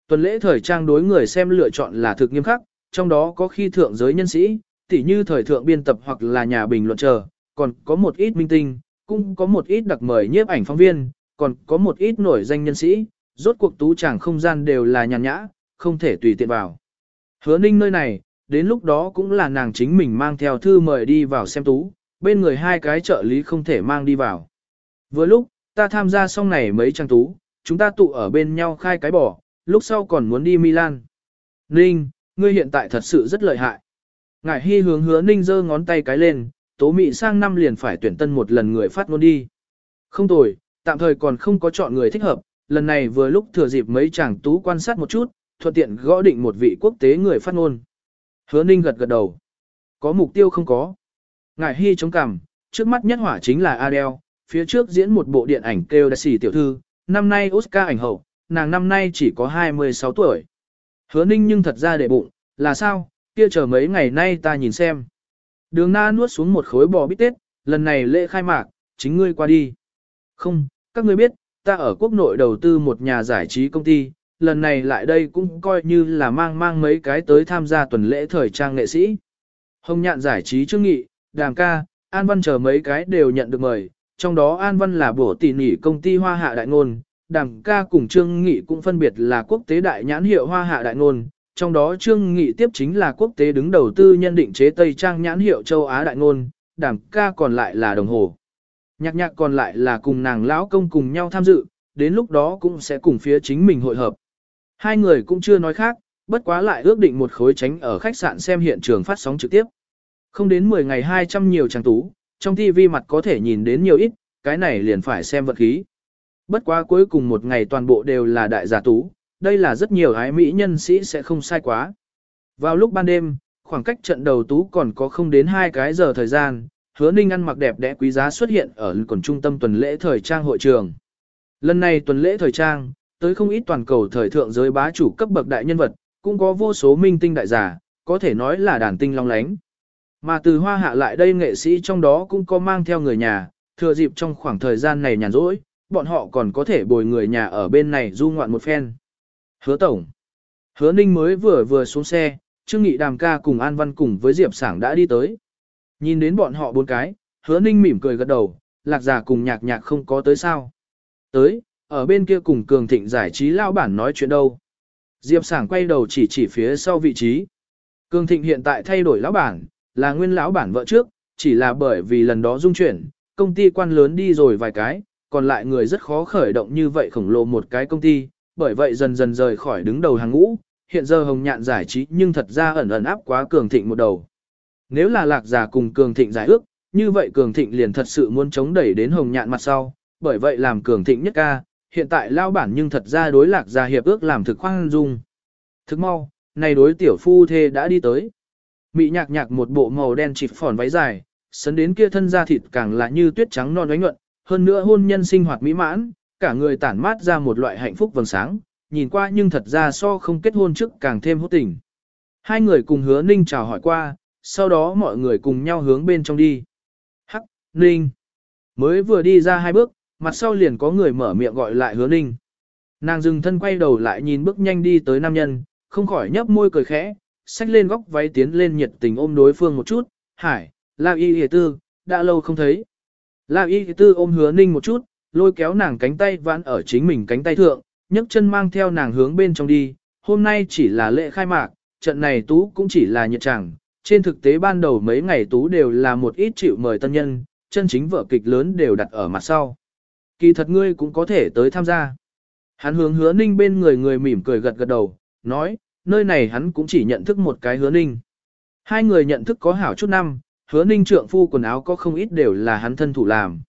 Tuần lễ thời trang đối người xem lựa chọn là thực nghiêm khắc, trong đó có khi thượng giới nhân sĩ, tỉ như thời thượng biên tập hoặc là nhà bình luận chờ, còn có một ít minh tinh, cũng có một ít đặc mời nhiếp ảnh phóng viên, còn có một ít nổi danh nhân sĩ, rốt cuộc tú chàng không gian đều là nhàn nhã, không thể tùy tiện vào. Hứa ninh nơi này, đến lúc đó cũng là nàng chính mình mang theo thư mời đi vào xem tú, bên người hai cái trợ lý không thể mang đi vào. Vừa lúc, ta tham gia xong này mấy trang tú, chúng ta tụ ở bên nhau khai cái bỏ, lúc sau còn muốn đi Milan. Ninh, ngươi hiện tại thật sự rất lợi hại. Ngải Hy hướng hứa Ninh giơ ngón tay cái lên, tố mị sang năm liền phải tuyển tân một lần người phát ngôn đi. Không tồi, tạm thời còn không có chọn người thích hợp, lần này vừa lúc thừa dịp mấy chàng tú quan sát một chút, thuận tiện gõ định một vị quốc tế người phát ngôn. Hứa Ninh gật gật đầu. Có mục tiêu không có ngài Hy chống cằm, trước mắt nhất hỏa chính là Adele, phía trước diễn một bộ điện ảnh kêu đại sĩ tiểu thư, năm nay Oscar ảnh hậu, nàng năm nay chỉ có 26 tuổi. Hứa Ninh nhưng thật ra để bụng, là sao, kia chờ mấy ngày nay ta nhìn xem. Đường na nuốt xuống một khối bò bít tết, lần này lễ khai mạc, chính ngươi qua đi. Không, các ngươi biết, ta ở quốc nội đầu tư một nhà giải trí công ty, lần này lại đây cũng coi như là mang mang mấy cái tới tham gia tuần lễ thời trang nghệ sĩ. Hồng nhạn giải trí chương nghị, đàm ca, An Văn chờ mấy cái đều nhận được mời, trong đó An Văn là bổ tỷ nỉ công ty hoa hạ đại ngôn, đàm ca cùng trương nghị cũng phân biệt là quốc tế đại nhãn hiệu hoa hạ đại ngôn, trong đó trương nghị tiếp chính là quốc tế đứng đầu tư nhân định chế Tây Trang nhãn hiệu châu Á đại ngôn, đàm ca còn lại là đồng hồ. Nhạc nhạc còn lại là cùng nàng lão công cùng nhau tham dự, đến lúc đó cũng sẽ cùng phía chính mình hội hợp. Hai người cũng chưa nói khác, bất quá lại ước định một khối tránh ở khách sạn xem hiện trường phát sóng trực tiếp. Không đến 10 ngày 200 nhiều trang tú, trong TV mặt có thể nhìn đến nhiều ít, cái này liền phải xem vật khí. Bất quá cuối cùng một ngày toàn bộ đều là đại giả tú, đây là rất nhiều ái mỹ nhân sĩ sẽ không sai quá. Vào lúc ban đêm, khoảng cách trận đầu tú còn có không đến hai cái giờ thời gian, hứa ninh ăn mặc đẹp đẽ quý giá xuất hiện ở còn trung tâm tuần lễ thời trang hội trường. Lần này tuần lễ thời trang, tới không ít toàn cầu thời thượng giới bá chủ cấp bậc đại nhân vật, cũng có vô số minh tinh đại giả, có thể nói là đàn tinh long lánh. Mà từ hoa hạ lại đây nghệ sĩ trong đó cũng có mang theo người nhà, thừa dịp trong khoảng thời gian này nhàn rỗi, bọn họ còn có thể bồi người nhà ở bên này du ngoạn một phen. Hứa Tổng Hứa Ninh mới vừa vừa xuống xe, Trương Nghị Đàm ca cùng An Văn cùng với Diệp Sảng đã đi tới. Nhìn đến bọn họ bốn cái, Hứa Ninh mỉm cười gật đầu, lạc giả cùng nhạc nhạc không có tới sao. Tới, ở bên kia cùng Cường Thịnh giải trí lao bản nói chuyện đâu. Diệp Sảng quay đầu chỉ chỉ phía sau vị trí. Cường Thịnh hiện tại thay đổi lão bản, là nguyên lão bản vợ trước, chỉ là bởi vì lần đó dung chuyển, công ty quan lớn đi rồi vài cái, còn lại người rất khó khởi động như vậy khổng lồ một cái công ty, bởi vậy dần dần rời khỏi đứng đầu hàng ngũ, hiện giờ hồng nhạn giải trí nhưng thật ra ẩn ẩn áp quá cường thịnh một đầu. Nếu là lạc giả cùng cường thịnh giải ước, như vậy cường thịnh liền thật sự muốn chống đẩy đến hồng nhạn mặt sau, bởi vậy làm cường thịnh nhất ca, hiện tại lao bản nhưng thật ra đối lạc giả hiệp ước làm thực khoan dung. Thức mau, này đối tiểu phu thê đã đi tới. Mị nhạc nhạc một bộ màu đen chỉ phòn váy dài, sấn đến kia thân da thịt càng là như tuyết trắng non ánh nhuận, hơn nữa hôn nhân sinh hoạt mỹ mãn, cả người tản mát ra một loại hạnh phúc vầng sáng, nhìn qua nhưng thật ra so không kết hôn trước càng thêm hốt tình. Hai người cùng hứa ninh chào hỏi qua, sau đó mọi người cùng nhau hướng bên trong đi. Hắc, ninh. Mới vừa đi ra hai bước, mặt sau liền có người mở miệng gọi lại hứa ninh. Nàng dừng thân quay đầu lại nhìn bước nhanh đi tới nam nhân, không khỏi nhấp môi cười khẽ, xách lên góc váy tiến lên nhiệt tình ôm đối phương một chút, hải, la y hề tư, đã lâu không thấy. La y hề tư ôm hứa ninh một chút, lôi kéo nàng cánh tay vãn ở chính mình cánh tay thượng, nhấc chân mang theo nàng hướng bên trong đi, hôm nay chỉ là lễ khai mạc, trận này tú cũng chỉ là nhiệt chẳng, trên thực tế ban đầu mấy ngày tú đều là một ít chịu mời tân nhân, chân chính vở kịch lớn đều đặt ở mặt sau. Kỳ thật ngươi cũng có thể tới tham gia. Hắn hướng hứa ninh bên người người mỉm cười gật gật đầu, nói, nơi này hắn cũng chỉ nhận thức một cái hứa ninh. Hai người nhận thức có hảo chút năm, hứa ninh trượng phu quần áo có không ít đều là hắn thân thủ làm.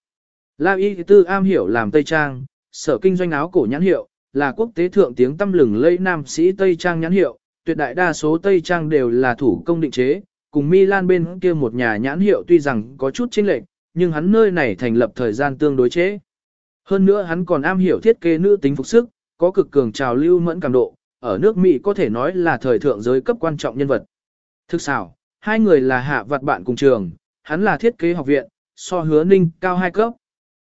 La Y Tư am hiểu làm Tây Trang, sở kinh doanh áo cổ nhãn hiệu, là quốc tế thượng tiếng tâm lừng lây nam sĩ Tây Trang nhãn hiệu, tuyệt đại đa số Tây Trang đều là thủ công định chế, cùng Milan bên kia một nhà nhãn hiệu tuy rằng có chút chênh lệch, nhưng hắn nơi này thành lập thời gian tương đối chế. Hơn nữa hắn còn am hiểu thiết kế nữ tính phục sức, có cực cường trào lưu mẫn cảm độ, ở nước Mỹ có thể nói là thời thượng giới cấp quan trọng nhân vật. Thực xảo, hai người là hạ vặt bạn cùng trường, hắn là thiết kế học viện, so hứa ninh cao hai cấp.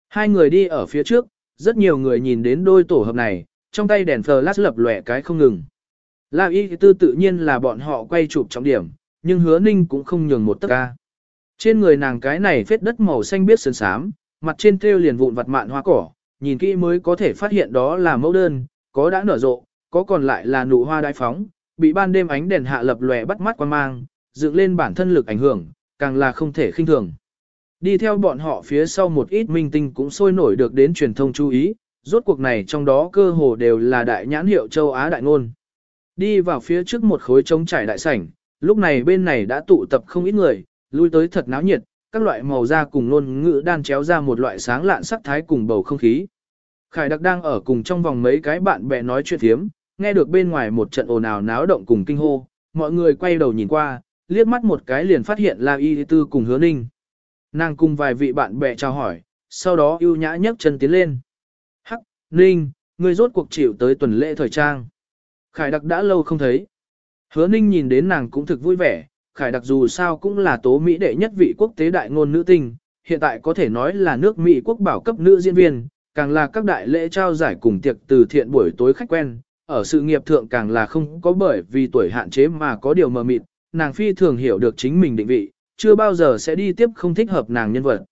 Hai người đi ở phía trước, rất nhiều người nhìn đến đôi tổ hợp này, trong tay đèn flash lập lòe cái không ngừng. La Y tư tự nhiên là bọn họ quay chụp trọng điểm, nhưng hứa ninh cũng không nhường một tấc ca. Trên người nàng cái này phết đất màu xanh biết sơn sám, mặt trên thêu liền vụn vặt mạn hoa cỏ, nhìn kỹ mới có thể phát hiện đó là mẫu đơn, có đã nở rộ, có còn lại là nụ hoa đại phóng, bị ban đêm ánh đèn hạ lập lòe bắt mắt quan mang, dựng lên bản thân lực ảnh hưởng, càng là không thể khinh thường. Đi theo bọn họ phía sau một ít minh tinh cũng sôi nổi được đến truyền thông chú ý, rốt cuộc này trong đó cơ hồ đều là đại nhãn hiệu châu Á đại ngôn. Đi vào phía trước một khối trống trải đại sảnh, lúc này bên này đã tụ tập không ít người, lui tới thật náo nhiệt, các loại màu da cùng ngôn ngữ đan chéo ra một loại sáng lạn sắc thái cùng bầu không khí. Khải Đặc đang ở cùng trong vòng mấy cái bạn bè nói chuyện thiếm, nghe được bên ngoài một trận ồn ào náo động cùng kinh hô, mọi người quay đầu nhìn qua, liếc mắt một cái liền phát hiện là Y Tư cùng Hứa Ninh. Nàng cùng vài vị bạn bè chào hỏi, sau đó ưu nhã nhấc chân tiến lên. Hắc, Ninh, người rốt cuộc chịu tới tuần lễ thời trang. Khải Đặc đã lâu không thấy. Hứa Ninh nhìn đến nàng cũng thực vui vẻ, Khải Đặc dù sao cũng là tố Mỹ đệ nhất vị quốc tế đại ngôn nữ tinh, hiện tại có thể nói là nước Mỹ quốc bảo cấp nữ diễn viên, càng là các đại lễ trao giải cùng tiệc từ thiện buổi tối khách quen, ở sự nghiệp thượng càng là không có bởi vì tuổi hạn chế mà có điều mờ mịt, nàng phi thường hiểu được chính mình định vị, chưa bao giờ sẽ đi tiếp không thích hợp nàng nhân vật.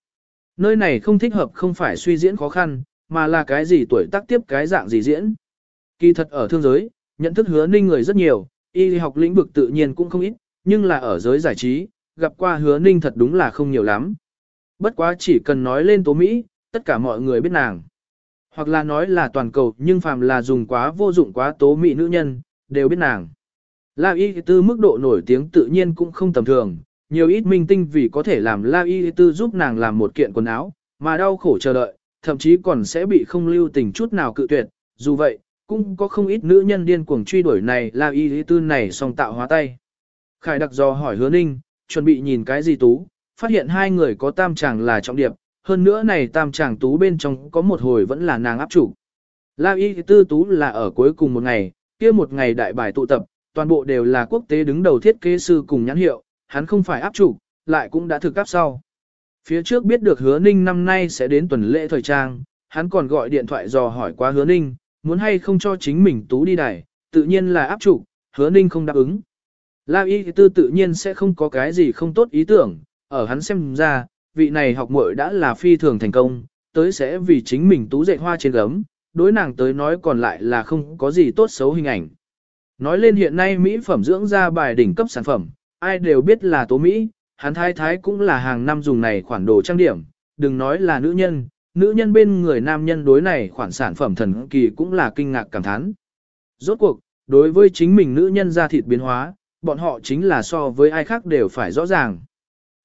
Nơi này không thích hợp không phải suy diễn khó khăn, mà là cái gì tuổi tác tiếp cái dạng gì diễn. Kỳ thật ở thương giới, nhận thức hứa ninh người rất nhiều, y học lĩnh vực tự nhiên cũng không ít, nhưng là ở giới giải trí, gặp qua hứa ninh thật đúng là không nhiều lắm. Bất quá chỉ cần nói lên tố Mỹ, tất cả mọi người biết nàng. Hoặc là nói là toàn cầu nhưng phàm là dùng quá vô dụng quá tố Mỹ nữ nhân, đều biết nàng. La Y Tư mức độ nổi tiếng tự nhiên cũng không tầm thường, nhiều ít minh tinh vì có thể làm La Y Tư giúp nàng làm một kiện quần áo, mà đau khổ chờ đợi, thậm chí còn sẽ bị không lưu tình chút nào cự tuyệt. Dù vậy, cũng có không ít nữ nhân điên cuồng truy đuổi này La Y Tư này song tạo hóa tay. Khải đặc do hỏi hứa ninh, chuẩn bị nhìn cái gì tú, phát hiện hai người có tam chàng là trọng điệp, hơn nữa này tam chàng tú bên trong có một hồi vẫn là nàng áp chủ. La Y Tư tú là ở cuối cùng một ngày, kia một ngày đại bài tụ tập, toàn bộ đều là quốc tế đứng đầu thiết kế sư cùng nhãn hiệu, hắn không phải áp chủ, lại cũng đã thực áp sau. Phía trước biết được hứa ninh năm nay sẽ đến tuần lễ thời trang, hắn còn gọi điện thoại dò hỏi qua hứa ninh, muốn hay không cho chính mình tú đi đài, tự nhiên là áp chủ, hứa ninh không đáp ứng. La y tư tự nhiên sẽ không có cái gì không tốt ý tưởng, ở hắn xem ra, vị này học muội đã là phi thường thành công, tới sẽ vì chính mình tú dạy hoa trên gấm, đối nàng tới nói còn lại là không có gì tốt xấu hình ảnh. Nói lên hiện nay Mỹ phẩm dưỡng ra bài đỉnh cấp sản phẩm, ai đều biết là tố Mỹ, hắn thái thái cũng là hàng năm dùng này khoản đồ trang điểm, đừng nói là nữ nhân, nữ nhân bên người nam nhân đối này khoản sản phẩm thần kỳ cũng là kinh ngạc cảm thán. Rốt cuộc, đối với chính mình nữ nhân da thịt biến hóa, bọn họ chính là so với ai khác đều phải rõ ràng.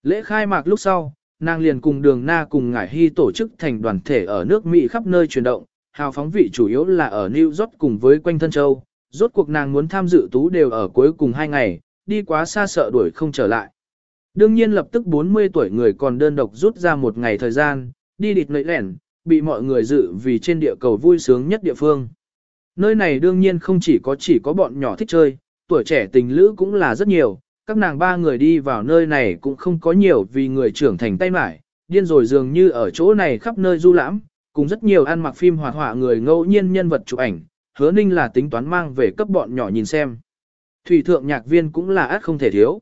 Lễ khai mạc lúc sau, nàng liền cùng đường na cùng ngải hy tổ chức thành đoàn thể ở nước Mỹ khắp nơi chuyển động, hào phóng vị chủ yếu là ở New York cùng với quanh thân châu. Rốt cuộc nàng muốn tham dự tú đều ở cuối cùng hai ngày, đi quá xa sợ đuổi không trở lại. Đương nhiên lập tức 40 tuổi người còn đơn độc rút ra một ngày thời gian, đi địt nợi lẻn, bị mọi người dự vì trên địa cầu vui sướng nhất địa phương. Nơi này đương nhiên không chỉ có chỉ có bọn nhỏ thích chơi, tuổi trẻ tình lữ cũng là rất nhiều, các nàng ba người đi vào nơi này cũng không có nhiều vì người trưởng thành tay mải, điên rồi dường như ở chỗ này khắp nơi du lãm, cùng rất nhiều ăn mặc phim hoạt họa người ngẫu nhiên nhân vật chụp ảnh, hứa ninh là tính toán mang về cấp bọn nhỏ nhìn xem. Thủy thượng nhạc viên cũng là át không thể thiếu.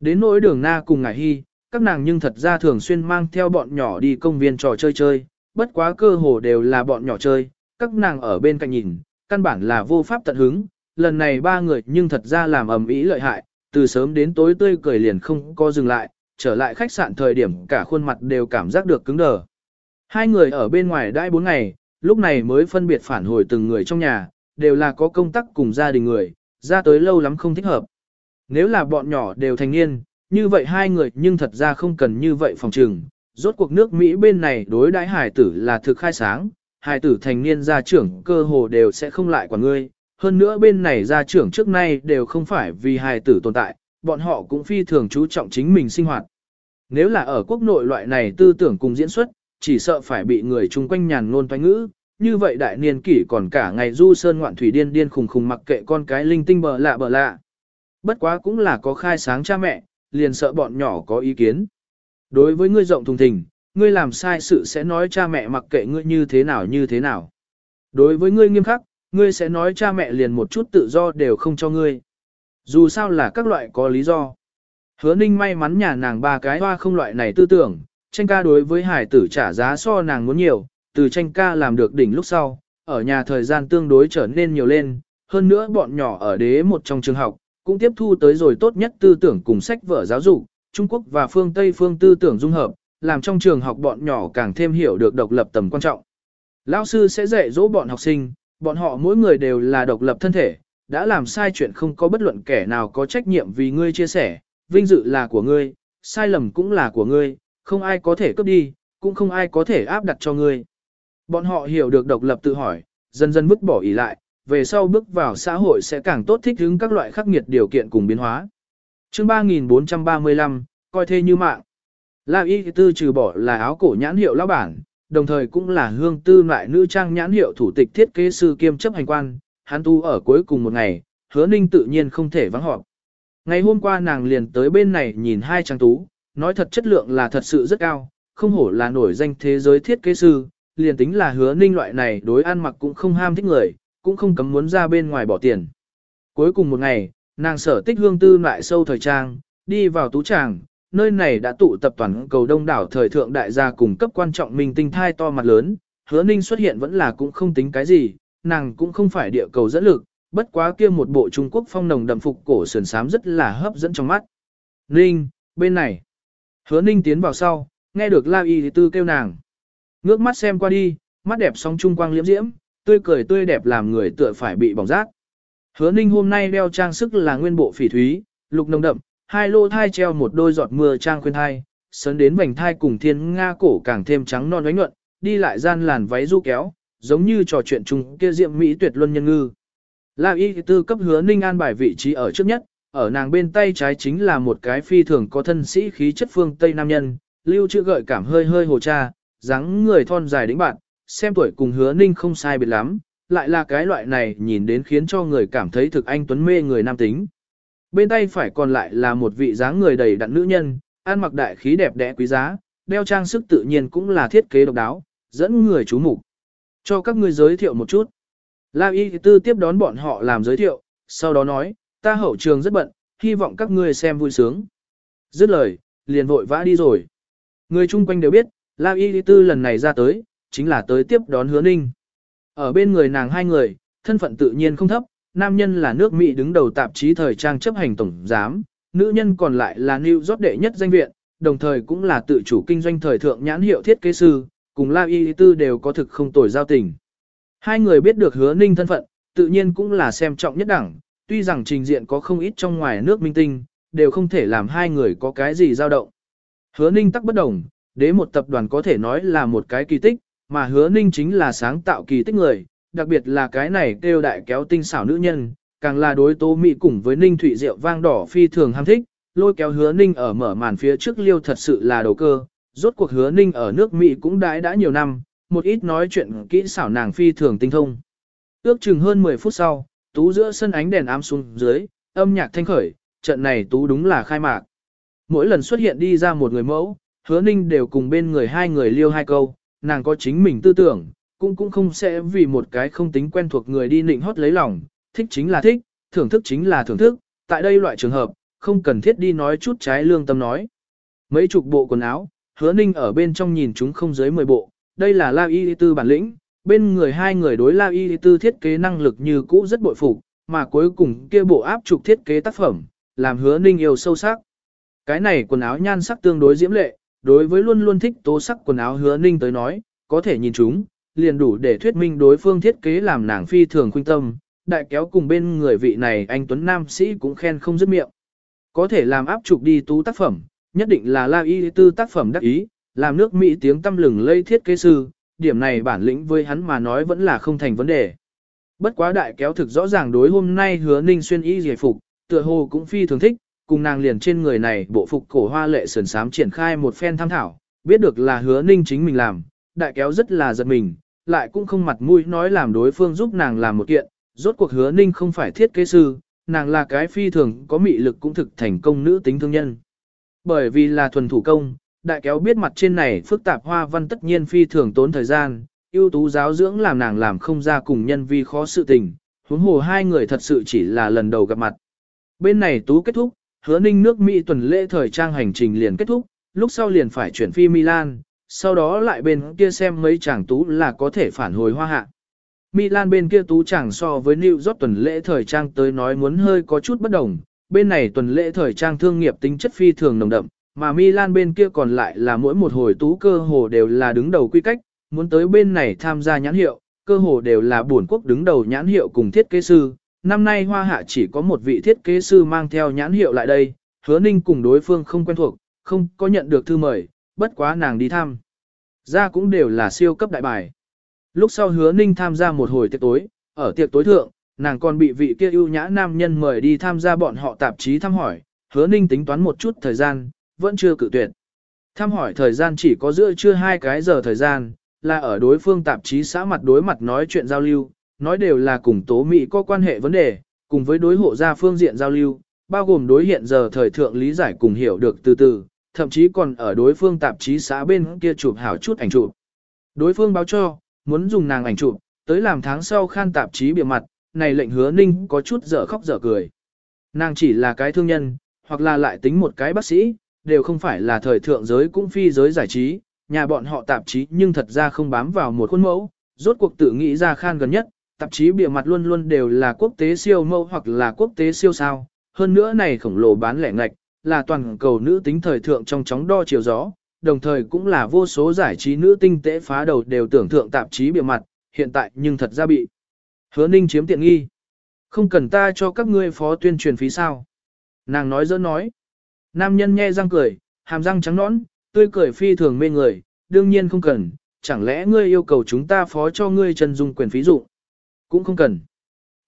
Đến nỗi đường na cùng ngải hy, các nàng nhưng thật ra thường xuyên mang theo bọn nhỏ đi công viên trò chơi chơi, bất quá cơ hồ đều là bọn nhỏ chơi, các nàng ở bên cạnh nhìn, căn bản là vô pháp tận hứng, lần này ba người nhưng thật ra làm ầm ĩ lợi hại, từ sớm đến tối tươi cười liền không có dừng lại, trở lại khách sạn thời điểm cả khuôn mặt đều cảm giác được cứng đờ. Hai người ở bên ngoài đãi bốn ngày, lúc này mới phân biệt phản hồi từng người trong nhà, đều là có công tác cùng gia đình người, ra tới lâu lắm không thích hợp. Nếu là bọn nhỏ đều thành niên, như vậy hai người nhưng thật ra không cần như vậy phòng trừng. Rốt cuộc nước Mỹ bên này đối đãi hải tử là thực khai sáng, hải tử thành niên gia trưởng cơ hồ đều sẽ không lại quản ngươi, hơn nữa bên này gia trưởng trước nay đều không phải vì hài tử tồn tại, bọn họ cũng phi thường chú trọng chính mình sinh hoạt. Nếu là ở quốc nội loại này tư tưởng cùng diễn xuất, chỉ sợ phải bị người chung quanh nhàn ngôn toanh ngữ, như vậy đại niên kỷ còn cả ngày du sơn ngoạn thủy điên điên khùng khùng mặc kệ con cái linh tinh bờ lạ bờ lạ. Bất quá cũng là có khai sáng cha mẹ, liền sợ bọn nhỏ có ý kiến. Đối với ngươi rộng thùng thình, ngươi làm sai sự sẽ nói cha mẹ mặc kệ ngươi như thế nào như thế nào. Đối với ngươi nghiêm khắc, ngươi sẽ nói cha mẹ liền một chút tự do đều không cho ngươi. Dù sao là các loại có lý do. Hứa ninh may mắn nhà nàng ba cái hoa không loại này tư tưởng, tranh ca đối với hải tử trả giá so nàng muốn nhiều, từ tranh ca làm được đỉnh lúc sau, ở nhà thời gian tương đối trở nên nhiều lên, hơn nữa bọn nhỏ ở đế một trong trường học, cũng tiếp thu tới rồi tốt nhất tư tưởng cùng sách vở giáo dục, Trung Quốc và phương Tây phương tư tưởng dung hợp, làm trong trường học bọn nhỏ càng thêm hiểu được độc lập tầm quan trọng. Lão sư sẽ dạy dỗ bọn học sinh, bọn họ mỗi người đều là độc lập thân thể, đã làm sai chuyện không có bất luận kẻ nào có trách nhiệm vì ngươi chia sẻ, vinh dự là của ngươi, sai lầm cũng là của ngươi, không ai có thể cướp đi, cũng không ai có thể áp đặt cho ngươi. Bọn họ hiểu được độc lập tự hỏi, dần dần vứt bỏ ý lại, về sau bước vào xã hội sẽ càng tốt thích ứng các loại khắc nghiệt điều kiện cùng biến hóa. Chương 3435, coi thế như mạng. La Y Tư trừ bỏ là áo cổ nhãn hiệu lão bản, đồng thời cũng là hương tư loại nữ trang nhãn hiệu thủ tịch thiết kế sư kiêm chấp hành quan, hắn tu ở cuối cùng một ngày, hứa ninh tự nhiên không thể vắng họp. Ngày hôm qua nàng liền tới bên này nhìn hai trang tú, nói thật chất lượng là thật sự rất cao, không hổ là nổi danh thế giới thiết kế sư, liền tính là hứa ninh loại này đối ăn mặc cũng không ham thích người, cũng không cấm muốn ra bên ngoài bỏ tiền. Cuối cùng một ngày, nàng sở tích hương tư loại sâu thời trang, đi vào tú tràng, nơi này đã tụ tập toàn cầu đông đảo thời thượng đại gia cùng cấp quan trọng minh tinh thai to mặt lớn, hứa ninh xuất hiện vẫn là cũng không tính cái gì, nàng cũng không phải địa cầu dẫn lực, bất quá kia một bộ Trung Quốc phong nồng đậm phục cổ sườn sám rất là hấp dẫn trong mắt. Ninh, bên này. Hứa ninh tiến vào sau, nghe được La Y Tư kêu nàng. Ngước mắt xem qua đi, mắt đẹp sóng trung quang liễm diễm, tươi cười tươi đẹp làm người tựa phải bị bỏng rát. Hứa ninh hôm nay đeo trang sức là nguyên bộ phỉ thúy, lục nồng đậm, hai lô thai treo một đôi giọt mưa trang khuyên thai, sấn đến vành thai cùng thiên nga cổ càng thêm trắng non ánh nhuận, đi lại gian làn váy du kéo, giống như trò chuyện chung kia diệm mỹ tuyệt luân nhân ngư. La y tư cấp hứa ninh an bài vị trí ở trước nhất, ở nàng bên tay trái chính là một cái phi thường có thân sĩ khí chất phương Tây Nam Nhân, lưu chữ gợi cảm hơi hơi hồ cha, dáng người thon dài đĩnh bạn, xem tuổi cùng hứa ninh không sai biệt lắm, lại là cái loại này nhìn đến khiến cho người cảm thấy thực anh tuấn mê người nam tính. Bên tay phải còn lại là một vị dáng người đầy đặn nữ nhân, ăn mặc đại khí đẹp đẽ quý giá, đeo trang sức tự nhiên cũng là thiết kế độc đáo, dẫn người chú mục. Cho các ngươi giới thiệu một chút. La Y Tư tiếp đón bọn họ làm giới thiệu, sau đó nói, ta hậu trường rất bận, hy vọng các ngươi xem vui sướng. Dứt lời, liền vội vã đi rồi. Người chung quanh đều biết, La Y Tư lần này ra tới, chính là tới tiếp đón hứa ninh. Ở bên người nàng hai người, thân phận tự nhiên không thấp, nam nhân là nước Mỹ đứng đầu tạp chí thời trang chấp hành tổng giám, nữ nhân còn lại là New York đệ nhất danh viện, đồng thời cũng là tự chủ kinh doanh thời thượng nhãn hiệu thiết kế sư, cùng La Y Tư đều có thực không tồi giao tình. Hai người biết được hứa ninh thân phận, tự nhiên cũng là xem trọng nhất đẳng, tuy rằng trình diện có không ít trong ngoài nước minh tinh, đều không thể làm hai người có cái gì dao động. Hứa ninh tắc bất đồng, đế một tập đoàn có thể nói là một cái kỳ tích, mà hứa ninh chính là sáng tạo kỳ tích người, đặc biệt là cái này kêu đại kéo tinh xảo nữ nhân, càng là đối tố mỹ cùng với ninh thủy rượu vang đỏ phi thường ham thích, lôi kéo hứa ninh ở mở màn phía trước liêu thật sự là đầu cơ, rốt cuộc hứa ninh ở nước Mỹ cũng đãi đã nhiều năm, một ít nói chuyện kỹ xảo nàng phi thường tinh thông. Ước chừng hơn 10 phút sau, tú giữa sân ánh đèn ám xuống dưới, âm nhạc thanh khởi, trận này tú đúng là khai mạc. Mỗi lần xuất hiện đi ra một người mẫu, hứa ninh đều cùng bên người hai người liêu hai câu, nàng có chính mình tư tưởng, cũng cũng không sẽ vì một cái không tính quen thuộc người đi nịnh hót lấy lòng, thích chính là thích, thưởng thức chính là thưởng thức, tại đây loại trường hợp, không cần thiết đi nói chút trái lương tâm nói. Mấy chục bộ quần áo, hứa ninh ở bên trong nhìn chúng không dưới 10 bộ, đây là La Y Tư bản lĩnh, bên người hai người đối La Y Tư thiết kế năng lực như cũ rất bội phục, mà cuối cùng kia bộ áp trục thiết kế tác phẩm, làm hứa ninh yêu sâu sắc. Cái này quần áo nhan sắc tương đối diễm lệ, đối với luôn luôn thích tố sắc quần áo hứa ninh tới nói, có thể nhìn chúng, liền đủ để thuyết minh đối phương thiết kế làm nàng phi thường khuynh tâm, đại kéo cùng bên người vị này anh Tuấn Nam sĩ cũng khen không dứt miệng. Có thể làm áp trục đi tú tác phẩm, nhất định là La Y tư tác phẩm đắc ý, làm nước Mỹ tiếng tâm lừng lây thiết kế sư, điểm này bản lĩnh với hắn mà nói vẫn là không thành vấn đề. Bất quá đại kéo thực rõ ràng đối hôm nay hứa ninh xuyên y giải phục, tựa hồ cũng phi thường thích, cùng nàng liền trên người này bộ phục cổ hoa lệ sườn sám triển khai một phen tham thảo, biết được là hứa ninh chính mình làm, đại kéo rất là giật mình, lại cũng không mặt mũi nói làm đối phương giúp nàng làm một kiện, rốt cuộc hứa ninh không phải thiết kế sư, nàng là cái phi thường có mị lực cũng thực thành công nữ tính thương nhân. Bởi vì là thuần thủ công, đại kéo biết mặt trên này phức tạp hoa văn tất nhiên phi thường tốn thời gian, ưu tú giáo dưỡng làm nàng làm không ra cùng nhân vi khó sự tình, huống hồ hai người thật sự chỉ là lần đầu gặp mặt. Bên này tú kết thúc, hứa ninh nước Mỹ tuần lễ thời trang hành trình liền kết thúc, lúc sau liền phải chuyển phi Milan, sau đó lại bên kia xem mấy chàng tú là có thể phản hồi hoa hạ. Milan bên kia tú chẳng so với New York tuần lễ thời trang tới nói muốn hơi có chút bất đồng, bên này tuần lễ thời trang thương nghiệp tính chất phi thường nồng đậm, mà Milan bên kia còn lại là mỗi một hồi tú cơ hồ đều là đứng đầu quy cách, muốn tới bên này tham gia nhãn hiệu, cơ hồ đều là buồn quốc đứng đầu nhãn hiệu cùng thiết kế sư. Năm nay Hoa Hạ chỉ có một vị thiết kế sư mang theo nhãn hiệu lại đây, hứa ninh cùng đối phương không quen thuộc, không có nhận được thư mời, bất quá nàng đi thăm. Ra cũng đều là siêu cấp đại bài. Lúc sau hứa ninh tham gia một hồi tiệc tối, ở tiệc tối thượng, nàng còn bị vị kia ưu nhã nam nhân mời đi tham gia bọn họ tạp chí thăm hỏi, hứa ninh tính toán một chút thời gian, vẫn chưa cự tuyệt. Thăm hỏi thời gian chỉ có giữa trưa hai cái giờ thời gian, là ở đối phương tạp chí xã mặt đối mặt nói chuyện giao lưu, nói đều là cùng tố Mỹ có quan hệ vấn đề, cùng với đối hộ gia phương diện giao lưu, bao gồm đối hiện giờ thời thượng lý giải cùng hiểu được từ từ, thậm chí còn ở đối phương tạp chí xã bên kia chụp hảo chút ảnh chụp. Đối phương báo cho, muốn dùng nàng ảnh chụp, tới làm tháng sau khan tạp chí bìa mặt, này lệnh hứa ninh có chút dở khóc dở cười. Nàng chỉ là cái thương nhân, hoặc là lại tính một cái bác sĩ, đều không phải là thời thượng giới cũng phi giới giải trí, nhà bọn họ tạp chí nhưng thật ra không bám vào một khuôn mẫu, rốt cuộc tự nghĩ ra khan gần nhất, tạp chí bìa mặt luôn luôn đều là quốc tế siêu mẫu hoặc là quốc tế siêu sao, hơn nữa này khổng lồ bán lẻ ngạch, là toàn cầu nữ tính thời thượng trong chóng đo chiều gió, đồng thời cũng là vô số giải trí nữ tinh tế phá đầu đều tưởng thượng tạp chí bìa mặt, hiện tại nhưng thật ra bị. Hứa ninh chiếm tiện nghi. Không cần ta cho các ngươi phó tuyên truyền phí sao. Nàng nói dỡ nói. Nam nhân nhe răng cười, hàm răng trắng nõn, tươi cười phi thường mê người, đương nhiên không cần, chẳng lẽ ngươi yêu cầu chúng ta phó cho ngươi chân dung quyền phí dụ? Cũng không cần.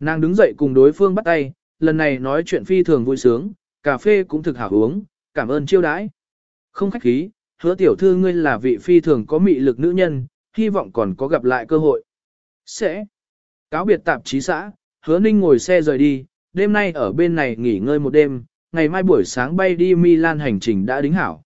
Nàng đứng dậy cùng đối phương bắt tay, lần này nói chuyện phi thường vui sướng, cà phê cũng thực hảo uống, cảm ơn chiêu đãi. Không khách khí, hứa tiểu thư ngươi là vị phi thường có mị lực nữ nhân, hy vọng còn có gặp lại cơ hội. Sẽ. Cáo biệt tạp chí xã, hứa ninh ngồi xe rời đi, đêm nay ở bên này nghỉ ngơi một đêm, ngày mai buổi sáng bay đi Milan hành trình đã đính hảo.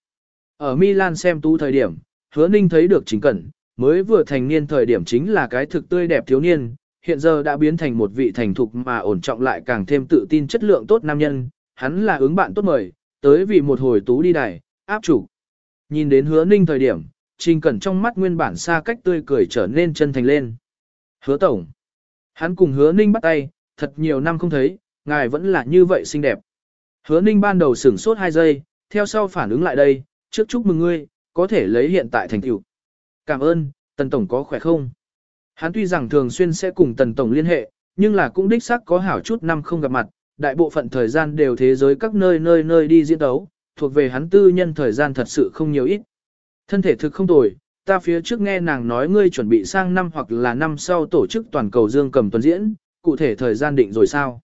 Ở Milan xem tú thời điểm, hứa ninh thấy được chính cẩn, mới vừa thành niên thời điểm chính là cái thực tươi đẹp thiếu niên, hiện giờ đã biến thành một vị thành thục mà ổn trọng lại càng thêm tự tin chất lượng tốt nam nhân, hắn là ứng bạn tốt mời, tới vì một hồi tú đi đài, áp chủ. Nhìn đến hứa ninh thời điểm, trình cẩn trong mắt nguyên bản xa cách tươi cười trở nên chân thành lên. Hứa tổng. Hắn cùng hứa ninh bắt tay, thật nhiều năm không thấy, ngài vẫn là như vậy xinh đẹp. Hứa ninh ban đầu sửng sốt 2 giây, theo sau phản ứng lại đây, trước chúc mừng ngươi, có thể lấy hiện tại thành tựu. Cảm ơn, Tần Tổng có khỏe không? Hắn tuy rằng thường xuyên sẽ cùng Tần Tổng liên hệ, nhưng là cũng đích xác có hảo chút năm không gặp mặt, đại bộ phận thời gian đều thế giới các nơi nơi nơi đi diễn đấu, thuộc về hắn tư nhân thời gian thật sự không nhiều ít. Thân thể thực không tồi, ta phía trước nghe nàng nói ngươi chuẩn bị sang năm hoặc là năm sau tổ chức toàn cầu dương cầm tuần diễn, cụ thể thời gian định rồi sao?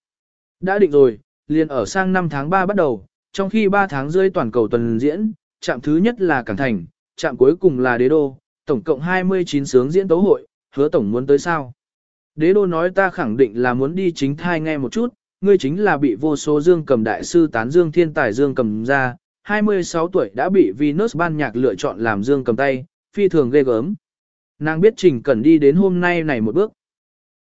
Đã định rồi, liền ở sang năm tháng 3 bắt đầu, trong khi 3 tháng rơi toàn cầu tuần diễn, trạm thứ nhất là Cảng Thành, trạm cuối cùng là Đế Đô, tổng cộng 29 sướng diễn tấu hội, hứa tổng muốn tới sao? Đế Đô nói ta khẳng định là muốn đi chính thai nghe một chút, ngươi chính là bị vô số dương cầm đại sư tán dương thiên tài dương cầm ra, 26 tuổi đã bị Venus ban nhạc lựa chọn làm dương cầm tay, phi thường ghê gớm. Nàng biết Trình Cẩn đi đến hôm nay này một bước.